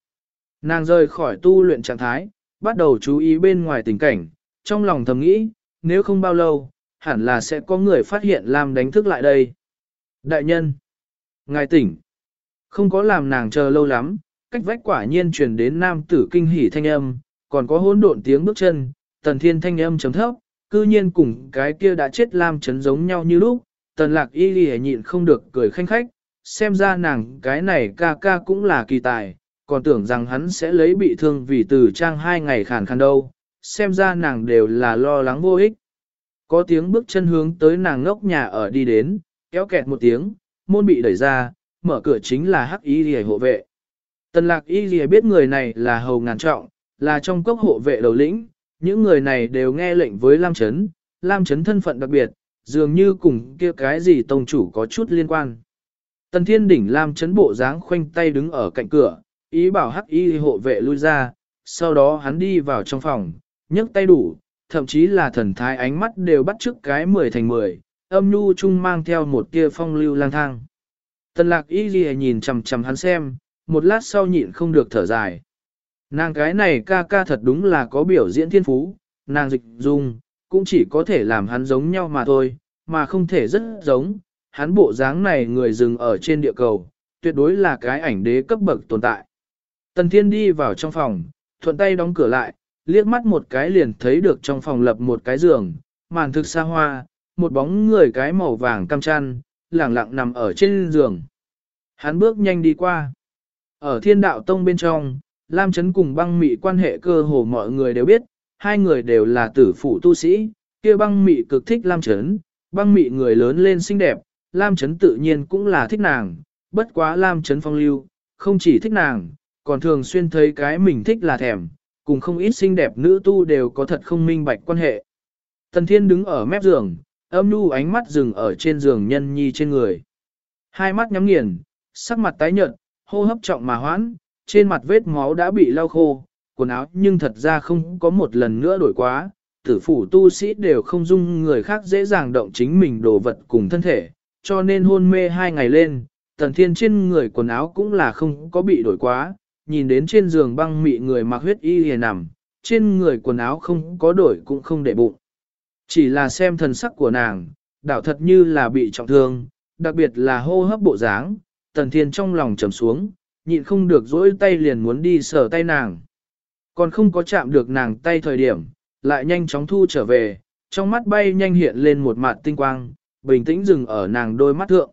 nàng rời khỏi tu luyện trạng thái, bắt đầu chú ý bên ngoài tình cảnh, trong lòng thầm nghĩ, nếu không bao lâu, hẳn là sẽ có người phát hiện làm đánh thức lại đây. Đại nhân, ngài tỉnh, không có làm nàng chờ lâu lắm, cách vách quả nhiên truyền đến nam tử kinh hỉ thanh âm, còn có hỗn độn tiếng bước chân, tần thiên thanh âm chấm thấp, cư nhiên cùng cái kia đã chết Lam chấn giống nhau như lúc, tần lạc y ghi nhịn không được cười khanh khách, xem ra nàng cái này ca ca cũng là kỳ tài, còn tưởng rằng hắn sẽ lấy bị thương vì từ trang hai ngày khàn khàn đâu, xem ra nàng đều là lo lắng vô ích. Có tiếng bước chân hướng tới nàng ngốc nhà ở đi đến, kéo kẹt một tiếng, môn bị đẩy ra, mở cửa chính là hắc y lìa hộ vệ. Tần lạc y lìa biết người này là hầu ngàn trọng, là trong cốc hộ vệ đầu lĩnh, những người này đều nghe lệnh với Lam Trấn, Lam Trấn thân phận đặc biệt, dường như cùng kia cái gì tông chủ có chút liên quan. Tần Thiên Đỉnh Lam Trấn bộ dáng khoanh tay đứng ở cạnh cửa, ý bảo hắc y hộ vệ lui ra, sau đó hắn đi vào trong phòng, nhấc tay đủ, thậm chí là thần thái ánh mắt đều bắt trước cái 10 thành 10, âm nhu chung mang theo một tia phong lưu lang thang. Tần lạc y ghi nhìn chầm chầm hắn xem, một lát sau nhịn không được thở dài. Nàng cái này ca ca thật đúng là có biểu diễn thiên phú, nàng dịch dung, cũng chỉ có thể làm hắn giống nhau mà thôi, mà không thể rất giống, hắn bộ dáng này người dừng ở trên địa cầu, tuyệt đối là cái ảnh đế cấp bậc tồn tại. Tần Thiên đi vào trong phòng, thuận tay đóng cửa lại, liếc mắt một cái liền thấy được trong phòng lập một cái giường, màn thực xa hoa, một bóng người cái màu vàng cam chăn, lẳng lặng nằm ở trên giường. Hắn bước nhanh đi qua. Ở thiên đạo tông bên trong, Lam Trấn cùng băng mị quan hệ cơ hồ mọi người đều biết, hai người đều là tử phụ tu sĩ, kia băng mị cực thích Lam Trấn, băng mị người lớn lên xinh đẹp, Lam Trấn tự nhiên cũng là thích nàng, bất quá Lam Trấn phong lưu, không chỉ thích nàng, còn thường xuyên thấy cái mình thích là thèm, cùng không ít xinh đẹp nữ tu đều có thật không minh bạch quan hệ. Tần Thiên đứng ở mép giường, âm nu ánh mắt dừng ở trên giường nhân nhi trên người. Hai mắt nhắm nghiền, sắc mặt tái nhợt, hô hấp trọng mà hoãn, trên mặt vết máu đã bị lau khô, quần áo nhưng thật ra không có một lần nữa đổi quá, tử phủ tu sĩ đều không dung người khác dễ dàng động chính mình đồ vật cùng thân thể, cho nên hôn mê hai ngày lên, tần thiên trên người quần áo cũng là không có bị đổi quá, nhìn đến trên giường băng mị người mặc huyết y hề nằm, trên người quần áo không có đổi cũng không để bụng. Chỉ là xem thần sắc của nàng, đảo thật như là bị trọng thương, đặc biệt là hô hấp bộ dáng, tần thiên trong lòng trầm xuống, nhịn không được dỗi tay liền muốn đi sờ tay nàng. Còn không có chạm được nàng tay thời điểm, lại nhanh chóng thu trở về, trong mắt bay nhanh hiện lên một mặt tinh quang, bình tĩnh dừng ở nàng đôi mắt thượng.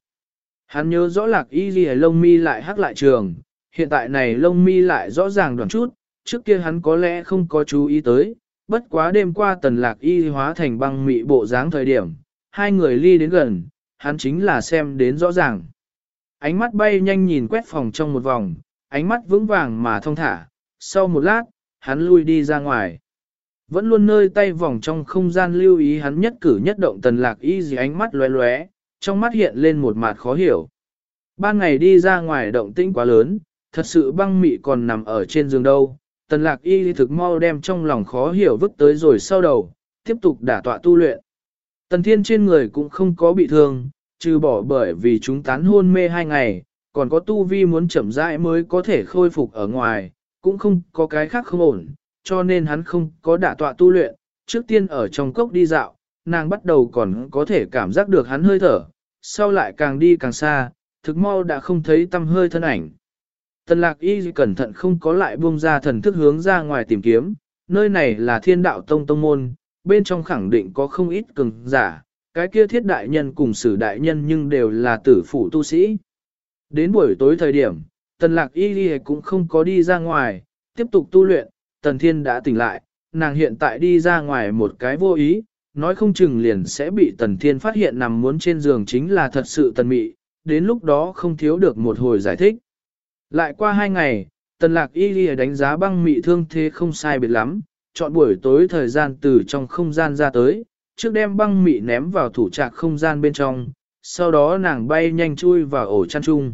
Hắn nhớ rõ lạc y ghi lông mi lại hắc lại trường, hiện tại này lông mi lại rõ ràng đoạn chút, trước kia hắn có lẽ không có chú ý tới, bất quá đêm qua tần lạc y hóa thành băng mị bộ dáng thời điểm, hai người ly đến gần, hắn chính là xem đến rõ ràng. Ánh mắt bay nhanh nhìn quét phòng trong một vòng, ánh mắt vững vàng mà thông thả, sau một lát, hắn lui đi ra ngoài. Vẫn luôn nơi tay vòng trong không gian lưu ý hắn nhất cử nhất động tần lạc y gì ánh mắt lóe lóe, trong mắt hiện lên một mặt khó hiểu. Ban ngày đi ra ngoài động tĩnh quá lớn, thật sự băng mị còn nằm ở trên giường đâu. Tần lạc y thực mau đem trong lòng khó hiểu vứt tới rồi sau đầu, tiếp tục đả tọa tu luyện. Tần thiên trên người cũng không có bị thương, trừ bỏ bởi vì chúng tán hôn mê hai ngày, còn có tu vi muốn chậm rãi mới có thể khôi phục ở ngoài, cũng không có cái khác không ổn, cho nên hắn không có đả tọa tu luyện, trước tiên ở trong cốc đi dạo, nàng bắt đầu còn có thể cảm giác được hắn hơi thở, sau lại càng đi càng xa, thực mau đã không thấy tâm hơi thân ảnh. Tần lạc y cẩn thận không có lại buông ra thần thức hướng ra ngoài tìm kiếm, nơi này là thiên đạo tông tông môn, bên trong khẳng định có không ít cường giả, cái kia thiết đại nhân cùng sử đại nhân nhưng đều là tử phủ tu sĩ. Đến buổi tối thời điểm, tần lạc y cũng không có đi ra ngoài, tiếp tục tu luyện, tần thiên đã tỉnh lại, nàng hiện tại đi ra ngoài một cái vô ý, nói không chừng liền sẽ bị tần thiên phát hiện nằm muốn trên giường chính là thật sự tần mị, đến lúc đó không thiếu được một hồi giải thích. Lại qua hai ngày, tần lạc y đi đánh giá băng mị thương thế không sai biệt lắm, chọn buổi tối thời gian từ trong không gian ra tới, trước đem băng mị ném vào thủ trạc không gian bên trong, sau đó nàng bay nhanh chui vào ổ chăn chung.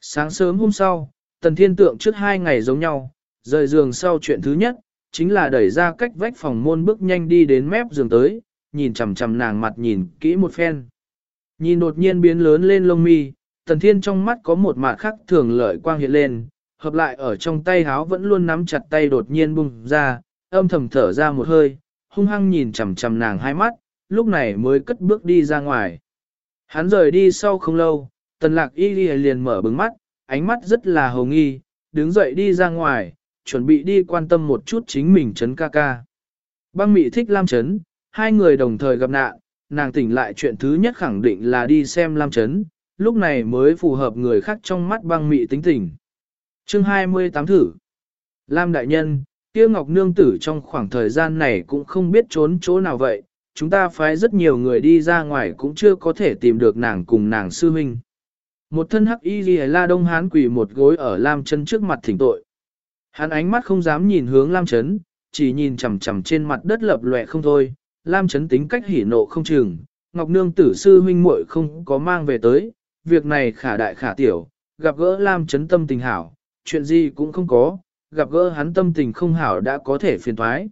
Sáng sớm hôm sau, tần thiên tượng trước hai ngày giống nhau, rời giường sau chuyện thứ nhất, chính là đẩy ra cách vách phòng môn bước nhanh đi đến mép giường tới, nhìn chằm chằm nàng mặt nhìn kỹ một phen. Nhìn đột nhiên biến lớn lên lông mi, tần thiên trong mắt có một mạt khắc thường lợi quang hiện lên, hợp lại ở trong tay háo vẫn luôn nắm chặt tay đột nhiên bung ra, âm thầm thở ra một hơi, hung hăng nhìn chằm chằm nàng hai mắt, lúc này mới cất bước đi ra ngoài. Hắn rời đi sau không lâu, tần lạc y liền mở bừng mắt, ánh mắt rất là hồng nghi, đứng dậy đi ra ngoài, chuẩn bị đi quan tâm một chút chính mình chấn ca ca. Băng mị thích Lam chấn, hai người đồng thời gặp nạn, nàng tỉnh lại chuyện thứ nhất khẳng định là đi xem Lam chấn, lúc này mới phù hợp người khác trong mắt băng mị tính tình. Chương 28 thử Lam đại nhân, kia ngọc nương tử trong khoảng thời gian này cũng không biết trốn chỗ nào vậy, chúng ta phái rất nhiều người đi ra ngoài cũng chưa có thể tìm được nàng cùng nàng sư huynh. Một thân hắc y ghi la đông hán quỳ một gối ở Lam chân trước mặt thỉnh tội. Hắn ánh mắt không dám nhìn hướng Lam Trấn, chỉ nhìn chằm chằm trên mặt đất lập lòe không thôi. Lam Trấn tính cách hỉ nộ không chừng, Ngọc Nương tử sư huynh muội không có mang về tới, việc này khả đại khả tiểu, gặp gỡ Lam Trấn tâm tình hảo, chuyện gì cũng không có, gặp gỡ hắn tâm tình không hảo đã có thể phiền thoái.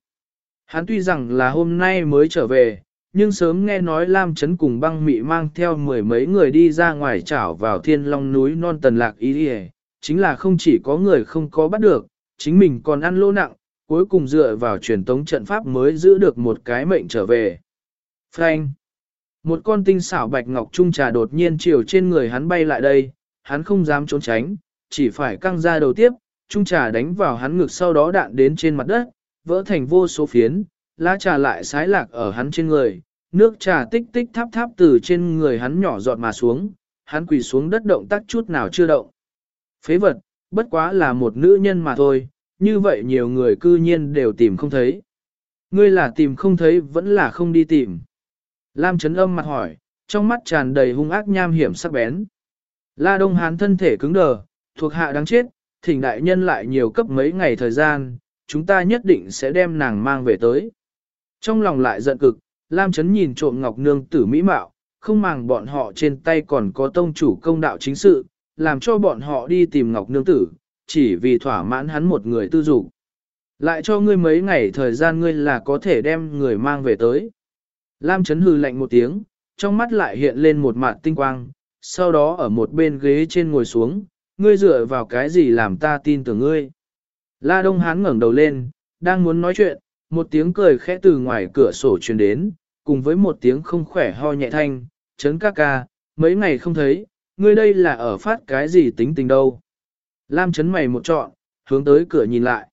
Hắn tuy rằng là hôm nay mới trở về, nhưng sớm nghe nói Lam Trấn cùng băng mị mang theo mười mấy người đi ra ngoài chảo vào thiên long núi non tần lạc ý đi chính là không chỉ có người không có bắt được, chính mình còn ăn lô nặng, cuối cùng dựa vào truyền tống trận pháp mới giữ được một cái mệnh trở về. Frank! Một con tinh xảo bạch ngọc trung trà đột nhiên chiều trên người hắn bay lại đây, hắn không dám trốn tránh, chỉ phải căng ra đầu tiếp, trung trà đánh vào hắn ngực sau đó đạn đến trên mặt đất, vỡ thành vô số phiến, lá trà lại sái lạc ở hắn trên người, nước trà tích tích tháp tháp từ trên người hắn nhỏ giọt mà xuống, hắn quỳ xuống đất động tác chút nào chưa động. Phế vật, bất quá là một nữ nhân mà thôi, như vậy nhiều người cư nhiên đều tìm không thấy. Ngươi là tìm không thấy vẫn là không đi tìm. Lam chấn âm mặt hỏi, trong mắt tràn đầy hung ác nham hiểm sắc bén. La Đông Hán thân thể cứng đờ, thuộc hạ đáng chết, thỉnh đại nhân lại nhiều cấp mấy ngày thời gian, chúng ta nhất định sẽ đem nàng mang về tới. Trong lòng lại giận cực, Lam Trấn nhìn trộm Ngọc Nương tử mỹ mạo, không màng bọn họ trên tay còn có tông chủ công đạo chính sự, làm cho bọn họ đi tìm Ngọc Nương Tử, chỉ vì thỏa mãn hắn một người tư dục. Lại cho ngươi mấy ngày thời gian ngươi là có thể đem người mang về tới. Lam Trấn hư lạnh một tiếng, trong mắt lại hiện lên một mạt tinh quang, sau đó ở một bên ghế trên ngồi xuống, ngươi dựa vào cái gì làm ta tin tưởng ngươi. La Đông Hán ngẩng đầu lên, đang muốn nói chuyện, một tiếng cười khẽ từ ngoài cửa sổ truyền đến, cùng với một tiếng không khỏe ho nhẹ thanh, chấn ca ca, mấy ngày không thấy, ngươi đây là ở phát cái gì tính tình đâu. Lam chấn mày một trọn, hướng tới cửa nhìn lại.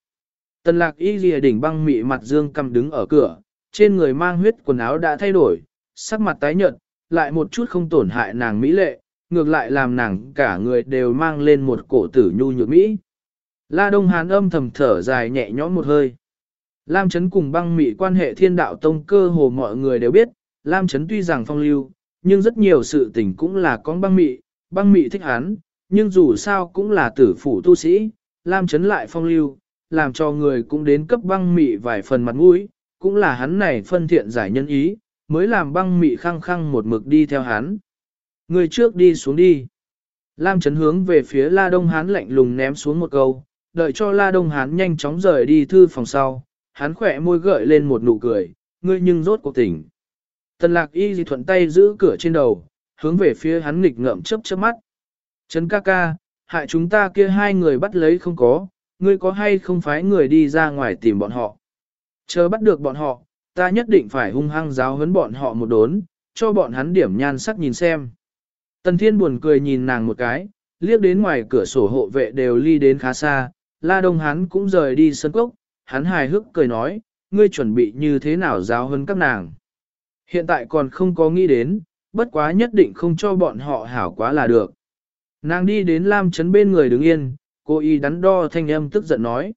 Tần lạc y ghi đỉnh băng mị mặt dương cầm đứng ở cửa, trên người mang huyết quần áo đã thay đổi, sắc mặt tái nhợt, lại một chút không tổn hại nàng mỹ lệ, ngược lại làm nàng cả người đều mang lên một cổ tử nhu nhược mỹ. La Đông Hán âm thầm thở dài nhẹ nhõm một hơi. Lam Trấn cùng băng mị quan hệ thiên đạo tông cơ hồ mọi người đều biết, Lam Trấn tuy rằng phong lưu, nhưng rất nhiều sự tình cũng là con băng mị, băng mị thích hắn, nhưng dù sao cũng là tử phủ tu sĩ, Lam Trấn lại phong lưu, làm cho người cũng đến cấp băng mị vài phần mặt mũi, cũng là hắn này phân thiện giải nhân ý, mới làm băng mị khăng khăng một mực đi theo hắn. Người trước đi xuống đi. Lam chấn hướng về phía La Đông Hán lạnh lùng ném xuống một câu, đợi cho La Đông Hán nhanh chóng rời đi thư phòng sau, hắn khỏe môi gợi lên một nụ cười, ngươi nhưng rốt cuộc tỉnh. Tần lạc y gì thuận tay giữ cửa trên đầu, hướng về phía hắn nghịch ngợm chớp chớp mắt. Trấn ca ca, hại chúng ta kia hai người bắt lấy không có, ngươi có hay không phái người đi ra ngoài tìm bọn họ. Chờ bắt được bọn họ, ta nhất định phải hung hăng giáo huấn bọn họ một đốn, cho bọn hắn điểm nhan sắc nhìn xem. Tần Thiên buồn cười nhìn nàng một cái, liếc đến ngoài cửa sổ hộ vệ đều ly đến khá xa, La Đông hắn cũng rời đi sân cốc, hắn hài hước cười nói, ngươi chuẩn bị như thế nào giáo hơn các nàng. Hiện tại còn không có nghĩ đến, bất quá nhất định không cho bọn họ hảo quá là được. Nàng đi đến Lam Trấn bên người đứng yên, cô y đắn đo thanh âm tức giận nói.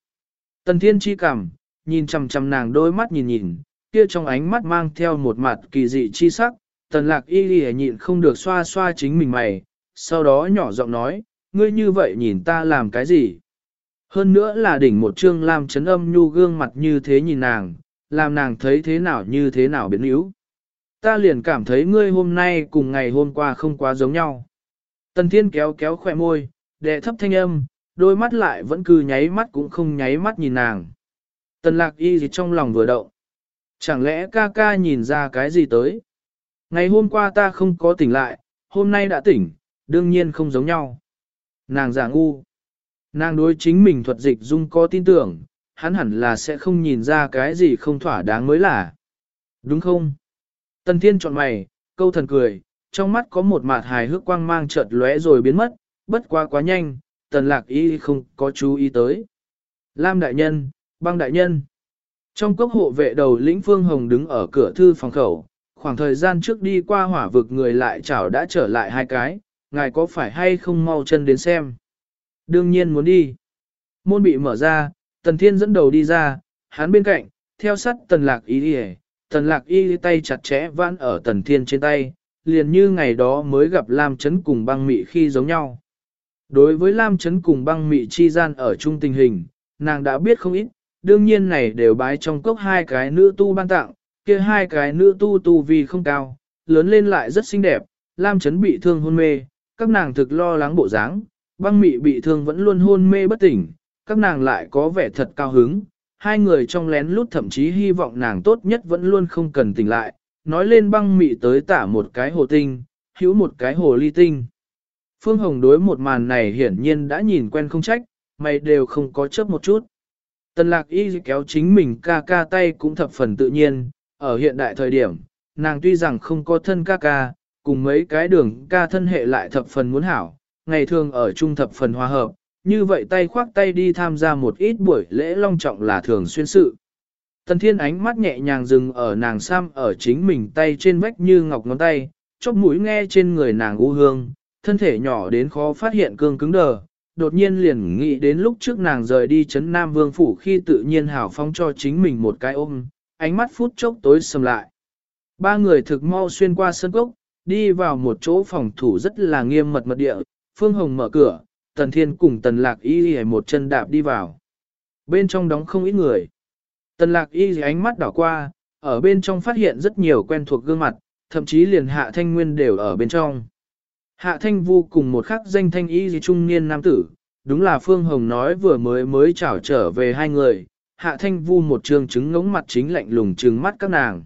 Tần Thiên chi cảm, nhìn chằm chằm nàng đôi mắt nhìn nhìn, kia trong ánh mắt mang theo một mặt kỳ dị chi sắc, tần lạc y lì nhịn không được xoa xoa chính mình mày, sau đó nhỏ giọng nói, ngươi như vậy nhìn ta làm cái gì? Hơn nữa là đỉnh một trương làm chấn âm nhu gương mặt như thế nhìn nàng, làm nàng thấy thế nào như thế nào biến yếu. Ta liền cảm thấy ngươi hôm nay cùng ngày hôm qua không quá giống nhau. Tần thiên kéo kéo khỏe môi, đệ thấp thanh âm, đôi mắt lại vẫn cứ nháy mắt cũng không nháy mắt nhìn nàng. Tần lạc y gì trong lòng vừa động. Chẳng lẽ ca ca nhìn ra cái gì tới? Ngày hôm qua ta không có tỉnh lại, hôm nay đã tỉnh, đương nhiên không giống nhau. Nàng giả ngu. Nàng đối chính mình thuật dịch dung có tin tưởng, hắn hẳn là sẽ không nhìn ra cái gì không thỏa đáng mới là. Đúng không? Tần thiên chọn mày, câu thần cười, trong mắt có một mạt hài hước quang mang chợt lóe rồi biến mất, bất quá quá nhanh, tần lạc y không có chú ý tới. Lam đại nhân, băng đại nhân. Trong cốc hộ vệ đầu lĩnh Phương Hồng đứng ở cửa thư phòng khẩu, khoảng thời gian trước đi qua hỏa vực người lại chảo đã trở lại hai cái, ngài có phải hay không mau chân đến xem. Đương nhiên muốn đi. Môn bị mở ra, tần thiên dẫn đầu đi ra, hắn bên cạnh, theo sát tần lạc y đi tần lạc y tay chặt chẽ vãn ở tần thiên trên tay, liền như ngày đó mới gặp Lam Chấn cùng băng mị khi giống nhau. Đối với Lam Chấn cùng băng mị chi gian ở chung tình hình, nàng đã biết không ít, đương nhiên này đều bái trong cốc hai cái nữ tu ban tặng, kia hai cái nữ tu tu vì không cao, lớn lên lại rất xinh đẹp, Lam Chấn bị thương hôn mê, các nàng thực lo lắng bộ dáng, băng mị bị thương vẫn luôn hôn mê bất tỉnh, các nàng lại có vẻ thật cao hứng, hai người trong lén lút thậm chí hy vọng nàng tốt nhất vẫn luôn không cần tỉnh lại, nói lên băng mị tới tả một cái hồ tinh, hữu một cái hồ ly tinh. Phương Hồng đối một màn này hiển nhiên đã nhìn quen không trách, mày đều không có chớp một chút. Tần lạc y kéo chính mình ca ca tay cũng thập phần tự nhiên, ở hiện đại thời điểm, nàng tuy rằng không có thân ca ca, cùng mấy cái đường ca thân hệ lại thập phần muốn hảo, ngày thường ở trung thập phần hòa hợp, như vậy tay khoác tay đi tham gia một ít buổi lễ long trọng là thường xuyên sự. Tần thiên ánh mắt nhẹ nhàng dừng ở nàng sam ở chính mình tay trên vách như ngọc ngón tay, chóp mũi nghe trên người nàng u hương, thân thể nhỏ đến khó phát hiện cương cứng đờ, đột nhiên liền nghĩ đến lúc trước nàng rời đi chấn Nam Vương Phủ khi tự nhiên hào phong cho chính mình một cái ôm, ánh mắt phút chốc tối sầm lại. Ba người thực mau xuyên qua sân cốc, đi vào một chỗ phòng thủ rất là nghiêm mật mật địa, Phương Hồng mở cửa, Tần Thiên cùng Tần Lạc Y Y một chân đạp đi vào. Bên trong đóng không ít người. Tần Lạc Y ánh mắt đảo qua, ở bên trong phát hiện rất nhiều quen thuộc gương mặt, thậm chí liền Hạ Thanh Nguyên đều ở bên trong. Hạ Thanh Vu cùng một khắc danh thanh y trung niên nam tử, đúng là Phương Hồng nói vừa mới mới trảo trở về hai người, Hạ Thanh Vu một trường chứng ngống mặt chính lạnh lùng trừng mắt các nàng.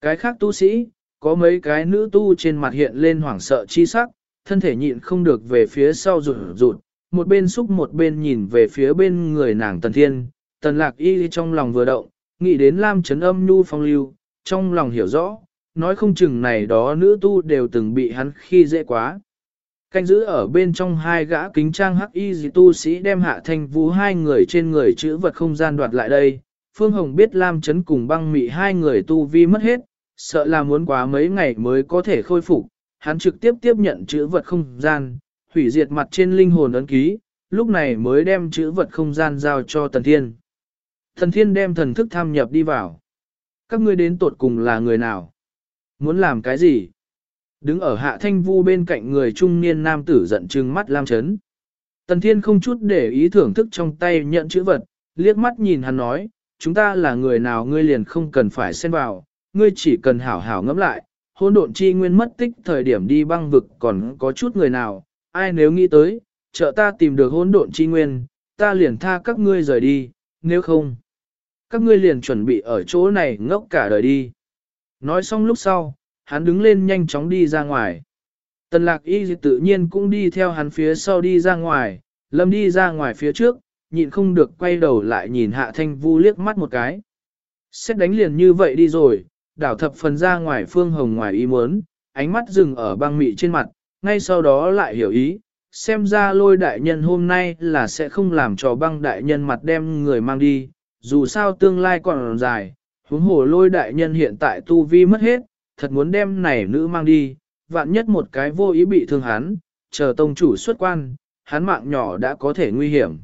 Cái khác tu sĩ, có mấy cái nữ tu trên mặt hiện lên hoảng sợ chi sắc, thân thể nhịn không được về phía sau rụt rụt, một bên xúc một bên nhìn về phía bên người nàng Tần Thiên, Tần Lạc Y trong lòng vừa động, nghĩ đến Lam Trấn Âm Nhu phong lưu, trong lòng hiểu rõ, nói không chừng này đó nữ tu đều từng bị hắn khi dễ quá. Canh giữ ở bên trong hai gã kính trang hắc y dì tu sĩ đem hạ thanh vũ hai người trên người chữ vật không gian đoạt lại đây. Phương Hồng biết Lam Chấn cùng băng mị hai người tu vi mất hết, sợ là muốn quá mấy ngày mới có thể khôi phục. Hắn trực tiếp tiếp nhận chữ vật không gian, hủy diệt mặt trên linh hồn ấn ký, lúc này mới đem chữ vật không gian giao cho Tần Thiên. Thần Thiên đem thần thức tham nhập đi vào. Các ngươi đến tột cùng là người nào? Muốn làm cái gì? Đứng ở hạ thanh vu bên cạnh người trung niên nam tử giận trừng mắt lam chấn. Tần thiên không chút để ý thưởng thức trong tay nhận chữ vật, liếc mắt nhìn hắn nói, chúng ta là người nào ngươi liền không cần phải xen vào, ngươi chỉ cần hảo hảo ngẫm lại, hôn độn chi nguyên mất tích thời điểm đi băng vực còn có chút người nào, ai nếu nghĩ tới, trợ ta tìm được hôn độn chi nguyên, ta liền tha các ngươi rời đi, nếu không, các ngươi liền chuẩn bị ở chỗ này ngốc cả đời đi. Nói xong lúc sau, hắn đứng lên nhanh chóng đi ra ngoài. Tần lạc y tự nhiên cũng đi theo hắn phía sau đi ra ngoài, lâm đi ra ngoài phía trước, nhịn không được quay đầu lại nhìn hạ thanh vu liếc mắt một cái. Xét đánh liền như vậy đi rồi, đảo thập phần ra ngoài phương hồng ngoài ý muốn, ánh mắt dừng ở băng mị trên mặt, ngay sau đó lại hiểu ý, xem ra lôi đại nhân hôm nay là sẽ không làm cho băng đại nhân mặt đem người mang đi, dù sao tương lai còn dài, huống hồ lôi đại nhân hiện tại tu vi mất hết, thật muốn đem này nữ mang đi, vạn nhất một cái vô ý bị thương hắn, chờ tông chủ xuất quan, hắn mạng nhỏ đã có thể nguy hiểm.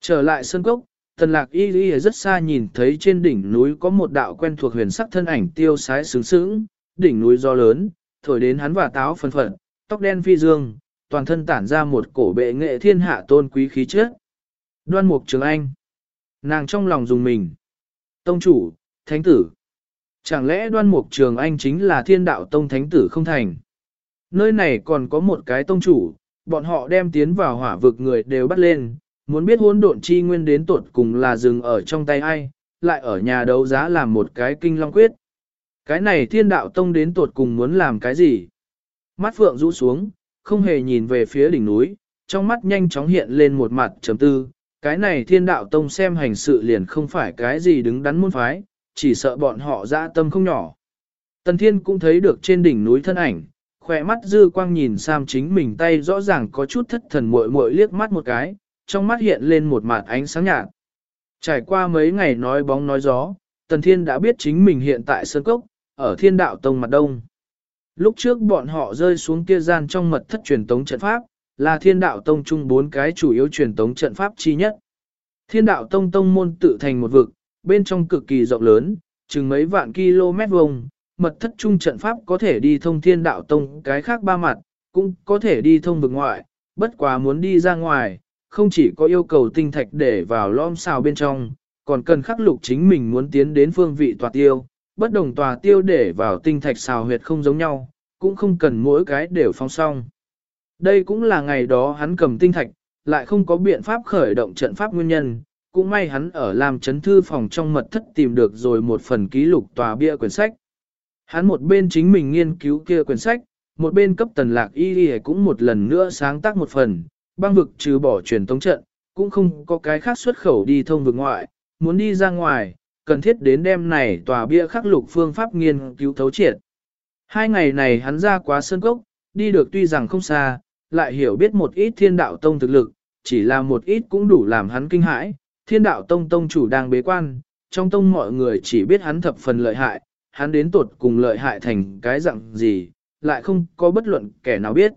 Trở lại sân cốc, tần lạc y y rất xa nhìn thấy trên đỉnh núi có một đạo quen thuộc huyền sắc thân ảnh tiêu sái sướng sướng, đỉnh núi do lớn, thổi đến hắn và táo phân phận, tóc đen phi dương, toàn thân tản ra một cổ bệ nghệ thiên hạ tôn quý khí chất. Đoan mục trường anh. Nàng trong lòng dùng mình. Tông chủ, thánh tử. Chẳng lẽ đoan mục trường anh chính là thiên đạo tông thánh tử không thành? Nơi này còn có một cái tông chủ, bọn họ đem tiến vào hỏa vực người đều bắt lên, muốn biết hỗn độn chi nguyên đến tuột cùng là dừng ở trong tay ai, lại ở nhà đấu giá làm một cái kinh long quyết. Cái này thiên đạo tông đến tuột cùng muốn làm cái gì? Mắt phượng rũ xuống, không hề nhìn về phía đỉnh núi, trong mắt nhanh chóng hiện lên một mặt chấm tư. Cái này thiên đạo tông xem hành sự liền không phải cái gì đứng đắn môn phái, chỉ sợ bọn họ ra tâm không nhỏ. Tần thiên cũng thấy được trên đỉnh núi thân ảnh, khỏe mắt dư quang nhìn Sam chính mình tay rõ ràng có chút thất thần muội muội liếc mắt một cái, trong mắt hiện lên một mạt ánh sáng nhạt. Trải qua mấy ngày nói bóng nói gió, Tần Thiên đã biết chính mình hiện tại Sơn Cốc, ở Thiên Đạo Tông mặt đông. Lúc trước bọn họ rơi xuống kia gian trong mật thất truyền tống trận pháp, là Thiên Đạo Tông chung bốn cái chủ yếu truyền tống trận pháp chi nhất. Thiên Đạo Tông tông môn tự thành một vực, bên trong cực kỳ rộng lớn, chừng mấy vạn km vuông, mật thất trung trận pháp có thể đi thông Thiên Đạo Tông cái khác ba mặt, cũng có thể đi thông vực ngoại, bất quá muốn đi ra ngoài, không chỉ có yêu cầu tinh thạch để vào lõm xào bên trong, còn cần khắc lục chính mình muốn tiến đến phương vị tòa tiêu, bất đồng tòa tiêu để vào tinh thạch xào huyệt không giống nhau, cũng không cần mỗi cái đều phong song. Đây cũng là ngày đó hắn cầm tinh thạch, lại không có biện pháp khởi động trận pháp nguyên nhân, cũng may hắn ở làm chấn thư phòng trong mật thất tìm được rồi một phần ký lục tòa bia quyển sách. Hắn một bên chính mình nghiên cứu kia quyển sách, một bên cấp tần lạc y y cũng một lần nữa sáng tác một phần, băng vực trừ bỏ truyền tống trận, cũng không có cái khác xuất khẩu đi thông vực ngoại, muốn đi ra ngoài, cần thiết đến đêm này tòa bia khắc lục phương pháp nghiên cứu thấu triệt. Hai ngày này hắn ra quá sơn cốc, đi được tuy rằng không xa, lại hiểu biết một ít thiên đạo tông thực lực, chỉ là một ít cũng đủ làm hắn kinh hãi. Thiên đạo tông tông chủ đang bế quan, trong tông mọi người chỉ biết hắn thập phần lợi hại, hắn đến tột cùng lợi hại thành cái dạng gì, lại không có bất luận kẻ nào biết.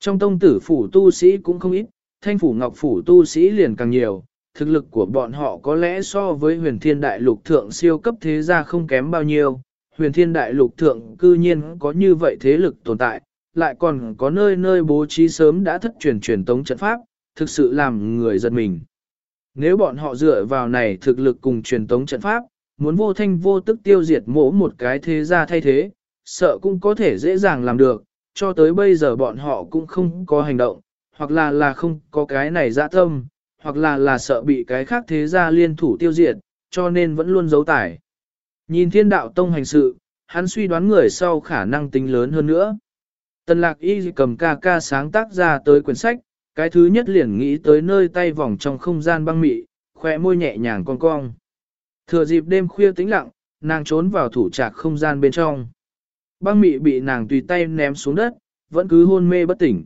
Trong tông tử phủ tu sĩ cũng không ít, thanh phủ ngọc phủ tu sĩ liền càng nhiều, thực lực của bọn họ có lẽ so với huyền thiên đại lục thượng siêu cấp thế gia không kém bao nhiêu. Huyền thiên đại lục thượng cư nhiên có như vậy thế lực tồn tại, lại còn có nơi nơi bố trí sớm đã thất truyền truyền tống trận pháp, thực sự làm người giật mình. Nếu bọn họ dựa vào này thực lực cùng truyền tống trận pháp, muốn vô thanh vô tức tiêu diệt mỗ một cái thế gia thay thế, sợ cũng có thể dễ dàng làm được, cho tới bây giờ bọn họ cũng không có hành động, hoặc là là không có cái này dạ tâm, hoặc là là sợ bị cái khác thế gia liên thủ tiêu diệt, cho nên vẫn luôn giấu tải. Nhìn thiên đạo tông hành sự, hắn suy đoán người sau khả năng tính lớn hơn nữa. Tần lạc y cầm ca ca sáng tác ra tới quyển sách, cái thứ nhất liền nghĩ tới nơi tay vòng trong không gian băng mị, khỏe môi nhẹ nhàng cong cong. Thừa dịp đêm khuya tĩnh lặng, nàng trốn vào thủ trạc không gian bên trong. Băng mị bị nàng tùy tay ném xuống đất, vẫn cứ hôn mê bất tỉnh.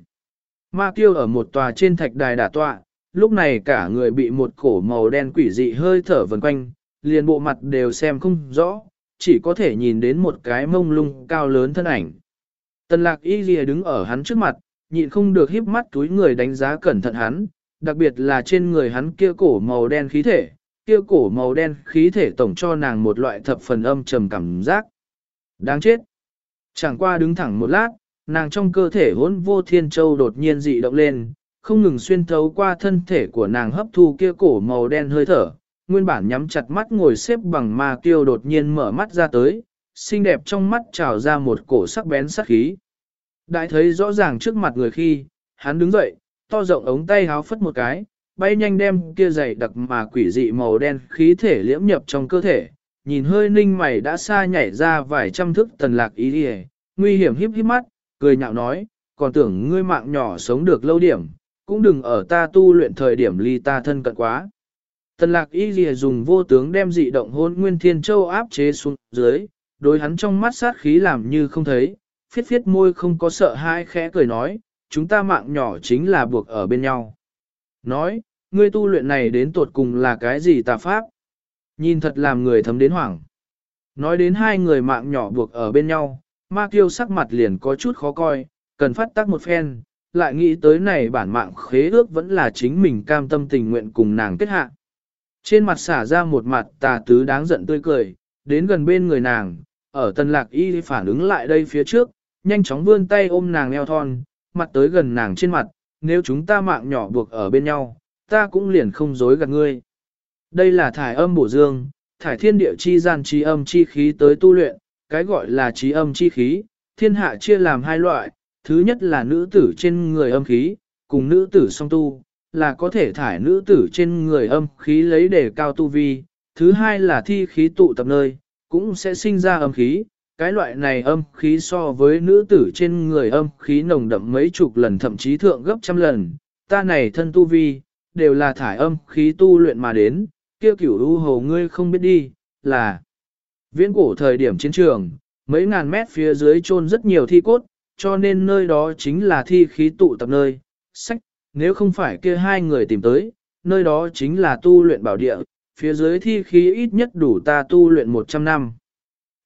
Ma kiêu ở một tòa trên thạch đài đả tọa, lúc này cả người bị một cổ màu đen quỷ dị hơi thở vần quanh, liền bộ mặt đều xem không rõ, chỉ có thể nhìn đến một cái mông lung cao lớn thân ảnh. Tần lạc y lìa đứng ở hắn trước mặt, nhịn không được híp mắt túi người đánh giá cẩn thận hắn, đặc biệt là trên người hắn kia cổ màu đen khí thể, kia cổ màu đen khí thể tổng cho nàng một loại thập phần âm trầm cảm giác. Đáng chết! Chẳng qua đứng thẳng một lát, nàng trong cơ thể hỗn vô thiên châu đột nhiên dị động lên, không ngừng xuyên thấu qua thân thể của nàng hấp thu kia cổ màu đen hơi thở, nguyên bản nhắm chặt mắt ngồi xếp bằng ma kiêu đột nhiên mở mắt ra tới, xinh đẹp trong mắt trào ra một cổ sắc bén sắc khí. Đại thấy rõ ràng trước mặt người khi, hắn đứng dậy, to rộng ống tay háo phất một cái, bay nhanh đem kia dày đặc mà quỷ dị màu đen khí thể liễm nhập trong cơ thể, nhìn hơi ninh mày đã xa nhảy ra vài trăm thước tần lạc ý đi nguy hiểm híp híp mắt, cười nhạo nói, còn tưởng ngươi mạng nhỏ sống được lâu điểm, cũng đừng ở ta tu luyện thời điểm ly ta thân cận quá. Tần lạc y dìa dùng vô tướng đem dị động hôn nguyên thiên châu áp chế xuống dưới, đối hắn trong mắt sát khí làm như không thấy, phiết phiết môi không có sợ hai khẽ cười nói, chúng ta mạng nhỏ chính là buộc ở bên nhau. Nói, ngươi tu luyện này đến tột cùng là cái gì tà pháp? Nhìn thật làm người thấm đến hoảng. Nói đến hai người mạng nhỏ buộc ở bên nhau, ma kiêu sắc mặt liền có chút khó coi, cần phát tác một phen, lại nghĩ tới này bản mạng khế ước vẫn là chính mình cam tâm tình nguyện cùng nàng kết hạ. Trên mặt xả ra một mặt tà tứ đáng giận tươi cười, đến gần bên người nàng, ở tân lạc y phản ứng lại đây phía trước, nhanh chóng vươn tay ôm nàng eo thon, mặt tới gần nàng trên mặt, nếu chúng ta mạng nhỏ buộc ở bên nhau, ta cũng liền không dối gạt ngươi. Đây là thải âm bổ dương, thải thiên địa chi gian trí âm chi khí tới tu luyện, cái gọi là trí âm chi khí, thiên hạ chia làm hai loại, thứ nhất là nữ tử trên người âm khí, cùng nữ tử song tu, là có thể thải nữ tử trên người âm khí lấy để cao tu vi, thứ hai là thi khí tụ tập nơi, cũng sẽ sinh ra âm khí, cái loại này âm khí so với nữ tử trên người âm khí nồng đậm mấy chục lần thậm chí thượng gấp trăm lần, ta này thân tu vi, đều là thải âm khí tu luyện mà đến, kia cửu u hồ ngươi không biết đi, là viễn cổ thời điểm chiến trường, mấy ngàn mét phía dưới chôn rất nhiều thi cốt, cho nên nơi đó chính là thi khí tụ tập nơi, sách, nếu không phải kia hai người tìm tới, nơi đó chính là tu luyện bảo địa, phía dưới thi khí ít nhất đủ ta tu luyện 100 năm.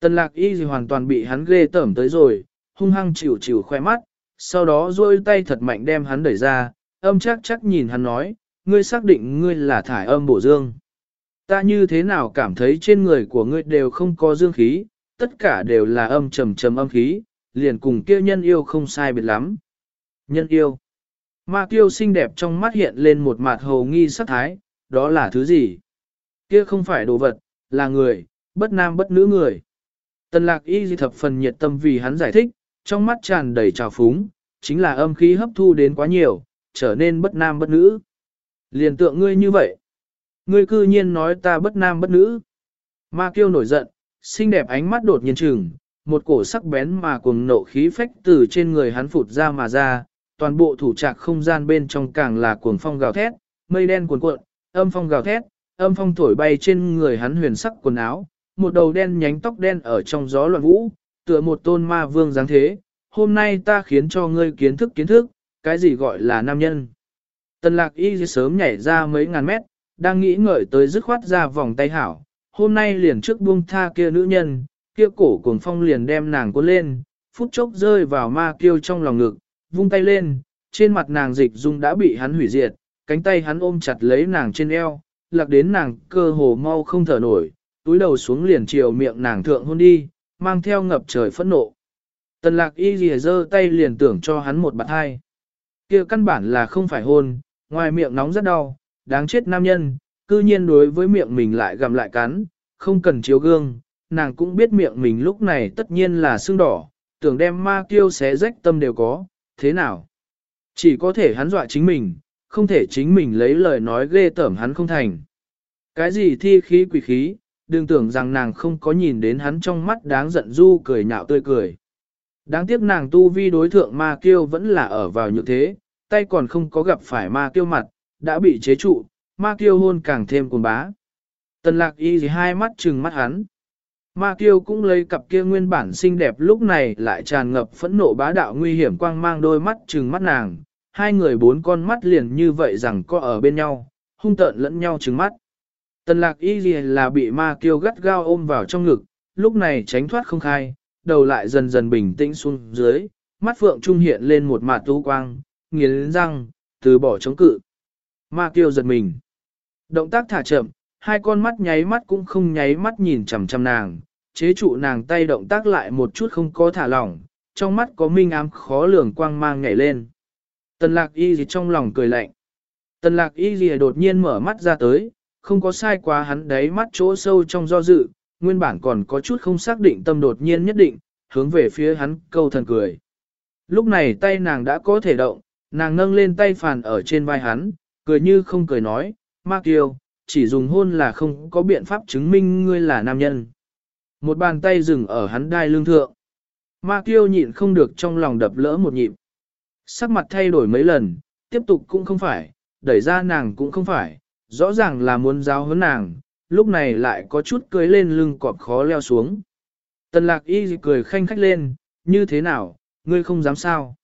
Tần lạc y gì hoàn toàn bị hắn ghê tởm tới rồi, hung hăng chịu chịu khoe mắt, sau đó duỗi tay thật mạnh đem hắn đẩy ra, âm chắc chắc nhìn hắn nói, ngươi xác định ngươi là thải âm bổ dương. Ta như thế nào cảm thấy trên người của ngươi đều không có dương khí, tất cả đều là âm trầm trầm âm khí, liền cùng kia nhân yêu không sai biệt lắm. Nhân yêu. Ma kiêu xinh đẹp trong mắt hiện lên một mặt hồ nghi sắc thái, đó là thứ gì? Kia không phải đồ vật, là người, bất nam bất nữ người. Tần lạc y di thập phần nhiệt tâm vì hắn giải thích, trong mắt tràn đầy trào phúng, chính là âm khí hấp thu đến quá nhiều, trở nên bất nam bất nữ. Liền tượng ngươi như vậy. Ngươi cư nhiên nói ta bất nam bất nữ. Ma kiêu nổi giận, xinh đẹp ánh mắt đột nhiên trừng, một cổ sắc bén mà cuồng nộ khí phách từ trên người hắn phụt ra mà ra, toàn bộ thủ trạc không gian bên trong càng là cuồng phong gào thét, mây đen cuồn cuộn, âm phong gào thét, âm phong thổi bay trên người hắn huyền sắc quần áo, một đầu đen nhánh tóc đen ở trong gió loạn vũ, tựa một tôn ma vương dáng thế. Hôm nay ta khiến cho ngươi kiến thức kiến thức, cái gì gọi là nam nhân. Tần lạc y sớm nhảy ra mấy ngàn mét, đang nghĩ ngợi tới dứt khoát ra vòng tay hảo. Hôm nay liền trước buông tha kia nữ nhân, kia cổ cuồng phong liền đem nàng cuốn lên, phút chốc rơi vào ma kiêu trong lòng ngực, vung tay lên, trên mặt nàng dịch dung đã bị hắn hủy diệt, cánh tay hắn ôm chặt lấy nàng trên eo, lạc đến nàng cơ hồ mau không thở nổi, túi đầu xuống liền chiều miệng nàng thượng hôn đi, mang theo ngập trời phẫn nộ. Tần lạc y lìa dơ tay liền tưởng cho hắn một bạt hai. kia căn bản là không phải hôn, ngoài miệng nóng rất đau, đáng chết nam nhân, cư nhiên đối với miệng mình lại gặm lại cắn, không cần chiếu gương, nàng cũng biết miệng mình lúc này tất nhiên là sưng đỏ, tưởng đem ma kiêu xé rách tâm đều có, thế nào? Chỉ có thể hắn dọa chính mình, không thể chính mình lấy lời nói ghê tởm hắn không thành. Cái gì thi khí quỷ khí, đừng tưởng rằng nàng không có nhìn đến hắn trong mắt đáng giận du cười nhạo tươi cười. Đáng tiếc nàng tu vi đối thượng ma kiêu vẫn là ở vào như thế, tay còn không có gặp phải ma kiêu mặt, đã bị chế trụ, ma kiêu hôn càng thêm cuồng bá. Tần lạc y gì hai mắt trừng mắt hắn. Ma kiêu cũng lấy cặp kia nguyên bản xinh đẹp lúc này lại tràn ngập phẫn nộ bá đạo nguy hiểm quang mang đôi mắt trừng mắt nàng, hai người bốn con mắt liền như vậy rằng có ở bên nhau, hung tợn lẫn nhau trừng mắt. Tần lạc y gì là bị ma kiêu gắt gao ôm vào trong ngực, lúc này tránh thoát không khai, đầu lại dần dần bình tĩnh xuống dưới, mắt phượng trung hiện lên một mặt tú quang, nghiến răng, từ bỏ chống cự. Ma kiêu giật mình. Động tác thả chậm, hai con mắt nháy mắt cũng không nháy mắt nhìn chằm chằm nàng, chế trụ nàng tay động tác lại một chút không có thả lỏng, trong mắt có minh ám khó lường quang mang nhảy lên. Tần lạc y gì trong lòng cười lạnh. Tần lạc y gì đột nhiên mở mắt ra tới, không có sai quá hắn đáy mắt chỗ sâu trong do dự, nguyên bản còn có chút không xác định tâm đột nhiên nhất định, hướng về phía hắn câu thần cười. Lúc này tay nàng đã có thể động, nàng nâng lên tay phàn ở trên vai hắn, cười như không cười nói, Mạc Kiều, chỉ dùng hôn là không có biện pháp chứng minh ngươi là nam nhân. Một bàn tay dừng ở hắn đai lương thượng. Mạc Kiêu nhịn không được trong lòng đập lỡ một nhịp. Sắc mặt thay đổi mấy lần, tiếp tục cũng không phải, đẩy ra nàng cũng không phải, rõ ràng là muốn giáo huấn nàng, lúc này lại có chút cưới lên lưng cọp khó leo xuống. Tần lạc y cười khanh khách lên, như thế nào, ngươi không dám sao.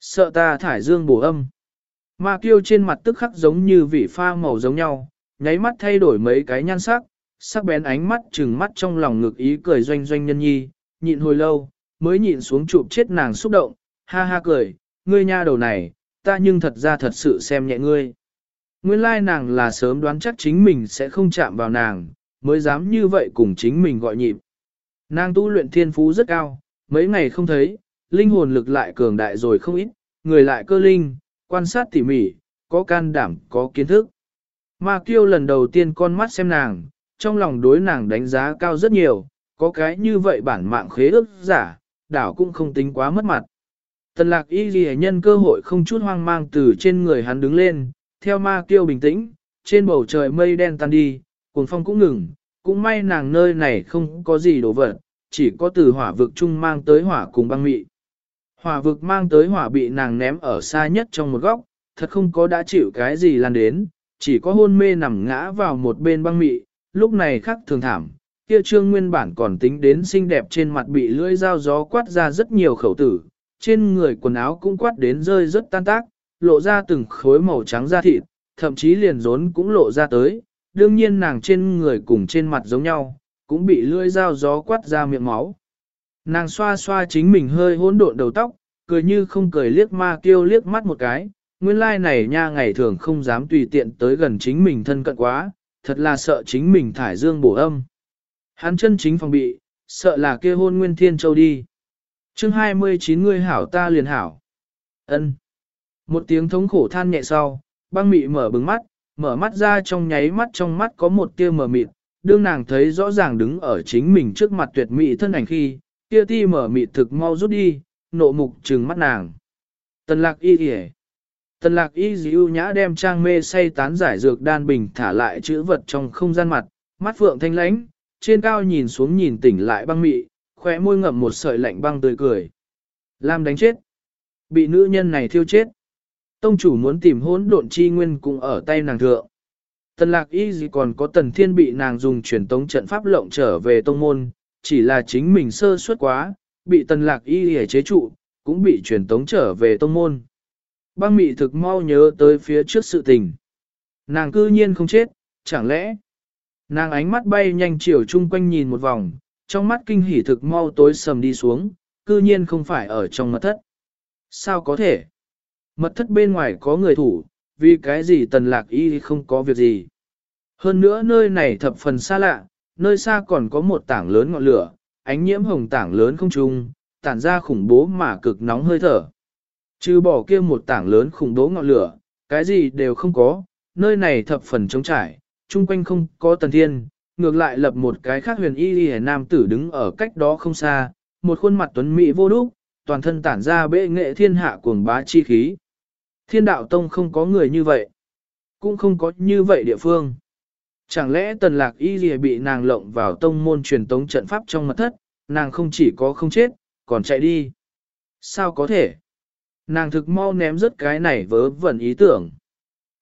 Sợ ta thải dương bổ âm. Ma kiêu trên mặt tức khắc giống như vị pha màu giống nhau, nháy mắt thay đổi mấy cái nhan sắc, sắc bén ánh mắt trừng mắt trong lòng ngực ý cười doanh doanh nhân nhi, nhịn hồi lâu, mới nhịn xuống chụp chết nàng xúc động, ha ha cười, ngươi nha đầu này, ta nhưng thật ra thật sự xem nhẹ ngươi. Nguyên lai nàng là sớm đoán chắc chính mình sẽ không chạm vào nàng, mới dám như vậy cùng chính mình gọi nhịp. Nàng tu luyện thiên phú rất cao, mấy ngày không thấy, linh hồn lực lại cường đại rồi không ít, người lại cơ linh, quan sát tỉ mỉ, có can đảm, có kiến thức. Ma kiêu lần đầu tiên con mắt xem nàng, trong lòng đối nàng đánh giá cao rất nhiều, có cái như vậy bản mạng khế ước giả, đảo cũng không tính quá mất mặt. Tần lạc y ghi nhân cơ hội không chút hoang mang từ trên người hắn đứng lên, theo ma kiêu bình tĩnh, trên bầu trời mây đen tan đi, cuồng phong cũng ngừng, cũng may nàng nơi này không có gì đổ vật, chỉ có từ hỏa vực chung mang tới hỏa cùng băng mị. Hỏa vực mang tới hỏa bị nàng ném ở xa nhất trong một góc, thật không có đã chịu cái gì lan đến, chỉ có hôn mê nằm ngã vào một bên băng mị, lúc này khắc thường thảm. Kia trương nguyên bản còn tính đến xinh đẹp trên mặt bị lưỡi dao gió quát ra rất nhiều khẩu tử, trên người quần áo cũng quát đến rơi rất tan tác, lộ ra từng khối màu trắng da thịt, thậm chí liền rốn cũng lộ ra tới, đương nhiên nàng trên người cùng trên mặt giống nhau, cũng bị lưỡi dao gió quát ra miệng máu. Nàng xoa xoa chính mình hơi hỗn độn đầu tóc, cười như không cười liếc ma kêu liếc mắt một cái, nguyên lai này nha ngày thường không dám tùy tiện tới gần chính mình thân cận quá, thật là sợ chính mình thải dương bổ âm. Hắn chân chính phòng bị, sợ là kia hôn nguyên thiên châu đi. chương 29 người hảo ta liền hảo. ân một tiếng thống khổ than nhẹ sau, băng mị mở bừng mắt, mở mắt ra trong nháy mắt trong mắt có một tia mờ mịt, đương nàng thấy rõ ràng đứng ở chính mình trước mặt tuyệt mỹ thân ảnh khi, tia ti mở mịt thực mau rút đi, nộ mục trừng mắt nàng. Tần lạc y y, Tần lạc y dịu nhã đem trang mê say tán giải dược đan bình thả lại chữ vật trong không gian mặt, mắt phượng thanh lãnh, trên cao nhìn xuống nhìn tỉnh lại băng mị, khỏe môi ngậm một sợi lạnh băng tươi cười. Lam đánh chết. Bị nữ nhân này thiêu chết. Tông chủ muốn tìm hỗn độn chi nguyên cũng ở tay nàng thượng. Tần lạc y gì còn có tần thiên bị nàng dùng truyền tống trận pháp lộng trở về tông môn, chỉ là chính mình sơ suất quá, bị tần lạc y hề chế trụ, cũng bị truyền tống trở về tông môn. Băng mị thực mau nhớ tới phía trước sự tình. Nàng cư nhiên không chết, chẳng lẽ? Nàng ánh mắt bay nhanh chiều chung quanh nhìn một vòng, trong mắt kinh hỉ thực mau tối sầm đi xuống, cư nhiên không phải ở trong mật thất. Sao có thể? Mật thất bên ngoài có người thủ, vì cái gì tần lạc y không có việc gì. Hơn nữa nơi này thập phần xa lạ, nơi xa còn có một tảng lớn ngọn lửa, ánh nhiễm hồng tảng lớn không trung, tản ra khủng bố mà cực nóng hơi thở. Trừ bỏ kia một tảng lớn khủng bố ngọn lửa, cái gì đều không có, nơi này thập phần trống trải, chung quanh không có tần thiên, ngược lại lập một cái khác huyền y y nam tử đứng ở cách đó không xa, một khuôn mặt tuấn mỹ vô đúc, toàn thân tản ra bệ nghệ thiên hạ cuồng bá chi khí. Thiên đạo tông không có người như vậy, cũng không có như vậy địa phương. Chẳng lẽ tần lạc y gì bị nàng lộng vào tông môn truyền tống trận pháp trong mật thất, nàng không chỉ có không chết, còn chạy đi. Sao có thể? Nàng thực mau ném rớt cái này vớ vẩn ý tưởng.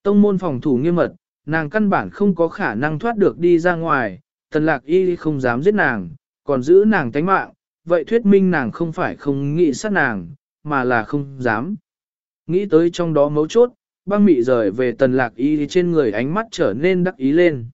Tông môn phòng thủ nghiêm mật, nàng căn bản không có khả năng thoát được đi ra ngoài, tần lạc y không dám giết nàng, còn giữ nàng tánh mạng, vậy thuyết minh nàng không phải không nghĩ sát nàng, mà là không dám. Nghĩ tới trong đó mấu chốt, băng mị rời về tần lạc y trên người ánh mắt trở nên đắc ý lên.